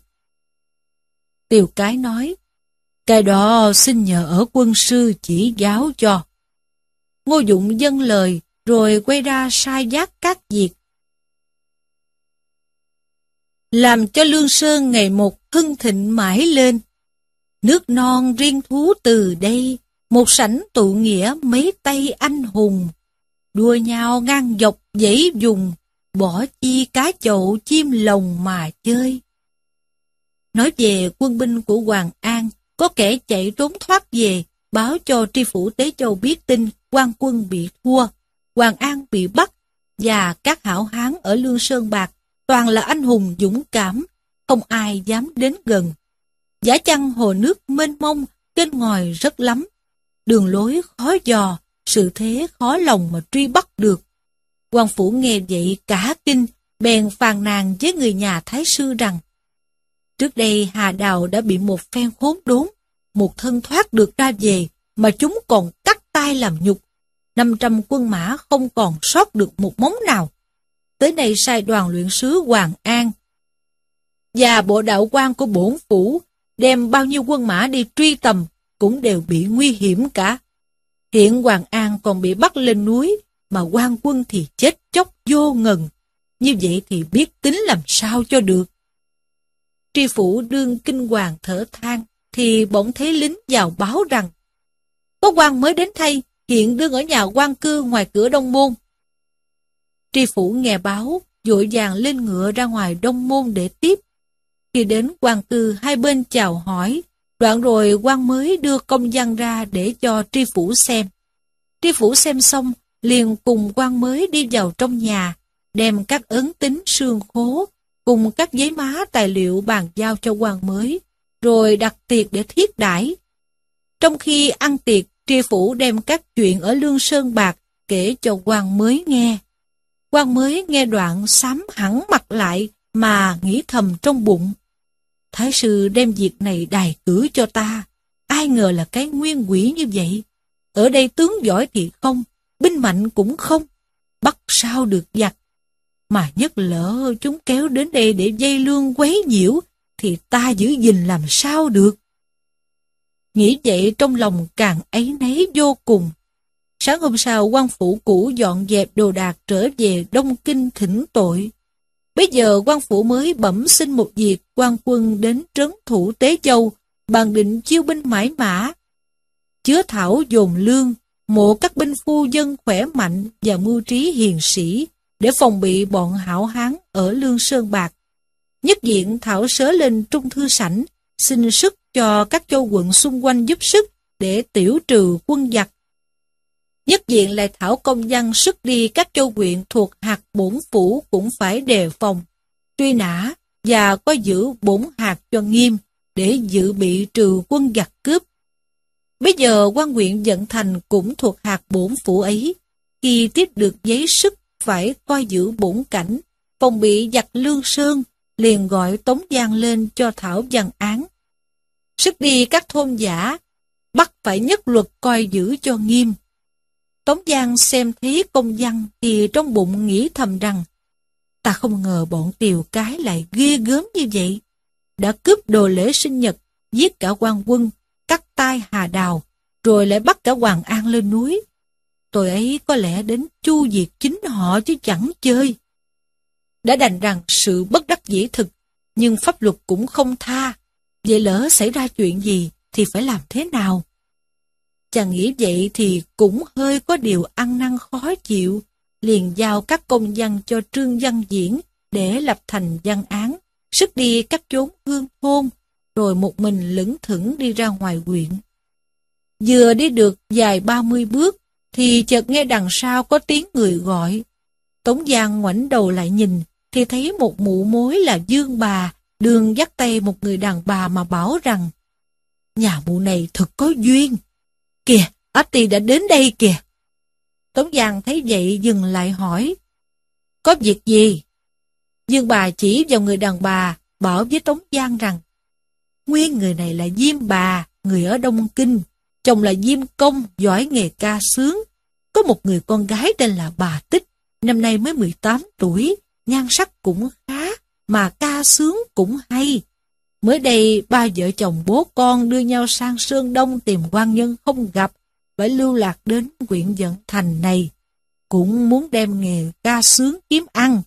Tiều cái nói, cái đó xin nhờ ở quân sư chỉ giáo cho. Ngô Dụng dâng lời, rồi quay ra sai giác các việc làm cho Lương Sơn ngày một hưng thịnh mãi lên. Nước non riêng thú từ đây, một sảnh tụ nghĩa mấy tay anh hùng, đua nhau ngang dọc dãy dùng, bỏ chi cá chậu chim lồng mà chơi. Nói về quân binh của Hoàng An, có kẻ chạy trốn thoát về, báo cho tri phủ Tế Châu biết tin quan quân bị thua, Hoàng An bị bắt, và các hảo hán ở Lương Sơn Bạc toàn là anh hùng dũng cảm, không ai dám đến gần. Giả chăng hồ nước mênh mông, kênh ngòi rất lắm, đường lối khó dò, sự thế khó lòng mà truy bắt được. quan phủ nghe vậy cả kinh, bèn phàn nàn với người nhà Thái Sư rằng Trước đây Hà Đào đã bị một phen khốn đốn, một thân thoát được ra về, mà chúng còn cắt tay làm nhục. 500 quân mã không còn sót được một móng nào. Tới nay sai đoàn luyện sứ Hoàng An và bộ đạo quan của bổn phủ đem bao nhiêu quân mã đi truy tầm cũng đều bị nguy hiểm cả. Hiện Hoàng An còn bị bắt lên núi, mà quan quân thì chết chóc vô ngần. Như vậy thì biết tính làm sao cho được. Tri phủ đương kinh hoàng thở than, thì bỗng thấy lính vào báo rằng có quan mới đến thay, hiện đương ở nhà quan cư ngoài cửa đông môn. Tri phủ nghe báo, dội vàng lên ngựa ra ngoài đông môn để tiếp. Khi đến quan cư hai bên chào hỏi, đoạn rồi quan mới đưa công văn ra để cho tri phủ xem. Tri phủ xem xong, liền cùng quan mới đi vào trong nhà, đem các ấn tính xương khố, cùng các giấy má tài liệu bàn giao cho quan mới, rồi đặt tiệc để thiết đãi. Trong khi ăn tiệc, tri phủ đem các chuyện ở Lương Sơn Bạc kể cho quan mới nghe. quan mới nghe đoạn sám hẳn mặt lại mà nghĩ thầm trong bụng. Thái sư đem việc này đài cử cho ta, ai ngờ là cái nguyên quỷ như vậy. Ở đây tướng giỏi thì không, binh mạnh cũng không, bắt sao được giặc. Mà nhất lỡ chúng kéo đến đây để dây lương quấy nhiễu, thì ta giữ gìn làm sao được. Nghĩ vậy trong lòng càng ấy nấy vô cùng. Sáng hôm sau quan phủ cũ dọn dẹp đồ đạc trở về Đông Kinh thỉnh tội. Bây giờ quan phủ mới bẩm xin một việc quan quân đến trấn thủ Tế Châu, bàn định chiêu binh mãi mã. Chứa thảo dồn lương, mộ các binh phu dân khỏe mạnh và mưu trí hiền sĩ, để phòng bị bọn hảo hán ở Lương Sơn Bạc. Nhất diện thảo sớ lên trung thư sảnh, xin sức cho các châu quận xung quanh giúp sức để tiểu trừ quân giặc. Nhất diện lại thảo công văn sức đi các châu huyện thuộc hạt bổn phủ cũng phải đề phòng, truy nã và có giữ bổn hạt cho nghiêm để dự bị trừ quân giặc cướp. Bây giờ quan huyện dẫn thành cũng thuộc hạt bổn phủ ấy, khi tiếp được giấy sức phải coi giữ bổn cảnh, phòng bị giặc lương sơn, liền gọi Tống Giang lên cho Thảo văn án. Sức đi các thôn giả, bắt phải nhất luật coi giữ cho nghiêm. Tống Giang xem thấy công văn thì trong bụng nghĩ thầm rằng, ta không ngờ bọn tiều cái lại ghê gớm như vậy. Đã cướp đồ lễ sinh nhật, giết cả quan quân, cắt tai hà đào, rồi lại bắt cả Hoàng An lên núi. Tôi ấy có lẽ đến chu diệt chính họ chứ chẳng chơi. Đã đành rằng sự bất đắc dĩ thực, nhưng pháp luật cũng không tha. Vậy lỡ xảy ra chuyện gì thì phải làm thế nào? Chàng nghĩ vậy thì cũng hơi có điều ăn năn khó chịu, liền giao các công văn cho Trương Văn Diễn để lập thành văn án, sức đi các chốn hương thôn, rồi một mình lững thững đi ra ngoài huyện. Vừa đi được dài ba mươi bước, thì chợt nghe đằng sau có tiếng người gọi. Tống Giang ngoảnh đầu lại nhìn, thì thấy một mụ mối là Dương bà, đường dắt tay một người đàn bà mà bảo rằng Nhà mụ này thật có duyên. Kìa, Ách Tì đã đến đây kìa. Tống Giang thấy vậy dừng lại hỏi. Có việc gì? Dương bà chỉ vào người đàn bà, bảo với Tống Giang rằng Nguyên người này là Diêm bà, người ở Đông Kinh. Chồng là Diêm Công, giỏi nghề ca sướng. Có một người con gái tên là bà Tích, năm nay mới 18 tuổi, nhan sắc cũng khá, mà ca sướng cũng hay. Mới đây, ba vợ chồng bố con đưa nhau sang Sơn Đông tìm quan nhân không gặp, phải lưu lạc đến huyện Dận Thành này. Cũng muốn đem nghề ca sướng kiếm ăn,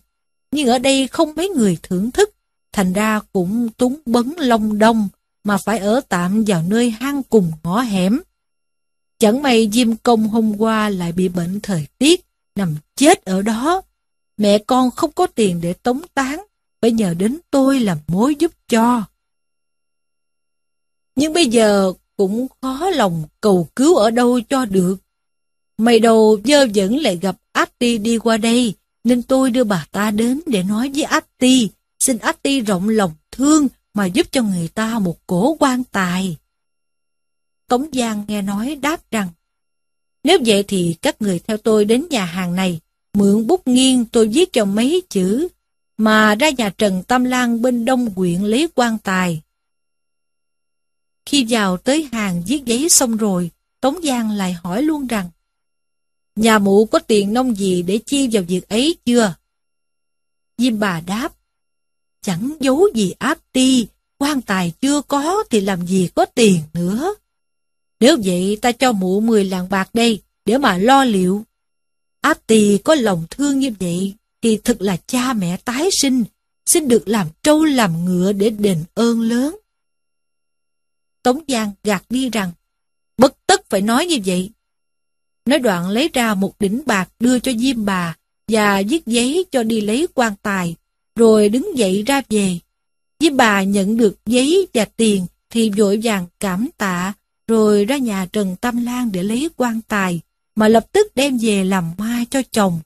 nhưng ở đây không mấy người thưởng thức, thành ra cũng túng bấn long đông, mà phải ở tạm vào nơi hang cùng ngõ hẻm. Chẳng may Diêm Công hôm qua lại bị bệnh thời tiết, nằm chết ở đó. Mẹ con không có tiền để tống tán, phải nhờ đến tôi làm mối giúp cho. Nhưng bây giờ cũng khó lòng cầu cứu ở đâu cho được. Mày đầu dơ dẫn lại gặp Atti đi qua đây, nên tôi đưa bà ta đến để nói với Atti, xin Atti rộng lòng thương mà giúp cho người ta một cổ quan tài. Tống Giang nghe nói đáp rằng, nếu vậy thì các người theo tôi đến nhà hàng này, mượn bút nghiêng tôi viết cho mấy chữ, mà ra nhà Trần Tam Lan bên đông quyện lấy quan tài. Khi vào tới hàng viết giấy xong rồi, Tống Giang lại hỏi luôn rằng, Nhà mụ có tiền nông gì để chi vào việc ấy chưa? Diêm bà đáp, chẳng giấu gì áp ti, quan tài chưa có thì làm gì có tiền nữa. Nếu vậy ta cho mụ 10 lạng bạc đây, để mà lo liệu. Áp tì có lòng thương như vậy, thì thật là cha mẹ tái sinh, xin được làm trâu làm ngựa để đền ơn lớn. Tống Giang gạt đi rằng, bất tất phải nói như vậy. Nói đoạn lấy ra một đỉnh bạc đưa cho Diêm bà, và viết giấy cho đi lấy quan tài, rồi đứng dậy ra về. Diêm bà nhận được giấy và tiền thì vội vàng cảm tạ, rồi ra nhà Trần Tam Lan để lấy quan tài, mà lập tức đem về làm mai cho chồng.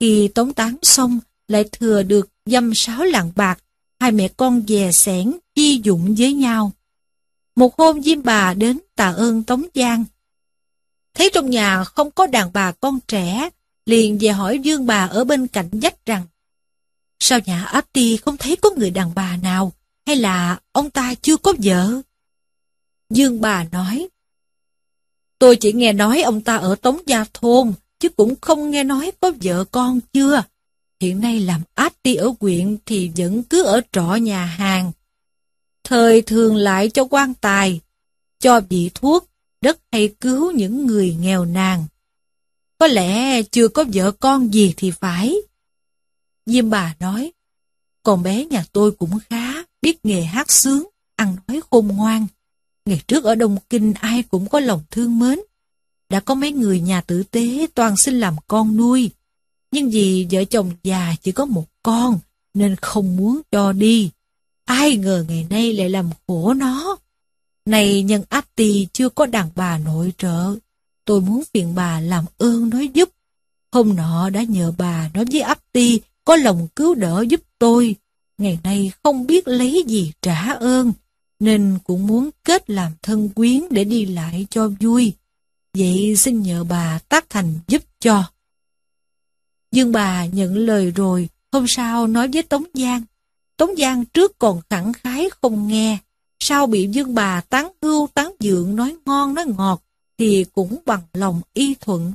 Khi tống tán xong, lại thừa được dăm sáu lạng bạc, hai mẹ con dè sẻn chi dụng với nhau. Một hôm Diêm bà đến tạ ơn Tống Giang. Thấy trong nhà không có đàn bà con trẻ, liền về hỏi Dương bà ở bên cạnh dách rằng Sao nhà áp ti không thấy có người đàn bà nào, hay là ông ta chưa có vợ? Dương bà nói, Tôi chỉ nghe nói ông ta ở Tống Gia Thôn, chứ cũng không nghe nói có vợ con chưa. Hiện nay làm át ti ở quyện thì vẫn cứ ở trọ nhà hàng. Thời thường lại cho quan tài, cho vị thuốc, đất hay cứu những người nghèo nàn. Có lẽ chưa có vợ con gì thì phải. Diêm bà nói, con bé nhà tôi cũng khá, biết nghề hát sướng, ăn nói khôn ngoan. Ngày trước ở Đông Kinh ai cũng có lòng thương mến. Đã có mấy người nhà tử tế toàn xin làm con nuôi. Nhưng vì vợ chồng già chỉ có một con, nên không muốn cho đi. Ai ngờ ngày nay lại làm khổ nó. Này nhân áp tì chưa có đàn bà nội trợ. Tôi muốn phiền bà làm ơn nói giúp. Hôm nọ đã nhờ bà nói với áp ti có lòng cứu đỡ giúp tôi. Ngày nay không biết lấy gì trả ơn nên cũng muốn kết làm thân quyến để đi lại cho vui. Vậy xin nhờ bà tác thành giúp cho. Dương bà nhận lời rồi, hôm sau nói với Tống Giang. Tống Giang trước còn khẳng khái không nghe, sau bị Dương bà tán hưu tán dượng nói ngon nói ngọt, thì cũng bằng lòng y thuận.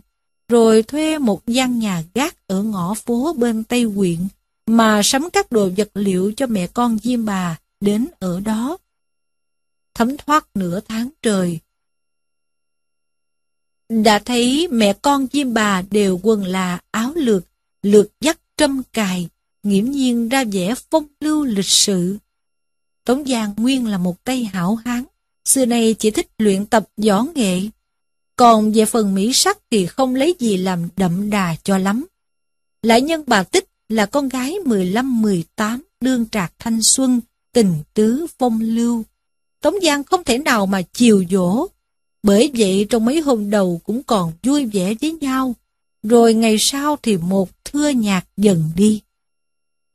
Rồi thuê một gian nhà gác ở ngõ phố bên Tây huyện, mà sắm các đồ vật liệu cho mẹ con Diêm bà đến ở đó thấm thoát nửa tháng trời. Đã thấy mẹ con chim bà đều quần là áo lược, lược dắt trâm cài, nghiễm nhiên ra vẻ phong lưu lịch sự. Tống Giang nguyên là một tay hảo hán, xưa nay chỉ thích luyện tập võ nghệ. Còn về phần mỹ sắc thì không lấy gì làm đậm đà cho lắm. Lại nhân bà Tích là con gái 15-18 đương trạc thanh xuân, tình tứ phong lưu. Tống Giang không thể nào mà chiều dỗ. Bởi vậy trong mấy hôm đầu cũng còn vui vẻ với nhau. Rồi ngày sau thì một thưa nhạc dần đi.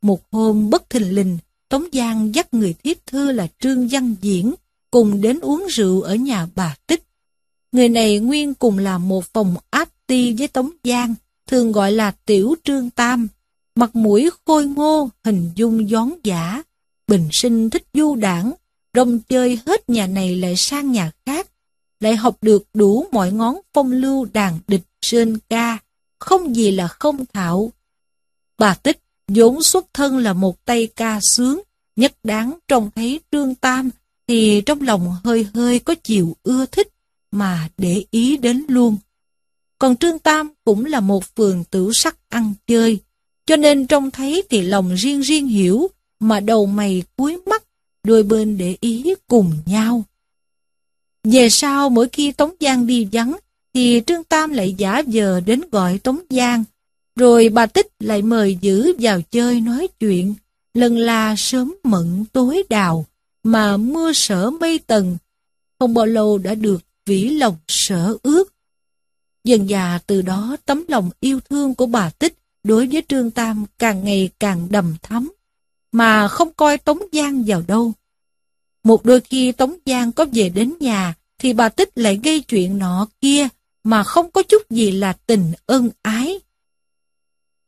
Một hôm bất thình lình, Tống Giang dắt người thiếp thư là Trương Văn Diễn cùng đến uống rượu ở nhà bà Tích. Người này nguyên cùng là một phòng áp ti với Tống Giang, thường gọi là Tiểu Trương Tam. Mặt mũi khôi ngô, hình dung gión giả, bình sinh thích du đảng, rong chơi hết nhà này lại sang nhà khác, lại học được đủ mọi ngón phong lưu đàn địch sơn ca, không gì là không thạo. Bà Tích vốn xuất thân là một tay ca sướng, nhất đáng trông thấy Trương Tam thì trong lòng hơi hơi có chiều ưa thích mà để ý đến luôn. Còn Trương Tam cũng là một phường tử sắc ăn chơi, cho nên trông thấy thì lòng riêng riêng hiểu, mà đầu mày cuối mắt đôi bên để ý cùng nhau. Về sau mỗi khi Tống Giang đi vắng, thì Trương Tam lại giả vờ đến gọi Tống Giang, rồi bà Tích lại mời giữ vào chơi nói chuyện, lần là sớm mận tối đào, mà mưa sở mây tầng, không bao lâu đã được vĩ lòng sở ước. Dần già từ đó tấm lòng yêu thương của bà Tích đối với Trương Tam càng ngày càng đầm thắm, mà không coi Tống Giang vào đâu. Một đôi khi Tống Giang có về đến nhà, thì bà Tích lại gây chuyện nọ kia, mà không có chút gì là tình ân ái.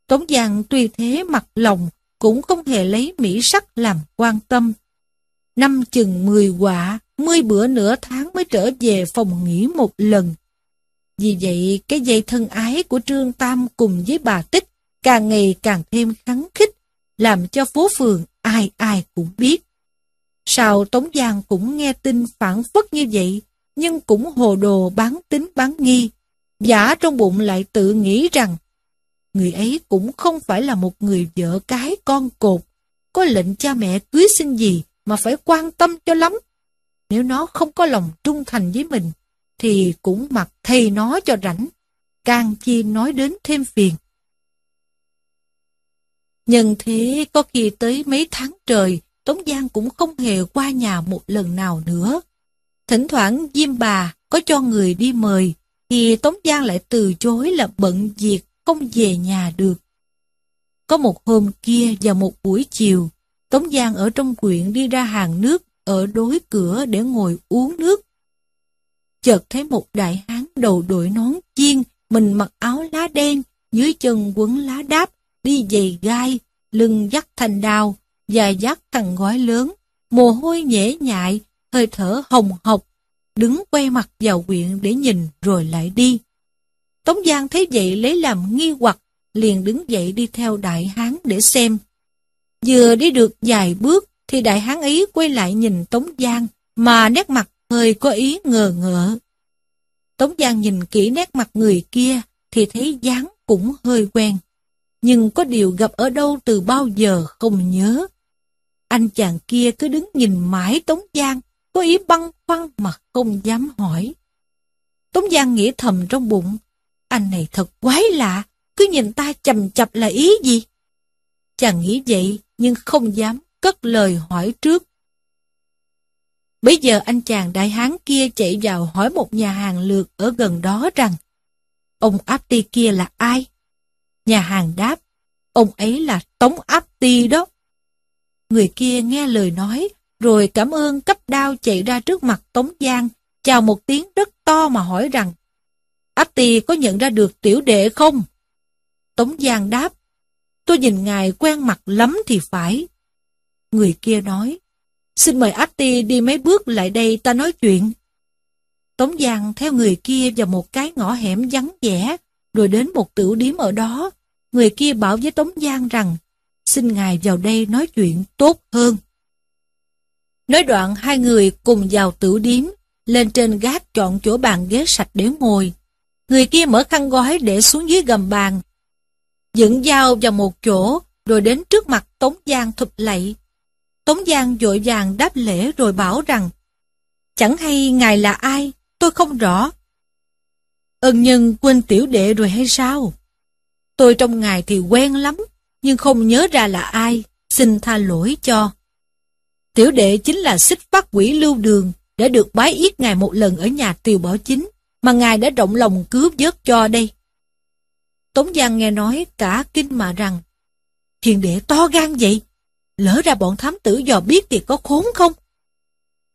Tống Giang tuy thế mặt lòng, cũng không hề lấy mỹ sắc làm quan tâm. Năm chừng mười quả, mươi bữa nửa tháng mới trở về phòng nghỉ một lần. Vì vậy, cái dây thân ái của Trương Tam cùng với bà Tích càng ngày càng thêm khắng khích, làm cho phố phường ai ai cũng biết. Sao Tống Giang cũng nghe tin phản phất như vậy, nhưng cũng hồ đồ bán tính bán nghi. Giả trong bụng lại tự nghĩ rằng, người ấy cũng không phải là một người vợ cái con cột, có lệnh cha mẹ cưới xin gì mà phải quan tâm cho lắm. Nếu nó không có lòng trung thành với mình, thì cũng mặc thầy nó cho rảnh, càng chi nói đến thêm phiền. Nhân thế có khi tới mấy tháng trời, Tống Giang cũng không hề qua nhà một lần nào nữa. Thỉnh thoảng Diêm bà có cho người đi mời, thì Tống Giang lại từ chối là bận việc không về nhà được. Có một hôm kia và một buổi chiều, Tống Giang ở trong quyện đi ra hàng nước ở đối cửa để ngồi uống nước. Chợt thấy một đại hán đầu đội nón chiên, mình mặc áo lá đen, dưới chân quấn lá đáp, đi giày gai, lưng dắt thành đào, và dắt thằng gói lớn, mồ hôi nhễ nhại, hơi thở hồng hộc, đứng quay mặt vào quyện để nhìn rồi lại đi. Tống Giang thấy vậy lấy làm nghi hoặc, liền đứng dậy đi theo đại hán để xem. Vừa đi được vài bước, thì đại hán ấy quay lại nhìn Tống Giang, mà nét mặt hơi có ý ngờ ngợ. Tống Giang nhìn kỹ nét mặt người kia, thì thấy dáng cũng hơi quen. Nhưng có điều gặp ở đâu từ bao giờ không nhớ. Anh chàng kia cứ đứng nhìn mãi Tống Giang, có ý băng khoăn mà không dám hỏi. Tống Giang nghĩ thầm trong bụng, anh này thật quái lạ, cứ nhìn ta chầm chập là ý gì? Chàng nghĩ vậy, nhưng không dám cất lời hỏi trước. Bây giờ anh chàng đại hán kia chạy vào hỏi một nhà hàng lược ở gần đó rằng, ông apti kia là ai? Nhà hàng đáp, ông ấy là Tống áp ti đó. Người kia nghe lời nói, rồi cảm ơn cấp đao chạy ra trước mặt Tống Giang, chào một tiếng rất to mà hỏi rằng, Áp ti có nhận ra được tiểu đệ không? Tống Giang đáp, tôi nhìn ngài quen mặt lắm thì phải. Người kia nói, xin mời Áp ti đi mấy bước lại đây ta nói chuyện. Tống Giang theo người kia vào một cái ngõ hẻm vắng vẻ, rồi đến một tiểu điếm ở đó. Người kia bảo với Tống Giang rằng, xin ngài vào đây nói chuyện tốt hơn. Nói đoạn hai người cùng vào tiểu điếm, lên trên gác chọn chỗ bàn ghế sạch để ngồi. Người kia mở khăn gói để xuống dưới gầm bàn. Dựng dao vào một chỗ, rồi đến trước mặt Tống Giang thụp lạy. Tống Giang vội vàng đáp lễ rồi bảo rằng, Chẳng hay ngài là ai, tôi không rõ. Ân nhân quên tiểu đệ rồi hay sao? Tôi trong ngài thì quen lắm, nhưng không nhớ ra là ai, xin tha lỗi cho. Tiểu đệ chính là xích phát quỷ lưu đường, đã được bái yết ngài một lần ở nhà tiều bảo chính, mà ngài đã rộng lòng cứu vớt cho đây. Tống Giang nghe nói cả kinh mà rằng, hiền đệ to gan vậy, lỡ ra bọn thám tử dò biết thì có khốn không?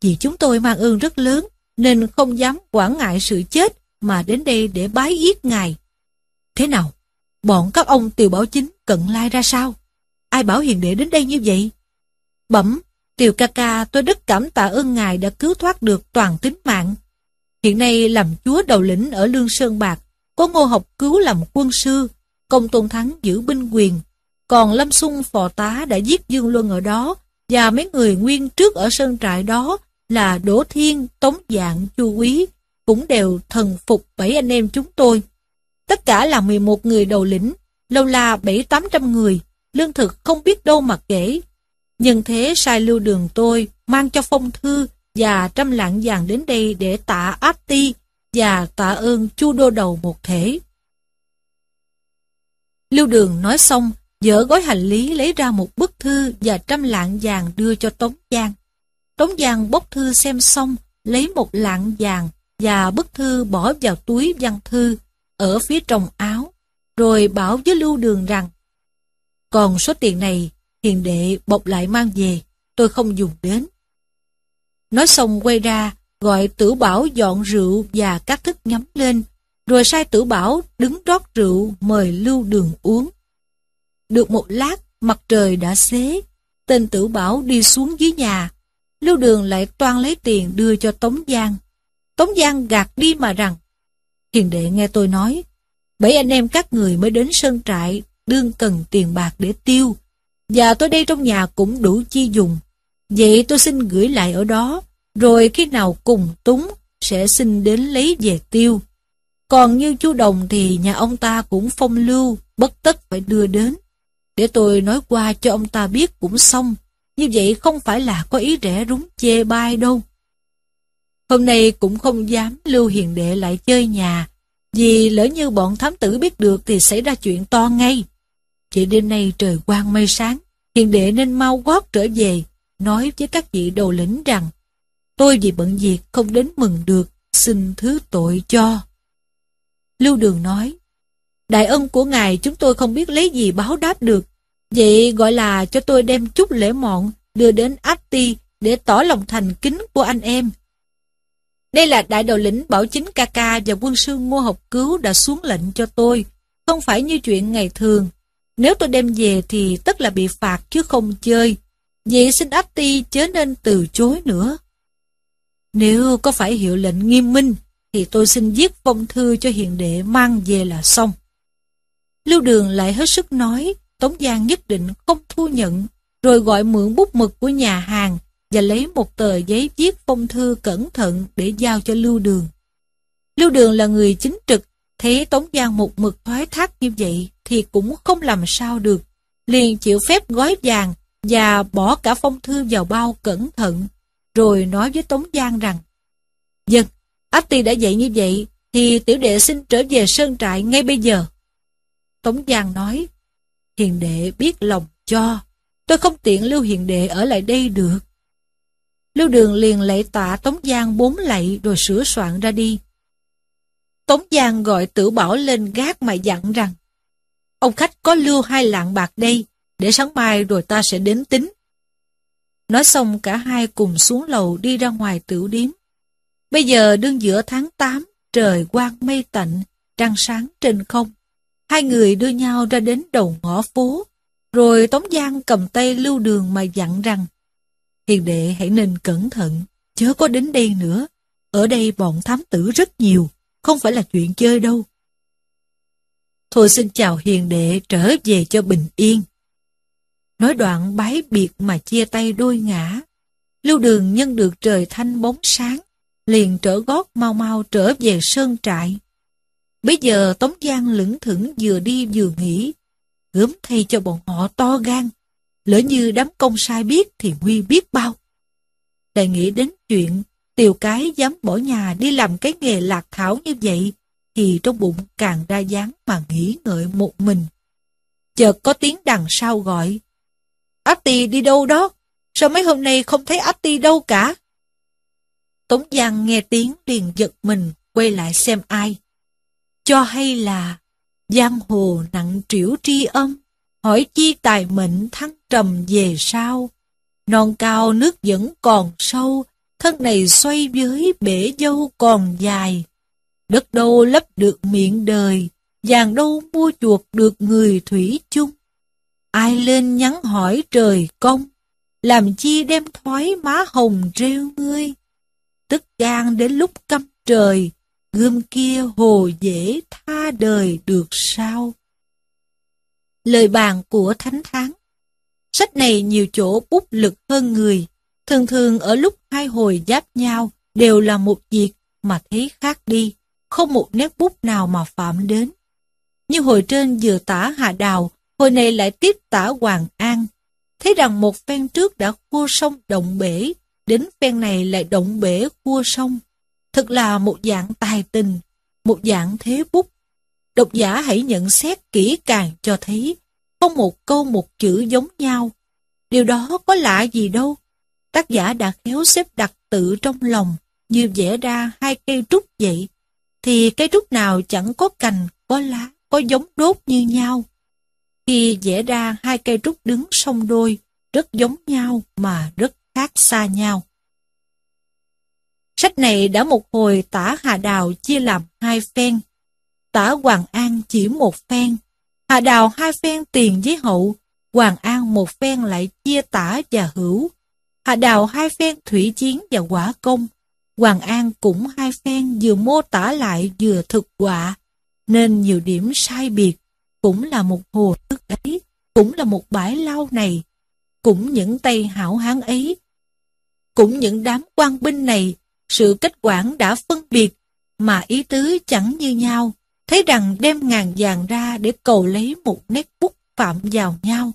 Vì chúng tôi mang ơn rất lớn, nên không dám quản ngại sự chết mà đến đây để bái yết ngài. Thế nào? Bọn các ông tiều bảo chính cận lai ra sao? Ai bảo hiền đệ đến đây như vậy? Bẩm, tiều ca ca tôi rất cảm tạ ơn ngài đã cứu thoát được toàn tính mạng. Hiện nay làm chúa đầu lĩnh ở Lương Sơn Bạc, có ngô học cứu làm quân sư, công tôn thắng giữ binh quyền, còn Lâm Xung phò tá đã giết Dương Luân ở đó, và mấy người nguyên trước ở sơn trại đó là Đỗ Thiên, Tống Dạng, Chu Quý, cũng đều thần phục bảy anh em chúng tôi. Tất cả là 11 người đầu lĩnh, lâu la bảy tám trăm người, lương thực không biết đâu mà kể. Nhưng thế sai lưu đường tôi mang cho phong thư và trăm lạng vàng đến đây để tạ áp ti và tạ ơn chu đô đầu một thể. Lưu Đường nói xong, dỡ gói hành lý lấy ra một bức thư và trăm lạng vàng đưa cho Tống Giang. Tống Giang bốc thư xem xong, lấy một lạng vàng và bức thư bỏ vào túi văn thư ở phía trong áo, rồi bảo với Lưu Đường rằng còn số tiền này hiền đệ bọc lại mang về, tôi không dùng đến. Nói xong quay ra, gọi tử bảo dọn rượu và các thức nhắm lên, rồi sai tử bảo đứng rót rượu mời lưu đường uống. Được một lát, mặt trời đã xế, tên tử bảo đi xuống dưới nhà. Lưu đường lại toan lấy tiền đưa cho Tống Giang. Tống Giang gạt đi mà rằng, hiền đệ nghe tôi nói, bảy anh em các người mới đến sơn trại, đương cần tiền bạc để tiêu, và tôi đây trong nhà cũng đủ chi dùng. Vậy tôi xin gửi lại ở đó, rồi khi nào cùng túng, sẽ xin đến lấy về tiêu. Còn như chú Đồng thì nhà ông ta cũng phong lưu, bất tất phải đưa đến. Để tôi nói qua cho ông ta biết cũng xong, như vậy không phải là có ý rẻ rúng chê bai đâu. Hôm nay cũng không dám lưu hiền đệ lại chơi nhà, vì lỡ như bọn thám tử biết được thì xảy ra chuyện to ngay. Vậy đêm nay trời quang mây sáng, hiền đệ nên mau gót trở về, nói với các vị đầu lĩnh rằng, tôi vì bận việc không đến mừng được, xin thứ tội cho. Lưu Đường nói, đại ân của ngài chúng tôi không biết lấy gì báo đáp được, vậy gọi là cho tôi đem chút lễ mọn đưa đến Ati để tỏ lòng thành kính của anh em. Đây là đại đầu lĩnh Bảo Chính ca ca và quân sư Ngô Học Cứu đã xuống lệnh cho tôi, không phải như chuyện ngày thường. Nếu tôi đem về thì tất là bị phạt chứ không chơi. Vậy xin áp ti chớ nên từ chối nữa. Nếu có phải hiệu lệnh nghiêm minh, thì tôi xin viết phong thư cho hiền đệ mang về là xong. Lưu Đường lại hết sức nói, Tống Giang nhất định không thu nhận, rồi gọi mượn bút mực của nhà hàng và lấy một tờ giấy viết phong thư cẩn thận để giao cho Lưu Đường. Lưu Đường là người chính trực, thấy Tống Giang một mực thoái thác như vậy thì cũng không làm sao được, liền chịu phép gói vàng và bỏ cả phong thư vào bao cẩn thận, rồi nói với Tống Giang rằng vâng, Dân, Áp Ti đã dạy như vậy, thì tiểu đệ xin trở về sơn trại ngay bây giờ. Tống Giang nói, hiền đệ biết lòng cho, tôi không tiện lưu hiền đệ ở lại đây được. Lưu Đường liền lạy tạ Tống Giang bốn lạy rồi sửa soạn ra đi. Tống Giang gọi tử bảo lên gác mà dặn rằng, ông khách có lưu hai lạng bạc đây, để sáng mai rồi ta sẽ đến tính. Nói xong cả hai cùng xuống lầu đi ra ngoài tiểu điếm. Bây giờ đương giữa tháng 8, trời quang mây tạnh, trăng sáng trên không. Hai người đưa nhau ra đến đầu ngõ phố, rồi Tống Giang cầm tay lưu đường mà dặn rằng Hiền đệ hãy nên cẩn thận, chớ có đến đây nữa. Ở đây bọn thám tử rất nhiều, không phải là chuyện chơi đâu. Thôi xin chào hiền đệ trở về cho bình yên. Nói đoạn bái biệt mà chia tay đôi ngã. Lưu đường nhân được trời thanh bóng sáng, liền trở gót mau mau trở về sơn trại. Bây giờ Tống Giang lững thững vừa đi vừa nghĩ, gớm thay cho bọn họ to gan. Lỡ như đám công sai biết thì nguy biết bao. Lại nghĩ đến chuyện tiều cái dám bỏ nhà đi làm cái nghề lạc thảo như vậy, thì trong bụng càng ra dáng mà nghĩ ngợi một mình. Chợt có tiếng đằng sau gọi, Át đi đâu đó? Sao mấy hôm nay không thấy Át đâu cả? Tống Giang nghe tiếng liền giật mình, quay lại xem ai. Cho hay là giang hồ nặng triểu tri âm, hỏi chi tài mệnh thăng trầm về sau. Non cao nước vẫn còn sâu, thân này xoay với bể dâu còn dài. Đất đâu lấp được miệng đời, vàng đâu mua chuộc được người thủy chung. Ai lên nhắn hỏi trời công, làm chi đem thoái má hồng rêu ngươi. Tức gan đến lúc căm trời, gươm kia hồ dễ tha đời được sao? Lời bàn của Thánh Tháng Sách này nhiều chỗ bút lực hơn người, thường thường ở lúc hai hồi giáp nhau đều là một việc mà thấy khác đi, không một nét bút nào mà phạm đến. Như hồi trên vừa tả Hà Đào, hồi này lại tiếp tả Hoàng An, thấy rằng một phen trước đã khua sông động bể, đến phen này lại động bể cua sông. Thật là một dạng tài tình, một dạng thế bút. Độc giả hãy nhận xét kỹ càng cho thấy, không một câu một chữ giống nhau. Điều đó có lạ gì đâu. Tác giả đã khéo xếp đặt tự trong lòng, như vẽ ra hai cây trúc vậy. Thì cây trúc nào chẳng có cành, có lá, có giống đốt như nhau. Khi vẽ ra hai cây trúc đứng song đôi, rất giống nhau mà rất khác xa nhau. Sách này đã một hồi tả Hà Đào chia làm hai phen. Tả Hoàng An chỉ một phen. Hà Đào hai phen tiền với hậu. Hoàng An một phen lại chia tả và hữu. Hà Đào hai phen thủy chiến và quả công. Hoàng An cũng hai phen vừa mô tả lại vừa thực quả. Nên nhiều điểm sai biệt. Cũng là một hồ tức ấy. Cũng là một bãi lau này. Cũng những tay hảo hán ấy. Cũng những đám quan binh này sự kết quản đã phân biệt, mà ý tứ chẳng như nhau, thấy rằng đem ngàn vàng ra để cầu lấy một nét bút phạm vào nhau,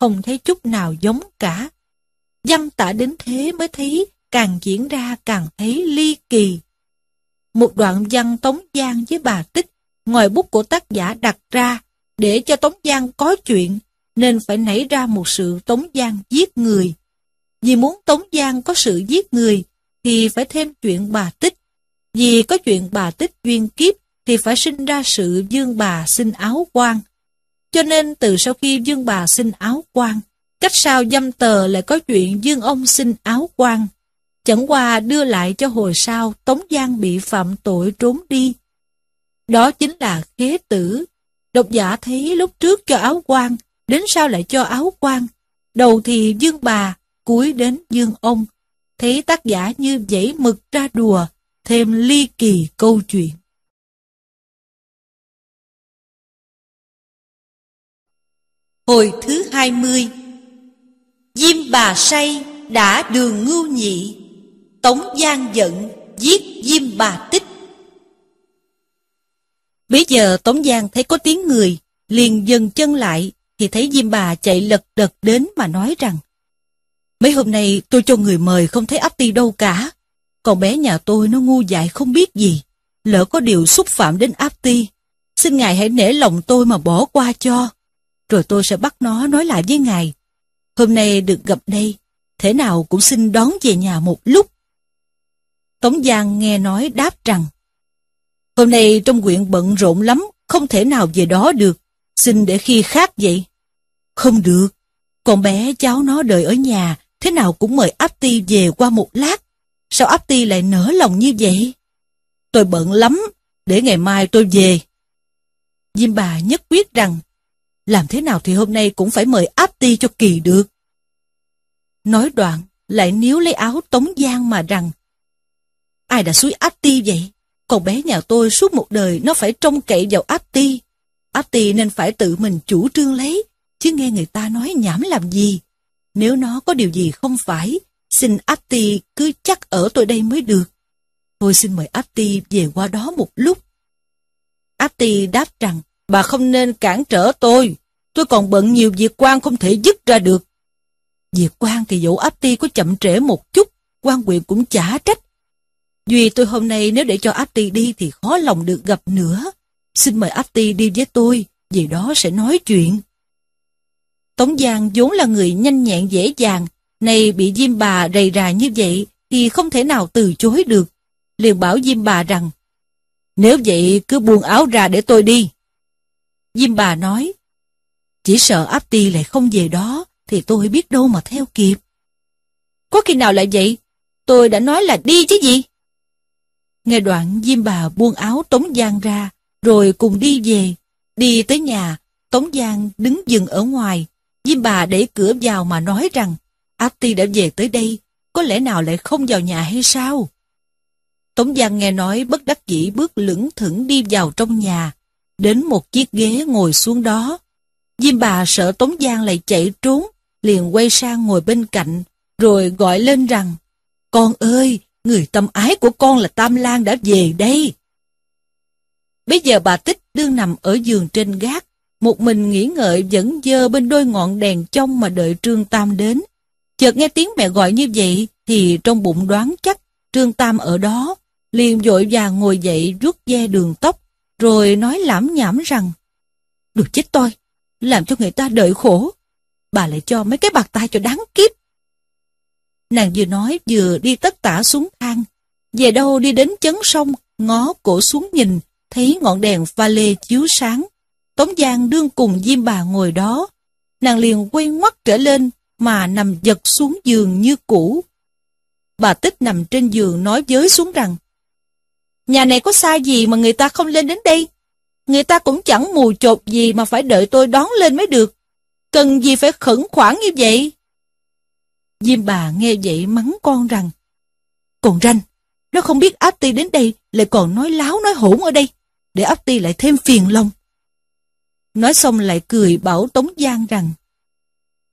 không thấy chút nào giống cả. Văn tả đến thế mới thấy càng diễn ra càng thấy ly kỳ. Một đoạn văn Tống Giang với bà Tích, ngoài bút của tác giả đặt ra, để cho Tống Giang có chuyện, nên phải nảy ra một sự Tống Giang giết người. Vì muốn Tống Giang có sự giết người, thì phải thêm chuyện bà tích. Vì có chuyện bà tích duyên kiếp thì phải sinh ra sự dương bà xin áo quan. Cho nên từ sau khi dương bà xin áo quan, cách sau dâm tờ lại có chuyện dương ông xin áo quan. Chẳng qua đưa lại cho hồi sau Tống Giang bị phạm tội trốn đi. Đó chính là khế tử. Độc giả thấy lúc trước cho áo quan, đến sau lại cho áo quan. Đầu thì dương bà, cuối đến dương ông, thấy tác giả như dãy mực ra đùa, thêm ly kỳ câu chuyện. Hồi thứ hai mươi Diêm bà say đã đường ngưu nhị, Tống Giang giận giết Diêm bà tích. Bây giờ Tống Giang thấy có tiếng người, liền dừng chân lại, thì thấy Diêm bà chạy lật đật đến mà nói rằng Mấy hôm nay tôi cho người mời không thấy áp ti đâu cả. Còn bé nhà tôi nó ngu dại không biết gì. Lỡ có điều xúc phạm đến áp ti. Xin ngài hãy nể lòng tôi mà bỏ qua cho. Rồi tôi sẽ bắt nó nói lại với ngài. Hôm nay được gặp đây. Thế nào cũng xin đón về nhà một lúc. Tống Giang nghe nói đáp rằng Hôm nay trong quyện bận rộn lắm, không thể nào về đó được. Xin để khi khác vậy. Không được, con bé cháu nó đợi ở nhà, thế nào cũng mời áp ti về qua một lát. Sao áp ti lại nở lòng như vậy? Tôi bận lắm, để ngày mai tôi về. Diêm bà nhất quyết rằng, làm thế nào thì hôm nay cũng phải mời áp ti cho kỳ được. Nói đoạn, lại níu lấy áo Tống Giang mà rằng, ai đã suối áp ti vậy? Còn bé nhà tôi suốt một đời nó phải trông cậy vào áp ti. Áp ti nên phải tự mình chủ trương lấy, chứ nghe người ta nói nhảm làm gì. Nếu nó có điều gì không phải, xin Atti cứ chắc ở tôi đây mới được. Tôi xin mời Atti về qua đó một lúc. Atti đáp rằng, bà không nên cản trở tôi. Tôi còn bận nhiều việc quan không thể dứt ra được. Việc quan thì dẫu Atti có chậm trễ một chút, quan quyền cũng chả trách. Duy tôi hôm nay nếu để cho Atti đi thì khó lòng được gặp nữa. Xin mời Atti đi với tôi, vì đó sẽ nói chuyện. Tống Giang vốn là người nhanh nhẹn dễ dàng, nay bị Diêm bà rầy rà như vậy thì không thể nào từ chối được. Liền bảo Diêm bà rằng, nếu vậy cứ buông áo ra để tôi đi. Diêm bà nói, chỉ sợ áp ti lại không về đó thì tôi biết đâu mà theo kịp. Có khi nào lại vậy? Tôi đã nói là đi chứ gì? Nghe đoạn Diêm bà buông áo Tống Giang ra, rồi cùng đi về. Đi tới nhà, Tống Giang đứng dừng ở ngoài, Diêm bà đẩy cửa vào mà nói rằng áp ti đã về tới đây, có lẽ nào lại không vào nhà hay sao? Tống Giang nghe nói bất đắc dĩ bước lững thững đi vào trong nhà, đến một chiếc ghế ngồi xuống đó. Diêm bà sợ Tống Giang lại chạy trốn, liền quay sang ngồi bên cạnh, rồi gọi lên rằng, Con ơi, người tâm ái của con là Tam Lan đã về đây. Bây giờ bà Tích đương nằm ở giường trên gác, một mình nghĩ ngợi vẫn dơ bên đôi ngọn đèn trong mà đợi Trương Tam đến. Chợt nghe tiếng mẹ gọi như vậy, thì trong bụng đoán chắc Trương Tam ở đó, liền vội vàng ngồi dậy rút ve đường tóc, rồi nói lãm nhảm rằng Được chết tôi, làm cho người ta đợi khổ. Bà lại cho mấy cái bạc tay cho đáng kiếp. Nàng vừa nói vừa đi tất tả xuống thang. Về đâu đi đến chấn sông, ngó cổ xuống nhìn, thấy ngọn đèn pha lê chiếu sáng. Tống Giang đương cùng Diêm bà ngồi đó. Nàng liền quay ngoắt trở lên mà nằm giật xuống giường như cũ. Bà Tích nằm trên giường nói với xuống rằng Nhà này có sai gì mà người ta không lên đến đây? Người ta cũng chẳng mù chột gì mà phải đợi tôi đón lên mới được. Cần gì phải khẩn khoản như vậy? Diêm bà nghe vậy mắng con rằng Còn ranh, nó không biết áp ti đến đây lại còn nói láo nói hỗn ở đây, để áp ti lại thêm phiền lòng. Nói xong lại cười bảo Tống Giang rằng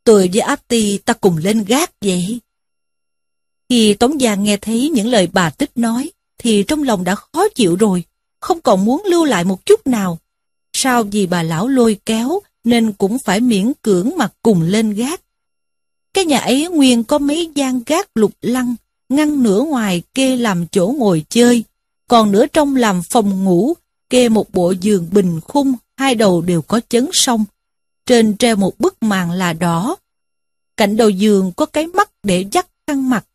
Tôi với áp ti ta cùng lên gác vậy. Khi Tống Giang nghe thấy những lời bà Tích nói, thì trong lòng đã khó chịu rồi, không còn muốn lưu lại một chút nào. Sao vì bà lão lôi kéo, nên cũng phải miễn cưỡng mà cùng lên gác. Cái nhà ấy nguyên có mấy gian gác lục lăng, ngăn nửa ngoài kê làm chỗ ngồi chơi, còn nửa trong làm phòng ngủ, kê một bộ giường bình khung, hai đầu đều có chấn sông. Trên treo một bức màn là đỏ. Cạnh đầu giường có cái mắt để dắt khăn mặt.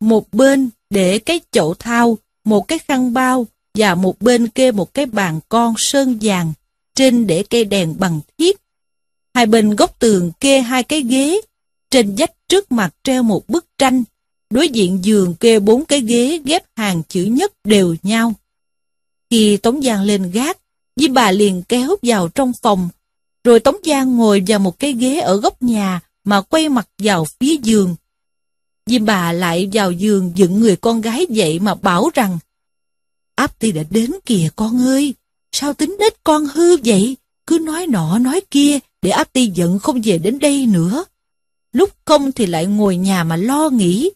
Một bên để cái chậu thao, một cái khăn bao và một bên kê một cái bàn con sơn vàng, trên để cây đèn bằng thiết. Hai bên góc tường kê hai cái ghế, trên vách trước mặt treo một bức tranh, đối diện giường kê bốn cái ghế ghép hàng chữ nhất đều nhau. Khi Tống Giang lên gác, với bà liền kéo vào trong phòng, rồi Tống Giang ngồi vào một cái ghế ở góc nhà mà quay mặt vào phía giường. Diêm bà lại vào giường dựng người con gái dậy mà bảo rằng Áp ti đã đến kìa con ơi, sao tính nết con hư vậy? Cứ nói nọ nói kia để áp ti giận không về đến đây nữa. Lúc không thì lại ngồi nhà mà lo nghĩ.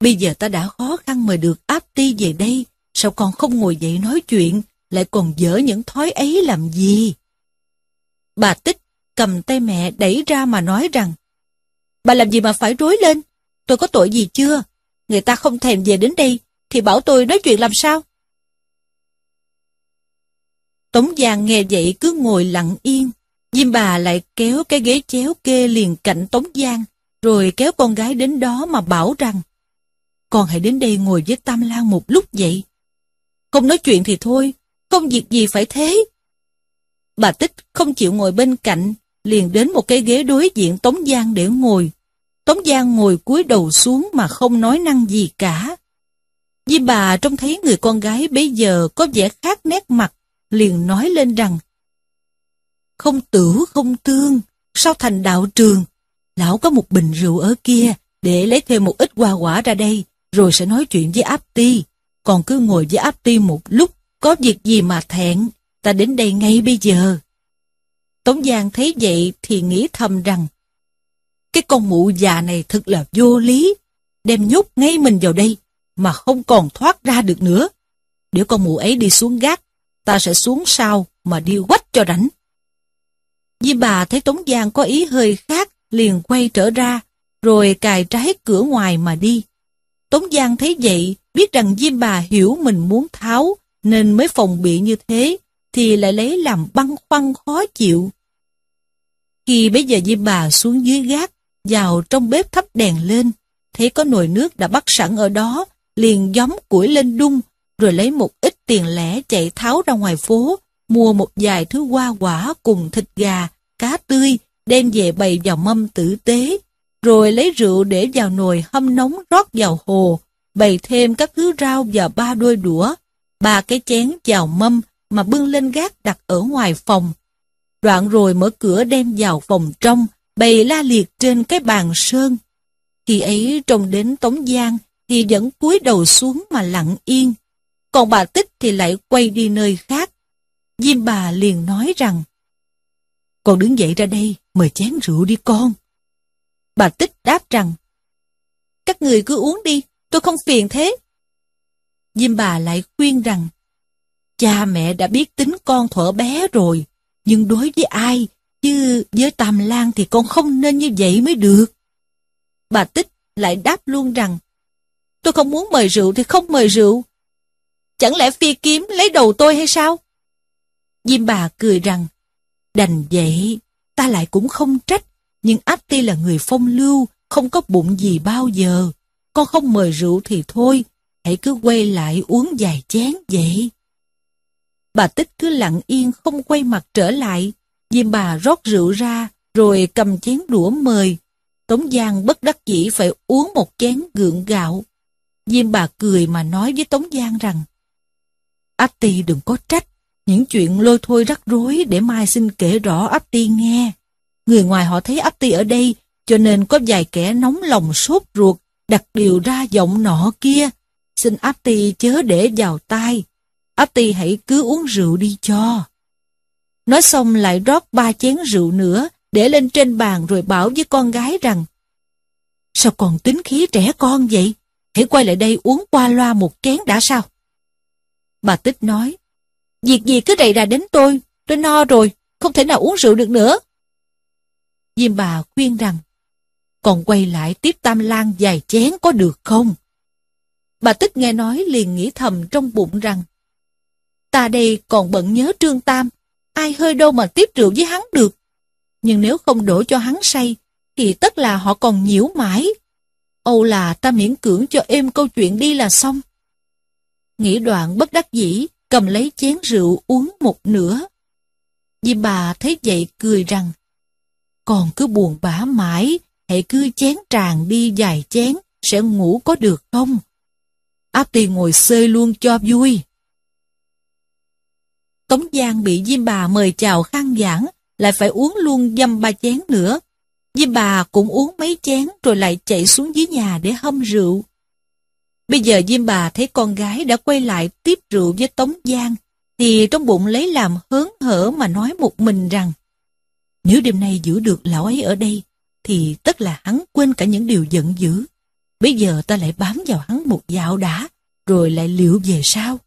Bây giờ ta đã khó khăn mời được áp ti về đây, sao con không ngồi dậy nói chuyện, lại còn dở những thói ấy làm gì? Bà Tích cầm tay mẹ đẩy ra mà nói rằng Bà làm gì mà phải rối lên? Tôi có tội gì chưa? Người ta không thèm về đến đây, thì bảo tôi nói chuyện làm sao? Tống Giang nghe vậy cứ ngồi lặng yên. Diêm bà lại kéo cái ghế chéo kê liền cạnh Tống Giang, rồi kéo con gái đến đó mà bảo rằng Con hãy đến đây ngồi với Tam Lan một lúc vậy. Không nói chuyện thì thôi, không việc gì phải thế. Bà Tích không chịu ngồi bên cạnh, liền đến một cái ghế đối diện Tống Giang để ngồi. Tống Giang ngồi cúi đầu xuống mà không nói năng gì cả. Di bà trông thấy người con gái bây giờ có vẻ khác nét mặt, liền nói lên rằng Không tử không tương, sao thành đạo trường? Lão có một bình rượu ở kia, để lấy thêm một ít hoa quả ra đây, rồi sẽ nói chuyện với áp ti. Còn cứ ngồi với áp ti một lúc, có việc gì mà thẹn, ta đến đây ngay bây giờ. Tống Giang thấy vậy thì nghĩ thầm rằng cái con mụ già này thật là vô lý, đem nhốt ngay mình vào đây, mà không còn thoát ra được nữa. Nếu con mụ ấy đi xuống gác, ta sẽ xuống sau mà đi quách cho rảnh. di bà thấy Tống Giang có ý hơi khác, liền quay trở ra, rồi cài trái cửa ngoài mà đi. Tống Giang thấy vậy, biết rằng Diêm bà hiểu mình muốn tháo, nên mới phòng bị như thế, thì lại lấy làm băn khoăn khó chịu. Khi bây giờ Diêm bà xuống dưới gác, vào trong bếp thắp đèn lên, thấy có nồi nước đã bắt sẵn ở đó, liền gióng củi lên đun, rồi lấy một ít tiền lẻ chạy tháo ra ngoài phố, mua một vài thứ hoa quả cùng thịt gà, cá tươi, đem về bày vào mâm tử tế, rồi lấy rượu để vào nồi hâm nóng rót vào hồ, bày thêm các thứ rau và ba đôi đũa, ba cái chén vào mâm mà bưng lên gác đặt ở ngoài phòng. Đoạn rồi mở cửa đem vào phòng trong, bày la liệt trên cái bàn sơn. Khi ấy trông đến Tống Giang thì vẫn cúi đầu xuống mà lặng yên. Còn bà Tích thì lại quay đi nơi khác. Diêm bà liền nói rằng Con đứng dậy ra đây, mời chén rượu đi con. Bà Tích đáp rằng Các người cứ uống đi, tôi không phiền thế. Diêm bà lại khuyên rằng Cha mẹ đã biết tính con thuở bé rồi, nhưng đối với ai Chứ với Tam Lan thì con không nên như vậy mới được. Bà Tích lại đáp luôn rằng Tôi không muốn mời rượu thì không mời rượu. Chẳng lẽ phi kiếm lấy đầu tôi hay sao? Diêm bà cười rằng Đành vậy, ta lại cũng không trách, nhưng áp ti là người phong lưu, không có bụng gì bao giờ. Con không mời rượu thì thôi, hãy cứ quay lại uống vài chén vậy. Bà Tích cứ lặng yên không quay mặt trở lại, Diêm bà rót rượu ra, rồi cầm chén đũa mời. Tống Giang bất đắc dĩ phải uống một chén gượng gạo. Diêm bà cười mà nói với Tống Giang rằng Áp ti đừng có trách, những chuyện lôi thôi rắc rối để mai xin kể rõ áp ti nghe. Người ngoài họ thấy áp ti ở đây, cho nên có vài kẻ nóng lòng sốt ruột, đặt điều ra giọng nọ kia. Xin áp ti chớ để vào tai. Áp ti hãy cứ uống rượu đi cho. Nói xong lại rót ba chén rượu nữa, để lên trên bàn rồi bảo với con gái rằng Sao còn tính khí trẻ con vậy? Hãy quay lại đây uống qua loa một chén đã sao? Bà Tích nói Việc gì cứ rầy ra đến tôi, tôi no rồi, không thể nào uống rượu được nữa. Diêm bà khuyên rằng, còn quay lại tiếp tam lan vài chén có được không? Bà Tích nghe nói liền nghĩ thầm trong bụng rằng, ta đây còn bận nhớ Trương Tam, ai hơi đâu mà tiếp rượu với hắn được. Nhưng nếu không đổ cho hắn say, thì tất là họ còn nhiễu mãi. Âu là ta miễn cưỡng cho êm câu chuyện đi là xong. Nghĩ đoạn bất đắc dĩ, cầm lấy chén rượu uống một nửa. Di bà thấy vậy cười rằng, còn cứ buồn bã mãi, hãy cứ chén tràn đi vài chén, sẽ ngủ có được không? Áp tì ngồi xơi luôn cho vui. Tống Giang bị Diêm bà mời chào khang giảng, lại phải uống luôn dăm ba chén nữa. Diêm bà cũng uống mấy chén rồi lại chạy xuống dưới nhà để hâm rượu. Bây giờ Diêm bà thấy con gái đã quay lại tiếp rượu với Tống Giang, thì trong bụng lấy làm hớn hở mà nói một mình rằng nếu đêm nay giữ được lão ấy ở đây, thì tất là hắn quên cả những điều giận dữ. Bây giờ ta lại bám vào hắn một dạo đã, rồi lại liệu về sau.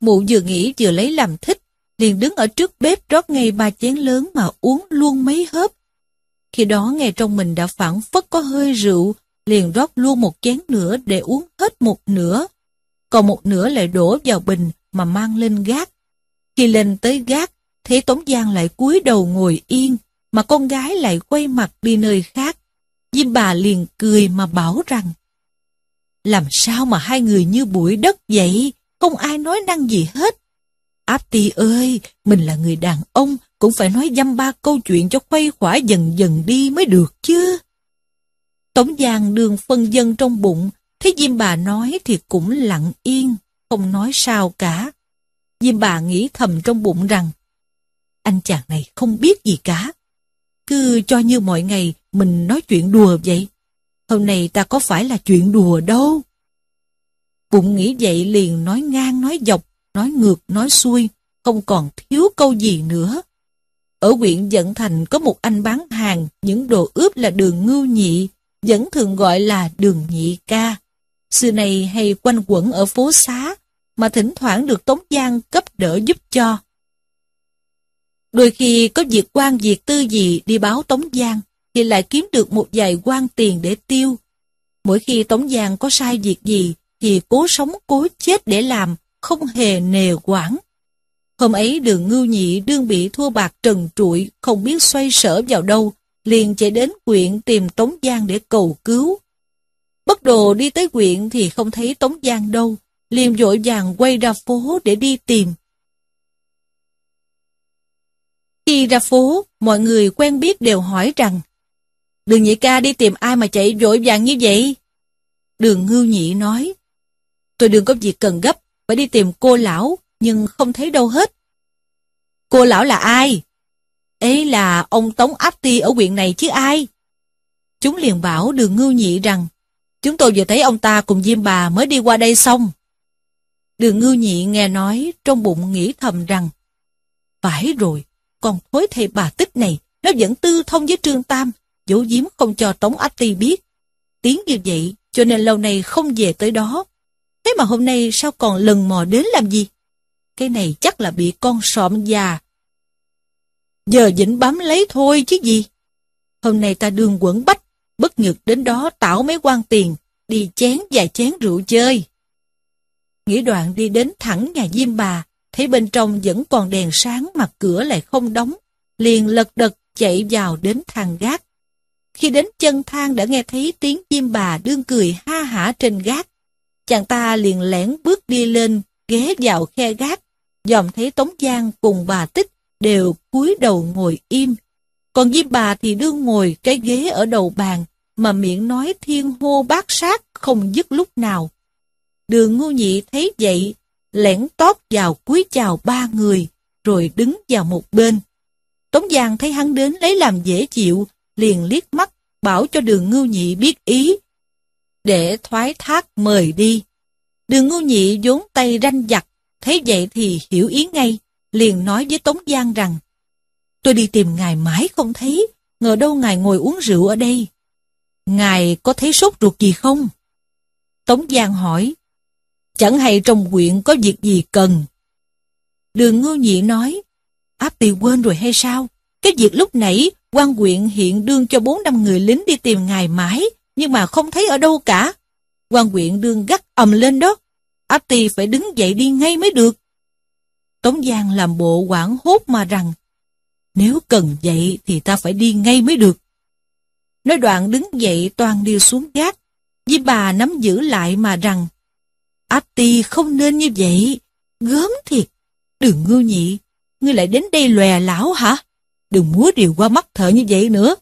Mụ vừa nghĩ vừa lấy làm thích, liền đứng ở trước bếp rót ngay ba chén lớn mà uống luôn mấy hớp. Khi đó nghe trong mình đã phản phất có hơi rượu, liền rót luôn một chén nữa để uống hết một nửa. Còn một nửa lại đổ vào bình mà mang lên gác. Khi lên tới gác, thấy Tống Giang lại cúi đầu ngồi yên, mà con gái lại quay mặt đi nơi khác. Diêm bà liền cười mà bảo rằng, làm sao mà hai người như bụi đất vậy, không ai nói năng gì hết. Áp ti ơi, mình là người đàn ông, cũng phải nói dăm ba câu chuyện cho khuây khỏa dần dần đi mới được chứ. Tống Giang đường phân dân trong bụng, thấy Diêm bà nói thì cũng lặng yên, không nói sao cả. Diêm bà nghĩ thầm trong bụng rằng, anh chàng này không biết gì cả. Cứ cho như mọi ngày mình nói chuyện đùa vậy. Hôm nay ta có phải là chuyện đùa đâu. Bụng nghĩ vậy liền nói ngang nói dọc, nói ngược nói xuôi, không còn thiếu câu gì nữa. Ở huyện Dận Thành có một anh bán hàng, những đồ ướp là đường ngưu nhị, vẫn thường gọi là đường nhị ca. Xưa này hay quanh quẩn ở phố xá, mà thỉnh thoảng được Tống Giang cấp đỡ giúp cho. Đôi khi có việc quan việc tư gì đi báo Tống Giang, thì lại kiếm được một vài quan tiền để tiêu. Mỗi khi Tống Giang có sai việc gì, thì cố sống cố chết để làm, không hề nề quản. Hôm ấy đường ngưu nhị đương bị thua bạc trần trụi, không biết xoay sở vào đâu, liền chạy đến quyện tìm Tống Giang để cầu cứu. Bất đồ đi tới quyện thì không thấy Tống Giang đâu, liền vội vàng quay ra phố để đi tìm. Khi ra phố, mọi người quen biết đều hỏi rằng Đường nhị ca đi tìm ai mà chạy vội vàng như vậy? Đường ngưu nhị nói Tôi đừng có việc cần gấp, phải đi tìm cô lão, nhưng không thấy đâu hết. Cô lão là ai? Ấy là ông Tống Áp Ti ở huyện này chứ ai? Chúng liền bảo đường ngưu nhị rằng, chúng tôi vừa thấy ông ta cùng Diêm bà mới đi qua đây xong. Đường ngưu nhị nghe nói, trong bụng nghĩ thầm rằng, phải rồi, con thối thầy bà tích này, nó vẫn tư thông với Trương Tam, dấu giếm không cho Tống Áp Ti biết. Tiếng như vậy, cho nên lâu nay không về tới đó. Thế mà hôm nay sao còn lần mò đến làm gì? Cái này chắc là bị con sọm già Giờ dĩnh bám lấy thôi chứ gì. Hôm nay ta đường quẩn bách, bất nhược đến đó tảo mấy quan tiền, đi chén vài chén rượu chơi. Nghĩ đoạn đi đến thẳng nhà Diêm bà, thấy bên trong vẫn còn đèn sáng mà cửa lại không đóng, liền lật đật chạy vào đến thang gác. Khi đến chân thang đã nghe thấy tiếng Diêm bà đương cười ha hả trên gác. Chàng ta liền lẻn bước đi lên, ghé vào khe gác, dòm thấy Tống Giang cùng bà Tích đều cúi đầu ngồi im. Còn với bà thì đương ngồi cái ghế ở đầu bàn, mà miệng nói thiên hô bát sát không dứt lúc nào. Đường ngu nhị thấy vậy, lẻn tót vào cúi chào ba người, rồi đứng vào một bên. Tống Giang thấy hắn đến lấy làm dễ chịu, liền liếc mắt, bảo cho đường ngưu nhị biết ý, để thoái thác mời đi. Đường ngưu nhị vốn tay ranh giặc, thấy vậy thì hiểu ý ngay, liền nói với Tống Giang rằng, tôi đi tìm ngài mãi không thấy, ngờ đâu ngài ngồi uống rượu ở đây. Ngài có thấy sốt ruột gì không? Tống Giang hỏi, chẳng hay trong quyện có việc gì cần. Đường ngưu nhị nói, áp tỳ quên rồi hay sao? Cái việc lúc nãy, quan quyện hiện đương cho bốn năm người lính đi tìm ngài mãi, nhưng mà không thấy ở đâu cả. quan huyện đương gắt ầm lên đó. Áp tỳ phải đứng dậy đi ngay mới được. Tống Giang làm bộ quảng hốt mà rằng, nếu cần dậy thì ta phải đi ngay mới được. Nói đoạn đứng dậy toàn đi xuống gác, với bà nắm giữ lại mà rằng, Áp ti không nên như vậy, gớm thiệt. Đừng ngưu nhị, ngươi lại đến đây lòe lão hả? Đừng múa điều qua mắt thợ như vậy nữa.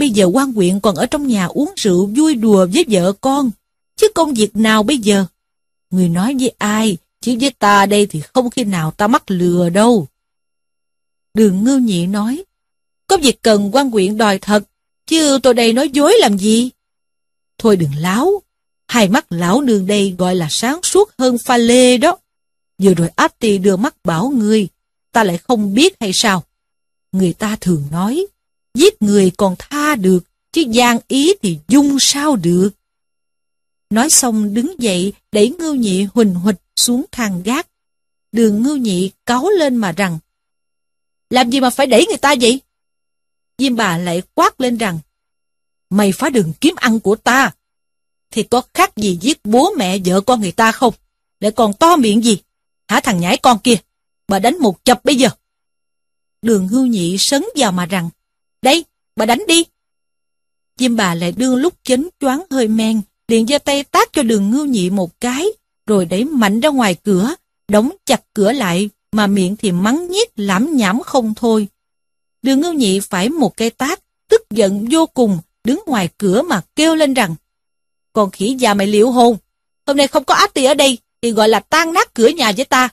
Bây giờ quan huyện còn ở trong nhà uống rượu vui đùa với vợ con, chứ công việc nào bây giờ? Người nói với ai, chứ với ta đây thì không khi nào ta mắc lừa đâu. Đường ngưu nhị nói, có việc cần quan huyện đòi thật, chứ tôi đây nói dối làm gì? Thôi đừng láo, hai mắt lão nương đây gọi là sáng suốt hơn pha lê đó. Vừa rồi áp tì đưa mắt bảo ngươi, ta lại không biết hay sao? Người ta thường nói, giết người còn tha được, chứ gian ý thì dung sao được. Nói xong đứng dậy, đẩy ngưu nhị huỳnh huỳnh xuống thang gác. Đường ngưu nhị cáu lên mà rằng, làm gì mà phải đẩy người ta vậy? Diêm bà lại quát lên rằng, mày phá đường kiếm ăn của ta, thì có khác gì giết bố mẹ vợ con người ta không? Lại còn to miệng gì? Hả thằng nhãi con kia, bà đánh một chập bây giờ. Đường hưu nhị sấn vào mà rằng, đây, bà đánh đi. Diêm bà lại đương lúc chấn choáng hơi men, liền giơ tay tác cho đường ngưu nhị một cái, rồi đẩy mạnh ra ngoài cửa, đóng chặt cửa lại, mà miệng thì mắng nhiếc lãm nhảm không thôi. Đường ngưu nhị phải một cây tác, tức giận vô cùng, đứng ngoài cửa mà kêu lên rằng, còn khỉ già mày liệu hồn, hôm nay không có ác tì ở đây, thì gọi là tan nát cửa nhà với ta.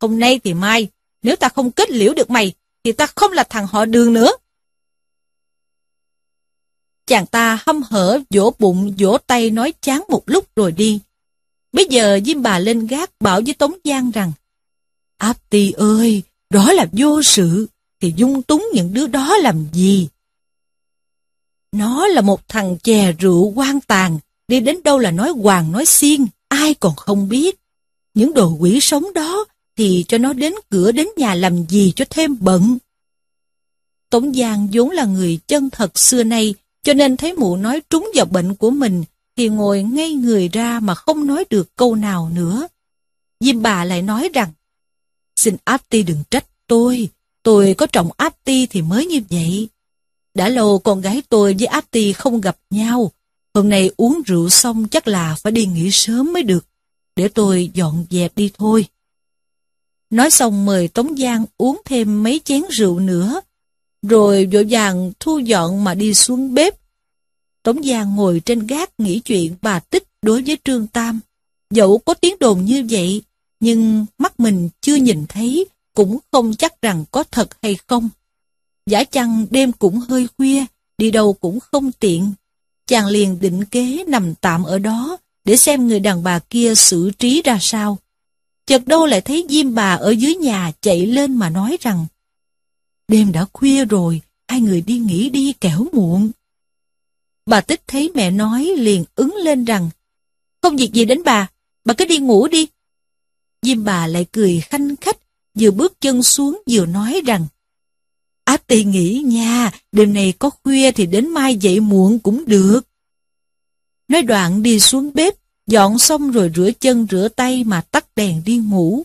Hôm nay thì mai, nếu ta không kết liễu được mày, thì ta không là thằng họ đường nữa. Chàng ta hâm hở, vỗ bụng, vỗ tay nói chán một lúc rồi đi. Bây giờ Diêm bà lên gác bảo với Tống Giang rằng Áp ti ơi, đó là vô sự, thì dung túng những đứa đó làm gì? Nó là một thằng chè rượu quan tàn, đi đến đâu là nói hoàng nói xiên, ai còn không biết. Những đồ quỷ sống đó thì cho nó đến cửa đến nhà làm gì cho thêm bận. Tống Giang vốn là người chân thật xưa nay, cho nên thấy mụ nói trúng vào bệnh của mình, thì ngồi ngay người ra mà không nói được câu nào nữa. Diêm bà lại nói rằng, xin áp ti đừng trách tôi, tôi có trọng áp ti thì mới như vậy. Đã lâu con gái tôi với áp ti không gặp nhau, hôm nay uống rượu xong chắc là phải đi nghỉ sớm mới được, để tôi dọn dẹp đi thôi. Nói xong mời Tống Giang uống thêm mấy chén rượu nữa, rồi vội vàng thu dọn mà đi xuống bếp. Tống Giang ngồi trên gác nghĩ chuyện bà Tích đối với Trương Tam. Dẫu có tiếng đồn như vậy, nhưng mắt mình chưa nhìn thấy, cũng không chắc rằng có thật hay không. Giả chăng đêm cũng hơi khuya, đi đâu cũng không tiện. Chàng liền định kế nằm tạm ở đó, để xem người đàn bà kia xử trí ra sao. Chợt đâu lại thấy Diêm bà ở dưới nhà chạy lên mà nói rằng Đêm đã khuya rồi, hai người đi nghỉ đi kẻo muộn. Bà Tích thấy mẹ nói liền ứng lên rằng Không việc gì đến bà, bà cứ đi ngủ đi. Diêm bà lại cười khanh khách, vừa bước chân xuống vừa nói rằng Á tì nghĩ nha, đêm này có khuya thì đến mai dậy muộn cũng được. Nói đoạn đi xuống bếp, dọn xong rồi rửa chân rửa tay mà tắt đèn đi ngủ.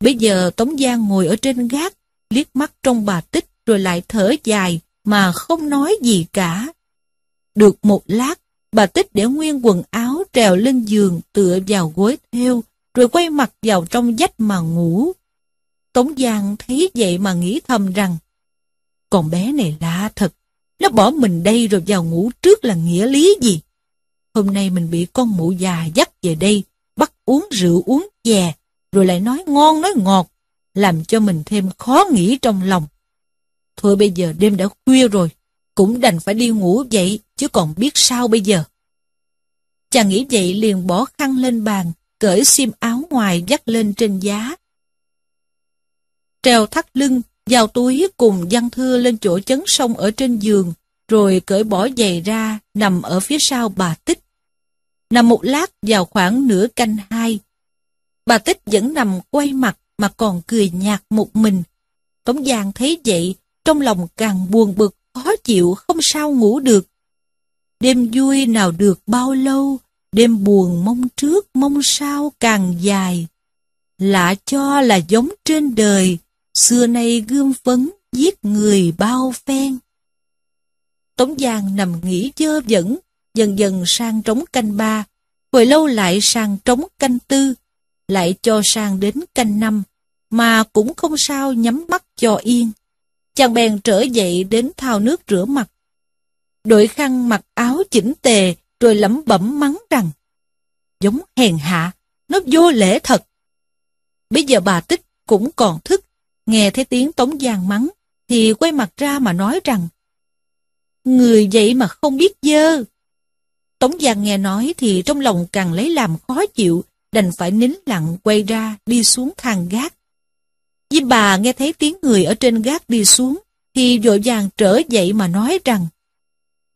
Bây giờ Tống Giang ngồi ở trên gác, liếc mắt trong bà tích rồi lại thở dài mà không nói gì cả. Được một lát, bà tích để nguyên quần áo trèo lên giường tựa vào gối theo, rồi quay mặt vào trong dách mà ngủ. Tống Giang thấy vậy mà nghĩ thầm rằng, con bé này lạ thật, nó bỏ mình đây rồi vào ngủ trước là nghĩa lý gì? Hôm nay mình bị con mụ già dắt về đây, bắt uống rượu uống chè, rồi lại nói ngon nói ngọt, làm cho mình thêm khó nghĩ trong lòng. Thôi bây giờ đêm đã khuya rồi, cũng đành phải đi ngủ vậy, chứ còn biết sao bây giờ. Chàng nghĩ vậy liền bỏ khăn lên bàn, cởi xiêm áo ngoài dắt lên trên giá. Treo thắt lưng, vào túi cùng văn thưa lên chỗ chấn sông ở trên giường, rồi cởi bỏ giày ra, nằm ở phía sau bà Tích. Nằm một lát vào khoảng nửa canh hai, bà Tích vẫn nằm quay mặt mà còn cười nhạt một mình. Tống Giang thấy vậy, trong lòng càng buồn bực, khó chịu, không sao ngủ được. Đêm vui nào được bao lâu, đêm buồn mong trước mong sau càng dài. Lạ cho là giống trên đời, xưa nay gươm phấn giết người bao phen. Tống Giang nằm nghỉ dơ dẫn, dần dần sang trống canh ba, hồi lâu lại sang trống canh tư, lại cho sang đến canh năm, mà cũng không sao nhắm mắt cho yên. Chàng bèn trở dậy đến thao nước rửa mặt. Đội khăn mặc áo chỉnh tề rồi lẩm bẩm mắng rằng giống hèn hạ, nó vô lễ thật. Bây giờ bà Tích cũng còn thức, nghe thấy tiếng Tống Giang mắng, thì quay mặt ra mà nói rằng Người vậy mà không biết dơ. Tống Giang nghe nói thì trong lòng càng lấy làm khó chịu, đành phải nín lặng quay ra đi xuống thang gác. Diêm bà nghe thấy tiếng người ở trên gác đi xuống, thì vội vàng trở dậy mà nói rằng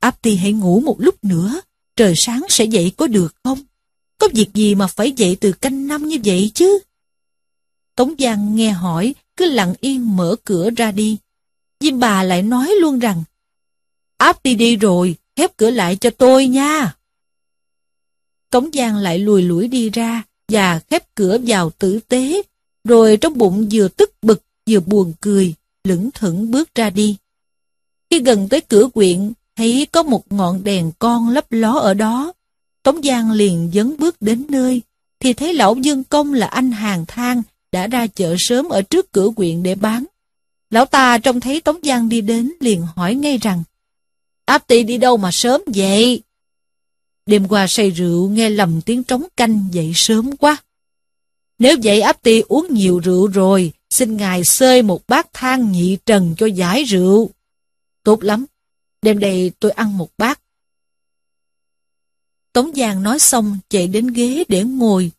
Áp ti hãy ngủ một lúc nữa, trời sáng sẽ dậy có được không? Có việc gì mà phải dậy từ canh năm như vậy chứ? Tống Giang nghe hỏi, cứ lặng yên mở cửa ra đi. Diêm bà lại nói luôn rằng Áp ti đi rồi, khép cửa lại cho tôi nha. Tống Giang lại lùi lủi đi ra và khép cửa vào tử tế, rồi trong bụng vừa tức bực vừa buồn cười, lững thững bước ra đi. Khi gần tới cửa quyện, thấy có một ngọn đèn con lấp ló ở đó. Tống Giang liền dấn bước đến nơi, thì thấy lão Dương Công là anh hàng thang đã ra chợ sớm ở trước cửa quyện để bán. Lão ta trông thấy Tống Giang đi đến liền hỏi ngay rằng Áp tì đi đâu mà sớm vậy? Đêm qua say rượu nghe lầm tiếng trống canh dậy sớm quá. Nếu vậy áp ti uống nhiều rượu rồi, xin ngài xơi một bát than nhị trần cho giải rượu. Tốt lắm, đêm đây tôi ăn một bát. Tống Giang nói xong chạy đến ghế để ngồi.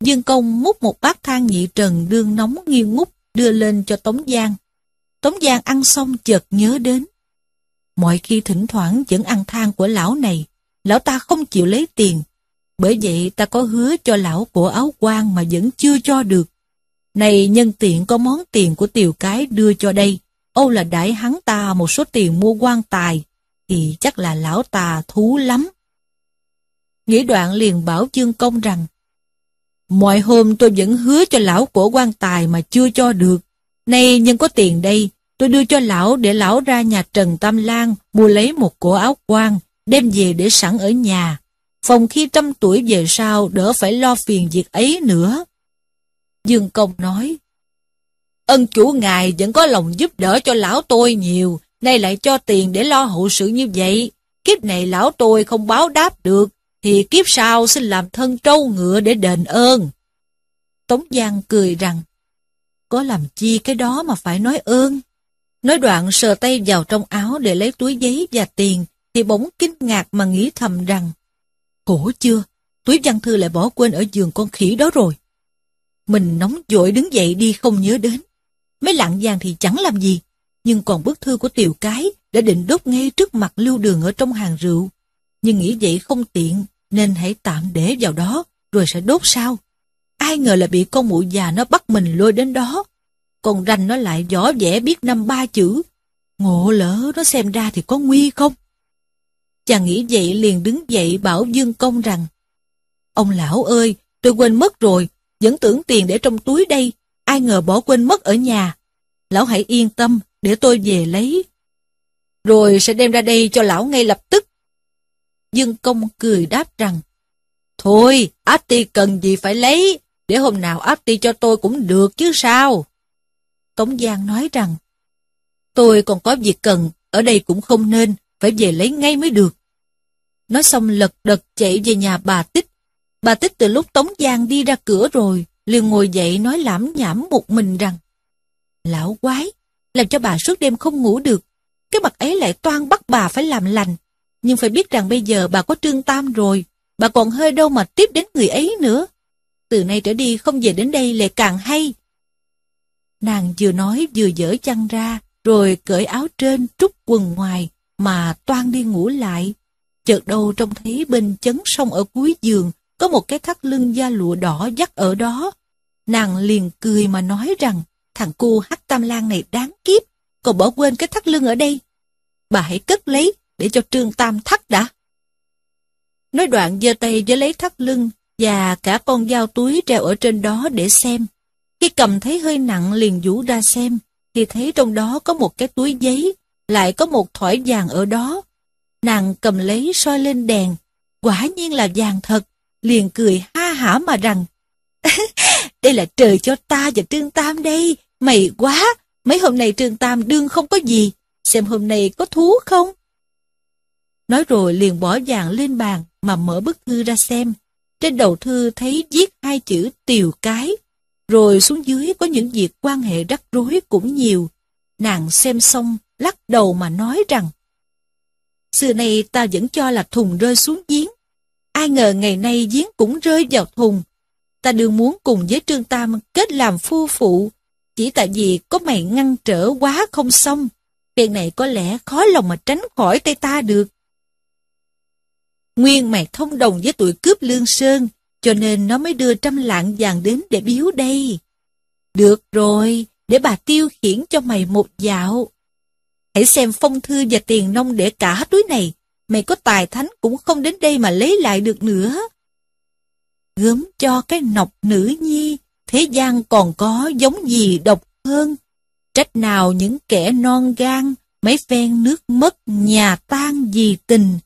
Dương Công múc một bát than nhị trần đương nóng nghiêng ngút đưa lên cho Tống Giang. Tống Giang ăn xong chợt nhớ đến. Mọi khi thỉnh thoảng vẫn ăn than của lão này, lão ta không chịu lấy tiền. Bởi vậy ta có hứa cho lão của áo quan mà vẫn chưa cho được. Này nhân tiện có món tiền của tiểu cái đưa cho đây, Âu là đãi hắn ta một số tiền mua quan tài, thì chắc là lão ta thú lắm. Nghĩ đoạn liền bảo chương công rằng, Mọi hôm tôi vẫn hứa cho lão của quan tài mà chưa cho được. Nay nhân có tiền đây, tôi đưa cho lão để lão ra nhà Trần Tam Lan mua lấy một cổ áo quan, đem về để sẵn ở nhà. Phòng khi trăm tuổi về sau đỡ phải lo phiền việc ấy nữa. Dương Công nói, Ân chủ ngài vẫn có lòng giúp đỡ cho lão tôi nhiều, nay lại cho tiền để lo hậu sự như vậy. Kiếp này lão tôi không báo đáp được, thì kiếp sau xin làm thân trâu ngựa để đền ơn. Tống Giang cười rằng, có làm chi cái đó mà phải nói ơn. Nói đoạn sờ tay vào trong áo để lấy túi giấy và tiền, thì bỗng kinh ngạc mà nghĩ thầm rằng, khổ chưa, túi văn thư lại bỏ quên ở giường con khỉ đó rồi. Mình nóng vội đứng dậy đi không nhớ đến. Mấy lặng vàng thì chẳng làm gì, nhưng còn bức thư của tiểu cái đã định đốt ngay trước mặt lưu đường ở trong hàng rượu. Nhưng nghĩ vậy không tiện, nên hãy tạm để vào đó, rồi sẽ đốt sau. Ai ngờ là bị con mụ già nó bắt mình lôi đến đó. Còn ranh nó lại võ vẽ biết năm ba chữ, Ngộ lỡ nó xem ra thì có nguy không? Chàng nghĩ vậy liền đứng dậy bảo Dương Công rằng Ông lão ơi, tôi quên mất rồi, vẫn tưởng tiền để trong túi đây, ai ngờ bỏ quên mất ở nhà. Lão hãy yên tâm, để tôi về lấy. Rồi sẽ đem ra đây cho lão ngay lập tức. Dương Công cười đáp rằng Thôi, áp ti cần gì phải lấy, để hôm nào áp ti cho tôi cũng được chứ sao. Tống Giang nói rằng Tôi còn có việc cần, ở đây cũng không nên, phải về lấy ngay mới được. Nói xong lật đật chạy về nhà bà Tích. Bà Tích từ lúc Tống Giang đi ra cửa rồi, liền ngồi dậy nói lãm nhảm một mình rằng Lão quái, làm cho bà suốt đêm không ngủ được. Cái mặt ấy lại toan bắt bà phải làm lành. Nhưng phải biết rằng bây giờ bà có trương tam rồi, bà còn hơi đâu mà tiếp đến người ấy nữa. Từ nay trở đi không về đến đây lại càng hay. Nàng vừa nói vừa dở chăn ra, rồi cởi áo trên trút quần ngoài, mà toan đi ngủ lại. Chợt đâu trông thấy bên chấn sông ở cuối giường, có một cái thắt lưng da lụa đỏ dắt ở đó. Nàng liền cười mà nói rằng, thằng cu hắc tam lang này đáng kiếp, còn bỏ quên cái thắt lưng ở đây. Bà hãy cất lấy, để cho trương tam thắt đã. Nói đoạn giơ tay với lấy thắt lưng, và cả con dao túi treo ở trên đó để xem. Khi cầm thấy hơi nặng liền vũ ra xem, thì thấy trong đó có một cái túi giấy, lại có một thỏi vàng ở đó. Nàng cầm lấy soi lên đèn, quả nhiên là vàng thật, liền cười ha hả mà rằng, đây là trời cho ta và Trương Tam đây, mày quá, mấy hôm nay Trương Tam đương không có gì, xem hôm nay có thú không? Nói rồi liền bỏ vàng lên bàn mà mở bức thư ra xem. Trên đầu thư thấy viết hai chữ tiều cái, rồi xuống dưới có những việc quan hệ rắc rối cũng nhiều. Nàng xem xong, lắc đầu mà nói rằng Xưa nay ta vẫn cho là thùng rơi xuống giếng. Ai ngờ ngày nay giếng cũng rơi vào thùng. Ta đương muốn cùng với Trương Tam kết làm phu phụ. Chỉ tại vì có mày ngăn trở quá không xong. Việc này có lẽ khó lòng mà tránh khỏi tay ta được. Nguyên mày thông đồng với tụi cướp lương sơn, cho nên nó mới đưa trăm lạng vàng đến để biếu đây. Được rồi, để bà tiêu khiển cho mày một dạo. Hãy xem phong thư và tiền nông để cả túi này. Mày có tài thánh cũng không đến đây mà lấy lại được nữa. Gớm cho cái nọc nữ nhi, thế gian còn có giống gì độc hơn. Trách nào những kẻ non gan, mấy phen nước mất, nhà tan vì tình.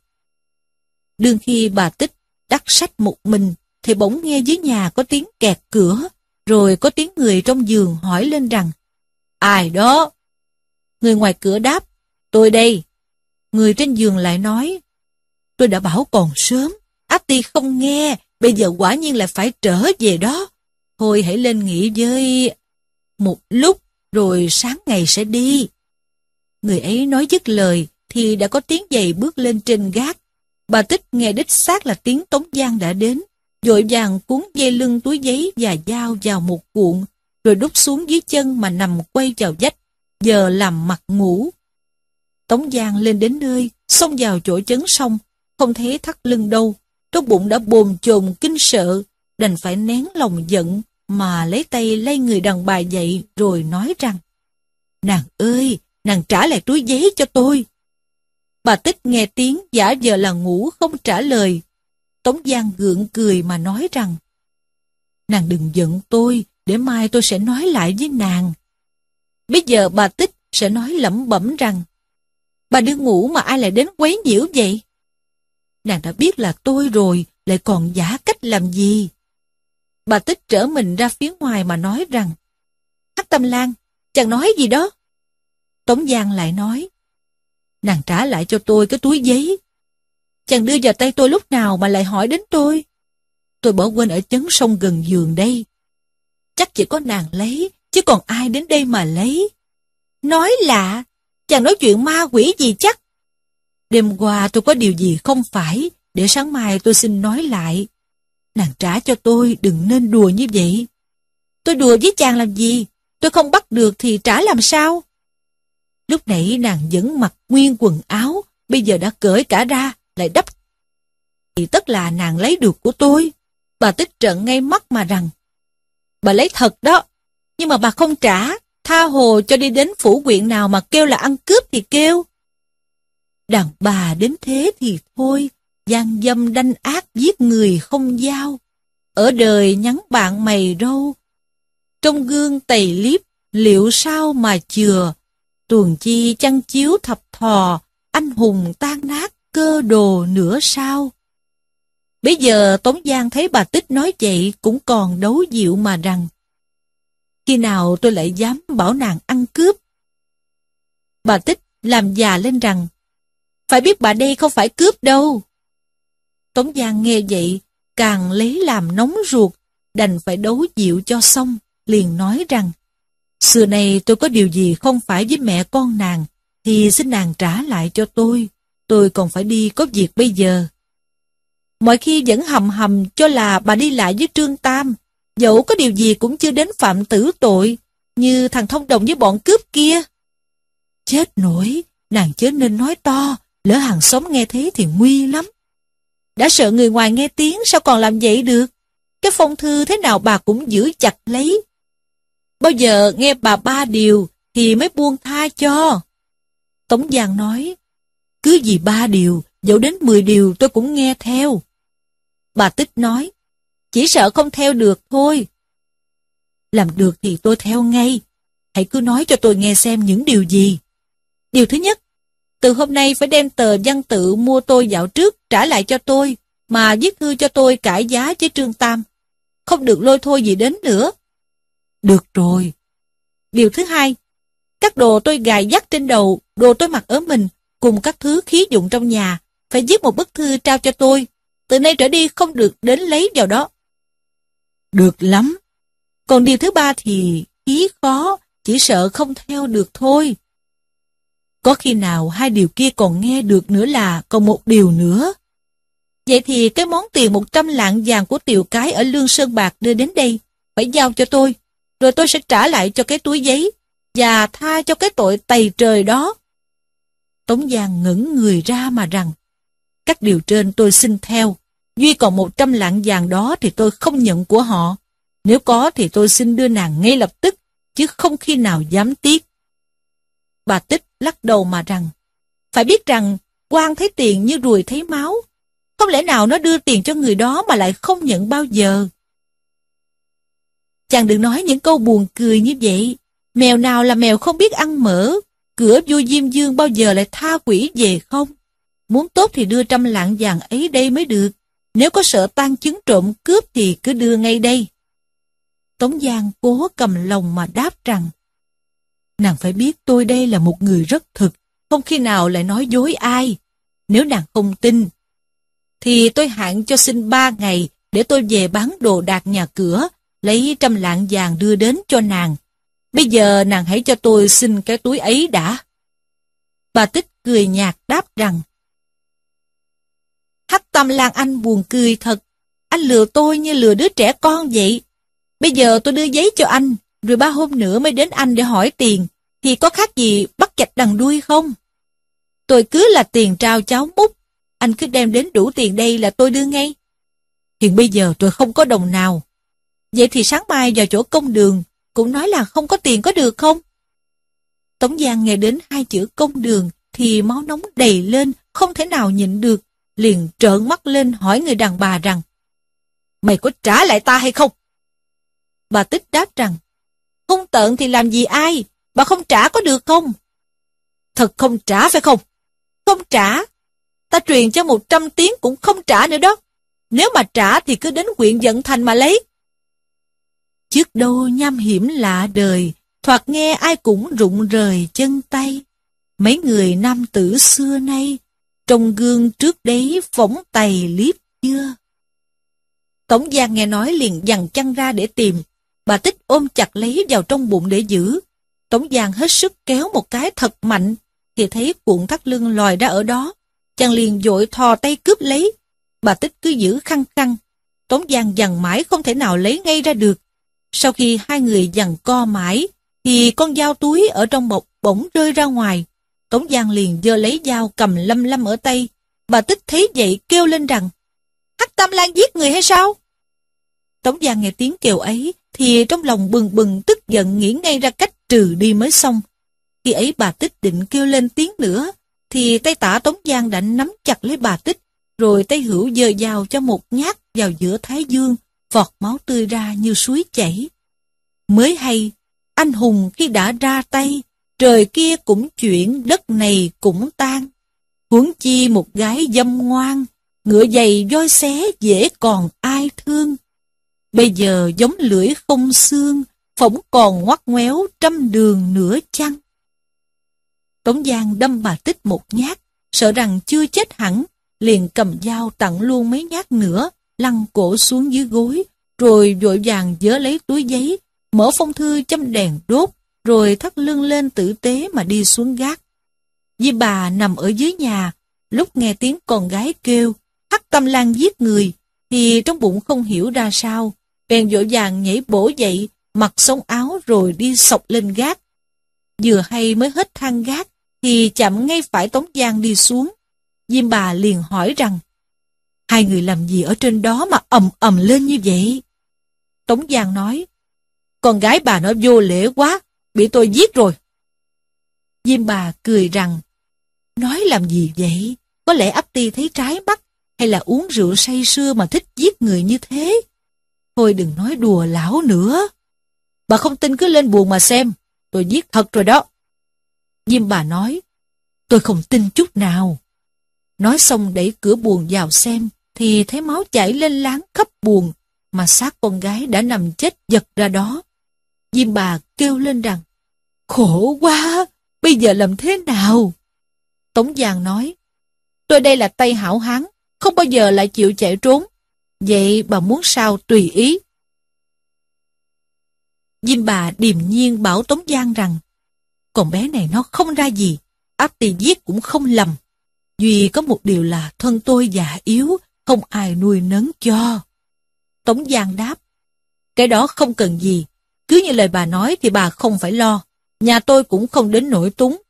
Đương khi bà Tích đắc sách một mình, thì bỗng nghe dưới nhà có tiếng kẹt cửa, rồi có tiếng người trong giường hỏi lên rằng, Ai đó? Người ngoài cửa đáp, tôi đây. Người trên giường lại nói, tôi đã bảo còn sớm, áp ti không nghe, bây giờ quả nhiên là phải trở về đó. Thôi hãy lên nghỉ với một lúc, rồi sáng ngày sẽ đi. Người ấy nói dứt lời, thì đã có tiếng giày bước lên trên gác. Bà Tích nghe đích xác là tiếng Tống Giang đã đến, dội vàng cuốn dây lưng túi giấy và dao vào một cuộn, rồi đút xuống dưới chân mà nằm quay vào vách, giờ làm mặt ngủ. Tống Giang lên đến nơi, xông vào chỗ chấn sông, không thấy thắt lưng đâu, trong bụng đã bồn chồn kinh sợ, đành phải nén lòng giận mà lấy tay lay người đàn bà dậy rồi nói rằng Nàng ơi, nàng trả lại túi giấy cho tôi. Bà Tích nghe tiếng giả giờ là ngủ không trả lời. Tống Giang gượng cười mà nói rằng Nàng đừng giận tôi, để mai tôi sẽ nói lại với nàng. Bây giờ bà Tích sẽ nói lẩm bẩm rằng Bà đang ngủ mà ai lại đến quấy nhiễu vậy? Nàng đã biết là tôi rồi, lại còn giả cách làm gì? Bà Tích trở mình ra phía ngoài mà nói rằng Hắc Tâm Lan, chàng nói gì đó? Tống Giang lại nói Nàng trả lại cho tôi cái túi giấy. Chàng đưa vào tay tôi lúc nào mà lại hỏi đến tôi? Tôi bỏ quên ở chấn sông gần giường đây. Chắc chỉ có nàng lấy, chứ còn ai đến đây mà lấy. Nói lạ, chàng nói chuyện ma quỷ gì chắc. Đêm qua tôi có điều gì không phải, để sáng mai tôi xin nói lại. Nàng trả cho tôi, đừng nên đùa như vậy. Tôi đùa với chàng làm gì? Tôi không bắt được thì trả làm sao? Lúc nãy nàng vẫn mặc nguyên quần áo, bây giờ đã cởi cả ra, lại đắp. Thì tất là nàng lấy được của tôi. Bà tích trận ngay mắt mà rằng, bà lấy thật đó, nhưng mà bà không trả, Tha hồ cho đi đến phủ quyện nào mà kêu là ăn cướp thì kêu. Đàn bà đến thế thì thôi, gian dâm đanh ác giết người không giao. Ở đời nhắn bạn mày râu. Trong gương tầy liếp, liệu sao mà chừa. Tuần chi chăn chiếu thập thò, anh hùng tan nát cơ đồ nửa sao. Bây giờ Tống Giang thấy bà Tích nói vậy cũng còn đấu dịu mà rằng khi nào tôi lại dám bảo nàng ăn cướp. Bà Tích làm già lên rằng phải biết bà đây không phải cướp đâu. Tống Giang nghe vậy càng lấy làm nóng ruột đành phải đấu dịu cho xong liền nói rằng xưa nay tôi có điều gì không phải với mẹ con nàng thì xin nàng trả lại cho tôi. Tôi còn phải đi có việc bây giờ. Mọi khi vẫn hầm hầm cho là bà đi lại với Trương Tam, dẫu có điều gì cũng chưa đến phạm tử tội, như thằng thông đồng với bọn cướp kia. Chết nổi, nàng chớ nên nói to, lỡ hàng xóm nghe thế thì nguy lắm. Đã sợ người ngoài nghe tiếng sao còn làm vậy được? Cái phong thư thế nào bà cũng giữ chặt lấy. Bao giờ nghe bà ba điều thì mới buông tha cho. Tống Giang nói, cứ gì ba điều, dẫu đến mười điều tôi cũng nghe theo. Bà Tích nói, chỉ sợ không theo được thôi. Làm được thì tôi theo ngay. Hãy cứ nói cho tôi nghe xem những điều gì. Điều thứ nhất, từ hôm nay phải đem tờ văn tự mua tôi dạo trước trả lại cho tôi, mà viết thư cho tôi cải giá với Trương Tam. Không được lôi thôi gì đến nữa. Được rồi. Điều thứ hai, các đồ tôi gài dắt trên đầu, đồ tôi mặc ở mình, cùng các thứ khí dụng trong nhà, phải viết một bức thư trao cho tôi. Từ nay trở đi không được đến lấy vào đó. Được lắm. Còn điều thứ ba thì khí khó, chỉ sợ không theo được thôi. Có khi nào hai điều kia còn nghe được nữa là còn một điều nữa. Vậy thì cái món tiền 100 lạng vàng của tiểu cái ở Lương Sơn Bạc đưa đến đây, phải giao cho tôi, rồi tôi sẽ trả lại cho cái túi giấy, và tha cho cái tội tày trời đó. Tống Giang ngẩng người ra mà rằng, các điều trên tôi xin theo, duy còn 100 lạng vàng đó thì tôi không nhận của họ. Nếu có thì tôi xin đưa nàng ngay lập tức, chứ không khi nào dám tiếc. Bà Tích lắc đầu mà rằng, phải biết rằng quan thấy tiền như ruồi thấy máu, không lẽ nào nó đưa tiền cho người đó mà lại không nhận bao giờ. Chàng đừng nói những câu buồn cười như vậy. Mèo nào là mèo không biết ăn mỡ, cửa vua Diêm Dương bao giờ lại tha quỷ về không? Muốn tốt thì đưa trăm lạng vàng ấy đây mới được. Nếu có sợ tan chứng trộm cướp thì cứ đưa ngay đây. Tống Giang cố cầm lòng mà đáp rằng Nàng phải biết tôi đây là một người rất thực, không khi nào lại nói dối ai. Nếu nàng không tin, thì tôi hạn cho xin ba ngày để tôi về bán đồ đạc nhà cửa, lấy trăm lạng vàng đưa đến cho nàng. Bây giờ nàng hãy cho tôi xin cái túi ấy đã. Bà Tích cười nhạt đáp rằng Hách tâm Lan Anh buồn cười thật. Anh lừa tôi như lừa đứa trẻ con vậy. Bây giờ tôi đưa giấy cho anh, rồi ba hôm nữa mới đến anh để hỏi tiền, thì có khác gì bắt chạch đằng đuôi không? Tôi cứ là tiền trao cháu múc, anh cứ đem đến đủ tiền đây là tôi đưa ngay. Hiện bây giờ tôi không có đồng nào. Vậy thì sáng mai vào chỗ công đường, cũng nói là không có tiền có được không? Tống Giang nghe đến hai chữ công đường thì máu nóng đầy lên, không thể nào nhịn được, liền trợn mắt lên hỏi người đàn bà rằng Mày có trả lại ta hay không? Bà Tích đáp rằng Không tợn thì làm gì ai, bà không trả có được không? Thật không trả phải không? Không trả. Ta truyền cho một trăm tiếng cũng không trả nữa đó. Nếu mà trả thì cứ đến huyện dẫn thành mà lấy. Trước đâu nham hiểm lạ đời, thoạt nghe ai cũng rụng rời chân tay. Mấy người nam tử xưa nay, trong gương trước đấy phóng tay liếp chưa? tổng Giang nghe nói liền dằn chăn ra để tìm, bà Tích ôm chặt lấy vào trong bụng để giữ. tổng Giang hết sức kéo một cái thật mạnh, thì thấy cuộn thắt lưng lòi ra ở đó. Chàng liền dội thò tay cướp lấy. Bà Tích cứ giữ khăng khăng. Tống Giang dằn mãi không thể nào lấy ngay ra được. Sau khi hai người dằn co mãi, thì con dao túi ở trong bọc bỗng rơi ra ngoài. Tống Giang liền giơ lấy dao cầm lâm lâm ở tay. Bà Tích thấy vậy kêu lên rằng, Hắc Tam Lan giết người hay sao? Tống Giang nghe tiếng kêu ấy, thì trong lòng bừng bừng tức giận nghĩ ngay ra cách trừ đi mới xong. Khi ấy bà Tích định kêu lên tiếng nữa, thì tay tả Tống Giang đã nắm chặt lấy bà Tích, rồi tay hữu dơ dao cho một nhát vào giữa thái dương, vọt máu tươi ra như suối chảy. Mới hay, anh hùng khi đã ra tay, trời kia cũng chuyển, đất này cũng tan. Huống chi một gái dâm ngoan, ngựa giày voi xé dễ còn ai thương. Bây giờ giống lưỡi không xương, phỏng còn ngoắt ngoéo trăm đường nửa chăng. Tống Giang đâm bà Tích một nhát, sợ rằng chưa chết hẳn, liền cầm dao tặng luôn mấy nhát nữa, lăn cổ xuống dưới gối, rồi vội vàng dỡ lấy túi giấy, mở phong thư châm đèn đốt, rồi thắt lưng lên tử tế mà đi xuống gác. Di bà nằm ở dưới nhà, lúc nghe tiếng con gái kêu, hắc tâm lan giết người, thì trong bụng không hiểu ra sao, bèn vội vàng nhảy bổ dậy, mặc sống áo rồi đi sọc lên gác. Vừa hay mới hết thang gác, thì chậm ngay phải Tống Giang đi xuống. Diêm bà liền hỏi rằng, hai người làm gì ở trên đó mà ầm ầm lên như vậy? Tống Giang nói, con gái bà nó vô lễ quá, bị tôi giết rồi. Diêm bà cười rằng, nói làm gì vậy? Có lẽ ấp ti thấy trái mắt, hay là uống rượu say sưa mà thích giết người như thế? Thôi đừng nói đùa lão nữa. Bà không tin cứ lên buồn mà xem, tôi giết thật rồi đó. Diêm bà nói, tôi không tin chút nào. Nói xong đẩy cửa buồn vào xem, thì thấy máu chảy lên láng khắp buồn, mà xác con gái đã nằm chết giật ra đó. Diêm bà kêu lên rằng, khổ quá, bây giờ làm thế nào? Tống Giang nói, tôi đây là tay hảo hán, không bao giờ lại chịu chạy trốn. Vậy bà muốn sao tùy ý. Dinh bà điềm nhiên bảo Tống Giang rằng, con bé này nó không ra gì, áp tì giết cũng không lầm. Duy có một điều là thân tôi già yếu, không ai nuôi nấng cho. Tống Giang đáp, cái đó không cần gì, cứ như lời bà nói thì bà không phải lo, nhà tôi cũng không đến nổi túng.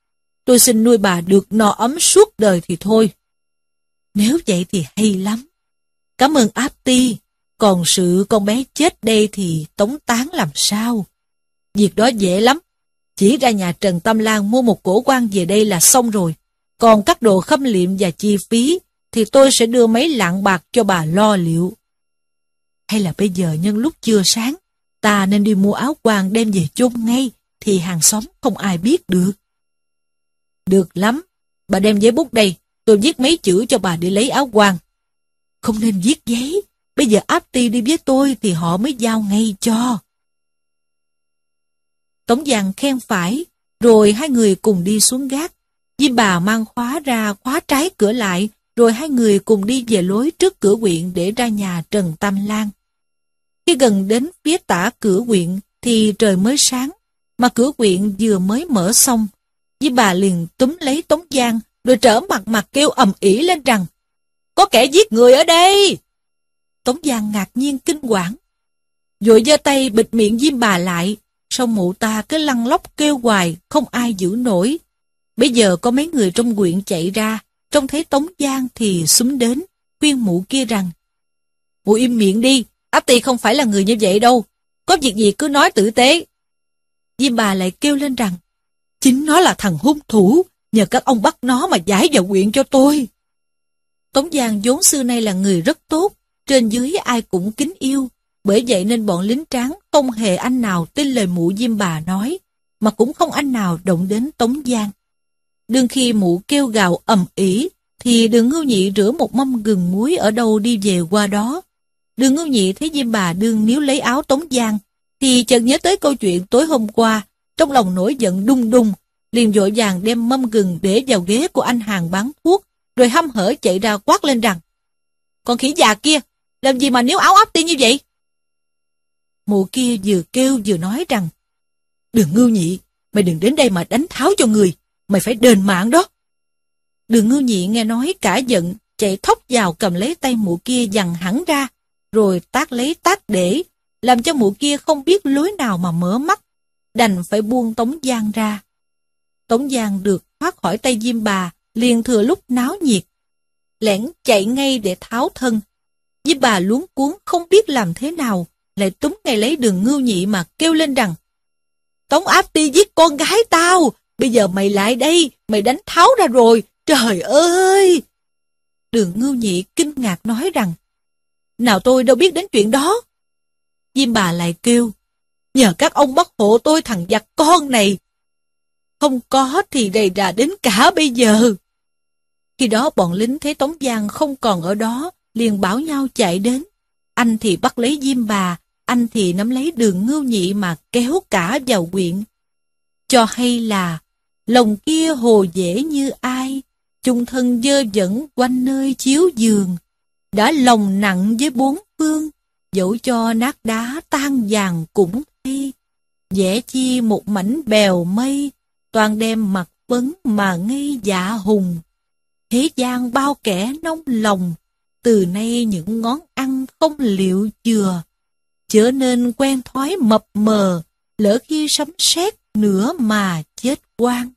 Tôi xin nuôi bà được no ấm suốt đời thì thôi. Nếu vậy thì hay lắm. Cảm ơn áp ti, còn sự con bé chết đây thì tống tán làm sao? Việc đó dễ lắm, chỉ ra nhà Trần Tâm Lan mua một cổ quan về đây là xong rồi. Còn các đồ khâm liệm và chi phí thì tôi sẽ đưa mấy lạng bạc cho bà lo liệu. Hay là bây giờ nhân lúc chưa sáng, ta nên đi mua áo quan đem về chôn ngay, thì hàng xóm không ai biết được. Được lắm, bà đem giấy bút đây, tôi viết mấy chữ cho bà để lấy áo quan. Không nên viết giấy, bây giờ áp ti đi với tôi thì họ mới giao ngay cho. Tống Giang khen phải, rồi hai người cùng đi xuống gác. Diêm bà mang khóa ra khóa trái cửa lại, rồi hai người cùng đi về lối trước cửa quyện để ra nhà Trần Tam Lan. Khi gần đến phía tả cửa quyện thì trời mới sáng, mà cửa quyện vừa mới mở xong. Với bà liền túm lấy Tống Giang, rồi trở mặt mặt kêu ầm ĩ lên rằng, có kẻ giết người ở đây! Tống Giang ngạc nhiên kinh quản. vội giơ tay bịt miệng Diêm bà lại, Xong mụ ta cứ lăn lóc kêu hoài, không ai giữ nổi. Bây giờ có mấy người trong quyện chạy ra, trông thấy Tống Giang thì súng đến, khuyên mụ kia rằng, Mụ im miệng đi, áp tì không phải là người như vậy đâu, có việc gì cứ nói tử tế. Diêm bà lại kêu lên rằng, chính nó là thằng hung thủ, nhờ các ông bắt nó mà giải vào quyện cho tôi. Tống Giang vốn xưa nay là người rất tốt, trên dưới ai cũng kính yêu, bởi vậy nên bọn lính tráng không hề anh nào tin lời mụ diêm bà nói, mà cũng không anh nào động đến Tống Giang. Đương khi mụ kêu gào ầm ĩ, thì đường ngưu nhị rửa một mâm gừng muối ở đâu đi về qua đó. Đường ngưu nhị thấy diêm bà đương níu lấy áo Tống Giang, thì chợt nhớ tới câu chuyện tối hôm qua, trong lòng nổi giận đung đung, liền vội vàng đem mâm gừng để vào ghế của anh hàng bán thuốc, rồi hăm hở chạy ra quát lên rằng, Con khỉ già kia, làm gì mà níu áo ấp tiên như vậy? Mụ kia vừa kêu vừa nói rằng, Đường ngưu nhị, mày đừng đến đây mà đánh tháo cho người, mày phải đền mạng đó. Đường ngưu nhị nghe nói cả giận, chạy thốc vào cầm lấy tay mụ kia dằn hẳn ra, rồi tác lấy tác để, làm cho mụ kia không biết lối nào mà mở mắt, đành phải buông Tống Giang ra. Tống Giang được thoát khỏi tay Diêm bà, liền thừa lúc náo nhiệt. Lẻn chạy ngay để tháo thân. Diêm bà luống cuốn không biết làm thế nào, lại túng ngay lấy đường ngưu nhị mà kêu lên rằng Tống áp Ti giết con gái tao, bây giờ mày lại đây, mày đánh tháo ra rồi, trời ơi! Đường ngưu nhị kinh ngạc nói rằng, nào tôi đâu biết đến chuyện đó. Diêm bà lại kêu, nhờ các ông bắt hộ tôi thằng giặc con này. Không có thì đầy đà đến cả bây giờ. Khi đó bọn lính thấy Tống Giang không còn ở đó, liền bảo nhau chạy đến. Anh thì bắt lấy Diêm bà, anh thì nắm lấy đường ngưu nhị mà kéo cả vào quyện. Cho hay là, lòng kia hồ dễ như ai, chung thân dơ dẫn quanh nơi chiếu giường, đã lòng nặng với bốn phương, dẫu cho nát đá tan vàng cũng hay Dễ chi một mảnh bèo mây, toàn đem mặt vấn mà ngây dạ hùng. Thế gian bao kẻ nông lòng, từ nay những ngón ăn không liệu chừa, trở nên quen thói mập mờ, lỡ khi sấm sét nữa mà chết quang.